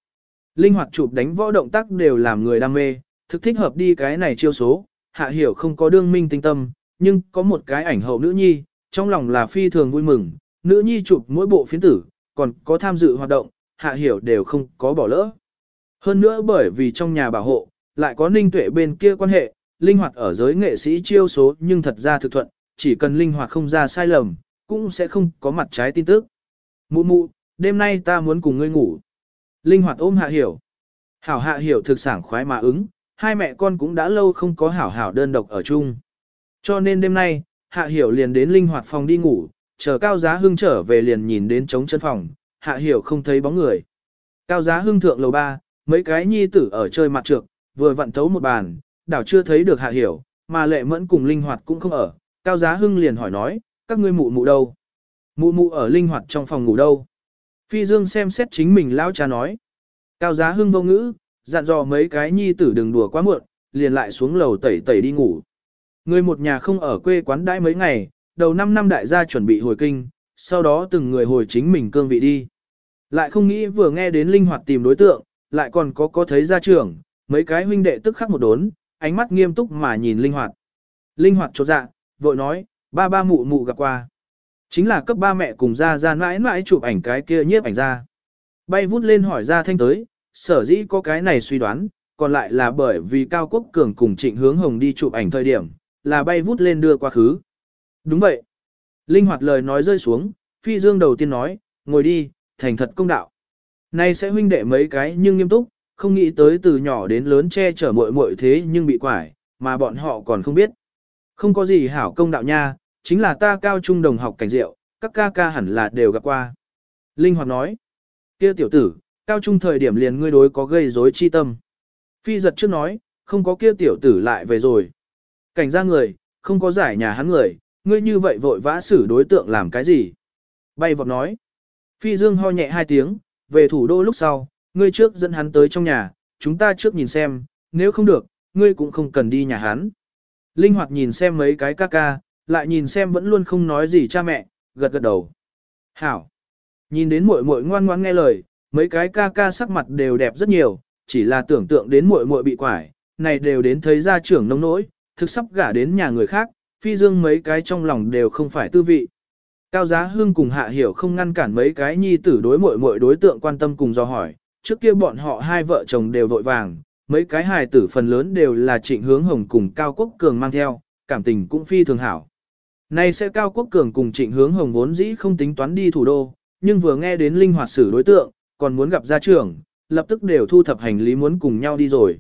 Linh hoạt chụp đánh võ động tác đều làm người đam mê, thực thích hợp đi cái này chiêu số, hạ hiểu không có đương minh tinh tâm, nhưng có một cái ảnh hậu nữ nhi, trong lòng là phi thường vui mừng, nữ nhi chụp mỗi bộ phiến tử, còn có tham dự hoạt động, hạ hiểu đều không có bỏ lỡ. Hơn nữa bởi vì trong nhà bảo hộ, lại có ninh tuệ bên kia quan hệ, linh hoạt ở giới nghệ sĩ chiêu số nhưng thật ra thực thuận, chỉ cần linh hoạt không ra sai lầm, cũng sẽ không có mặt trái tin tức. Mụ mụ, đêm nay ta muốn cùng ngươi ngủ. Linh hoạt ôm hạ hiểu. Hảo hạ hiểu thực sảng khoái mà ứng, hai mẹ con cũng đã lâu không có hảo hảo đơn độc ở chung. Cho nên đêm nay, hạ hiểu liền đến linh hoạt phòng đi ngủ, chờ cao giá hưng trở về liền nhìn đến trống chân phòng, hạ hiểu không thấy bóng người. Cao giá hưng thượng lầu ba, mấy cái nhi tử ở chơi mặt trược, vừa vặn thấu một bàn, đảo chưa thấy được hạ hiểu, mà lệ mẫn cùng linh hoạt cũng không ở. Cao giá hưng liền hỏi nói, các ngươi mụ mụ đâu? Mụ mụ ở linh hoạt trong phòng ngủ đâu? Phi Dương xem xét chính mình lão cha nói. Cao giá hưng vô ngữ, dặn dò mấy cái nhi tử đừng đùa quá muộn, liền lại xuống lầu tẩy tẩy đi ngủ. Người một nhà không ở quê quán đãi mấy ngày, đầu năm năm đại gia chuẩn bị hồi kinh, sau đó từng người hồi chính mình cương vị đi. Lại không nghĩ vừa nghe đến linh hoạt tìm đối tượng, lại còn có có thấy gia trưởng, mấy cái huynh đệ tức khắc một đốn, ánh mắt nghiêm túc mà nhìn linh hoạt. Linh hoạt chột dạ, vội nói, ba ba mụ mụ gặp qua. Chính là cấp ba mẹ cùng ra ra mãi mãi chụp ảnh cái kia nhiếp ảnh ra. Bay vút lên hỏi ra thanh tới, sở dĩ có cái này suy đoán, còn lại là bởi vì Cao Quốc Cường cùng Trịnh Hướng Hồng đi chụp ảnh thời điểm, là bay vút lên đưa quá khứ. Đúng vậy. Linh hoạt lời nói rơi xuống, Phi Dương đầu tiên nói, ngồi đi, thành thật công đạo. Nay sẽ huynh đệ mấy cái nhưng nghiêm túc, không nghĩ tới từ nhỏ đến lớn che chở muội muội thế nhưng bị quải, mà bọn họ còn không biết. Không có gì hảo công đạo nha, chính là ta cao trung đồng học cảnh diệu, các ca ca hẳn là đều gặp qua. Linh hoạt nói, kia tiểu tử, cao trung thời điểm liền ngươi đối có gây rối chi tâm. Phi giật trước nói, không có kia tiểu tử lại về rồi. Cảnh ra người, không có giải nhà hắn người, ngươi như vậy vội vã xử đối tượng làm cái gì? Bay vọt nói. Phi Dương ho nhẹ hai tiếng, về thủ đô lúc sau, ngươi trước dẫn hắn tới trong nhà, chúng ta trước nhìn xem, nếu không được, ngươi cũng không cần đi nhà hắn. Linh hoạt nhìn xem mấy cái ca ca, lại nhìn xem vẫn luôn không nói gì cha mẹ, gật gật đầu. Hảo. Nhìn đến muội muội ngoan ngoan nghe lời, mấy cái ca ca sắc mặt đều đẹp rất nhiều, chỉ là tưởng tượng đến muội muội bị quải, này đều đến thấy gia trưởng nông nỗi, thực sắp gả đến nhà người khác, phi dương mấy cái trong lòng đều không phải tư vị. Cao giá hương cùng hạ hiểu không ngăn cản mấy cái nhi tử đối muội muội đối tượng quan tâm cùng do hỏi, trước kia bọn họ hai vợ chồng đều vội vàng, mấy cái hài tử phần lớn đều là trịnh hướng hồng cùng Cao Quốc Cường mang theo, cảm tình cũng phi thường hảo. Nay sẽ Cao Quốc Cường cùng trịnh hướng hồng vốn dĩ không tính toán đi thủ đô, nhưng vừa nghe đến linh hoạt xử đối tượng, còn muốn gặp gia trưởng, lập tức đều thu thập hành lý muốn cùng nhau đi rồi.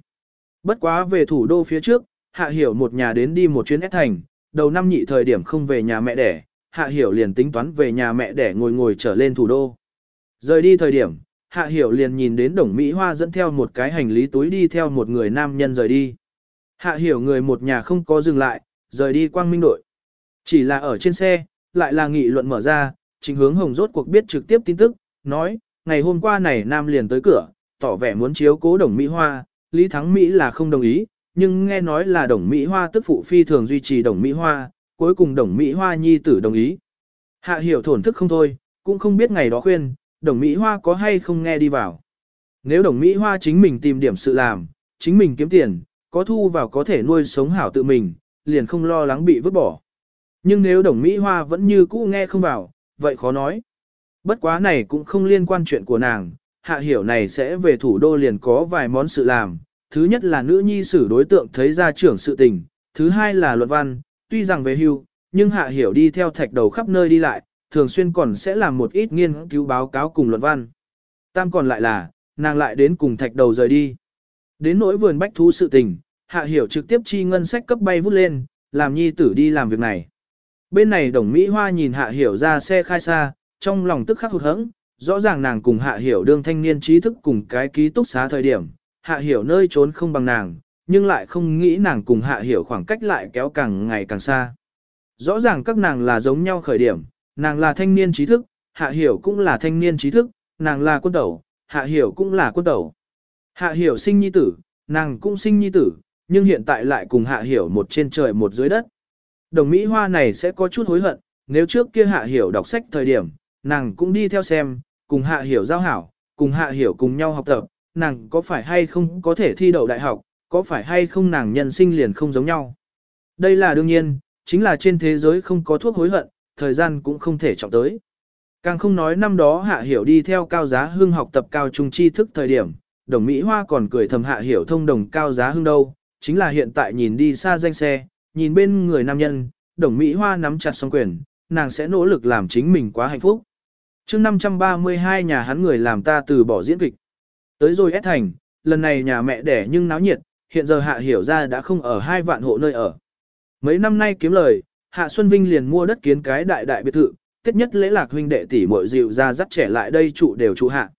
Bất quá về thủ đô phía trước, Hạ Hiểu một nhà đến đi một chuyến S thành, đầu năm nhị thời điểm không về nhà mẹ đẻ, Hạ Hiểu liền tính toán về nhà mẹ đẻ ngồi ngồi trở lên thủ đô. Rời đi thời điểm, Hạ Hiểu liền nhìn đến Đồng Mỹ Hoa dẫn theo một cái hành lý túi đi theo một người nam nhân rời đi. Hạ Hiểu người một nhà không có dừng lại, rời đi quang minh đội. Chỉ là ở trên xe, lại là nghị luận mở ra, chính hướng hồng rốt cuộc biết trực tiếp tin tức, nói, ngày hôm qua này nam liền tới cửa, tỏ vẻ muốn chiếu cố Đồng Mỹ Hoa, Lý Thắng Mỹ là không đồng ý, nhưng nghe nói là Đồng Mỹ Hoa tức phụ phi thường duy trì Đồng Mỹ Hoa, cuối cùng Đồng Mỹ Hoa nhi tử đồng ý. Hạ hiểu thổn thức không thôi, cũng không biết ngày đó khuyên, Đồng Mỹ Hoa có hay không nghe đi vào. Nếu Đồng Mỹ Hoa chính mình tìm điểm sự làm, chính mình kiếm tiền, có thu vào có thể nuôi sống hảo tự mình, liền không lo lắng bị vứt bỏ. Nhưng nếu Đồng Mỹ Hoa vẫn như cũ nghe không vào, vậy khó nói. Bất quá này cũng không liên quan chuyện của nàng, hạ hiểu này sẽ về thủ đô liền có vài món sự làm. Thứ nhất là nữ nhi xử đối tượng thấy ra trưởng sự tình, thứ hai là luận văn, tuy rằng về hưu, nhưng hạ hiểu đi theo thạch đầu khắp nơi đi lại, thường xuyên còn sẽ làm một ít nghiên cứu báo cáo cùng luận văn. Tam còn lại là, nàng lại đến cùng thạch đầu rời đi. Đến nỗi vườn bách thú sự tình, hạ hiểu trực tiếp chi ngân sách cấp bay vút lên, làm nhi tử đi làm việc này. Bên này đồng Mỹ Hoa nhìn hạ hiểu ra xe khai xa, trong lòng tức khắc hụt hẫng, rõ ràng nàng cùng hạ hiểu đương thanh niên trí thức cùng cái ký túc xá thời điểm, hạ hiểu nơi trốn không bằng nàng, nhưng lại không nghĩ nàng cùng hạ hiểu khoảng cách lại kéo càng ngày càng xa. Rõ ràng các nàng là giống nhau khởi điểm, nàng là thanh niên trí thức, hạ hiểu cũng là thanh niên trí thức, nàng là quân tẩu, hạ hiểu cũng là quân tẩu. Hạ hiểu sinh nhi tử, nàng cũng sinh nhi tử, nhưng hiện tại lại cùng hạ hiểu một trên trời một dưới đất. Đồng Mỹ Hoa này sẽ có chút hối hận, nếu trước kia hạ hiểu đọc sách thời điểm, nàng cũng đi theo xem, cùng hạ hiểu giao hảo, cùng hạ hiểu cùng nhau học tập, nàng có phải hay không có thể thi đậu đại học, có phải hay không nàng nhân sinh liền không giống nhau. Đây là đương nhiên, chính là trên thế giới không có thuốc hối hận, thời gian cũng không thể trọng tới. Càng không nói năm đó hạ hiểu đi theo cao giá hương học tập cao trung tri thức thời điểm, đồng Mỹ Hoa còn cười thầm hạ hiểu thông đồng cao giá hương đâu, chính là hiện tại nhìn đi xa danh xe, nhìn bên người nam nhân, đồng Mỹ Hoa nắm chặt song quyền, nàng sẽ nỗ lực làm chính mình quá hạnh phúc. chương 532 nhà hắn người làm ta từ bỏ diễn kịch. Tới rồi ép thành, lần này nhà mẹ đẻ nhưng náo nhiệt, hiện giờ hạ hiểu ra đã không ở hai vạn hộ nơi ở. Mấy năm nay kiếm lời, hạ Xuân Vinh liền mua đất kiến cái đại đại biệt thự, tiết nhất lễ lạc huynh đệ tỷ muội dịu ra dắt trẻ lại đây trụ đều trụ hạ.